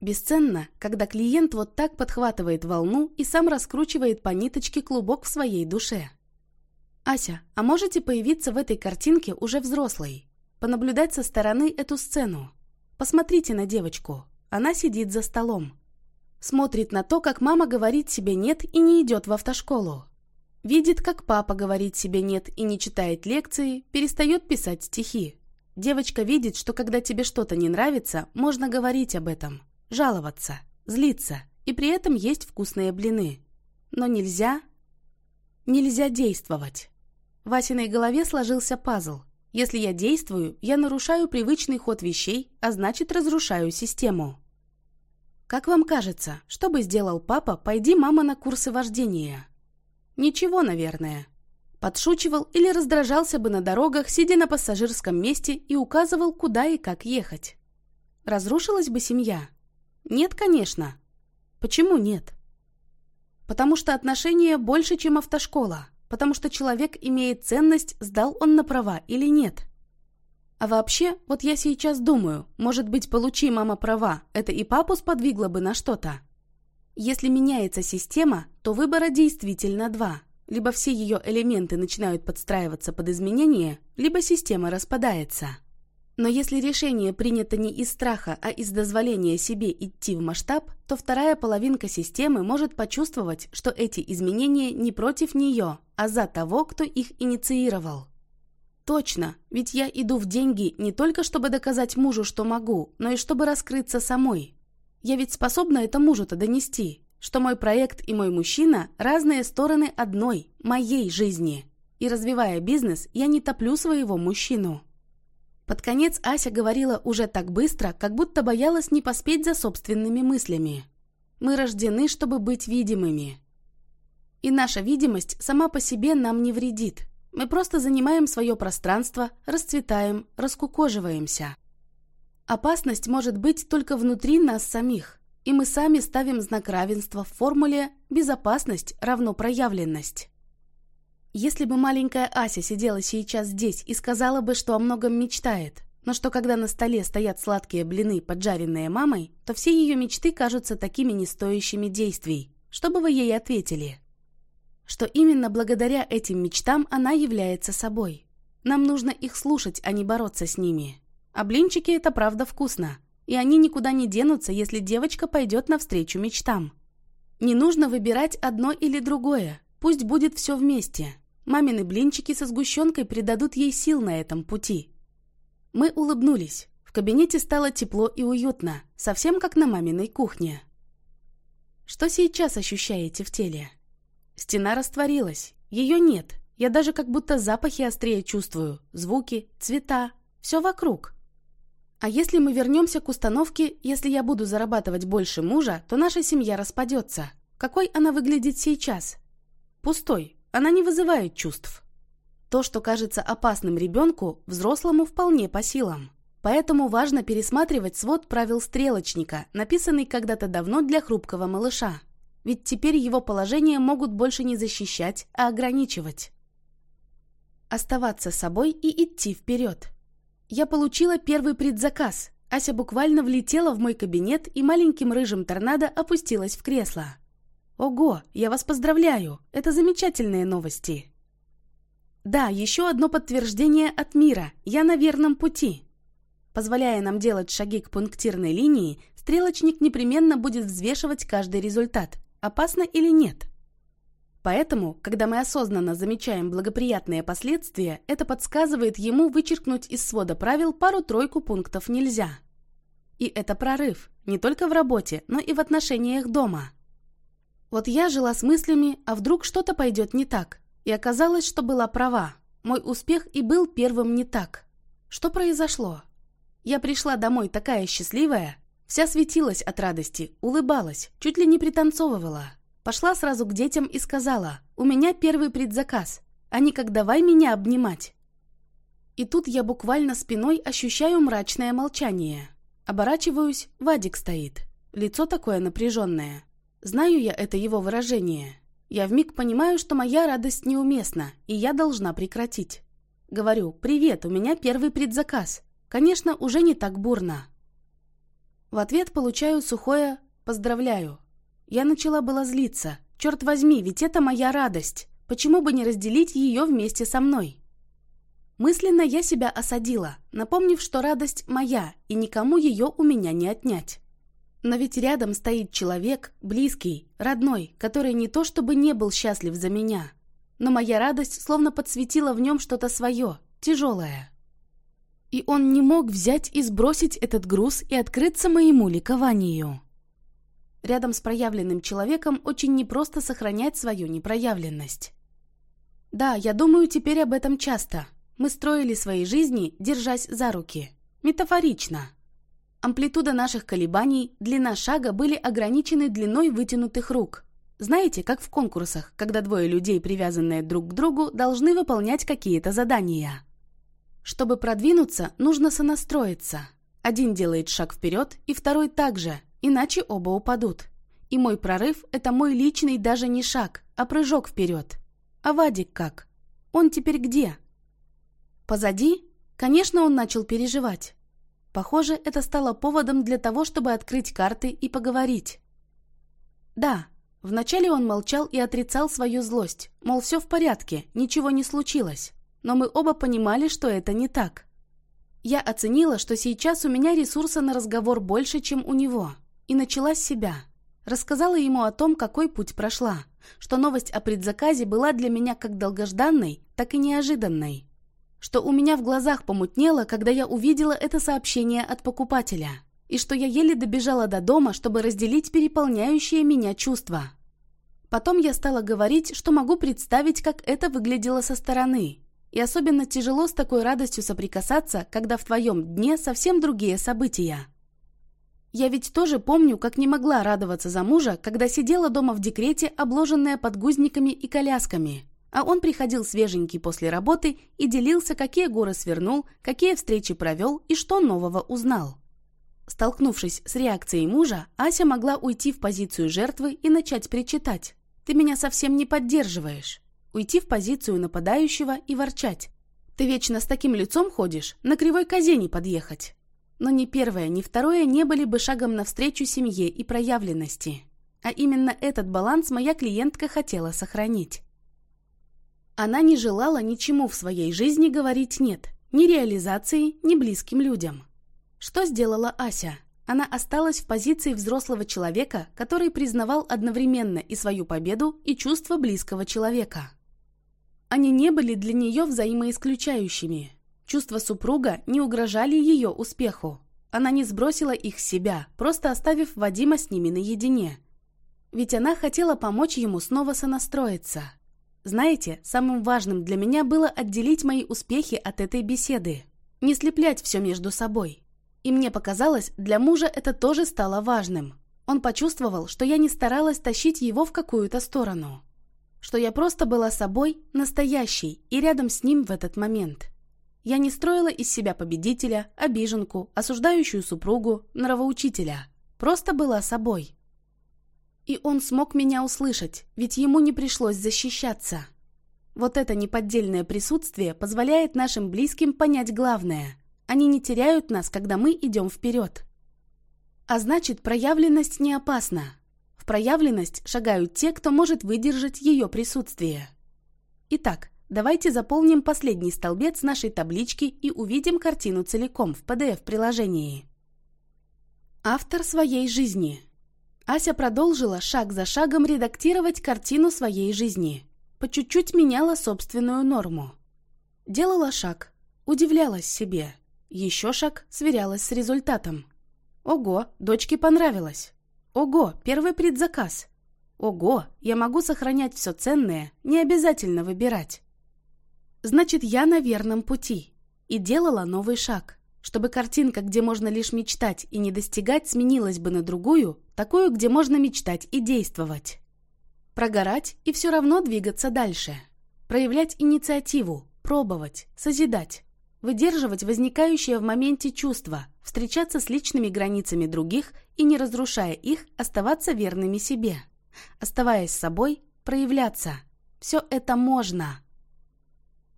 Бесценно, когда клиент вот так подхватывает волну и сам раскручивает по ниточке клубок в своей душе. «Ася, а можете появиться в этой картинке уже взрослой? Понаблюдать со стороны эту сцену? Посмотрите на девочку. Она сидит за столом. Смотрит на то, как мама говорит себе «нет» и не идет в автошколу. Видит, как папа говорит себе «нет» и не читает лекции, перестает писать стихи. Девочка видит, что когда тебе что-то не нравится, можно говорить об этом жаловаться, злиться, и при этом есть вкусные блины. Но нельзя... Нельзя действовать. В Васиной голове сложился пазл. Если я действую, я нарушаю привычный ход вещей, а значит разрушаю систему. Как вам кажется, что бы сделал папа, пойди мама на курсы вождения? Ничего, наверное. Подшучивал или раздражался бы на дорогах, сидя на пассажирском месте и указывал, куда и как ехать. Разрушилась бы семья. Нет, конечно. Почему нет? Потому что отношения больше, чем автошкола. Потому что человек имеет ценность, сдал он на права или нет. А вообще, вот я сейчас думаю, может быть, получи мама права, это и папу сподвигло бы на что-то. Если меняется система, то выбора действительно два. Либо все ее элементы начинают подстраиваться под изменения, либо система распадается. Но если решение принято не из страха, а из дозволения себе идти в масштаб, то вторая половинка системы может почувствовать, что эти изменения не против нее, а за того, кто их инициировал. Точно, ведь я иду в деньги не только чтобы доказать мужу, что могу, но и чтобы раскрыться самой. Я ведь способна это мужу-то донести, что мой проект и мой мужчина – разные стороны одной, моей жизни. И развивая бизнес, я не топлю своего мужчину. Под конец Ася говорила уже так быстро, как будто боялась не поспеть за собственными мыслями. «Мы рождены, чтобы быть видимыми. И наша видимость сама по себе нам не вредит. Мы просто занимаем свое пространство, расцветаем, раскукоживаемся. Опасность может быть только внутри нас самих, и мы сами ставим знак равенства в формуле «безопасность равно проявленность». Если бы маленькая Ася сидела сейчас здесь и сказала бы, что о многом мечтает, но что когда на столе стоят сладкие блины, поджаренные мамой, то все ее мечты кажутся такими нестоящими действий, что бы вы ей ответили? Что именно благодаря этим мечтам она является собой. Нам нужно их слушать, а не бороться с ними. А блинчики – это правда вкусно. И они никуда не денутся, если девочка пойдет навстречу мечтам. Не нужно выбирать одно или другое. Пусть будет все вместе. Мамины блинчики со сгущенкой придадут ей сил на этом пути. Мы улыбнулись. В кабинете стало тепло и уютно, совсем как на маминой кухне. Что сейчас ощущаете в теле? Стена растворилась. Ее нет. Я даже как будто запахи острее чувствую. Звуки, цвета. Все вокруг. А если мы вернемся к установке, если я буду зарабатывать больше мужа, то наша семья распадется. Какой она выглядит сейчас? Пустой. Она не вызывает чувств. То, что кажется опасным ребенку, взрослому вполне по силам. Поэтому важно пересматривать свод правил стрелочника, написанный когда-то давно для хрупкого малыша. Ведь теперь его положение могут больше не защищать, а ограничивать. Оставаться собой и идти вперед. Я получила первый предзаказ. Ася буквально влетела в мой кабинет и маленьким рыжим торнадо опустилась в кресло. Ого, я вас поздравляю, это замечательные новости. Да, еще одно подтверждение от мира, я на верном пути. Позволяя нам делать шаги к пунктирной линии, стрелочник непременно будет взвешивать каждый результат, опасно или нет. Поэтому, когда мы осознанно замечаем благоприятные последствия, это подсказывает ему вычеркнуть из свода правил пару-тройку пунктов нельзя. И это прорыв, не только в работе, но и в отношениях дома. Вот я жила с мыслями, а вдруг что-то пойдет не так. И оказалось, что была права. Мой успех и был первым не так. Что произошло? Я пришла домой такая счастливая. Вся светилась от радости, улыбалась, чуть ли не пританцовывала. Пошла сразу к детям и сказала, «У меня первый предзаказ. Они как давай меня обнимать». И тут я буквально спиной ощущаю мрачное молчание. Оборачиваюсь, Вадик стоит. Лицо такое напряженное. Знаю я это его выражение. Я вмиг понимаю, что моя радость неуместна, и я должна прекратить. Говорю, «Привет, у меня первый предзаказ». Конечно, уже не так бурно. В ответ получаю сухое «поздравляю». Я начала было злиться. Черт возьми, ведь это моя радость. Почему бы не разделить ее вместе со мной? Мысленно я себя осадила, напомнив, что радость моя, и никому ее у меня не отнять. Но ведь рядом стоит человек, близкий, родной, который не то чтобы не был счастлив за меня, но моя радость словно подсветила в нем что-то свое, тяжелое. И он не мог взять и сбросить этот груз и открыться моему ликованию. Рядом с проявленным человеком очень непросто сохранять свою непроявленность. Да, я думаю теперь об этом часто. Мы строили свои жизни, держась за руки. Метафорично. Амплитуда наших колебаний, длина шага были ограничены длиной вытянутых рук. Знаете, как в конкурсах, когда двое людей, привязанные друг к другу, должны выполнять какие-то задания. Чтобы продвинуться, нужно сонастроиться. Один делает шаг вперед, и второй также, иначе оба упадут. И мой прорыв – это мой личный даже не шаг, а прыжок вперед. А Вадик как? Он теперь где? Позади? Конечно, он начал переживать. Похоже, это стало поводом для того, чтобы открыть карты и поговорить. Да, вначале он молчал и отрицал свою злость, мол, все в порядке, ничего не случилось. Но мы оба понимали, что это не так. Я оценила, что сейчас у меня ресурса на разговор больше, чем у него – и начала с себя. Рассказала ему о том, какой путь прошла, что новость о предзаказе была для меня как долгожданной, так и неожиданной. Что у меня в глазах помутнело, когда я увидела это сообщение от покупателя. И что я еле добежала до дома, чтобы разделить переполняющие меня чувства. Потом я стала говорить, что могу представить, как это выглядело со стороны. И особенно тяжело с такой радостью соприкасаться, когда в твоем дне совсем другие события. Я ведь тоже помню, как не могла радоваться за мужа, когда сидела дома в декрете, обложенная подгузниками и колясками. А он приходил свеженький после работы и делился, какие горы свернул, какие встречи провел и что нового узнал. Столкнувшись с реакцией мужа, Ася могла уйти в позицию жертвы и начать причитать. «Ты меня совсем не поддерживаешь». Уйти в позицию нападающего и ворчать. «Ты вечно с таким лицом ходишь, на кривой козе не подъехать». Но ни первое, ни второе не были бы шагом навстречу семье и проявленности. А именно этот баланс моя клиентка хотела сохранить. Она не желала ничему в своей жизни говорить «нет», ни реализации, ни близким людям. Что сделала Ася? Она осталась в позиции взрослого человека, который признавал одновременно и свою победу, и чувство близкого человека. Они не были для нее взаимоисключающими. Чувства супруга не угрожали ее успеху. Она не сбросила их с себя, просто оставив Вадима с ними наедине. Ведь она хотела помочь ему снова сонастроиться. Знаете, самым важным для меня было отделить мои успехи от этой беседы. Не слеплять все между собой. И мне показалось, для мужа это тоже стало важным. Он почувствовал, что я не старалась тащить его в какую-то сторону. Что я просто была собой, настоящей, и рядом с ним в этот момент. Я не строила из себя победителя, обиженку, осуждающую супругу, нравоучителя. Просто была собой. И он смог меня услышать, ведь ему не пришлось защищаться. Вот это неподдельное присутствие позволяет нашим близким понять главное. Они не теряют нас, когда мы идем вперед. А значит, проявленность не опасна. Проявленность шагают те, кто может выдержать ее присутствие. Итак, Давайте заполним последний столбец нашей таблички и увидим картину целиком в PDF-приложении. Автор своей жизни. Ася продолжила шаг за шагом редактировать картину своей жизни. По чуть-чуть меняла собственную норму. Делала шаг, удивлялась себе. Еще шаг, сверялась с результатом. Ого, дочке понравилось. Ого, первый предзаказ. Ого, я могу сохранять все ценное, не обязательно выбирать. Значит, я на верном пути. И делала новый шаг. Чтобы картинка, где можно лишь мечтать и не достигать, сменилась бы на другую, такую, где можно мечтать и действовать. Прогорать и все равно двигаться дальше. Проявлять инициативу, пробовать, созидать. Выдерживать возникающее в моменте чувства, встречаться с личными границами других и, не разрушая их, оставаться верными себе. Оставаясь собой, проявляться. Все это можно.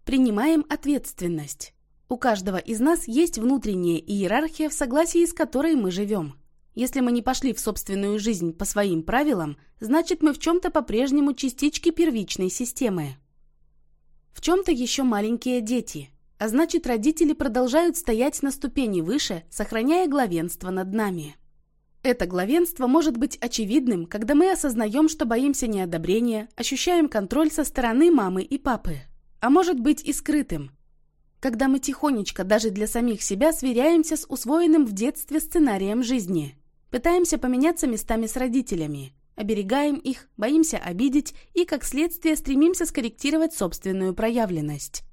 Принимаем ответственность. У каждого из нас есть внутренняя иерархия, в согласии с которой мы живем. Если мы не пошли в собственную жизнь по своим правилам, значит мы в чем-то по-прежнему частички первичной системы. В чем-то еще маленькие дети, а значит родители продолжают стоять на ступени выше, сохраняя главенство над нами. Это главенство может быть очевидным, когда мы осознаем, что боимся неодобрения, ощущаем контроль со стороны мамы и папы. А может быть и скрытым, когда мы тихонечко даже для самих себя сверяемся с усвоенным в детстве сценарием жизни. Пытаемся поменяться местами с родителями, оберегаем их, боимся обидеть и, как следствие, стремимся скорректировать собственную проявленность.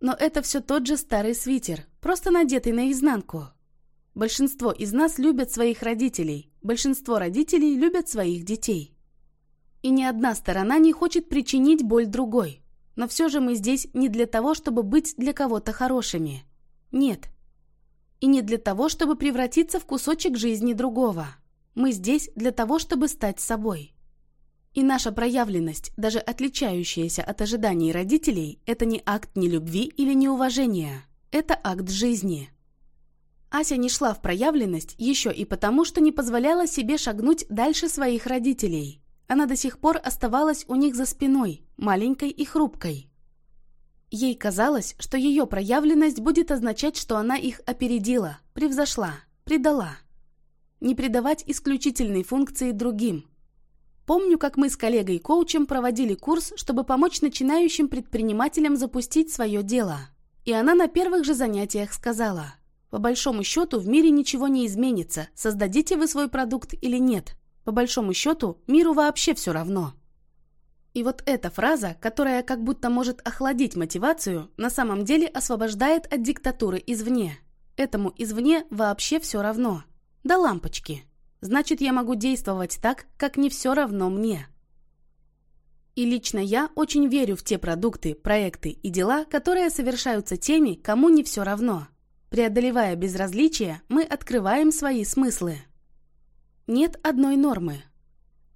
Но это все тот же старый свитер, просто надетый наизнанку. Большинство из нас любят своих родителей, большинство родителей любят своих детей. И ни одна сторона не хочет причинить боль другой. Но все же мы здесь не для того, чтобы быть для кого-то хорошими. Нет, и не для того, чтобы превратиться в кусочек жизни другого. Мы здесь для того, чтобы стать собой. И наша проявленность, даже отличающаяся от ожиданий родителей, это не акт нелюбви или неуважения. Это акт жизни. Ася не шла в проявленность еще и потому, что не позволяла себе шагнуть дальше своих родителей. Она до сих пор оставалась у них за спиной, маленькой и хрупкой. Ей казалось, что ее проявленность будет означать, что она их опередила, превзошла, предала. Не придавать исключительной функции другим. Помню, как мы с коллегой-коучем проводили курс, чтобы помочь начинающим предпринимателям запустить свое дело. И она на первых же занятиях сказала, по большому счету в мире ничего не изменится, создадите вы свой продукт или нет. По большому счету миру вообще все равно. И вот эта фраза, которая как будто может охладить мотивацию, на самом деле освобождает от диктатуры извне. Этому извне вообще все равно. До лампочки. Значит, я могу действовать так, как не все равно мне. И лично я очень верю в те продукты, проекты и дела, которые совершаются теми, кому не все равно. Преодолевая безразличие, мы открываем свои смыслы. Нет одной нормы,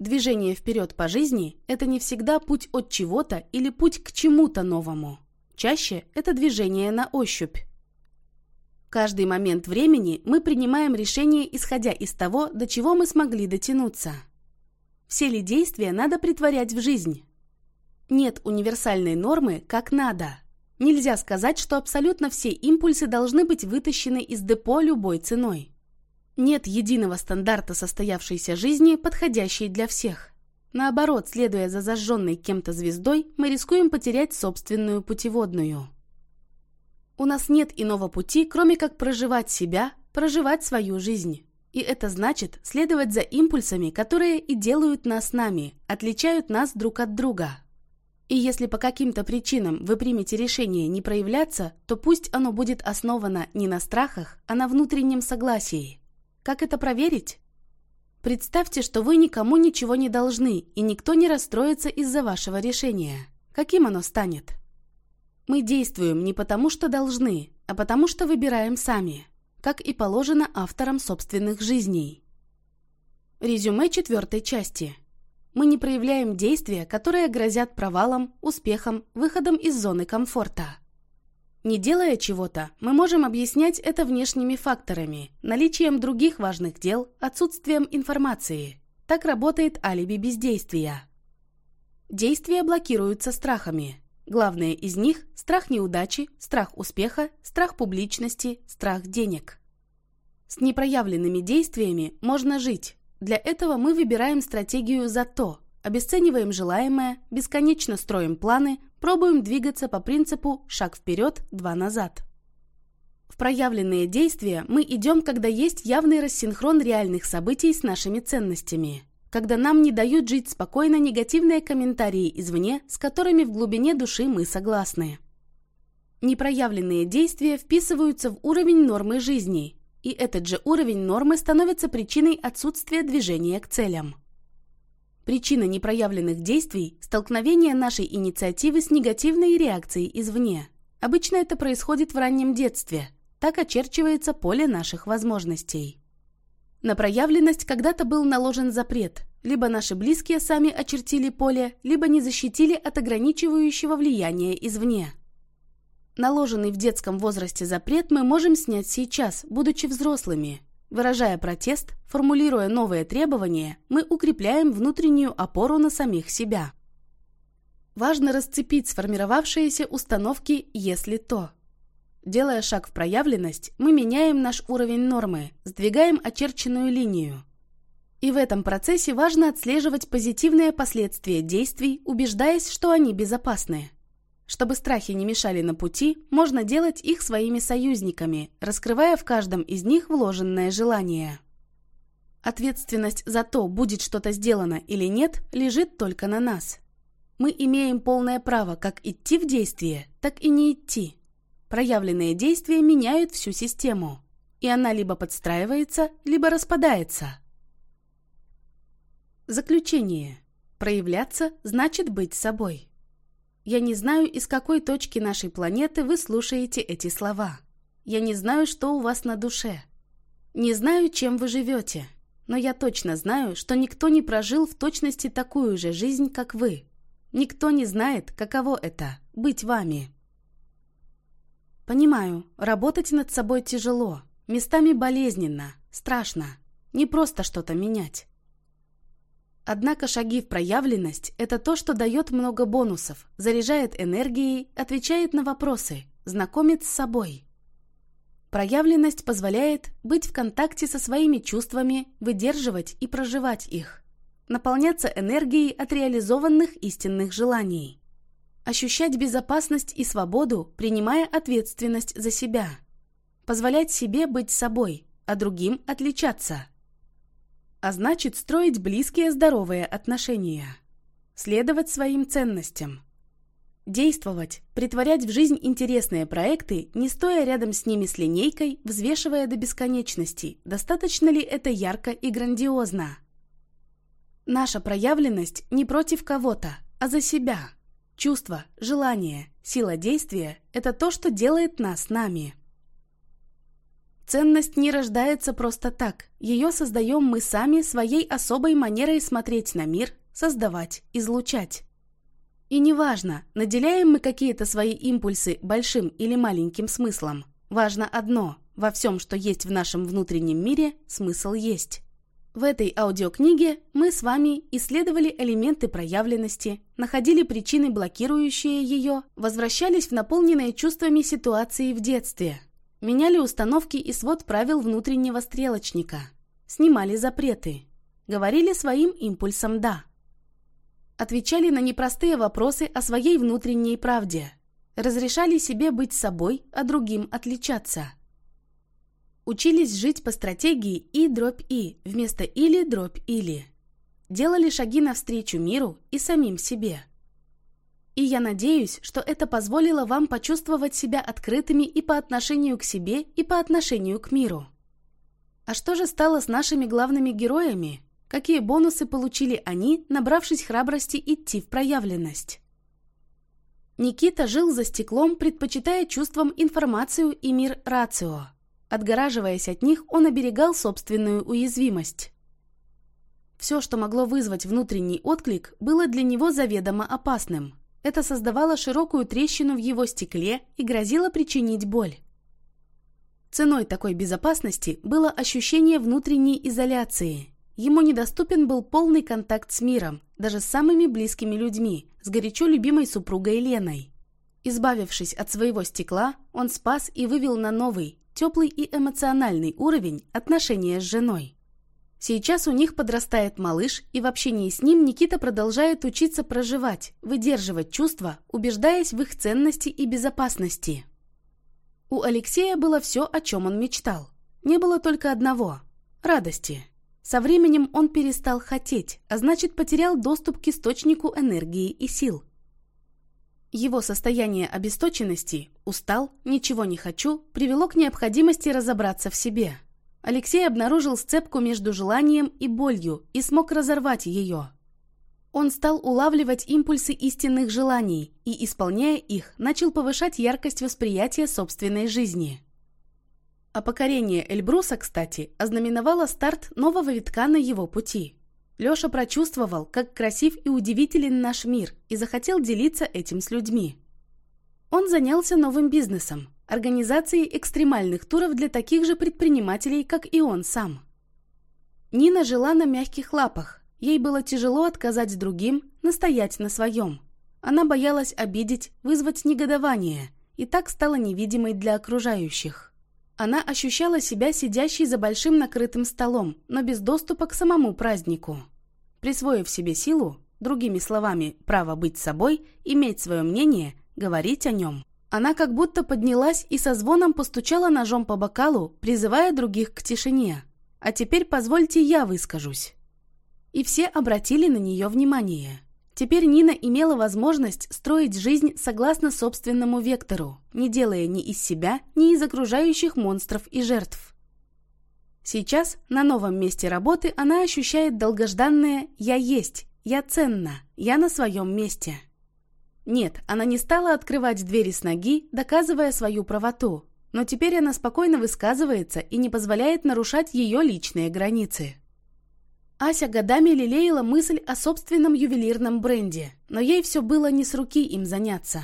Движение вперед по жизни – это не всегда путь от чего-то или путь к чему-то новому. Чаще это движение на ощупь. Каждый момент времени мы принимаем решение, исходя из того, до чего мы смогли дотянуться. Все ли действия надо притворять в жизнь? Нет универсальной нормы «как надо». Нельзя сказать, что абсолютно все импульсы должны быть вытащены из депо любой ценой. Нет единого стандарта состоявшейся жизни, подходящей для всех. Наоборот, следуя за зажженной кем-то звездой, мы рискуем потерять собственную путеводную. У нас нет иного пути, кроме как проживать себя, проживать свою жизнь. И это значит следовать за импульсами, которые и делают нас нами, отличают нас друг от друга. И если по каким-то причинам вы примете решение не проявляться, то пусть оно будет основано не на страхах, а на внутреннем согласии – как это проверить? Представьте, что вы никому ничего не должны, и никто не расстроится из-за вашего решения. Каким оно станет? Мы действуем не потому, что должны, а потому, что выбираем сами, как и положено авторам собственных жизней. Резюме четвертой части. Мы не проявляем действия, которые грозят провалом, успехом, выходом из зоны комфорта. Не делая чего-то, мы можем объяснять это внешними факторами, наличием других важных дел, отсутствием информации. Так работает алиби бездействия. Действия блокируются страхами. Главное из них – страх неудачи, страх успеха, страх публичности, страх денег. С непроявленными действиями можно жить. Для этого мы выбираем стратегию «зато», обесцениваем желаемое, бесконечно строим планы, пробуем двигаться по принципу «шаг вперед, два назад». В проявленные действия мы идем, когда есть явный рассинхрон реальных событий с нашими ценностями, когда нам не дают жить спокойно негативные комментарии извне, с которыми в глубине души мы согласны. Непроявленные действия вписываются в уровень нормы жизни, и этот же уровень нормы становится причиной отсутствия движения к целям. Причина непроявленных действий – столкновение нашей инициативы с негативной реакцией извне. Обычно это происходит в раннем детстве. Так очерчивается поле наших возможностей. На проявленность когда-то был наложен запрет. Либо наши близкие сами очертили поле, либо не защитили от ограничивающего влияния извне. Наложенный в детском возрасте запрет мы можем снять сейчас, будучи взрослыми. Выражая протест, формулируя новые требования, мы укрепляем внутреннюю опору на самих себя. Важно расцепить сформировавшиеся установки «если то». Делая шаг в проявленность, мы меняем наш уровень нормы, сдвигаем очерченную линию. И в этом процессе важно отслеживать позитивные последствия действий, убеждаясь, что они безопасны. Чтобы страхи не мешали на пути, можно делать их своими союзниками, раскрывая в каждом из них вложенное желание. Ответственность за то, будет что-то сделано или нет, лежит только на нас. Мы имеем полное право как идти в действие, так и не идти. Проявленные действия меняют всю систему, и она либо подстраивается, либо распадается. Заключение. Проявляться значит быть собой. Я не знаю, из какой точки нашей планеты вы слушаете эти слова. Я не знаю, что у вас на душе. Не знаю, чем вы живете. Но я точно знаю, что никто не прожил в точности такую же жизнь, как вы. Никто не знает, каково это – быть вами. Понимаю, работать над собой тяжело, местами болезненно, страшно. Не просто что-то менять. Однако шаги в проявленность – это то, что дает много бонусов, заряжает энергией, отвечает на вопросы, знакомит с собой. Проявленность позволяет быть в контакте со своими чувствами, выдерживать и проживать их, наполняться энергией от реализованных истинных желаний, ощущать безопасность и свободу, принимая ответственность за себя, позволять себе быть собой, а другим отличаться – а значит строить близкие здоровые отношения. Следовать своим ценностям. Действовать, притворять в жизнь интересные проекты, не стоя рядом с ними с линейкой, взвешивая до бесконечности, достаточно ли это ярко и грандиозно. Наша проявленность не против кого-то, а за себя. Чувство, желание, сила действия – это то, что делает нас нами. Ценность не рождается просто так. Ее создаем мы сами своей особой манерой смотреть на мир, создавать, излучать. И неважно, наделяем мы какие-то свои импульсы большим или маленьким смыслом. Важно одно – во всем, что есть в нашем внутреннем мире, смысл есть. В этой аудиокниге мы с вами исследовали элементы проявленности, находили причины, блокирующие ее, возвращались в наполненные чувствами ситуации в детстве – Меняли установки и свод правил внутреннего стрелочника. Снимали запреты. Говорили своим импульсом «да». Отвечали на непростые вопросы о своей внутренней правде. Разрешали себе быть собой, а другим отличаться. Учились жить по стратегии «и дробь и» вместо «или дробь или». Делали шаги навстречу миру и самим себе. И я надеюсь, что это позволило вам почувствовать себя открытыми и по отношению к себе, и по отношению к миру. А что же стало с нашими главными героями? Какие бонусы получили они, набравшись храбрости идти в проявленность? Никита жил за стеклом, предпочитая чувствам информацию и мир рацио. Отгораживаясь от них, он оберегал собственную уязвимость. Все, что могло вызвать внутренний отклик, было для него заведомо опасным – это создавало широкую трещину в его стекле и грозило причинить боль. Ценой такой безопасности было ощущение внутренней изоляции. Ему недоступен был полный контакт с миром, даже с самыми близкими людьми, с горячо любимой супругой Леной. Избавившись от своего стекла, он спас и вывел на новый, теплый и эмоциональный уровень отношения с женой. Сейчас у них подрастает малыш, и в общении с ним Никита продолжает учиться проживать, выдерживать чувства, убеждаясь в их ценности и безопасности. У Алексея было все, о чем он мечтал. Не было только одного – радости. Со временем он перестал хотеть, а значит потерял доступ к источнику энергии и сил. Его состояние обесточенности Устал, ничего не хочу, привело к необходимости разобраться в себе. Алексей обнаружил сцепку между желанием и болью и смог разорвать ее. Он стал улавливать импульсы истинных желаний и, исполняя их, начал повышать яркость восприятия собственной жизни. А покорение Эльбруса, кстати, ознаменовало старт нового витка на его пути. Леша прочувствовал, как красив и удивителен наш мир, и захотел делиться этим с людьми. Он занялся новым бизнесом – организацией экстремальных туров для таких же предпринимателей, как и он сам. Нина жила на мягких лапах. Ей было тяжело отказать другим, настоять на своем. Она боялась обидеть, вызвать негодование, и так стала невидимой для окружающих. Она ощущала себя сидящей за большим накрытым столом, но без доступа к самому празднику. Присвоив себе силу, другими словами, право быть собой, иметь свое мнение, говорить о нем, она как будто поднялась и со звоном постучала ножом по бокалу, призывая других к тишине. «А теперь позвольте я выскажусь». И все обратили на нее внимание. Теперь Нина имела возможность строить жизнь согласно собственному вектору, не делая ни из себя, ни из окружающих монстров и жертв. Сейчас на новом месте работы она ощущает долгожданное «я есть», «я ценна», «я на своем месте». Нет, она не стала открывать двери с ноги, доказывая свою правоту, но теперь она спокойно высказывается и не позволяет нарушать ее личные границы. Ася годами лелеяла мысль о собственном ювелирном бренде, но ей все было не с руки им заняться.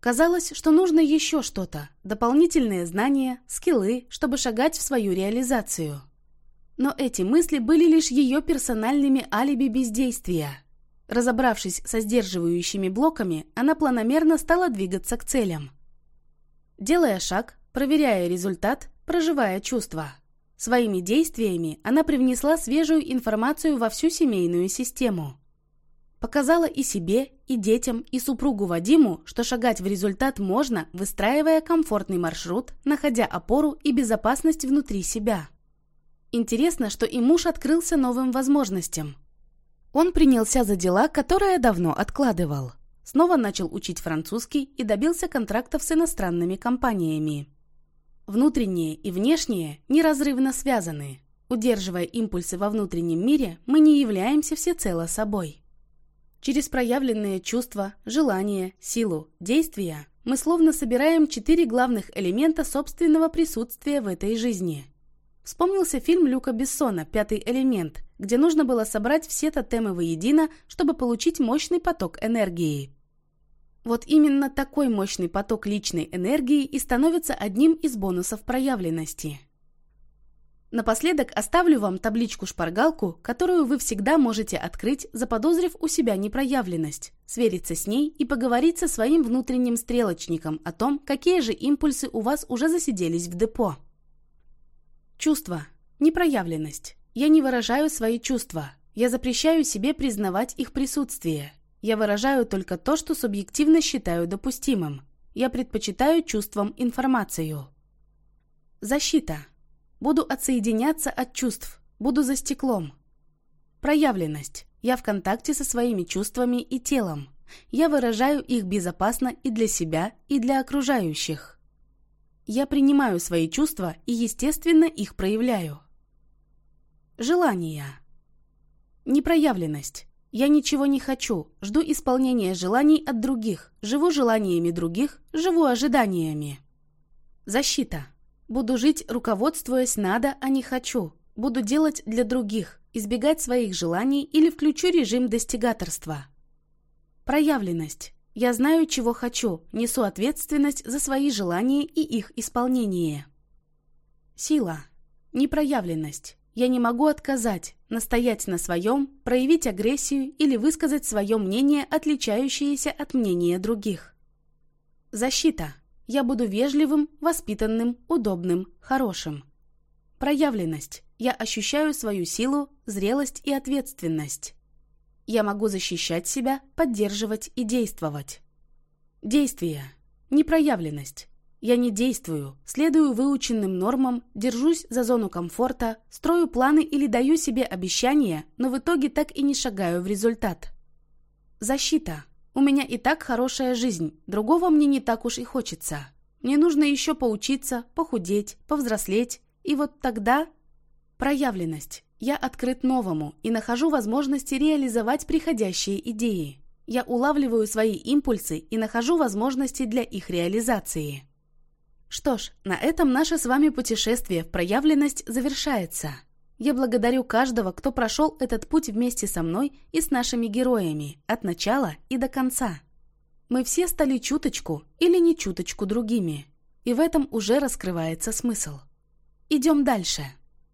Казалось, что нужно еще что-то, дополнительные знания, скиллы, чтобы шагать в свою реализацию. Но эти мысли были лишь ее персональными алиби бездействия. Разобравшись со сдерживающими блоками, она планомерно стала двигаться к целям. Делая шаг, проверяя результат, проживая чувства – Своими действиями она привнесла свежую информацию во всю семейную систему. Показала и себе, и детям, и супругу Вадиму, что шагать в результат можно, выстраивая комфортный маршрут, находя опору и безопасность внутри себя. Интересно, что и муж открылся новым возможностям. Он принялся за дела, которые давно откладывал. Снова начал учить французский и добился контрактов с иностранными компаниями. Внутреннее и внешнее неразрывно связаны. Удерживая импульсы во внутреннем мире, мы не являемся всецело собой. Через проявленные чувства, желания, силу, действия мы словно собираем четыре главных элемента собственного присутствия в этой жизни. Вспомнился фильм Люка Бессона «Пятый элемент», где нужно было собрать все тотемы воедино, чтобы получить мощный поток энергии. Вот именно такой мощный поток личной энергии и становится одним из бонусов проявленности. Напоследок оставлю вам табличку-шпаргалку, которую вы всегда можете открыть, заподозрив у себя непроявленность, свериться с ней и поговорить со своим внутренним стрелочником о том, какие же импульсы у вас уже засиделись в депо. Чувства. Непроявленность. Я не выражаю свои чувства. Я запрещаю себе признавать их присутствие. Я выражаю только то, что субъективно считаю допустимым. Я предпочитаю чувствам информацию. Защита. Буду отсоединяться от чувств. Буду за стеклом. Проявленность. Я в контакте со своими чувствами и телом. Я выражаю их безопасно и для себя, и для окружающих. Я принимаю свои чувства и, естественно, их проявляю. Желания. Непроявленность. Я ничего не хочу, жду исполнения желаний от других, живу желаниями других, живу ожиданиями. Защита. Буду жить, руководствуясь надо, а не хочу. Буду делать для других, избегать своих желаний или включу режим достигаторства. Проявленность. Я знаю, чего хочу, несу ответственность за свои желания и их исполнение. Сила. Непроявленность. Я не могу отказать, настоять на своем, проявить агрессию или высказать свое мнение, отличающееся от мнения других. Защита. Я буду вежливым, воспитанным, удобным, хорошим. Проявленность. Я ощущаю свою силу, зрелость и ответственность. Я могу защищать себя, поддерживать и действовать. Действие. Непроявленность. Я не действую, следую выученным нормам, держусь за зону комфорта, строю планы или даю себе обещания, но в итоге так и не шагаю в результат. Защита. У меня и так хорошая жизнь, другого мне не так уж и хочется. Мне нужно еще поучиться, похудеть, повзрослеть. И вот тогда... Проявленность. Я открыт новому и нахожу возможности реализовать приходящие идеи. Я улавливаю свои импульсы и нахожу возможности для их реализации. Что ж, на этом наше с вами путешествие в проявленность завершается. Я благодарю каждого, кто прошел этот путь вместе со мной и с нашими героями, от начала и до конца. Мы все стали чуточку или не чуточку другими, и в этом уже раскрывается смысл. Идем дальше.